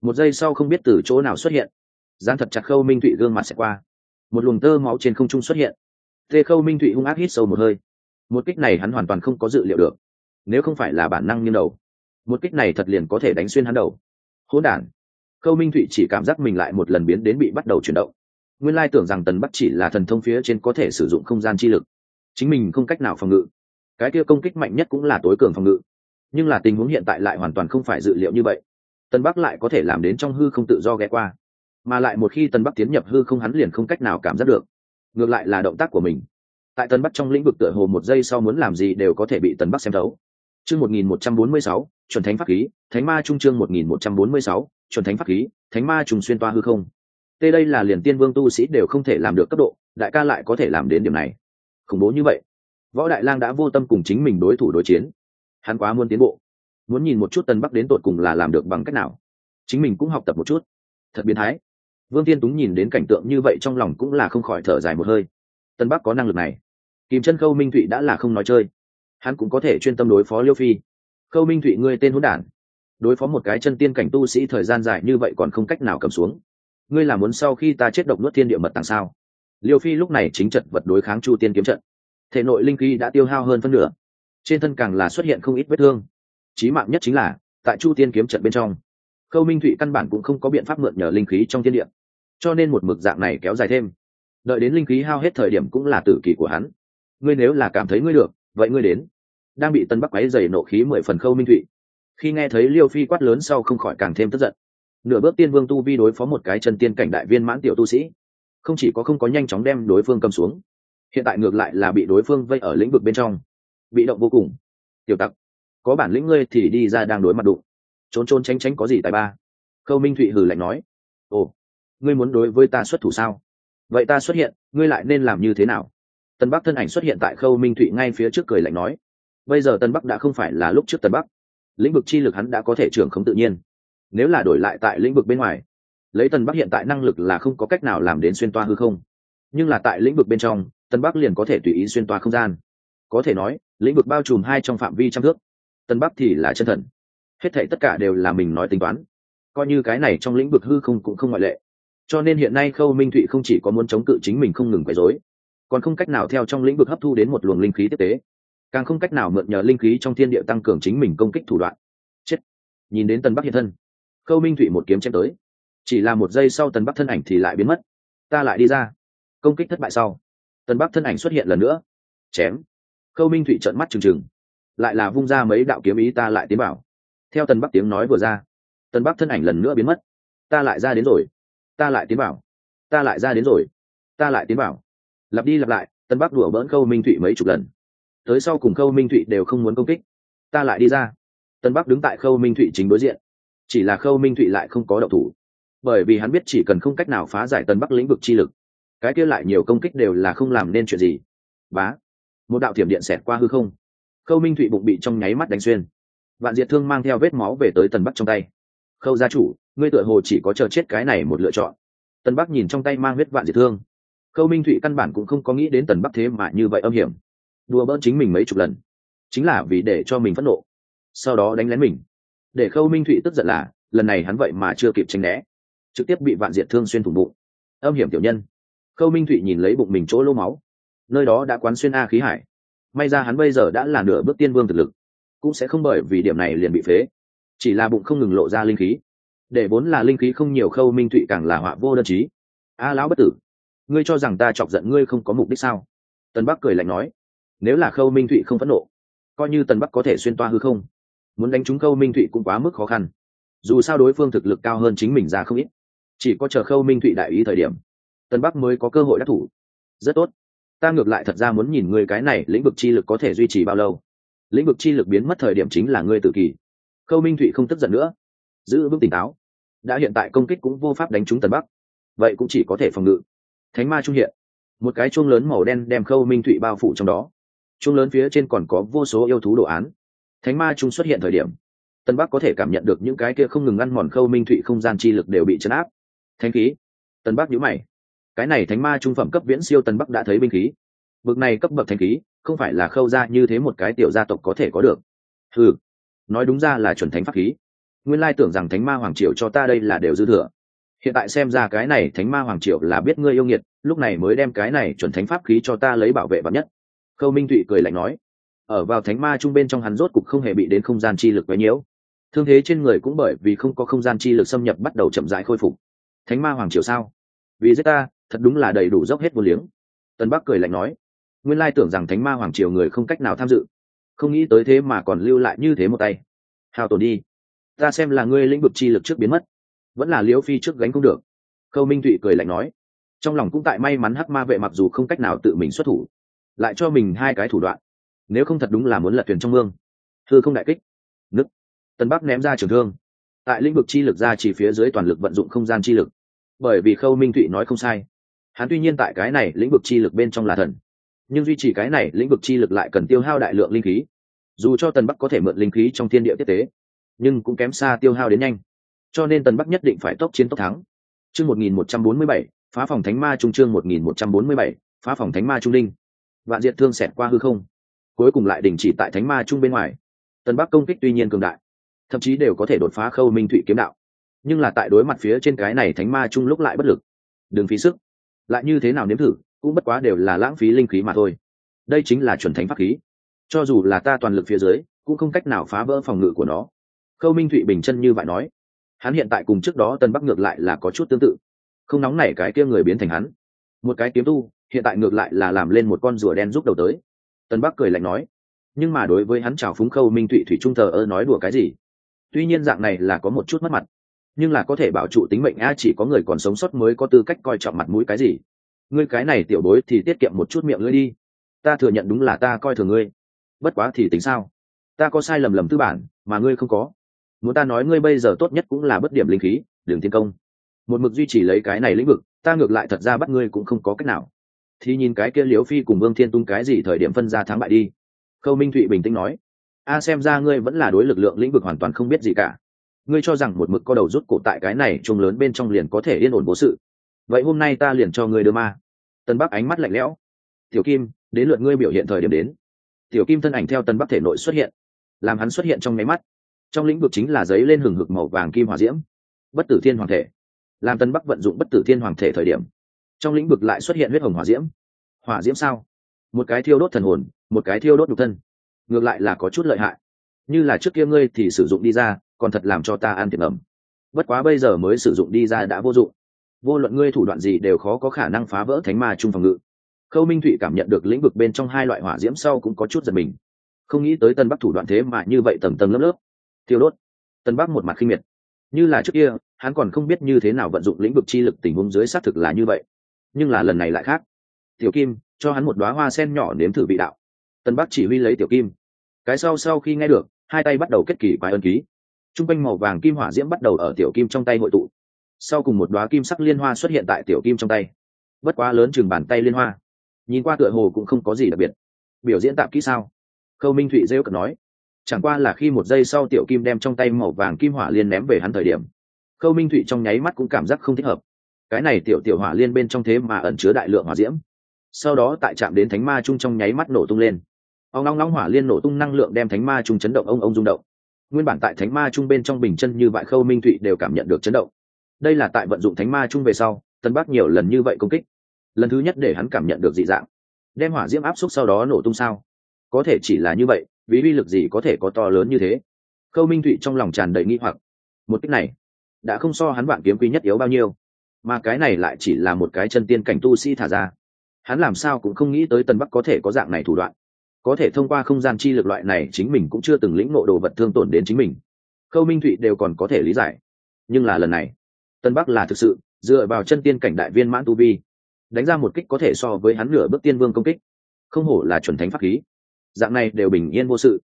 Một giây sau không biết từ chỗ nào xuất hiện. Gian thật chặt khâu minh thụy gương mặt xẹt qua. Một luồng tơ máu trên không trung xuất hiện. Tê khâu minh thụy hung ác hít sâu một hơi. Một kích này hắn hoàn toàn không có dự liệu được. Nếu không phải là bản năng như đầu, một kích này thật liền có thể đánh xuyên hắn đầu. Hỗn đản, khâu minh thụy chỉ cảm giác mình lại một lần biến đến bị bắt đầu chuyển động nguyên lai tưởng rằng tần bắc chỉ là thần thông phía trên có thể sử dụng không gian chi lực. Chính mình không cách nào phòng ngự. Cái kia công kích mạnh nhất cũng là tối cường phòng ngự. Nhưng là tình huống hiện tại lại hoàn toàn không phải dự liệu như vậy. Tân bắc lại có thể làm đến trong hư không tự do ghé qua. Mà lại một khi tân bắc tiến nhập hư không hắn liền không cách nào cảm giác được. Ngược lại là động tác của mình. Tại tân bắc trong lĩnh vực tựa hồ một giây sau muốn làm gì đều có thể bị tân bắc xem thấu. Chương một nghìn một trăm bốn mươi sáu, chuẩn thánh pháp khí, thánh ma trung chương một nghìn một trăm bốn mươi sáu, chuẩn thánh pháp khí, thánh ma trùng xuyên toa hư không tê đây là liền tiên vương tu sĩ đều không thể làm được cấp độ, đại ca lại có thể làm đến điểm này. Khủng bố như vậy. Võ đại lang đã vô tâm cùng chính mình đối thủ đối chiến. Hắn quá muốn tiến bộ. Muốn nhìn một chút tân bắc đến tột cùng là làm được bằng cách nào. Chính mình cũng học tập một chút. Thật biến thái. Vương tiên túng nhìn đến cảnh tượng như vậy trong lòng cũng là không khỏi thở dài một hơi. Tân bắc có năng lực này. Kìm chân khâu minh thụy đã là không nói chơi. Hắn cũng có thể chuyên tâm đối phó liêu phi. Khâu minh thụy ngươi tên hỗn đản. Đối phó một cái chân tiên cảnh tu sĩ thời gian dài như vậy còn không cách nào cầm xuống ngươi là muốn sau khi ta chết độc nuốt thiên địa mật tàng sao? Liêu phi lúc này chính trận vật đối kháng chu tiên kiếm trận. Thể nội linh khí đã tiêu hao hơn phân nửa. Trên thân càng là xuất hiện không ít vết thương. Chí mạng nhất chính là, tại chu tiên kiếm trận bên trong, khâu minh thụy căn bản cũng không có biện pháp mượn nhờ linh khí trong thiên địa. Cho nên một mực dạng này kéo dài thêm. Đợi đến linh khí hao hết thời điểm cũng là tử kỳ của hắn. Ngươi nếu là cảm thấy ngươi được, vậy ngươi đến. Đang bị tân bắc ấy dày nộ khí mười phần khâu minh thụy. Khi nghe thấy liêu phi quát lớn sau không khỏi càng thêm tức giận nửa bước tiên vương tu vi đối phó một cái chân tiên cảnh đại viên mãn tiểu tu sĩ. Không chỉ có không có nhanh chóng đem đối phương cầm xuống, hiện tại ngược lại là bị đối phương vây ở lĩnh vực bên trong, bị động vô cùng. Tiểu tặc, có bản lĩnh ngươi thì đi ra đang đối mặt đụng. Trốn trốn tránh tránh có gì tài ba? Khâu minh thụy hử lạnh nói. Ồ, ngươi muốn đối với ta xuất thủ sao? Vậy ta xuất hiện, ngươi lại nên làm như thế nào? Tân bắc thân ảnh xuất hiện tại khâu minh thụy ngay phía trước cười lạnh nói. Bây giờ tân bắc đã không phải là lúc trước tân bắc. Lĩnh vực chi lực hắn đã có thể trưởng không tự nhiên nếu là đổi lại tại lĩnh vực bên ngoài, lấy tân bắc hiện tại năng lực là không có cách nào làm đến xuyên toa hư không. Nhưng là tại lĩnh vực bên trong tân bắc liền có thể tùy ý xuyên toa không gian. Có thể nói, lĩnh vực bao trùm hai trong phạm vi trăm thước tân bắc thì là chân thần. Hết thảy tất cả đều là mình nói tính toán. Coi như cái này trong lĩnh vực hư không cũng không ngoại lệ. Cho nên hiện nay khâu minh thụy không chỉ có muốn chống cự chính mình không ngừng quấy rối, còn không cách nào theo trong lĩnh vực hấp thu đến một luồng linh khí tiếp tế. Càng không cách nào mượn nhờ linh khí trong thiên địa tăng cường chính mình công kích thủ đoạn. Chết. Nhìn đến tân bắc hiện thân khâu minh thụy một kiếm chém tới. Chỉ là một giây sau Tần bắc thân ảnh thì lại biến mất. Ta lại đi ra. Công kích thất bại sau, Tần bắc thân ảnh xuất hiện lần nữa. Chém. Khâu minh thụy trợn mắt trừng trừng. Lại là vung ra mấy đạo kiếm ý ta lại tiến bảo theo Tần bắc tiếng nói vừa ra, Tần bắc thân ảnh lần nữa biến mất. Ta lại ra đến rồi. Ta lại tiến bảo ta lại ra đến rồi. Ta lại tiến bảo lặp đi lặp lại, Tần bắc đùa bỡn khâu minh thụy mấy chục lần. Tới sau cùng khâu minh thụy đều không muốn công kích. Ta lại đi ra. Tần bắc đứng tại khâu minh thụy chính đối diện chỉ là khâu minh thụy lại không có đậu thủ. Bởi vì hắn biết chỉ cần không cách nào phá giải tân bắc lĩnh vực chi lực, cái kia lại nhiều công kích đều là không làm nên chuyện gì. Bá, một đạo thiểm điện xẹt qua hư không. Khâu minh thụy bụng bị trong nháy mắt đánh xuyên. Vạn diệt thương mang theo vết máu về tới tần bắc trong tay. Khâu gia chủ, ngươi tựa hồ chỉ có chờ chết cái này một lựa chọn. Tần bắc nhìn trong tay mang huyết vạn diệt thương. Khâu minh thụy căn bản cũng không có nghĩ đến tần bắc thế mà như vậy âm hiểm. Đùa bỡn chính mình mấy chục lần. Chính là vì để cho mình phẫn nộ. Sau đó đánh lén mình để khâu minh thụy tức giận là, lần này hắn vậy mà chưa kịp tranh né. Trực tiếp bị vạn diệt thương xuyên thủng bụng. Âm hiểm tiểu nhân. Khâu minh thụy nhìn lấy bụng mình chỗ lô máu. Nơi đó đã quán xuyên a khí hải. May ra hắn bây giờ đã là nửa bước tiên vương thực lực. Cũng sẽ không bởi vì điểm này liền bị phế. Chỉ là bụng không ngừng lộ ra linh khí. Để vốn là linh khí không nhiều khâu minh thụy càng là họa vô đơn chí. A lão bất tử, ngươi cho rằng ta chọc giận ngươi không có mục đích sao? Tân bắc cười lạnh nói. Nếu là khâu minh thụy không phẫn nộ, coi như tân bắc có thể xuyên toa hư không? Muốn đánh trúng khâu minh thụy cũng quá mức khó khăn. Dù sao đối phương thực lực cao hơn chính mình ra không ít. Chỉ có chờ khâu minh thụy đại ý thời điểm, tân bắc mới có cơ hội đắc thủ. Rất tốt. Ta ngược lại thật ra muốn nhìn người cái này lĩnh vực chi lực có thể duy trì bao lâu. Lĩnh vực chi lực biến mất thời điểm chính là ngươi tự kỳ. Khâu minh thụy không tức giận nữa. Giữ vững tỉnh táo. Đã hiện tại công kích cũng vô pháp đánh trúng tần bắc. Vậy cũng chỉ có thể phòng ngự. Thánh ma trung hiện. Một cái chuông lớn màu đen đem khâu minh thụy bao phủ trong đó. Chuông lớn phía trên còn có vô số yêu thú đồ án thánh ma trung xuất hiện thời điểm, tân bắc có thể cảm nhận được những cái kia không ngừng ngăn mòn khâu minh thụy không gian chi lực đều bị chấn áp. Thánh khí. Tân bắc nhữ mày. Cái này thánh ma trung phẩm cấp viễn siêu tân bắc đã thấy binh khí. Bực này cấp bậc thánh khí, không phải là khâu ra như thế một cái tiểu gia tộc có thể có được. Ừ nói đúng ra là chuẩn thánh pháp khí. Nguyên lai tưởng rằng thánh ma hoàng triều cho ta đây là đều dư thừa. Hiện tại xem ra cái này thánh ma hoàng triều là biết ngươi yêu nghiệt, lúc này mới đem cái này chuẩn thánh pháp khí cho ta lấy bảo vệ vắn nhất. Khâu minh thụy cười lạnh nói ở vào thánh ma trung bên trong hắn rốt cục không hề bị đến không gian chi lực quấy nhiễu. Thương thế trên người cũng bởi vì không có không gian chi lực xâm nhập bắt đầu chậm rãi khôi phục. Thánh ma hoàng triều sao? Vì giết ta, thật đúng là đầy đủ dốc hết vô liếng. Tân bắc cười lạnh nói, nguyên lai tưởng rằng thánh ma hoàng triều người không cách nào tham dự. Không nghĩ tới thế mà còn lưu lại như thế một tay. Hào tổn đi. Ta xem là ngươi lĩnh vực chi lực trước biến mất, vẫn là liễu phi trước gánh cũng được. Khâu minh thụy cười lạnh nói, trong lòng cũng tại may mắn hắc ma vệ mặc dù không cách nào tự mình xuất thủ, lại cho mình hai cái thủ đoạn nếu không thật đúng là muốn lật thuyền trong mương. Thư không đại kích. Nứt. Tân bắc ném ra trường thương. Tại lĩnh vực chi lực ra chỉ phía dưới toàn lực vận dụng không gian chi lực. Bởi vì khâu minh thụy nói không sai. Hắn tuy nhiên tại cái này lĩnh vực chi lực bên trong là thần, nhưng duy trì cái này lĩnh vực chi lực lại cần tiêu hao đại lượng linh khí. Dù cho tần bắc có thể mượn linh khí trong thiên địa tiếp tế, nhưng cũng kém xa tiêu hao đến nhanh. Cho nên tần bắc nhất định phải tốc chiến tốc thắng. Chương một nghìn một trăm bốn mươi bảy, phá phòng thánh ma trung chương một nghìn một trăm bốn mươi bảy, phá phòng thánh ma trung linh vạn diệt thương xẹt qua hư không cuối cùng lại đình chỉ tại thánh ma trung bên ngoài. Tần bắc công kích tuy nhiên cường đại, thậm chí đều có thể đột phá khâu minh thụy kiếm đạo. Nhưng là tại đối mặt phía trên cái này thánh ma trung lúc lại bất lực. Đừng phí sức. Lại như thế nào nếm thử, cũng bất quá đều là lãng phí linh khí mà thôi. Đây chính là chuẩn thánh pháp khí. Cho dù là ta toàn lực phía dưới, cũng không cách nào phá vỡ phòng ngự của nó. Khâu minh thụy bình chân như vậy nói. Hắn hiện tại cùng trước đó tân bắc ngược lại là có chút tương tự. Không nóng nảy cái kia người biến thành hắn. Một cái kiếm tu, hiện tại ngược lại là làm lên một con rùa đen giúp đầu tới tân bắc cười lạnh nói, nhưng mà đối với hắn chào phúng khâu minh thụy thủy trung thờ ơ nói đùa cái gì? Tuy nhiên dạng này là có một chút mất mặt, nhưng là có thể bảo trụ tính mệnh a, chỉ có người còn sống sót mới có tư cách coi trọng mặt mũi cái gì. Ngươi cái này tiểu bối thì tiết kiệm một chút miệng ngươi đi. Ta thừa nhận đúng là ta coi thường ngươi. Bất quá thì tính sao? Ta có sai lầm lầm tư bản, mà ngươi không có. Muốn ta nói ngươi bây giờ tốt nhất cũng là bất điểm linh khí, đường thiên công. Một mực duy trì lấy cái này lĩnh vực, ta ngược lại thật ra bắt ngươi cũng không có cách nào thì nhìn cái kia liếu phi cùng vương thiên tung cái gì thời điểm phân ra thắng bại đi. Khâu minh thụy bình tĩnh nói, a, xem ra ngươi vẫn là đối lực lượng lĩnh vực hoàn toàn không biết gì cả. Ngươi cho rằng một mực có đầu rút cổ tại cái này chung lớn bên trong liền có thể yên ổn vô sự. Vậy hôm nay ta liền cho ngươi đưa ma. Tân bắc ánh mắt lạnh lẽo. Tiểu kim, đến lượt ngươi biểu hiện thời điểm đến. Tiểu kim thân ảnh theo tân bắc thể nội xuất hiện, làm hắn xuất hiện trong máy mắt. Trong lĩnh vực chính là giấy lên hừng hực màu vàng kim hòa diễm, bất tử thiên hoàng thể. Làm tân bắc vận dụng bất tử thiên hoàng thể thời điểm trong lĩnh vực lại xuất hiện huyết hồng hỏa diễm. Hỏa diễm sao? Một cái thiêu đốt thần hồn, một cái thiêu đốt nhục thân. Ngược lại là có chút lợi hại. Như là trước kia ngươi thì sử dụng đi ra, còn thật làm cho ta ăn tiệm ẩm bất quá bây giờ mới sử dụng đi ra đã vô dụng. Vô luận ngươi thủ đoạn gì đều khó có khả năng phá vỡ thánh ma trung phòng ngự. Khâu minh thụy cảm nhận được lĩnh vực bên trong hai loại hỏa diễm sau cũng có chút giật mình. Không nghĩ tới tân bắc thủ đoạn thế mà như vậy tầng tầng lớp lớp. Thiêu đốt. Tân bắc một mặt khinh miệt. Như là trước kia, hắn còn không biết như thế nào vận dụng lĩnh vực chi lực tình huống dưới xác thực là như vậy nhưng là lần này lại khác. Tiểu kim, cho hắn một đoá hoa sen nhỏ nếm thử vị đạo. Tân bắc chỉ huy lấy tiểu kim. Cái sau sau khi nghe được, hai tay bắt đầu kết kỳ quái ân ký. T r u n g quanh màu vàng kim hỏa diễm bắt đầu ở tiểu kim trong tay hội tụ. Sau cùng một đoá kim sắc liên hoa xuất hiện tại tiểu kim trong tay. Bất quá lớn chừng bàn tay liên hoa. Nhìn qua tựa hồ cũng không có gì đặc biệt. Biểu diễn tạm kỹ sao? Khâu minh thụy rêu cận nói. Chẳng qua là khi một giây sau tiểu kim đem trong tay màu vàng kim hỏa liên ném về hắn thời điểm, khâu minh thụy trong nháy mắt cũng cảm giác không thích hợp cái này tiểu tiểu hỏa liên bên trong thế mà ẩn chứa đại lượng hỏa diễm. Sau đó tại trạm đến thánh ma chung trong nháy mắt nổ tung lên. Ông long long hỏa liên nổ tung năng lượng đem thánh ma chung chấn động, ông ông rung động. Nguyên bản tại thánh ma chung bên trong bình chân như vại khâu minh thụy đều cảm nhận được chấn động. Đây là tại vận dụng thánh ma chung về sau, tân bắc nhiều lần như vậy công kích. Lần thứ nhất để hắn cảm nhận được dị dạng. Đem hỏa diễm áp suất sau đó nổ tung sao? Có thể chỉ là như vậy, vì uy lực gì có thể có to lớn như thế? Khâu minh thụy trong lòng tràn đầy nghi hoặc. Một cách này, đã không so hắn bạn kiếm quý nhất yếu bao nhiêu mà cái này lại chỉ là một cái chân tiên cảnh tu sĩ thả ra. Hắn làm sao cũng không nghĩ tới tân bắc có thể có dạng này thủ đoạn. Có thể thông qua không gian chi lực loại này chính mình cũng chưa từng lĩnh ngộ đồ vật thương tổn đến chính mình. Khâu minh thụy đều còn có thể lý giải. Nhưng là lần này tân bắc là thực sự dựa vào chân tiên cảnh đại viên mãn tu vi, đánh ra một kích có thể so với hắn nửa bước tiên vương công kích. Không hổ là chuẩn thánh pháp khí. Dạng này đều bình yên vô sự.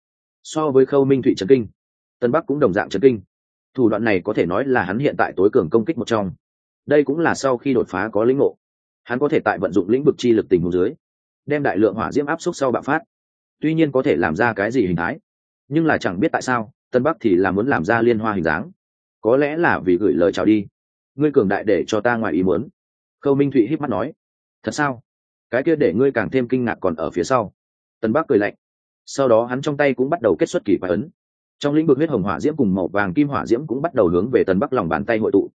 So với khâu minh thụy trấn kinh tân bắc cũng đồng dạng trấn kinh. Thủ đoạn này có thể nói là hắn hiện tại tối cường công kích một trong đây cũng là sau khi đột phá có lĩnh ngộ. Hắn có thể tại vận dụng lĩnh vực chi lực tình hồ dưới, đem đại lượng hỏa diễm áp suất sau bạo phát. Tuy nhiên có thể làm ra cái gì hình thái, nhưng là chẳng biết tại sao, tân bắc thì là muốn làm ra liên hoa hình dáng. Có lẽ là vì gửi lời chào đi. Ngươi cường đại để cho ta ngoài ý muốn. Khâu minh thụy híp mắt nói. Thật sao? Cái kia để ngươi càng thêm kinh ngạc còn ở phía sau. Tân bắc cười lạnh. Sau đó hắn trong tay cũng bắt đầu kết xuất kỳ phái ấn. Trong lĩnh vực huyết hồng hỏa diễm cùng màu vàng kim hỏa diễm cũng bắt đầu hướng về tân bắc lòng bàn tay hội tụ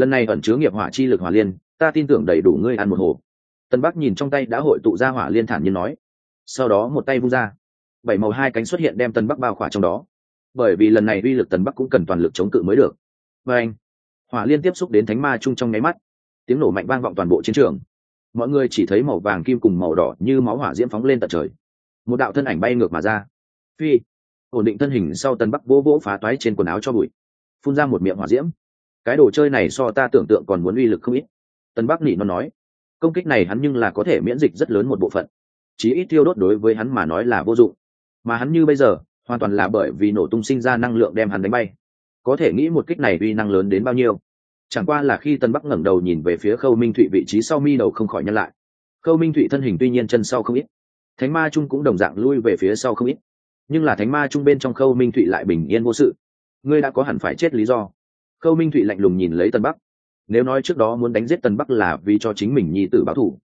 lần này ẩn chứa nghiệp hỏa chi lực hỏa liên, ta tin tưởng đầy đủ ngươi ăn một hồ. Tân bắc nhìn trong tay đã hội tụ ra hỏa liên thản nhiên nói. Sau đó một tay vung ra. Bảy màu hai cánh xuất hiện đem tân bắc bao khỏa trong đó. Bởi vì lần này uy lực tần bắc cũng cần toàn lực chống cự mới được. Và anh, hỏa liên tiếp xúc đến thánh ma chung trong nháy mắt. Tiếng nổ mạnh vang vọng toàn bộ chiến trường. Mọi người chỉ thấy màu vàng kim cùng màu đỏ như máu hỏa diễm phóng lên tận trời. Một đạo thân ảnh bay ngược mà ra. Phi, ổn định thân hình sau tần bắc vỗ vỗ phá toái trên quần áo cho bụi. Phun ra một miệng hỏa diễm cái đồ chơi này so ta tưởng tượng còn muốn uy lực không ít. Tần bắc nỉ nó nói, công kích này hắn nhưng là có thể miễn dịch rất lớn một bộ phận, chí ít tiêu đốt đối với hắn mà nói là vô dụng. Mà hắn như bây giờ, hoàn toàn là bởi vì nổ tung sinh ra năng lượng đem hắn đánh bay. Có thể nghĩ một kích này uy năng lớn đến bao nhiêu? Chẳng qua là khi tân bắc ngẩng đầu nhìn về phía khâu minh thụy vị trí sau mi đầu không khỏi nhân lại. Khâu minh thụy thân hình tuy nhiên chân sau không ít, thánh ma trung cũng đồng dạng lui về phía sau không ít. Nhưng là thánh ma trung bên trong khâu minh thụy lại bình yên vô sự. Ngươi đã có hẳn phải chết lý do khâu minh thụy lạnh lùng nhìn lấy tân bắc. Nếu nói trước đó muốn đánh giết tân bắc là vì cho chính mình nhi tử báo thủ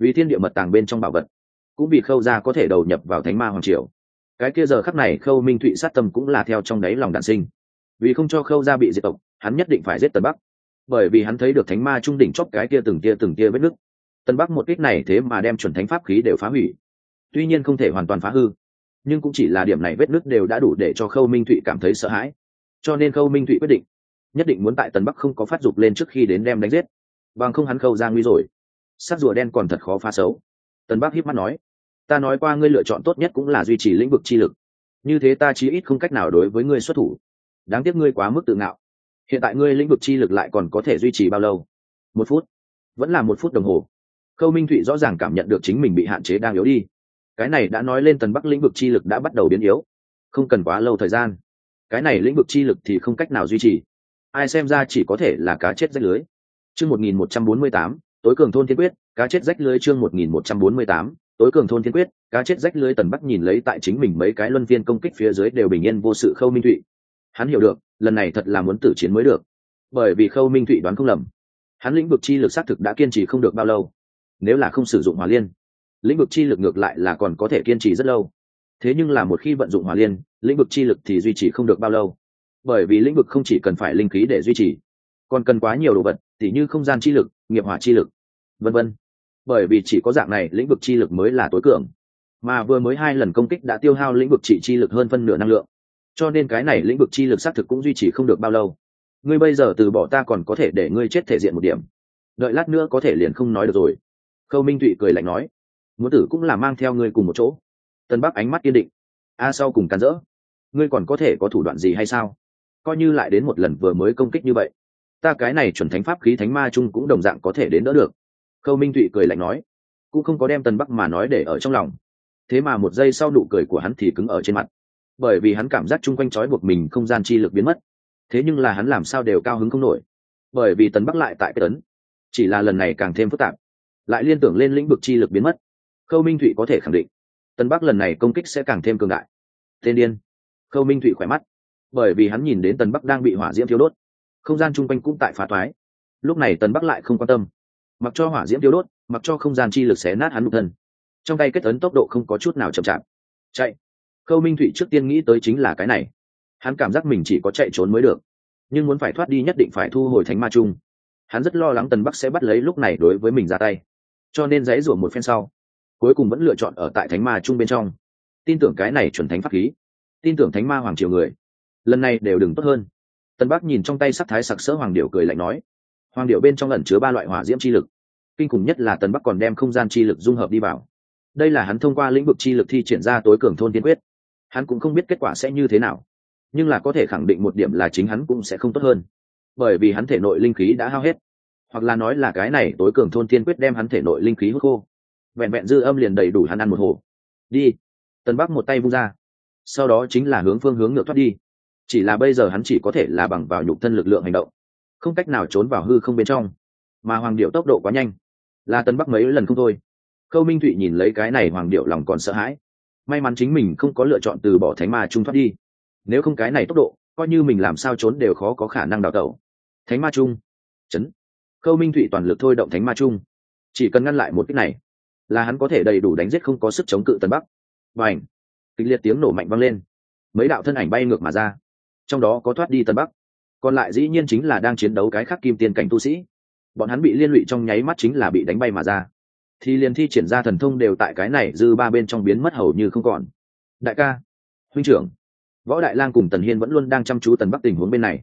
vì thiên địa mật tàng bên trong bảo vật, cũng vì khâu gia có thể đầu nhập vào thánh ma hoàng triều. Cái kia giờ khắc này khâu minh thụy sát tâm cũng là theo trong đáy lòng đạn sinh. Vì không cho khâu gia bị diệt tộc, hắn nhất định phải giết tân bắc. Bởi vì hắn thấy được thánh ma trung đỉnh chóp cái kia từng tia từng tia vết nứt. Tân bắc một kích này thế mà đem chuẩn thánh pháp khí đều phá hủy. Tuy nhiên không thể hoàn toàn phá hư, nhưng cũng chỉ là điểm này vết nứt đều đã đủ để cho khâu minh thụy cảm thấy sợ hãi. Cho nên khâu minh thụy quyết định nhất định muốn tại tần bắc không có phát dục lên trước khi đến đem đánh giết. Bằng không hắn khâu ra nguy rồi. Sắc rùa đen còn thật khó phá xấu. Tần bắc hiếp mắt nói, ta nói qua ngươi lựa chọn tốt nhất cũng là duy trì lĩnh vực chi lực. Như thế ta chí ít không cách nào đối với ngươi xuất thủ. Đáng tiếc ngươi quá mức tự ngạo. Hiện tại ngươi lĩnh vực chi lực lại còn có thể duy trì bao lâu? Một phút. Vẫn là một phút đồng hồ. Khâu minh thụy rõ ràng cảm nhận được chính mình bị hạn chế đang yếu đi. Cái này đã nói lên tần bắc lĩnh vực chi lực đã bắt đầu biến yếu. Không cần quá lâu thời gian. Cái này lĩnh vực chi lực thì không cách nào duy trì ai xem ra chỉ có thể là cá chết rách lưới. Chương một nghìn một trăm bốn mươi tám, tối cường thôn thiên quyết, cá chết rách lưới chương một nghìn một trăm bốn mươi tám, tối cường thôn thiên quyết, cá chết rách lưới tần bắc nhìn lấy tại chính mình mấy cái luân viên công kích phía dưới đều bình yên vô sự khâu minh thụy. Hắn hiểu được, lần này thật là muốn tử chiến mới được. Bởi vì khâu minh thụy đoán không lầm, hắn lĩnh vực chi lực xác thực đã kiên trì không được bao lâu. Nếu là không sử dụng hỏa liên, lĩnh vực chi lực ngược lại là còn có thể kiên trì rất lâu. Thế nhưng là một khi vận dụng hỏa liên, lĩnh vực chi lực thì duy trì không được bao lâu bởi vì lĩnh vực không chỉ cần phải linh khí để duy trì, còn cần quá nhiều đồ vật, tỉ như không gian chi lực, nghiệp hỏa chi lực, vân vân. Bởi vì chỉ có dạng này, lĩnh vực chi lực mới là tối cường. Mà vừa mới hai lần công kích đã tiêu hao lĩnh vực trị chi lực hơn phân nửa năng lượng. Cho nên cái này lĩnh vực chi lực xác thực cũng duy trì không được bao lâu. Ngươi bây giờ từ bỏ ta còn có thể để ngươi chết thể diện một điểm. Đợi lát nữa có thể liền không nói được rồi. Khâu minh thụy cười lạnh nói muốn tử cũng là mang theo ngươi cùng một chỗ. Tân bắc ánh mắt kiên định, a, sau cùng cắn rỡ. Ngươi còn có thể có thủ đoạn gì hay sao? Coi như lại đến một lần vừa mới công kích như vậy. Ta cái này chuẩn thánh pháp khí thánh ma chung cũng đồng dạng có thể đến đỡ được. Khâu minh thụy cười lạnh nói, cũng không có đem tân bắc mà nói để ở trong lòng. Thế mà một giây sau nụ cười của hắn thì cứng ở trên mặt. Bởi vì hắn cảm giác chung quanh trói buộc mình không gian chi lực biến mất. Thế nhưng là hắn làm sao đều cao hứng không nổi. Bởi vì tấn bắc lại tại cái tấn. Chỉ là lần này càng thêm phức tạp. Lại liên tưởng lên lĩnh vực chi lực biến mất. Khâu minh thụy có thể khẳng định tân bắc lần này công kích sẽ càng thêm cường đại. Tên điên. Khâu minh thụy khỏe mắt bởi vì hắn nhìn đến tần bắc đang bị hỏa diễm thiếu đốt. Không gian chung quanh cũng tại phá thoái. Lúc này tần bắc lại không quan tâm. Mặc cho hỏa diễm thiếu đốt, mặc cho không gian chi lực xé nát hắn lục thân. Trong tay kết ấn tốc độ không có chút nào chậm chạp. Chạy. Khâu minh thụy trước tiên nghĩ tới chính là cái này. Hắn cảm giác mình chỉ có chạy trốn mới được. Nhưng muốn phải thoát đi nhất định phải thu hồi thánh ma trung. Hắn rất lo lắng tần bắc sẽ bắt lấy lúc này đối với mình ra tay. Cho nên dãy rủa một phen sau, cuối cùng vẫn lựa chọn ở tại thánh ma trung bên trong. Tin tưởng cái này chuẩn thánh pháp khí. Tin tưởng thánh ma hoàng triều người lần này đều đừng tốt hơn. Tân bắc nhìn trong tay sắc thái sặc sỡ hoàng điệu cười lạnh nói, hoàng điệu bên trong lần chứa ba loại hỏa diễm chi lực. Kinh khủng nhất là tân bắc còn đem không gian chi lực dung hợp đi vào. Đây là hắn thông qua lĩnh vực chi lực thi triển ra tối cường thôn tiên quyết. Hắn cũng không biết kết quả sẽ như thế nào, nhưng là có thể khẳng định một điểm là chính hắn cũng sẽ không tốt hơn. Bởi vì hắn thể nội linh khí đã hao hết, hoặc là nói là cái này tối cường thôn tiên quyết đem hắn thể nội linh khí hút khô. Vẹn vẹn dư âm liền đầy đủ hắn ăn một hồ. Đi. Tân bắc một tay vung ra, sau đó chính là hướng phương hướng ngược thoát đi chỉ là bây giờ hắn chỉ có thể là bằng vào nhục thân lực lượng hành động, không cách nào trốn vào hư không bên trong. Mà hoàng điệu tốc độ quá nhanh là tân bắc mấy lần không thôi. Khâu minh thụy nhìn lấy cái này, hoàng điệu lòng còn sợ hãi. May mắn chính mình không có lựa chọn từ bỏ thánh ma trung thoát đi. Nếu không cái này tốc độ, coi như mình làm sao trốn đều khó có khả năng đào tẩu. Thánh ma trung. Chấn. Khâu minh thụy toàn lực thôi động thánh ma trung. Chỉ cần ngăn lại một cách này, là hắn có thể đầy đủ đánh giết không có sức chống cự tân bắc. Và ảnh kịch liệt tiếng nổ mạnh vang lên. Mấy đạo thân ảnh bay ngược mà ra trong đó có thoát đi tân bắc. Còn lại dĩ nhiên chính là đang chiến đấu cái khác kim tiên cảnh tu sĩ. Bọn hắn bị liên lụy trong nháy mắt chính là bị đánh bay mà ra. Thì liền thi triển ra thần thông đều tại cái này dư ba bên trong biến mất hầu như không còn. Đại ca, huynh trưởng, võ đại lang cùng tần hiên vẫn luôn đang chăm chú tần bắc tình huống bên này.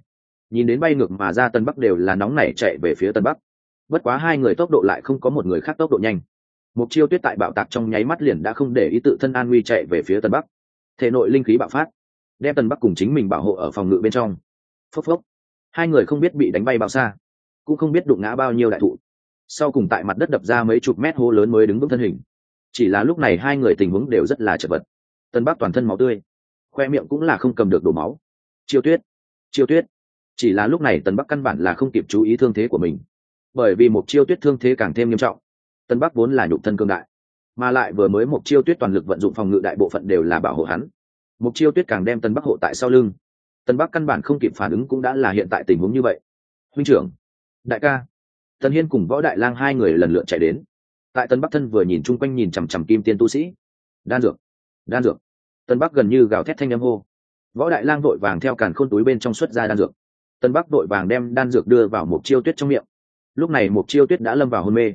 Nhìn đến bay ngược mà ra tần bắc đều là nóng nảy chạy về phía tần bắc. Bất quá hai người tốc độ lại không có một người khác tốc độ nhanh. Mục chiêu tuyết tại bạo tạc trong nháy mắt liền đã không để ý tự thân an nguy chạy về phía tần bắc. Thể nội linh khí bạo phát đem tần bắc cùng chính mình bảo hộ ở phòng ngự bên trong. Phốc phốc. Hai người không biết bị đánh bay bao xa, cũng không biết đụng ngã bao nhiêu đại thụ. Sau cùng tại mặt đất đập ra mấy chục mét hố lớn mới đứng vững thân hình. Chỉ là lúc này hai người tình huống đều rất là chật vật. Tân bắc toàn thân máu tươi, khoe miệng cũng là không cầm được đổ máu. Chiêu tuyết chiêu tuyết. Chỉ là lúc này tần bắc căn bản là không kịp chú ý thương thế của mình, bởi vì một chiêu tuyết thương thế càng thêm nghiêm trọng. Tân bắc vốn là nhục thân cương đại, mà lại vừa mới một chiêu tuyết toàn lực vận dụng phòng ngự đại bộ phận đều là bảo hộ hắn mục chiêu tuyết càng đem tân bắc hộ tại sau lưng. Tân bắc căn bản không kịp phản ứng cũng đã là hiện tại tình huống như vậy. Huynh trưởng, đại ca. Tần hiên cùng võ đại lang hai người lần lượt chạy đến. Tại tân bắc thân vừa nhìn chung quanh nhìn chằm chằm kim tiên tu sĩ. Đan dược đan dược. Tân bắc gần như gào thét thanh âm hô. Võ đại lang vội vàng theo càn khôn túi bên trong xuất ra đan dược. Tân bắc vội vàng đem đan dược đưa vào mục chiêu tuyết trong miệng. Lúc này mục chiêu tuyết đã lâm vào hôn mê.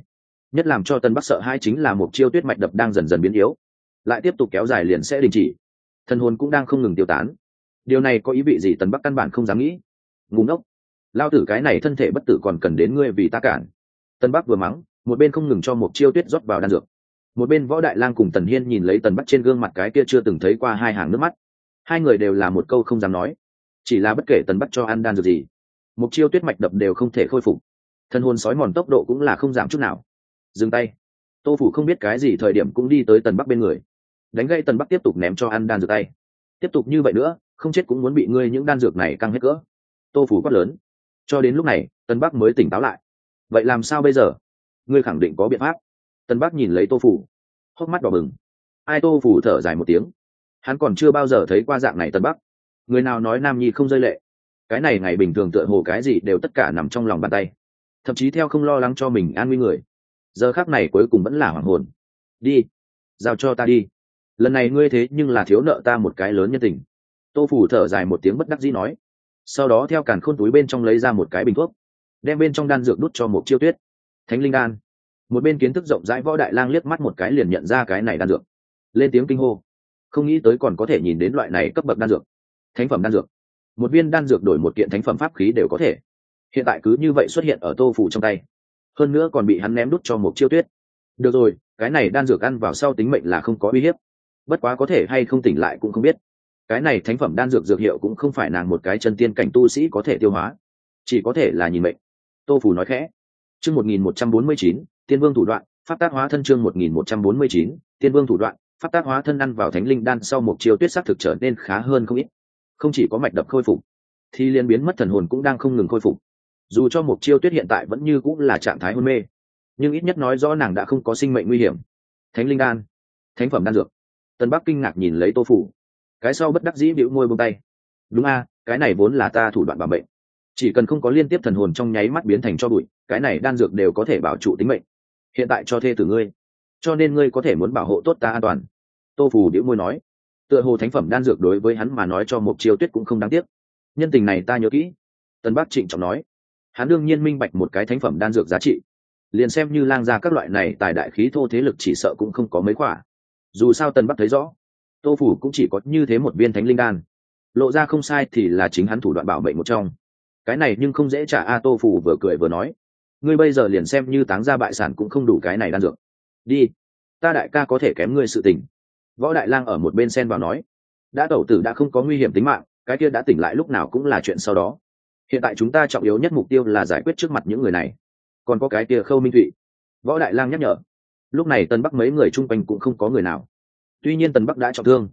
Nhất làm cho tân bắc sợ hai chính là mục chiêu tuyết mạch đập đang dần dần biến yếu. Lại tiếp tục kéo dài liền sẽ đình chỉ thần hồn cũng đang không ngừng tiêu tán. Điều này có ý vị gì tần bắc căn bản không dám nghĩ. Ngủ ngốc. Lao tử cái này thân thể bất tử còn cần đến ngươi vì ta cản. Tần bắc vừa mắng, một bên không ngừng cho một chiêu tuyết rót vào đan dược. Một bên võ đại lang cùng tần hiên nhìn lấy tần bắc trên gương mặt cái kia chưa từng thấy qua hai hàng nước mắt. Hai người đều là một câu không dám nói. Chỉ là bất kể tần bắc cho ăn đan dược gì, một chiêu tuyết mạch đập đều không thể khôi phục. Thân hồn sói mòn tốc độ cũng là không giảm chút nào. Dừng tay. Tô phủ không biết cái gì thời điểm cũng đi tới tần bắc bên người đánh gây tần bắc tiếp tục ném cho ăn đan dược tay. Tiếp tục như vậy nữa, không chết cũng muốn bị ngươi những đan dược này căng hết cỡ. Tô phủ quát lớn. Cho đến lúc này, tân bắc mới tỉnh táo lại. Vậy làm sao bây giờ? Ngươi khẳng định có biện pháp. Tân bắc nhìn lấy tô phủ, hốc mắt đỏ bừng. Ai tô phủ thở dài một tiếng. Hắn còn chưa bao giờ thấy qua dạng này tân bắc. Người nào nói nam nhi không rơi lệ? Cái này ngày bình thường tựa hồ cái gì đều tất cả nằm trong lòng bàn tay. Thậm chí theo không lo lắng cho mình an nguy người. Giờ khác này cuối cùng vẫn là hoàng hồn. Đi, giao cho ta đi lần này ngươi thế nhưng là thiếu nợ ta một cái lớn nhân tình. Tô phủ thở dài một tiếng bất đắc dĩ nói. Sau đó theo càn khôn túi bên trong lấy ra một cái bình thuốc, đem bên trong đan dược đút cho một chiêu tuyết. Thánh linh đan. Một bên kiến thức rộng rãi võ đại lang liếc mắt một cái liền nhận ra cái này đan dược. Lên tiếng kinh hô. Không nghĩ tới còn có thể nhìn đến loại này cấp bậc đan dược. Thánh phẩm đan dược. Một viên đan dược đổi một kiện thánh phẩm pháp khí đều có thể. Hiện tại cứ như vậy xuất hiện ở tô phủ trong tay. Hơn nữa còn bị hắn ném đút cho một chiêu tuyết. Được rồi, cái này đan dược ăn vào sau tính mệnh là không có uy hiếp bất quá có thể hay không tỉnh lại cũng không biết. Cái này thánh phẩm đan dược dược hiệu cũng không phải nàng một cái chân tiên cảnh tu sĩ có thể tiêu hóa. Chỉ có thể là nhìn mệnh. Tô phủ nói khẽ. Chương một nghìn một trăm bốn mươi chín, tiên vương thủ đoạn phát tác hóa thân chương một nghìn một trăm bốn mươi chín, tiên vương thủ đoạn phát tác hóa thân ăn vào thánh linh đan sau một chiều tuyết sắc thực trở nên khá hơn không ít. Không chỉ có mạch đập khôi phục, thì liên biến mất thần hồn cũng đang không ngừng khôi phục. Dù cho một chiêu tuyết hiện tại vẫn như cũng là trạng thái hôn mê, nhưng ít nhất nói rõ nàng đã không có sinh mệnh nguy hiểm. Thánh linh đan, thánh phẩm đan dược tân bắc kinh ngạc nhìn lấy tô phủ. Cái sau bất đắc dĩ bĩu môi buông tay. Đúng a, cái này vốn là ta thủ đoạn bảo mệnh. Chỉ cần không có liên tiếp thần hồn trong nháy mắt biến thành cho bụi, cái này đan dược đều có thể bảo trụ tính mệnh. Hiện tại cho thê tử ngươi, cho nên ngươi có thể muốn bảo hộ tốt ta an toàn. Tô phủ bĩu môi nói. Tựa hồ thánh phẩm đan dược đối với hắn mà nói cho một chiêu tuyết cũng không đáng tiếc. Nhân tình này ta nhớ kỹ tân bắc trịnh trọng nói. Hắn đương nhiên minh bạch một cái thánh phẩm đan dược giá trị. Liền xem như lang ra các loại này tài đại khí thô thế lực chỉ sợ cũng không có mấy quả dù sao tân bắc thấy rõ, tô phủ cũng chỉ có như thế một viên thánh linh đan. Lộ ra không sai thì là chính hắn thủ đoạn bảo mệnh một trong. Cái này nhưng không dễ trả a tô phủ vừa cười vừa nói. Ngươi bây giờ liền xem như táng ra bại sản cũng không đủ cái này đan dược. Đi, ta đại ca có thể kém ngươi sự tình. Võ đại lang ở một bên sen vào nói. Đã tẩu tử đã không có nguy hiểm tính mạng, cái kia đã tỉnh lại lúc nào cũng là chuyện sau đó. Hiện tại chúng ta trọng yếu nhất mục tiêu là giải quyết trước mặt những người này. Còn có cái kia khâu minh thụy. Võ đại lang nhắc nhở lúc này tân bắc mấy người chung quanh cũng không có người nào. Tuy nhiên tần bắc đã trọng thương,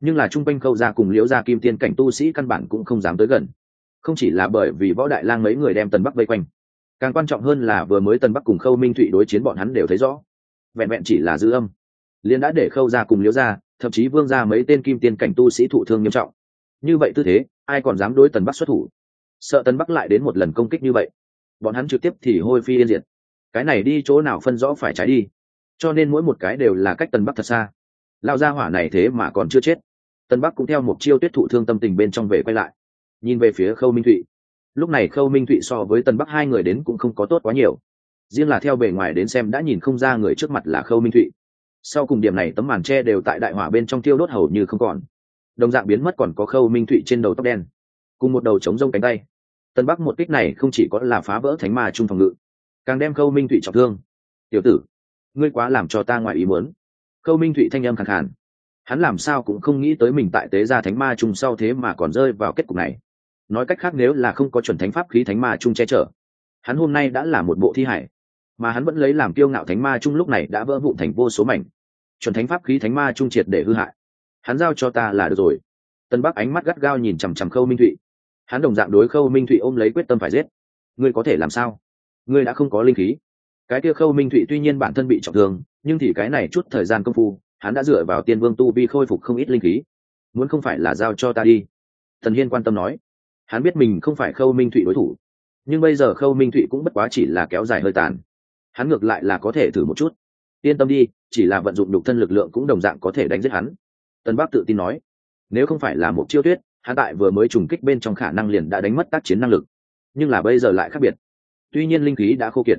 nhưng là trung quanh khâu ra cùng liễu gia kim tiên cảnh tu sĩ căn bản cũng không dám tới gần. Không chỉ là bởi vì võ đại lang mấy người đem tần bắc vây quanh, càng quan trọng hơn là vừa mới tần bắc cùng khâu minh thụy đối chiến bọn hắn đều thấy rõ. Vẹn vẹn chỉ là dư âm liên đã để khâu ra cùng liễu gia, thậm chí vương ra mấy tên kim tiên cảnh tu sĩ thụ thương nghiêm trọng. Như vậy tư thế, ai còn dám đối tần bắc xuất thủ? Sợ tần bắc lại đến một lần công kích như vậy, bọn hắn trực tiếp thì hôi phi yên diệt. Cái này đi chỗ nào phân rõ phải trái đi cho nên mỗi một cái đều là cách tần bắc thật xa. Lao ra hỏa này thế mà còn chưa chết. Tân bắc cũng theo một chiêu tuyết thụ thương tâm tình bên trong về quay lại. Nhìn về phía khâu minh thụy. Lúc này khâu minh thụy so với tân bắc hai người đến cũng không có tốt quá nhiều. Riêng là theo bề ngoài đến xem đã nhìn không ra người trước mặt là khâu minh thụy. Sau cùng điểm này tấm màn tre đều tại đại hỏa bên trong tiêu đốt hầu như không còn. Đồng dạng biến mất còn có khâu minh thụy trên đầu tóc đen. Cùng một đầu trống rông cánh tay. Tân bắc một kích này không chỉ có là phá vỡ thánh ma trung phòng ngự, càng đem khâu minh thụy trọng thương. Tiểu tử ngươi quá làm cho ta ngoài ý muốn. Khâu minh thụy thanh âm khẳng khàn. Hắn làm sao cũng không nghĩ tới mình tại tế gia thánh ma trung sau thế mà còn rơi vào kết cục này. Nói cách khác nếu là không có chuẩn thánh pháp khí thánh ma trung che chở, hắn hôm nay đã là một bộ thi hải. Mà hắn vẫn lấy làm kiêu ngạo thánh ma trung lúc này đã vỡ vụn thành vô số mảnh. Chuẩn thánh pháp khí thánh ma trung triệt để hư hại. Hắn giao cho ta là được rồi. Tân bắc ánh mắt gắt gao nhìn chằm chằm khâu minh thụy. Hắn đồng dạng đối khâu minh thụy ôm lấy quyết tâm phải giết. Ngươi có thể làm sao? Ngươi đã không có linh khí cái kia khâu minh thụy tuy nhiên bản thân bị trọng thương, nhưng thì cái này chút thời gian công phu, hắn đã dựa vào tiên vương tu vi khôi phục không ít linh khí. Muốn không phải là giao cho ta đi. Thần hiên quan tâm nói. Hắn biết mình không phải khâu minh thụy đối thủ. Nhưng bây giờ khâu minh thụy cũng bất quá chỉ là kéo dài hơi tàn. Hắn ngược lại là có thể thử một chút. Yên tâm đi, chỉ là vận dụng đục thân lực lượng cũng đồng dạng có thể đánh giết hắn. Tân bắc tự tin nói. Nếu không phải là một chiêu tuyết, hắn tại vừa mới trùng kích bên trong khả năng liền đã đánh mất tác chiến năng lực. Nhưng là bây giờ lại khác biệt. Tuy nhiên linh khí đã khô kiệt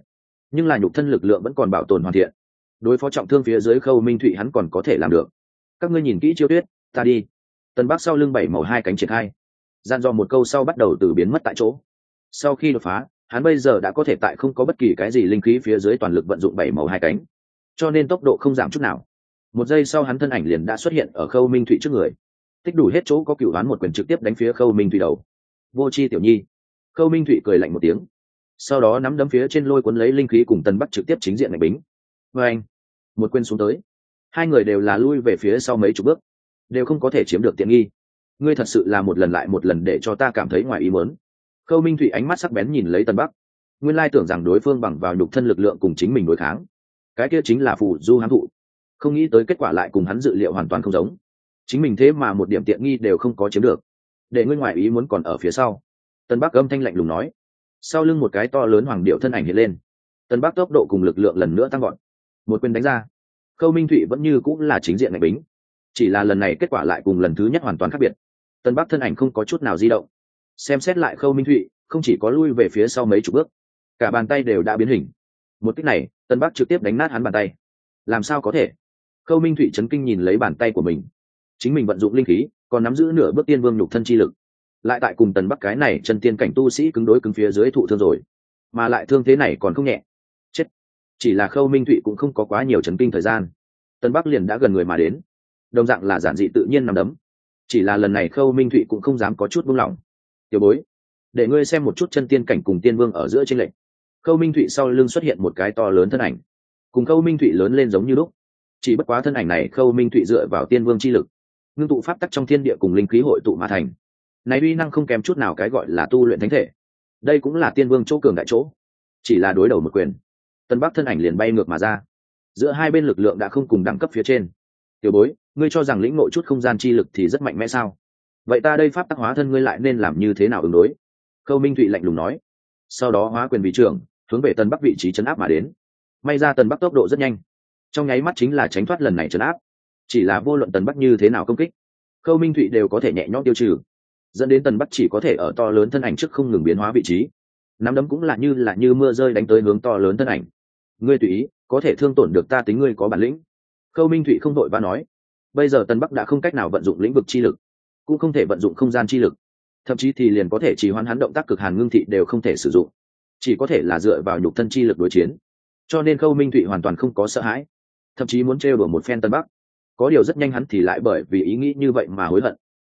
nhưng là nhục thân lực lượng vẫn còn bảo tồn hoàn thiện. Đối phó trọng thương phía dưới khâu minh thụy hắn còn có thể làm được. Các ngươi nhìn kỹ chiêu tuyết, ta đi. Tân bắc sau lưng bảy màu hai cánh triển khai. Gian do một câu sau bắt đầu từ biến mất tại chỗ. Sau khi đột phá, hắn bây giờ đã có thể tại không có bất kỳ cái gì linh khí phía dưới toàn lực vận dụng bảy màu hai cánh. Cho nên tốc độ không giảm chút nào. Một giây sau hắn thân ảnh liền đã xuất hiện ở khâu minh thụy trước người. Tích đủ hết chỗ có cựu đoán một quyền trực tiếp đánh phía khâu minh thụy đầu. Vô c h i tiểu nhi. Khâu minh thụy cười lạnh một tiếng sau đó nắm đấm phía trên lôi cuốn lấy linh khí cùng tân bắc trực tiếp chính diện ngạch bính. Vê anh, một quên xuống tới. Hai người đều là lui về phía sau mấy chục bước, đều không có thể chiếm được tiện nghi. Ngươi thật sự là một lần lại một lần để cho ta cảm thấy ngoài ý mớn khâu minh thụy ánh mắt sắc bén nhìn lấy tân bắc. Nguyên lai tưởng rằng đối phương bằng vào nhục thân lực lượng cùng chính mình đối kháng. Cái kia chính là phù du hám thụ. Không nghĩ tới kết quả lại cùng hắn dự liệu hoàn toàn không giống. Chính mình thế mà một điểm tiện nghi đều không có chiếm được. Để ngươi ngoài ý muốn còn ở phía sau. Tân bắc âm thanh lạnh lùng nói sau lưng một cái to lớn hoàng điệu thân ảnh hiện lên. Tân bắc tốc độ cùng lực lượng lần nữa tăng gọn một quyền đánh ra. Khâu minh thụy vẫn như cũng là chính diện ngạch bính. Chỉ là lần này kết quả lại cùng lần thứ nhất hoàn toàn khác biệt. Tân bắc thân ảnh không có chút nào di động. Xem xét lại khâu minh thụy, không chỉ có lui về phía sau mấy chục bước, cả bàn tay đều đã biến hình. Một cách này, tân bắc trực tiếp đánh nát hắn bàn tay. Làm sao có thể? Khâu minh thụy chấn kinh nhìn lấy bàn tay của mình. Chính mình vận dụng linh khí, còn nắm giữ nửa bước tiên vương nhục thân chi lực lại tại cùng tần bắc cái này chân tiên cảnh tu sĩ cứng đối cứng phía dưới thụ thương rồi. Mà lại thương thế này còn không nhẹ. Chết. Chỉ là khâu minh thụy cũng không có quá nhiều chấn kinh thời gian. Tần bắc liền đã gần người mà đến. Đồng dạng là giản dị tự nhiên nằm đấm. Chỉ là lần này khâu minh thụy cũng không dám có chút buông lỏng. Tiểu bối, để ngươi xem một chút chân tiên cảnh cùng tiên vương ở giữa trên lệnh khâu minh thụy sau lưng xuất hiện một cái to lớn thân ảnh. Cùng khâu minh thụy lớn lên giống như lúc. Chỉ bất quá thân ảnh này khâu minh thụy dựa vào tiên vương chi lực, ngưng tụ pháp tắc trong thiên địa cùng linh khí hội tụ mà thành này uy năng không kém chút nào cái gọi là tu luyện thánh thể. Đây cũng là tiên vương chỗ cường đại chỗ. Chỉ là đối đầu một quyền, tân bắc thân ảnh liền bay ngược mà ra. Giữa hai bên lực lượng đã không cùng đẳng cấp phía trên. Tiểu bối, ngươi cho rằng lĩnh ngộ chút không gian chi lực thì rất mạnh mẽ sao? Vậy ta đây pháp tắc hóa thân ngươi lại nên làm như thế nào ứng đối? Khâu minh thụy lạnh lùng nói. Sau đó hóa quyền vị trưởng, hướng về tân bắc vị trí chấn áp mà đến. May ra tân bắc tốc độ rất nhanh. Trong nháy mắt chính là tránh thoát lần này chấn áp. Chỉ là vô luận tân bắc như thế nào công kích, khâu minh thụy đều có thể nhẹ nhõm tiêu trừ dẫn đến tần bắc chỉ có thể ở to lớn thân ảnh trước không ngừng biến hóa vị trí. Nắm đấm cũng là như là như mưa rơi đánh tới hướng to lớn thân ảnh. Ngươi tùy ý, có thể thương tổn được ta tính ngươi có bản lĩnh. Khâu minh thụy không đội và nói. Bây giờ tần bắc đã không cách nào vận dụng lĩnh vực chi lực, cũng không thể vận dụng không gian chi lực. Thậm chí thì liền có thể chỉ hoán hắn động tác cực hàn ngưng thị đều không thể sử dụng. Chỉ có thể là dựa vào nhục thân chi lực đối chiến. Cho nên khâu minh thụy hoàn toàn không có sợ hãi. Thậm chí muốn trêu đùa một phen tân bắc. Có điều rất nhanh hắn thì lại bởi vì ý nghĩ như vậy mà hối hận.